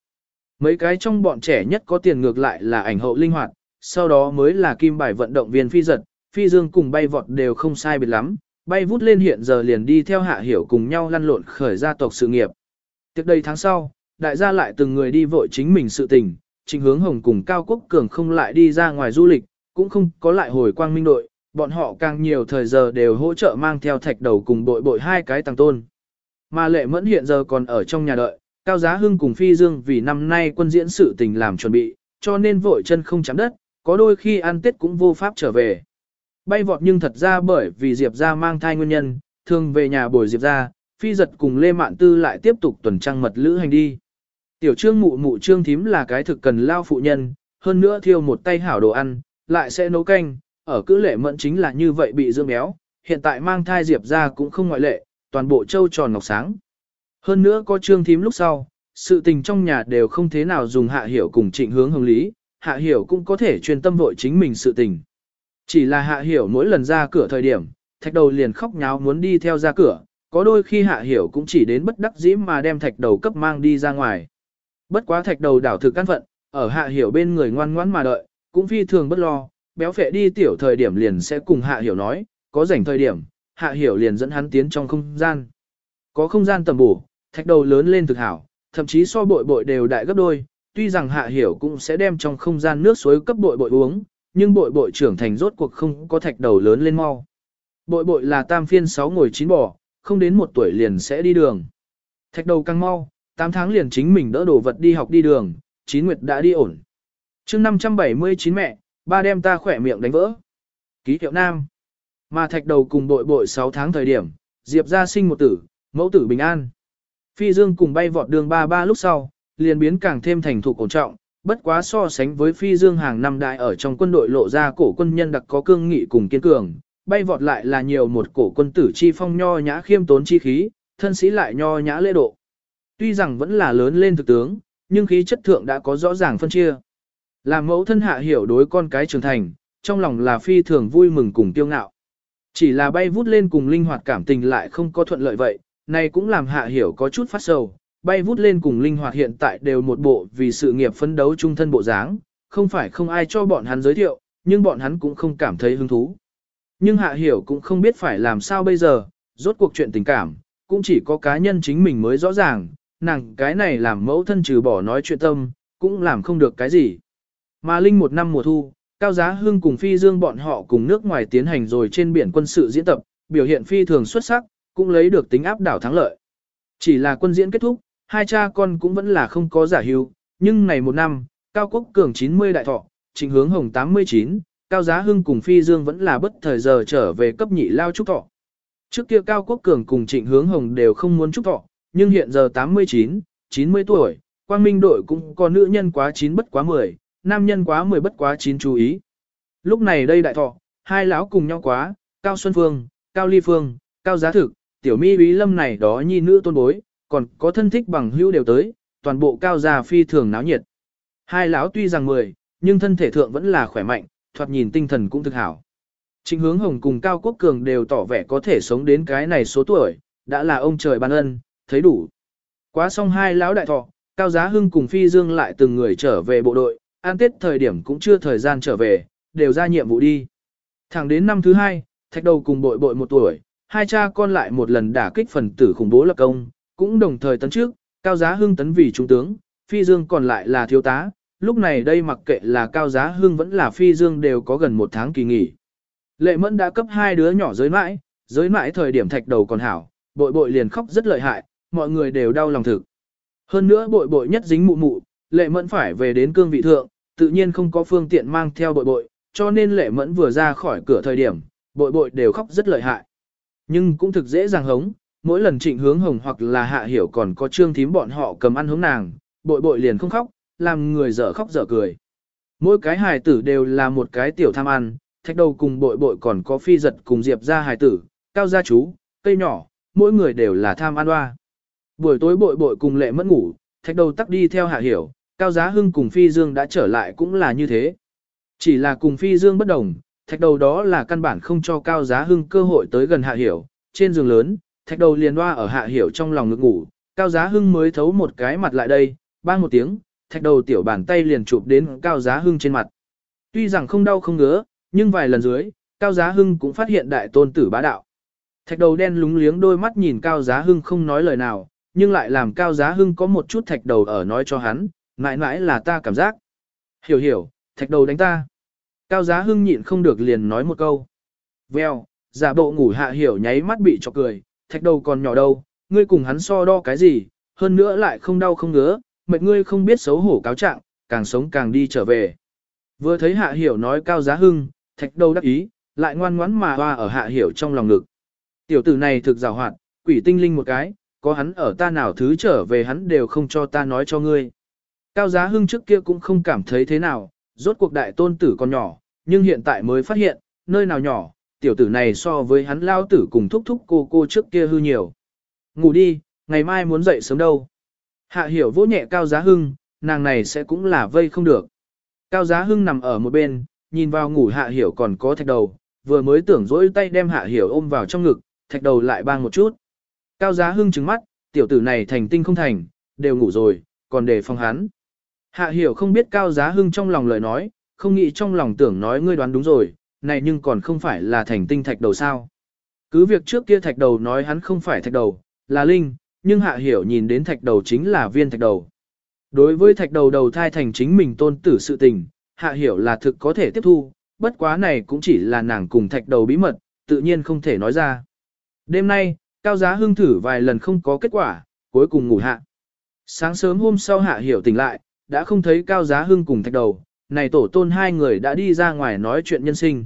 Speaker 1: Mấy cái trong bọn trẻ nhất có tiền ngược lại là ảnh hậu linh hoạt, sau đó mới là kim bài vận động viên phi giật, phi dương cùng bay vọt đều không sai biệt lắm, bay vút lên hiện giờ liền đi theo hạ hiểu cùng nhau lăn lộn khởi gia tộc sự nghiệp. Tiếp đây tháng sau, đại gia lại từng người đi vội chính mình sự tình, trình hướng hồng cùng Cao Quốc Cường không lại đi ra ngoài du lịch, cũng không có lại hồi quang minh đội, bọn họ càng nhiều thời giờ đều hỗ trợ mang theo thạch đầu cùng bội bội hai cái tăng tôn. Mà lệ mẫn hiện giờ còn ở trong nhà đợi, Cao Giá Hưng cùng Phi Dương vì năm nay quân diễn sự tình làm chuẩn bị, cho nên vội chân không chạm đất, có đôi khi ăn tết cũng vô pháp trở về. Bay vọt nhưng thật ra bởi vì Diệp ra mang thai nguyên nhân, thường về nhà bồi Diệp ra, Phi giật cùng Lê Mạn Tư lại tiếp tục tuần trăng mật lữ hành đi. Tiểu trương mụ mụ trương thím là cái thực cần lao phụ nhân, hơn nữa thiêu một tay hảo đồ ăn, lại sẽ nấu canh, ở cứ lệ mẫn chính là như vậy bị dương béo, hiện tại mang thai Diệp ra cũng không ngoại lệ, toàn bộ châu tròn ngọc sáng. Hơn nữa có trương thím lúc sau, sự tình trong nhà đều không thế nào dùng hạ hiểu cùng trịnh hướng hồng lý, hạ hiểu cũng có thể truyền tâm vội chính mình sự tình. Chỉ là hạ hiểu mỗi lần ra cửa thời điểm, thạch đầu liền khóc nháo muốn đi theo ra cửa, có đôi khi hạ hiểu cũng chỉ đến bất đắc dĩ mà đem thạch đầu cấp mang đi ra ngoài. Bất quá thạch đầu đảo thực căn phận, ở hạ hiểu bên người ngoan ngoãn mà đợi, cũng phi thường bất lo, béo phệ đi tiểu thời điểm liền sẽ cùng hạ hiểu nói, có rảnh thời điểm, hạ hiểu liền dẫn hắn tiến trong không gian. Có không gian tầm bổ, thạch đầu lớn lên thực hảo, thậm chí so bội bội đều đại gấp đôi, tuy rằng hạ hiểu cũng sẽ đem trong không gian nước suối cấp bội bội uống, nhưng bội bội trưởng thành rốt cuộc không có thạch đầu lớn lên mau. Bội bội là tam phiên sáu ngồi chín bò, không đến một tuổi liền sẽ đi đường. Thạch đầu càng mau, 8 tháng liền chính mình đỡ đồ vật đi học đi đường, chín nguyệt đã đi ổn. chương 579 mẹ, ba đem ta khỏe miệng đánh vỡ. Ký hiệu nam. Mà thạch đầu cùng bội bội 6 tháng thời điểm, Diệp ra sinh một tử, mẫu tử bình an. Phi dương cùng bay vọt đường ba ba lúc sau, liền biến càng thêm thành thục ổn trọng, bất quá so sánh với phi dương hàng năm đại ở trong quân đội lộ ra cổ quân nhân đặc có cương nghị cùng kiên cường, bay vọt lại là nhiều một cổ quân tử chi phong nho nhã khiêm tốn chi khí, thân sĩ lại nho nhã lễ độ. Tuy rằng vẫn là lớn lên thực tướng, nhưng khí chất thượng đã có rõ ràng phân chia. Làm mẫu thân hạ hiểu đối con cái trưởng thành, trong lòng là phi thường vui mừng cùng tiêu ngạo. Chỉ là bay vút lên cùng linh hoạt cảm tình lại không có thuận lợi vậy, này cũng làm hạ hiểu có chút phát sầu, bay vút lên cùng linh hoạt hiện tại đều một bộ vì sự nghiệp phấn đấu trung thân bộ dáng, không phải không ai cho bọn hắn giới thiệu, nhưng bọn hắn cũng không cảm thấy hứng thú. Nhưng hạ hiểu cũng không biết phải làm sao bây giờ, rốt cuộc chuyện tình cảm, cũng chỉ có cá nhân chính mình mới rõ ràng, nàng cái này làm mẫu thân trừ bỏ nói chuyện tâm, cũng làm không được cái gì. Mà Linh một năm mùa thu, Cao Giá Hưng cùng Phi Dương bọn họ cùng nước ngoài tiến hành rồi trên biển quân sự diễn tập, biểu hiện phi thường xuất sắc, cũng lấy được tính áp đảo thắng lợi. Chỉ là quân diễn kết thúc, hai cha con cũng vẫn là không có giả hưu, nhưng này một năm, Cao Quốc Cường 90 đại thọ, Trịnh Hướng Hồng 89, Cao Giá Hưng cùng Phi Dương vẫn là bất thời giờ trở về cấp nhị lao trúc thọ. Trước kia Cao Quốc Cường cùng Trịnh Hướng Hồng đều không muốn trúc thọ, nhưng hiện giờ 89, 90 tuổi, Quang Minh đội cũng có nữ nhân quá 9 bất quá 10, nam nhân quá 10 bất quá 9 chú ý. Lúc này đây đại thọ, hai lão cùng nhau quá, Cao Xuân Phương, Cao Ly Phương, Cao Giá Thực, Tiểu Mi bí Lâm này đó nhi nữ tôn bối, còn có thân thích bằng hữu đều tới, toàn bộ Cao gia phi thường náo nhiệt. Hai lão tuy rằng 10, nhưng thân thể thượng vẫn là khỏe mạnh, thoạt nhìn tinh thần cũng thực hảo. Trịnh hướng hồng cùng Cao Quốc Cường đều tỏ vẻ có thể sống đến cái này số tuổi, đã là ông trời ban ân, thấy đủ. Quá xong hai lão đại thọ, Cao Giá Hưng cùng Phi Dương lại từng người trở về bộ đội, an tết thời điểm cũng chưa thời gian trở về, đều ra nhiệm vụ đi. Thẳng đến năm thứ hai, thạch đầu cùng bội bội một tuổi, hai cha con lại một lần đả kích phần tử khủng bố lập công, cũng đồng thời tấn trước, Cao Giá Hưng tấn vì trung tướng, Phi Dương còn lại là thiếu tá, lúc này đây mặc kệ là Cao Giá Hưng vẫn là Phi Dương đều có gần một tháng kỳ nghỉ. Lệ Mẫn đã cấp hai đứa nhỏ giới mãi, giới mãi thời điểm thạch đầu còn hảo, bội bội liền khóc rất lợi hại, mọi người đều đau lòng thực. Hơn nữa bội bội nhất dính mụ mụ, Lệ Mẫn phải về đến cương vị thượng, tự nhiên không có phương tiện mang theo bội bội, cho nên Lệ Mẫn vừa ra khỏi cửa thời điểm, bội bội đều khóc rất lợi hại. Nhưng cũng thực dễ dàng hống, mỗi lần trịnh hướng hồng hoặc là hạ hiểu còn có trương thím bọn họ cầm ăn hướng nàng, bội bội liền không khóc, làm người dở khóc dở cười. Mỗi cái hài tử đều là một cái tiểu tham ăn, thạch đầu cùng bội bội còn có phi giật cùng diệp ra hài tử, cao gia chú, cây nhỏ, mỗi người đều là tham ăn hoa. Buổi tối bội bội cùng lệ mất ngủ, thạch đầu tắc đi theo hạ hiểu, cao giá hưng cùng phi dương đã trở lại cũng là như thế. Chỉ là cùng phi dương bất đồng, thạch đầu đó là căn bản không cho cao giá hưng cơ hội tới gần hạ hiểu, trên giường lớn, thạch đầu liền hoa ở hạ hiểu trong lòng ngực ngủ, cao giá hưng mới thấu một cái mặt lại đây, bang một tiếng, thạch đầu tiểu bàn tay liền chụp đến cao giá hưng trên mặt. Tuy rằng không đau không ngứa, nhưng vài lần dưới, cao giá hưng cũng phát hiện đại tôn tử bá đạo. Thạch đầu đen lúng liếng đôi mắt nhìn cao giá hưng không nói lời nào, nhưng lại làm cao giá hưng có một chút thạch đầu ở nói cho hắn, mãi mãi là ta cảm giác. Hiểu hiểu, thạch đầu đánh ta. Cao giá hưng nhịn không được liền nói một câu. Vèo, giả bộ ngủ hạ hiểu nháy mắt bị cho cười, thạch đầu còn nhỏ đâu, ngươi cùng hắn so đo cái gì, hơn nữa lại không đau không ngứa, mệt ngươi không biết xấu hổ cáo trạng, càng sống càng đi trở về. Vừa thấy hạ hiểu nói cao giá hưng, thạch đầu đắc ý, lại ngoan ngoãn mà hoa ở hạ hiểu trong lòng ngực. Tiểu tử này thực rào hoạt, quỷ tinh linh một cái, có hắn ở ta nào thứ trở về hắn đều không cho ta nói cho ngươi. Cao giá hưng trước kia cũng không cảm thấy thế nào, rốt cuộc đại tôn tử còn nhỏ, nhưng hiện tại mới phát hiện, nơi nào nhỏ, tiểu tử này so với hắn lao tử cùng thúc thúc cô cô trước kia hư nhiều. Ngủ đi, ngày mai muốn dậy sớm đâu. Hạ hiểu vỗ nhẹ cao giá hưng, nàng này sẽ cũng là vây không được. Cao giá hưng nằm ở một bên, nhìn vào ngủ hạ hiểu còn có thạch đầu, vừa mới tưởng dỗi tay đem hạ hiểu ôm vào trong ngực, thạch đầu lại bang một chút. Cao giá hưng trừng mắt, tiểu tử này thành tinh không thành, đều ngủ rồi, còn để phòng hắn. Hạ hiểu không biết cao giá hưng trong lòng lời nói, không nghĩ trong lòng tưởng nói ngươi đoán đúng rồi, này nhưng còn không phải là thành tinh thạch đầu sao. Cứ việc trước kia thạch đầu nói hắn không phải thạch đầu, là linh, nhưng hạ hiểu nhìn đến thạch đầu chính là viên thạch đầu. Đối với thạch đầu đầu thai thành chính mình tôn tử sự tình, hạ hiểu là thực có thể tiếp thu, bất quá này cũng chỉ là nàng cùng thạch đầu bí mật, tự nhiên không thể nói ra. Đêm nay, Cao Giá Hưng thử vài lần không có kết quả, cuối cùng ngủ hạ. Sáng sớm hôm sau hạ hiểu tỉnh lại, đã không thấy Cao Giá Hưng cùng thạch đầu, này tổ tôn hai người đã đi ra ngoài nói chuyện nhân sinh.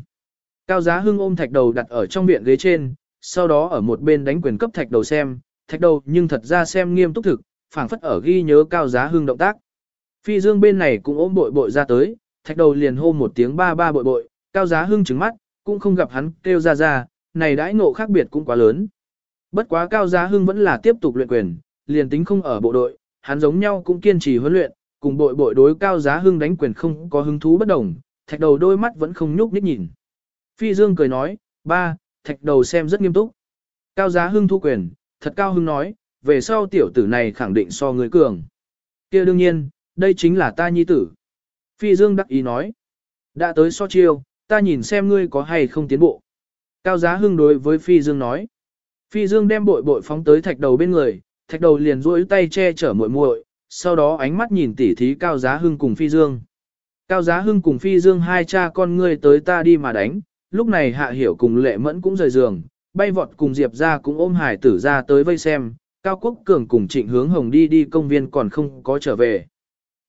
Speaker 1: Cao Giá Hưng ôm thạch đầu đặt ở trong viện ghế trên, sau đó ở một bên đánh quyền cấp thạch đầu xem, thạch đầu nhưng thật ra xem nghiêm túc thực, phảng phất ở ghi nhớ Cao Giá Hưng động tác. Phi Dương bên này cũng ôm bội bội ra tới, thạch đầu liền hô một tiếng ba ba bội bội, Cao Giá Hưng trứng mắt, cũng không gặp hắn kêu ra ra, này đãi ngộ khác biệt cũng quá lớn. Bất quá Cao Giá Hưng vẫn là tiếp tục luyện quyền, liền tính không ở bộ đội, hắn giống nhau cũng kiên trì huấn luyện, cùng bội bội đối Cao Giá Hưng đánh quyền không có hứng thú bất đồng, thạch đầu đôi mắt vẫn không nhúc nhích nhìn. Phi Dương cười nói, ba, thạch đầu xem rất nghiêm túc. Cao Giá Hưng thu quyền, thật Cao Hưng nói, về sau tiểu tử này khẳng định so người cường. kia đương nhiên, đây chính là ta nhi tử. Phi Dương đắc ý nói, đã tới so chiêu, ta nhìn xem ngươi có hay không tiến bộ. Cao Giá Hưng đối với Phi Dương nói. Phi Dương đem bội bội phóng tới thạch đầu bên người, thạch đầu liền duỗi tay che chở muội muội, sau đó ánh mắt nhìn tỉ thí Cao Giá Hưng cùng Phi Dương. Cao Giá Hưng cùng Phi Dương hai cha con ngươi tới ta đi mà đánh, lúc này Hạ Hiểu cùng Lệ Mẫn cũng rời giường, bay vọt cùng Diệp ra cũng ôm hải tử ra tới vây xem, Cao Quốc Cường cùng Trịnh Hướng Hồng đi đi công viên còn không có trở về.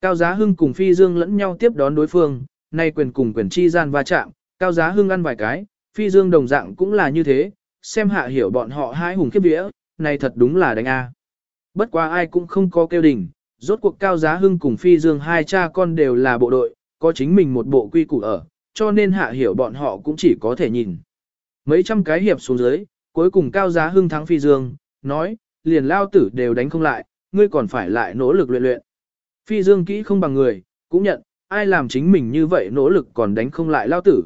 Speaker 1: Cao Giá Hưng cùng Phi Dương lẫn nhau tiếp đón đối phương, nay quyền cùng quyền chi gian va chạm, Cao Giá Hưng ăn vài cái, Phi Dương đồng dạng cũng là như thế, xem hạ hiểu bọn họ hai hùng khiếp vía, này thật đúng là đánh A. Bất quá ai cũng không có kêu đỉnh, rốt cuộc Cao Giá Hưng cùng Phi Dương hai cha con đều là bộ đội, có chính mình một bộ quy củ ở, cho nên hạ hiểu bọn họ cũng chỉ có thể nhìn. Mấy trăm cái hiệp xuống dưới, cuối cùng Cao Giá Hưng thắng Phi Dương, nói, liền lao tử đều đánh không lại, ngươi còn phải lại nỗ lực luyện luyện. Phi Dương kỹ không bằng người, cũng nhận, ai làm chính mình như vậy nỗ lực còn đánh không lại lao tử.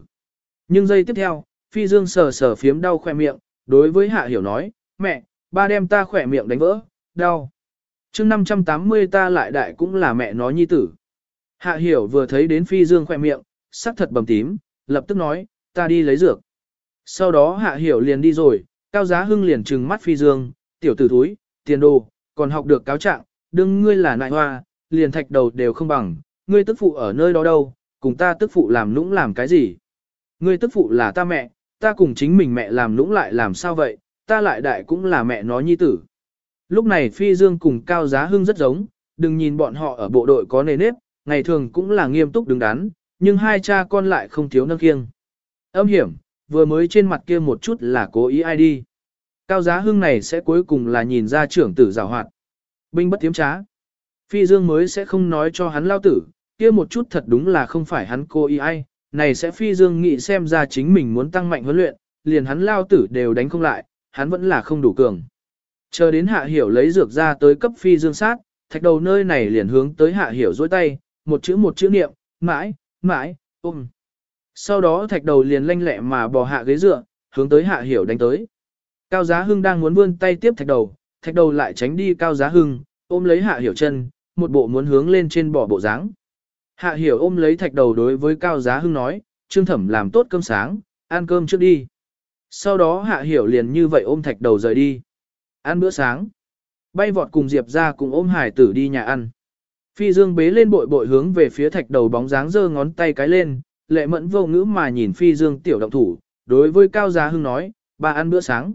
Speaker 1: Nhưng giây tiếp theo, Phi Dương sờ sờ phiếm đau khoe miệng, đối với Hạ Hiểu nói, mẹ, ba đem ta khỏe miệng đánh vỡ, đau. chương 580 ta lại đại cũng là mẹ nó nhi tử. Hạ Hiểu vừa thấy đến Phi Dương khỏe miệng, sắc thật bầm tím, lập tức nói, ta đi lấy dược. Sau đó Hạ Hiểu liền đi rồi, Cao Giá Hưng liền trừng mắt Phi Dương, tiểu tử thúi, tiền đồ, còn học được cáo trạng, đừng ngươi là nại hoa, liền thạch đầu đều không bằng, ngươi tức phụ ở nơi đó đâu, cùng ta tức phụ làm nũng làm cái gì? Ngươi tức phụ là ta mẹ, ta cùng chính mình mẹ làm lũng lại làm sao vậy, ta lại đại cũng là mẹ nó nhi tử. Lúc này Phi Dương cùng Cao Giá Hưng rất giống, đừng nhìn bọn họ ở bộ đội có nề nếp, ngày thường cũng là nghiêm túc đứng đắn, nhưng hai cha con lại không thiếu nâng kiêng. Âm hiểm, vừa mới trên mặt kia một chút là cố ý ai đi. Cao Giá Hưng này sẽ cuối cùng là nhìn ra trưởng tử rào hoạt. Binh bất tiếm trá. Phi Dương mới sẽ không nói cho hắn lao tử, kia một chút thật đúng là không phải hắn cố ý ai, này sẽ Phi Dương nghĩ xem ra chính mình muốn tăng mạnh huấn luyện, liền hắn lao tử đều đánh không lại, hắn vẫn là không đủ cường. Chờ đến hạ hiểu lấy dược ra tới cấp Phi Dương sát, thạch đầu nơi này liền hướng tới hạ hiểu dối tay, một chữ một chữ niệm, mãi, mãi, ôm. Sau đó thạch đầu liền lanh lẹ mà bò hạ ghế dựa, hướng tới hạ hiểu đánh tới. Cao Giá Hưng đang muốn vươn tay tiếp thạch đầu, thạch đầu lại tránh đi Cao Giá Hưng, ôm lấy hạ hiểu chân, một bộ muốn hướng lên trên bỏ bộ dáng. Hạ hiểu ôm lấy thạch đầu đối với Cao Giá Hưng nói, Trương Thẩm làm tốt cơm sáng, ăn cơm trước đi. Sau đó hạ hiểu liền như vậy ôm thạch đầu rời đi. Ăn bữa sáng. Bay vọt cùng Diệp ra cùng ôm hải tử đi nhà ăn. Phi Dương bế lên bội bội hướng về phía thạch đầu bóng dáng giơ ngón tay cái lên, lệ mẫn vô ngữ mà nhìn Phi Dương tiểu động thủ, đối với Cao Giá Hưng nói, ba ăn bữa sáng.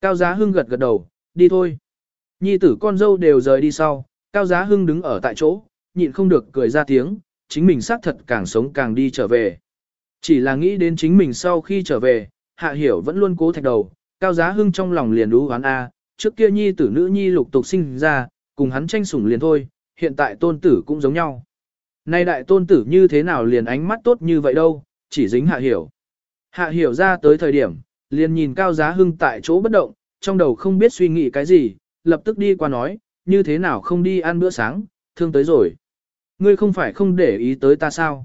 Speaker 1: Cao Giá Hưng gật gật đầu, đi thôi. Nhi tử con dâu đều rời đi sau, Cao Giá Hưng đứng ở tại chỗ, nhịn không được cười ra tiếng, chính mình xác thật càng sống càng đi trở về. Chỉ là nghĩ đến chính mình sau khi trở về, Hạ Hiểu vẫn luôn cố thạch đầu, Cao Giá Hưng trong lòng liền đú hoán A, trước kia nhi tử nữ nhi lục tục sinh ra, cùng hắn tranh sủng liền thôi, hiện tại tôn tử cũng giống nhau. Nay đại tôn tử như thế nào liền ánh mắt tốt như vậy đâu, chỉ dính Hạ Hiểu. Hạ Hiểu ra tới thời điểm, liền nhìn Cao Giá Hưng tại chỗ bất động, trong đầu không biết suy nghĩ cái gì, lập tức đi qua nói, như thế nào không đi ăn bữa sáng, thương tới rồi. Ngươi không phải không để ý tới ta sao?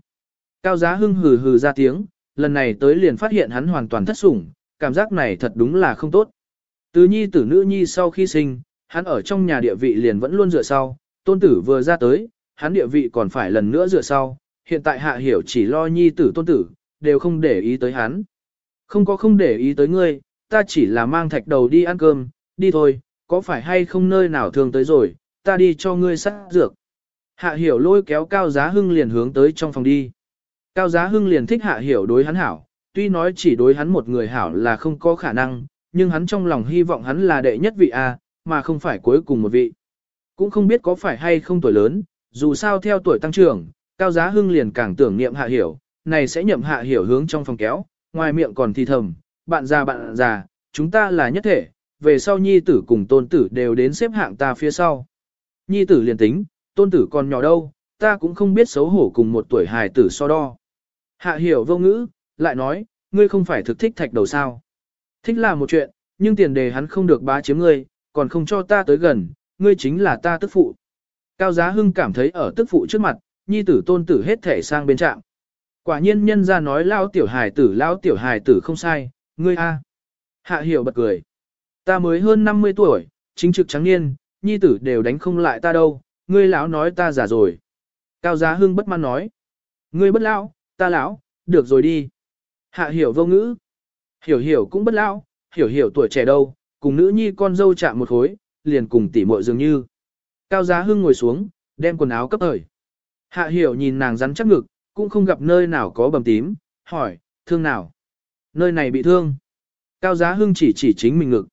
Speaker 1: Cao Giá Hưng hừ hừ ra tiếng, lần này tới liền phát hiện hắn hoàn toàn thất sủng, cảm giác này thật đúng là không tốt. Từ nhi tử nữ nhi sau khi sinh, hắn ở trong nhà địa vị liền vẫn luôn dựa sau, tôn tử vừa ra tới, hắn địa vị còn phải lần nữa dựa sau, hiện tại hạ hiểu chỉ lo nhi tử tôn tử, đều không để ý tới hắn. Không có không để ý tới ngươi, ta chỉ là mang thạch đầu đi ăn cơm, đi thôi, có phải hay không nơi nào thường tới rồi, ta đi cho ngươi sát dược. Hạ hiểu lôi kéo Cao Giá Hưng liền hướng tới trong phòng đi. Cao Giá Hưng liền thích Hạ hiểu đối hắn hảo, tuy nói chỉ đối hắn một người hảo là không có khả năng, nhưng hắn trong lòng hy vọng hắn là đệ nhất vị A, mà không phải cuối cùng một vị. Cũng không biết có phải hay không tuổi lớn, dù sao theo tuổi tăng trưởng, Cao Giá Hưng liền càng tưởng niệm Hạ hiểu, này sẽ nhậm Hạ hiểu hướng trong phòng kéo, ngoài miệng còn thì thầm, bạn già bạn già, chúng ta là nhất thể, về sau nhi tử cùng tôn tử đều đến xếp hạng ta phía sau. Nhi tử liền tính, tôn tử còn nhỏ đâu, ta cũng không biết xấu hổ cùng một tuổi hài tử so đo. Hạ hiểu vô ngữ, lại nói, ngươi không phải thực thích thạch đầu sao. Thích là một chuyện, nhưng tiền đề hắn không được bá chiếm ngươi, còn không cho ta tới gần, ngươi chính là ta tức phụ. Cao Giá Hưng cảm thấy ở tức phụ trước mặt, nhi tử tôn tử hết thể sang bên trạm. Quả nhiên nhân ra nói lao tiểu hài tử lao tiểu hài tử không sai, ngươi a. Hạ hiểu bật cười. Ta mới hơn 50 tuổi, chính trực trắng niên, nhi tử đều đánh không lại ta đâu, ngươi lão nói ta già rồi. Cao Giá Hưng bất mãn nói. Ngươi bất lão, ta lão, được rồi đi. Hạ hiểu vô ngữ. Hiểu hiểu cũng bất lão, hiểu hiểu tuổi trẻ đâu, cùng nữ nhi con dâu chạm một khối, liền cùng tỉ muội dường như. Cao Giá Hưng ngồi xuống, đem quần áo cấp thời. Hạ hiểu nhìn nàng rắn chắc ngực, cũng không gặp nơi nào có bầm tím, hỏi, thương nào? Nơi này bị thương. Cao Giá Hưng chỉ chỉ chính mình ngực.